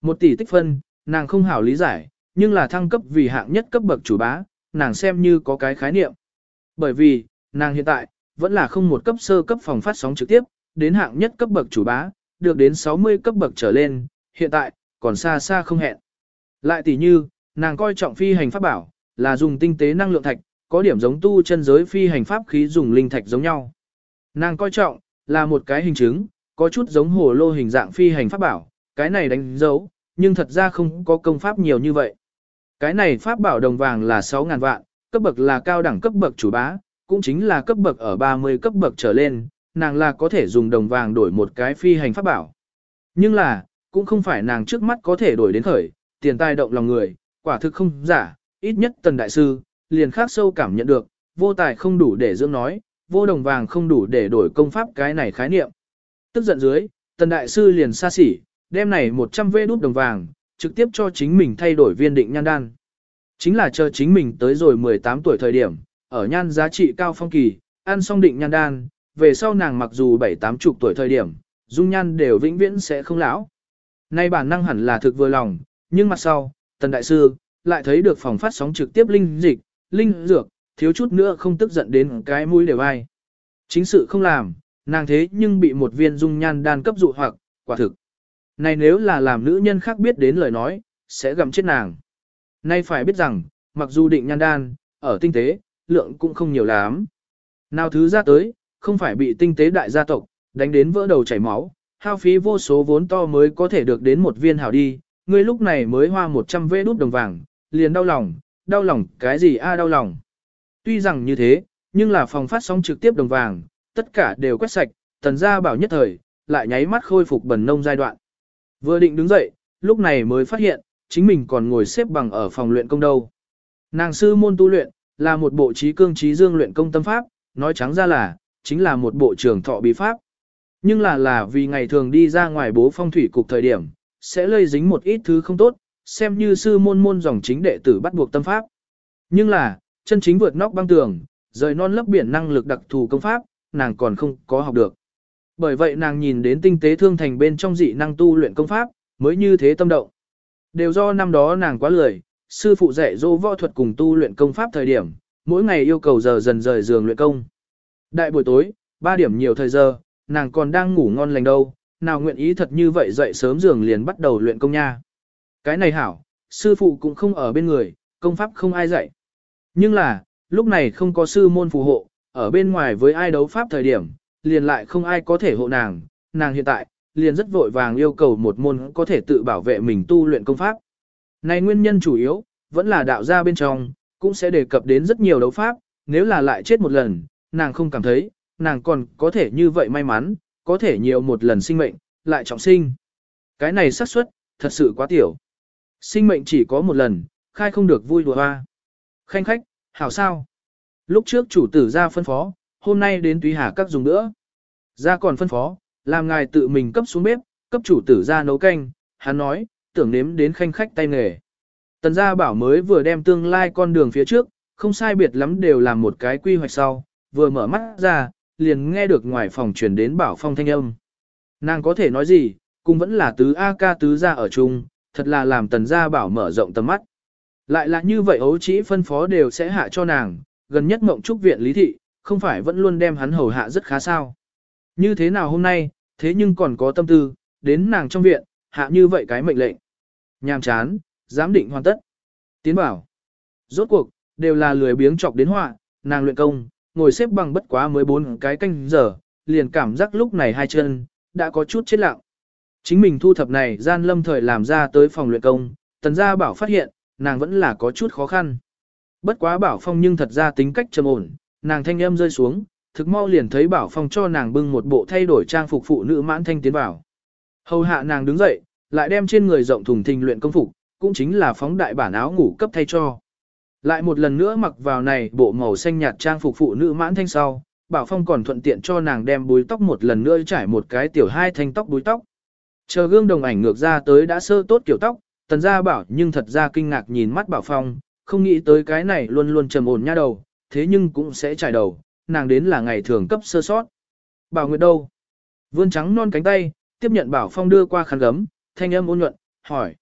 1 tỷ tích phân, nàng không hảo lý giải, nhưng là thăng cấp vì hạng nhất cấp bậc chủ bá, nàng xem như có cái khái niệm. Bởi vì, nàng hiện tại, vẫn là không một cấp sơ cấp phòng phát sóng trực tiếp, đến hạng nhất cấp bậc chủ bá, được đến 60 cấp bậc trở lên, hiện tại, còn xa xa không hẹn. Lại tỷ như, nàng coi trọng phi hành pháp bảo, là dùng tinh tế năng lượng thạch, có điểm giống tu chân giới phi hành pháp khí dùng linh thạch giống nhau. Nàng coi trọng, là một cái hình chứng, có chút giống hồ lô hình dạng phi hành pháp bảo, cái này đánh dấu, nhưng thật ra không có công pháp nhiều như vậy. Cái này pháp bảo đồng vàng là 6.000 vạn, cấp bậc là cao đẳng cấp bậc chủ bá, cũng chính là cấp bậc ở 30 cấp bậc trở lên, nàng là có thể dùng đồng vàng đổi một cái phi hành pháp bảo. Nhưng là, cũng không phải nàng trước mắt có thể đổi đến khởi, tiền tài động lòng người, quả thực không giả, ít nhất tần đại sư, liền khác sâu cảm nhận được, vô tài không đủ để dưỡng nói, vô đồng vàng không đủ để đổi công pháp cái này khái niệm. Tức giận dưới, tần đại sư liền xa xỉ, đem này 100 vê đút đồng vàng, trực tiếp cho chính mình thay đổi viên định nhan đan. Chính là chờ chính mình tới rồi 18 tuổi thời điểm, ở nhan giá trị cao phong kỳ, ăn xong định nhan đan, về sau nàng mặc dù 7-8 chục tuổi thời điểm, dung nhan đều vĩnh viễn sẽ không lão. Nay bản năng hẳn là thực vừa lòng, nhưng mặt sau, tần đại sư, lại thấy được phòng phát sóng trực tiếp linh dịch, linh dược, thiếu chút nữa không tức giận đến cái mũi đều ai. Chính sự không làm, nàng thế nhưng bị một viên dung nhan đan cấp dụ hoặc, quả thực. Này nếu là làm nữ nhân khác biết đến lời nói, sẽ gặm chết nàng. Nay phải biết rằng, mặc dù định nhan đan, ở tinh tế, lượng cũng không nhiều lắm. Nào thứ ra tới, không phải bị tinh tế đại gia tộc, đánh đến vỡ đầu chảy máu, hao phí vô số vốn to mới có thể được đến một viên hảo đi, ngươi lúc này mới hoa 100 vê đút đồng vàng, liền đau lòng, đau lòng cái gì a à đau lòng. Tuy rằng như thế, nhưng là phòng phát sóng trực tiếp đồng vàng, tất cả đều quét sạch, tần gia bảo nhất thời, lại nháy mắt khôi phục bẩn nông giai đoạn. Vừa định đứng dậy, lúc này mới phát hiện, chính mình còn ngồi xếp bằng ở phòng luyện công đâu. Nàng sư môn tu luyện, là một bộ trí cương trí dương luyện công tâm pháp, nói trắng ra là, chính là một bộ trường thọ bí pháp. Nhưng là là vì ngày thường đi ra ngoài bố phong thủy cục thời điểm, sẽ lây dính một ít thứ không tốt, xem như sư môn môn dòng chính đệ tử bắt buộc tâm pháp. Nhưng là, chân chính vượt nóc băng tường, rời non lấp biển năng lực đặc thù công pháp, nàng còn không có học được. Bởi vậy nàng nhìn đến tinh tế thương thành bên trong dị năng tu luyện công pháp, mới như thế tâm động. Đều do năm đó nàng quá lười, sư phụ dạy dỗ võ thuật cùng tu luyện công pháp thời điểm, mỗi ngày yêu cầu giờ dần rời giường luyện công. Đại buổi tối, 3 điểm nhiều thời giờ, nàng còn đang ngủ ngon lành đâu, nào nguyện ý thật như vậy dậy sớm giường liền bắt đầu luyện công nha. Cái này hảo, sư phụ cũng không ở bên người, công pháp không ai dạy. Nhưng là, lúc này không có sư môn phù hộ, ở bên ngoài với ai đấu pháp thời điểm, liền lại không ai có thể hộ nàng, nàng hiện tại, liền rất vội vàng yêu cầu một môn có thể tự bảo vệ mình tu luyện công pháp. Này nguyên nhân chủ yếu, vẫn là đạo gia bên trong, cũng sẽ đề cập đến rất nhiều đấu pháp, nếu là lại chết một lần, nàng không cảm thấy, nàng còn có thể như vậy may mắn, có thể nhiều một lần sinh mệnh, lại trọng sinh. Cái này xác suất thật sự quá tiểu. Sinh mệnh chỉ có một lần, khai không được vui đùa hoa. Khanh khách, hảo sao? Lúc trước chủ tử ra phân phó, hôm nay đến túy hà các dùng nữa. Ra còn phân phó, làm ngài tự mình cấp xuống bếp, cấp chủ tử ra nấu canh, hắn nói, tưởng nếm đến khanh khách tay nghề. Tần gia bảo mới vừa đem tương lai con đường phía trước, không sai biệt lắm đều làm một cái quy hoạch sau, vừa mở mắt ra, liền nghe được ngoài phòng truyền đến bảo phong thanh âm. Nàng có thể nói gì, cũng vẫn là tứ A ca tứ gia ở chung, thật là làm tần gia bảo mở rộng tầm mắt. Lại là như vậy ấu chỉ phân phó đều sẽ hạ cho nàng, gần nhất mộng trúc viện lý thị, không phải vẫn luôn đem hắn hầu hạ rất khá sao. Như thế nào hôm nay, thế nhưng còn có tâm tư, đến nàng trong viện, hạ như vậy cái mệnh lệnh. Nhàm chán, giám định hoàn tất. Tiến bảo. Rốt cuộc, đều là lười biếng chọc đến họa, nàng luyện công, ngồi xếp bằng bất quá mới bốn cái canh giờ, liền cảm giác lúc này hai chân, đã có chút chết lặng. Chính mình thu thập này gian lâm thời làm ra tới phòng luyện công, tần gia bảo phát hiện, nàng vẫn là có chút khó khăn. Bất quá bảo phong nhưng thật ra tính cách trầm ổn, nàng thanh âm rơi xuống, thực mau liền thấy bảo phong cho nàng bưng một bộ thay đổi trang phục phụ nữ mãn thanh tiến vào. Hầu hạ nàng đứng dậy, lại đem trên người rộng thùng thình luyện công phục, cũng chính là phóng đại bản áo ngủ cấp thay cho. Lại một lần nữa mặc vào này bộ màu xanh nhạt trang phục phụ nữ mãn thanh sau, Bảo Phong còn thuận tiện cho nàng đem búi tóc một lần nữa trải một cái tiểu hai thanh tóc búi tóc. Chờ gương đồng ảnh ngược ra tới đã sơ tốt kiểu tóc, tần gia bảo nhưng thật ra kinh ngạc nhìn mắt Bảo Phong, không nghĩ tới cái này luôn luôn trầm ổn nha đầu, thế nhưng cũng sẽ trải đầu, nàng đến là ngày thường cấp sơ sót. Bảo Nguyệt đâu? Vươn trắng non cánh tay, tiếp nhận Bảo Phong đưa qua khăn gấm, thanh âm ôn nhuận, hỏi.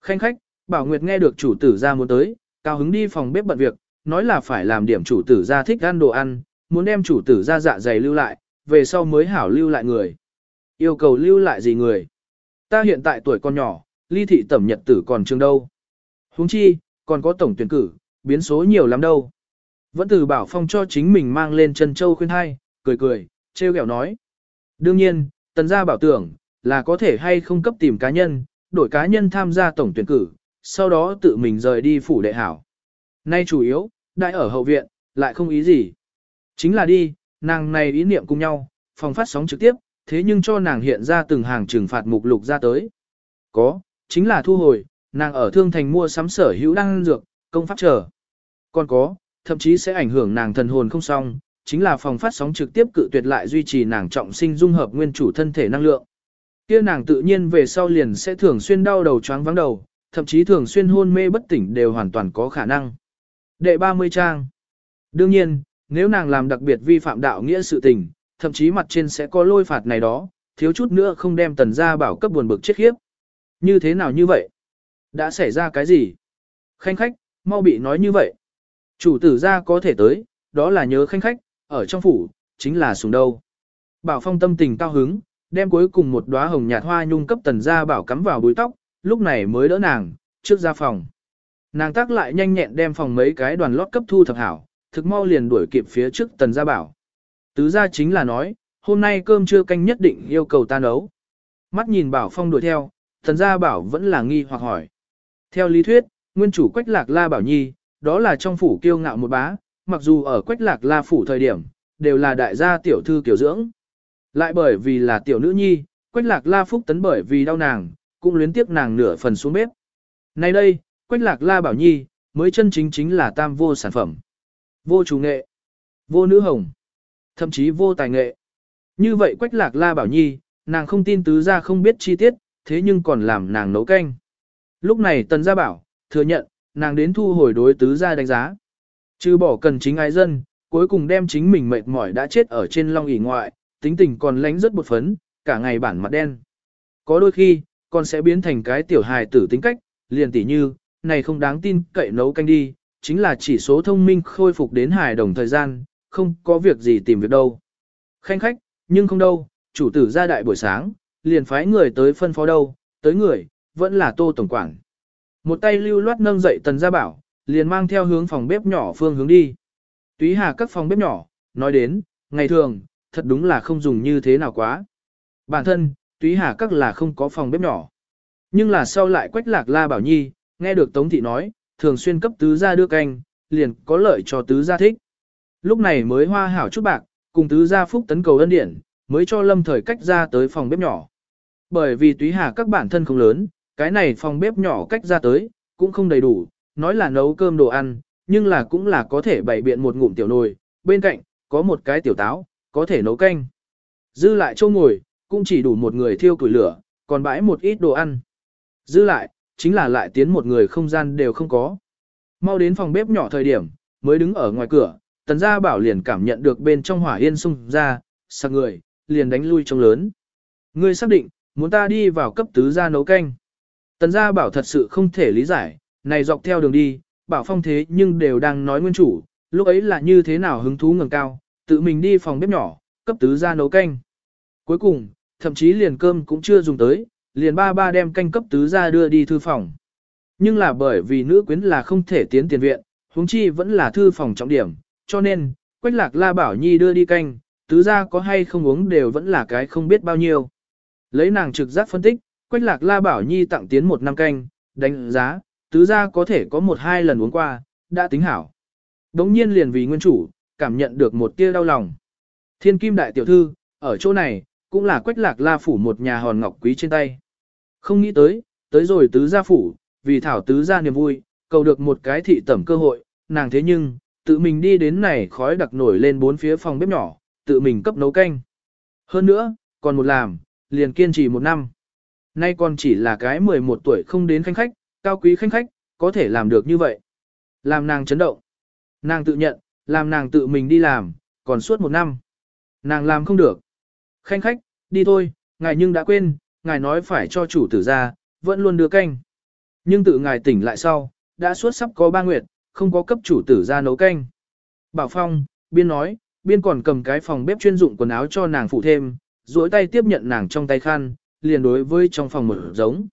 Khanh khách, Bảo Nguyệt nghe được chủ tử ra muốn tới, cao hứng đi phòng bếp bận việc, nói là phải làm điểm chủ tử ra thích ăn đồ ăn, muốn đem chủ tử ra dạ dày lưu lại, về sau mới hảo lưu lại người. Yêu cầu lưu lại gì người? Ta hiện tại tuổi còn nhỏ, ly thị tẩm nhật tử còn trường đâu. huống chi, còn có tổng tuyển cử, biến số nhiều lắm đâu. Vẫn từ bảo phong cho chính mình mang lên chân châu khuyên hai, cười cười, treo kẹo nói. Đương nhiên, tần gia bảo tưởng, là có thể hay không cấp tìm cá nhân, đổi cá nhân tham gia tổng tuyển cử, sau đó tự mình rời đi phủ đệ hảo. Nay chủ yếu, đại ở hậu viện, lại không ý gì. Chính là đi, nàng này ý niệm cùng nhau, phòng phát sóng trực tiếp, thế nhưng cho nàng hiện ra từng hàng trừng phạt mục lục ra tới. Có, chính là thu hồi, nàng ở thương thành mua sắm sở hữu đăng dược, công pháp chờ. Còn có, thậm chí sẽ ảnh hưởng nàng thần hồn không xong, chính là phòng phát sóng trực tiếp cự tuyệt lại duy trì nàng trọng sinh dung hợp nguyên chủ thân thể năng lượng. Kia nàng tự nhiên về sau liền sẽ thường xuyên đau đầu choáng vắng đầu, thậm chí thường xuyên hôn mê bất tỉnh đều hoàn toàn có khả năng. Đệ 30 trang. Đương nhiên, nếu nàng làm đặc biệt vi phạm đạo nghĩa sự tình, thậm chí mặt trên sẽ có lôi phạt này đó, thiếu chút nữa không đem tần gia bảo cấp buồn bực chết khiếp. Như thế nào như vậy? Đã xảy ra cái gì? Khanh khách, mau bị nói như vậy. Chủ tử ra có thể tới, đó là nhớ khanh khách, ở trong phủ, chính là sùng đâu. Bảo Phong tâm tình cao hứng, đem cuối cùng một đóa hồng nhạt hoa nhung cấp tần gia bảo cắm vào búi tóc, lúc này mới đỡ nàng, trước ra phòng. Nàng tác lại nhanh nhẹn đem phòng mấy cái đoàn lót cấp thu thập hảo, thực mau liền đuổi kịp phía trước tần gia bảo. Tứ gia chính là nói, hôm nay cơm trưa canh nhất định yêu cầu ta nấu. Mắt nhìn bảo phong đuổi theo, tần gia bảo vẫn là nghi hoặc hỏi. Theo lý thuyết, nguyên chủ quách lạc la bảo nhi, đó là trong phủ kiêu ngạo một bá, mặc dù ở quách lạc la phủ thời điểm, đều là đại gia tiểu thư tiểu dưỡng. Lại bởi vì là tiểu nữ nhi, quách lạc la phúc tấn bởi vì đau nàng, cũng luyến tiếc nàng nửa phần xuống bếp. Nay đây, quách lạc la bảo nhi, mới chân chính chính là tam vô sản phẩm. Vô chủ nghệ, vô nữ hồng, thậm chí vô tài nghệ. Như vậy quách lạc la bảo nhi, nàng không tin tứ gia không biết chi tiết, thế nhưng còn làm nàng nấu canh. Lúc này tần gia bảo, thừa nhận, nàng đến thu hồi đối tứ gia đánh giá. Chứ bỏ cần chính ai dân, cuối cùng đem chính mình mệt mỏi đã chết ở trên long ỷ ngoại, tính tình còn lánh rất bột phấn, cả ngày bản mặt đen. Có đôi khi, con sẽ biến thành cái tiểu hài tử tính cách, liền tỉ như, này không đáng tin cậy nấu canh đi, chính là chỉ số thông minh khôi phục đến hài đồng thời gian, không có việc gì tìm việc đâu. Khanh khách, nhưng không đâu, chủ tử ra đại buổi sáng, liền phái người tới phân phó đâu, tới người, vẫn là tô tổng quản. Một tay lưu loát nâng dậy tần gia bảo, liền mang theo hướng phòng bếp nhỏ phương hướng đi. Túy hà các phòng bếp nhỏ, nói đến, ngày thường, thật đúng là không dùng như thế nào quá. Bản thân, túy hà các là không có phòng bếp nhỏ. Nhưng là sau lại quách lạc la bảo nhi, nghe được Tống Thị nói, thường xuyên cấp tứ gia đưa canh, liền có lợi cho tứ gia thích. Lúc này mới hoa hảo chút bạc, cùng tứ gia phúc tấn cầu ân điện, mới cho lâm thời cách ra tới phòng bếp nhỏ. Bởi vì túy hà các bản thân không lớn, cái này phòng bếp nhỏ cách ra tới, cũng không đầy đủ, nói là nấu cơm đồ ăn, nhưng là cũng là có thể bày biện một ngụm tiểu nồi, bên cạnh, có một cái tiểu táo, có thể nấu canh. Dư lại châu ngồi, cũng chỉ đủ một người thiêu củi lửa, còn bãi một ít đồ ăn. Dư lại, chính là lại tiến một người không gian đều không có. Mau đến phòng bếp nhỏ thời điểm, mới đứng ở ngoài cửa, tần gia bảo liền cảm nhận được bên trong hỏa yên sung ra, sạc người, liền đánh lui trong lớn. Ngươi xác định, muốn ta đi vào cấp tứ gia nấu canh. Tần gia bảo thật sự không thể lý giải, này dọc theo đường đi, bảo phong thế nhưng đều đang nói nguyên chủ, lúc ấy là như thế nào hứng thú ngẩng cao, tự mình đi phòng bếp nhỏ, cấp tứ gia nấu canh. Cuối cùng, thậm chí liền cơm cũng chưa dùng tới, liền ba ba đem canh cấp tứ gia đưa đi thư phòng. Nhưng là bởi vì nữ quyến là không thể tiến tiền viện, huống chi vẫn là thư phòng trọng điểm, cho nên, Quách Lạc La Bảo Nhi đưa đi canh, tứ gia có hay không uống đều vẫn là cái không biết bao nhiêu. Lấy nàng trực giác phân tích, Quách Lạc La Bảo Nhi tặng tiến một năm canh, đánh giá, tứ gia có thể có một hai lần uống qua, đã tính hảo. Đống nhiên liền vì nguyên chủ, cảm nhận được một tia đau lòng. Thiên kim đại tiểu thư, ở chỗ này, cũng là quách lạc la phủ một nhà hòn ngọc quý trên tay. Không nghĩ tới, tới rồi tứ gia phủ, vì thảo tứ gia niềm vui, cầu được một cái thị tẩm cơ hội, nàng thế nhưng, tự mình đi đến này khói đặc nổi lên bốn phía phòng bếp nhỏ, tự mình cấp nấu canh. Hơn nữa, còn một làm, liền kiên trì một năm. Nay còn chỉ là cái 11 tuổi không đến khanh khách, cao quý khanh khách, có thể làm được như vậy. Làm nàng chấn động. Nàng tự nhận, làm nàng tự mình đi làm, còn suốt một năm. Nàng làm không được. Khanh khách, đi thôi, ngài nhưng đã quên, ngài nói phải cho chủ tử ra, vẫn luôn đưa canh. Nhưng tự ngài tỉnh lại sau, đã suốt sắp có ba nguyệt, không có cấp chủ tử ra nấu canh. Bảo Phong, biên nói, biên còn cầm cái phòng bếp chuyên dụng quần áo cho nàng phụ thêm, duỗi tay tiếp nhận nàng trong tay khăn, liền đối với trong phòng mở giống.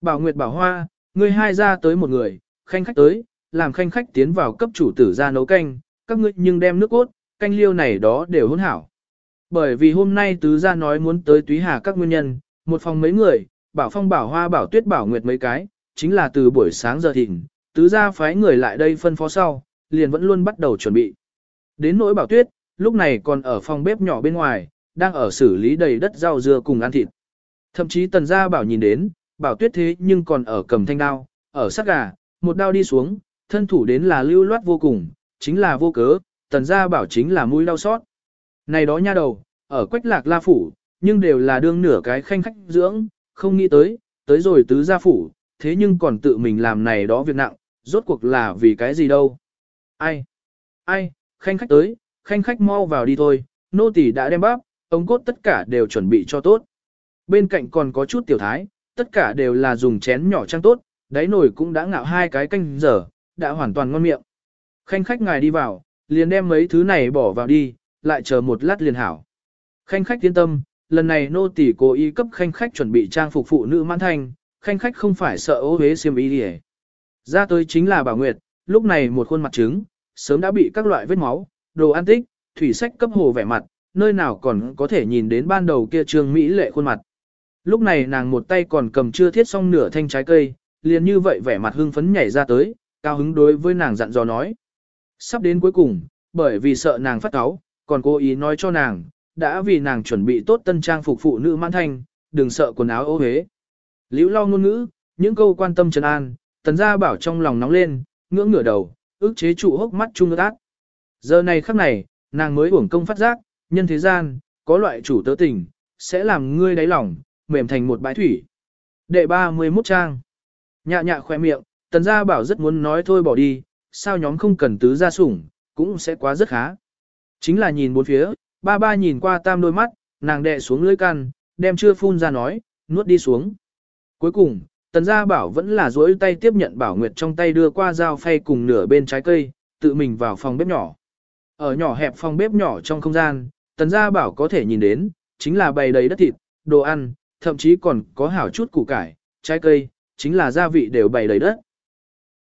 Bảo Nguyệt bảo hoa, ngươi hai ra tới một người, khanh khách tới, làm khanh khách tiến vào cấp chủ tử ra nấu canh, các ngươi nhưng đem nước cốt, canh liêu này đó đều hỗn hảo. Bởi vì hôm nay tứ gia nói muốn tới túy hà các nguyên nhân, một phòng mấy người, bảo phong bảo hoa bảo tuyết bảo nguyệt mấy cái, chính là từ buổi sáng giờ thịnh, tứ gia phái người lại đây phân phó sau, liền vẫn luôn bắt đầu chuẩn bị. Đến nỗi bảo tuyết, lúc này còn ở phòng bếp nhỏ bên ngoài, đang ở xử lý đầy đất rau dưa cùng ăn thịt. Thậm chí tần gia bảo nhìn đến, bảo tuyết thế nhưng còn ở cầm thanh đao, ở sát gà, một đao đi xuống, thân thủ đến là lưu loát vô cùng, chính là vô cớ, tần gia bảo chính là mũi đau xót. Này đó nha đầu, ở quách lạc la phủ, nhưng đều là đương nửa cái khanh khách dưỡng, không nghĩ tới, tới rồi tứ gia phủ, thế nhưng còn tự mình làm này đó việc nặng, rốt cuộc là vì cái gì đâu. Ai? Ai? Khanh khách tới, khanh khách mau vào đi thôi, nô tỳ đã đem bắp, ống cốt tất cả đều chuẩn bị cho tốt. Bên cạnh còn có chút tiểu thái, tất cả đều là dùng chén nhỏ trang tốt, đáy nồi cũng đã ngạo hai cái canh giờ, đã hoàn toàn ngon miệng. Khanh khách ngài đi vào, liền đem mấy thứ này bỏ vào đi, lại chờ một lát liền hảo. Khanh khách yên tâm, lần này nô tỳ cố ý cấp khanh khách chuẩn bị trang phục phụ nữ mãn thanh, khanh khách không phải sợ ố hế xiêm ý đi Ra tới chính là Bảo Nguyệt, lúc này một khuôn mặt trứng, sớm đã bị các loại vết máu, đồ ăn tích, thủy sách cấp hồ vẻ mặt, nơi nào còn có thể nhìn đến ban đầu kia trương Mỹ lệ khuôn mặt. Lúc này nàng một tay còn cầm chưa thiết xong nửa thanh trái cây, liền như vậy vẻ mặt hưng phấn nhảy ra tới, cao hứng đối với nàng dặn dò nói. Sắp đến cuối cùng, bởi vì sợ nàng phát cáu, còn cố ý nói cho nàng, đã vì nàng chuẩn bị tốt tân trang phục phụ nữ mãn thanh, đừng sợ quần áo ô hế. Liễu lo ngôn ngữ, những câu quan tâm trấn an, tần gia bảo trong lòng nóng lên, ngưỡng ngửa đầu, ước chế trụ hốc mắt chung ước ác. Giờ này khắc này, nàng mới uổng công phát giác, nhân thế gian, có loại chủ tớ tình, sẽ làm ngươi đáy lòng, mềm thành một bãi thủy. Đệ 31 trang. Nhạ nhạ khoe miệng, tần gia bảo rất muốn nói thôi bỏ đi, sao nhóm không cần tứ gia sủng, cũng sẽ quá rất khá. Chính là nhìn bốn phía, ba ba nhìn qua tam đôi mắt, nàng đệ xuống lưỡi căn, đem chưa phun ra nói, nuốt đi xuống. Cuối cùng, tần gia bảo vẫn là duỗi tay tiếp nhận bảo nguyệt trong tay đưa qua dao phay cùng nửa bên trái cây, tự mình vào phòng bếp nhỏ. Ở nhỏ hẹp phòng bếp nhỏ trong không gian, tần gia bảo có thể nhìn đến, chính là bày đầy đất thịt, đồ ăn, thậm chí còn có hảo chút củ cải, trái cây, chính là gia vị đều bày đầy đất.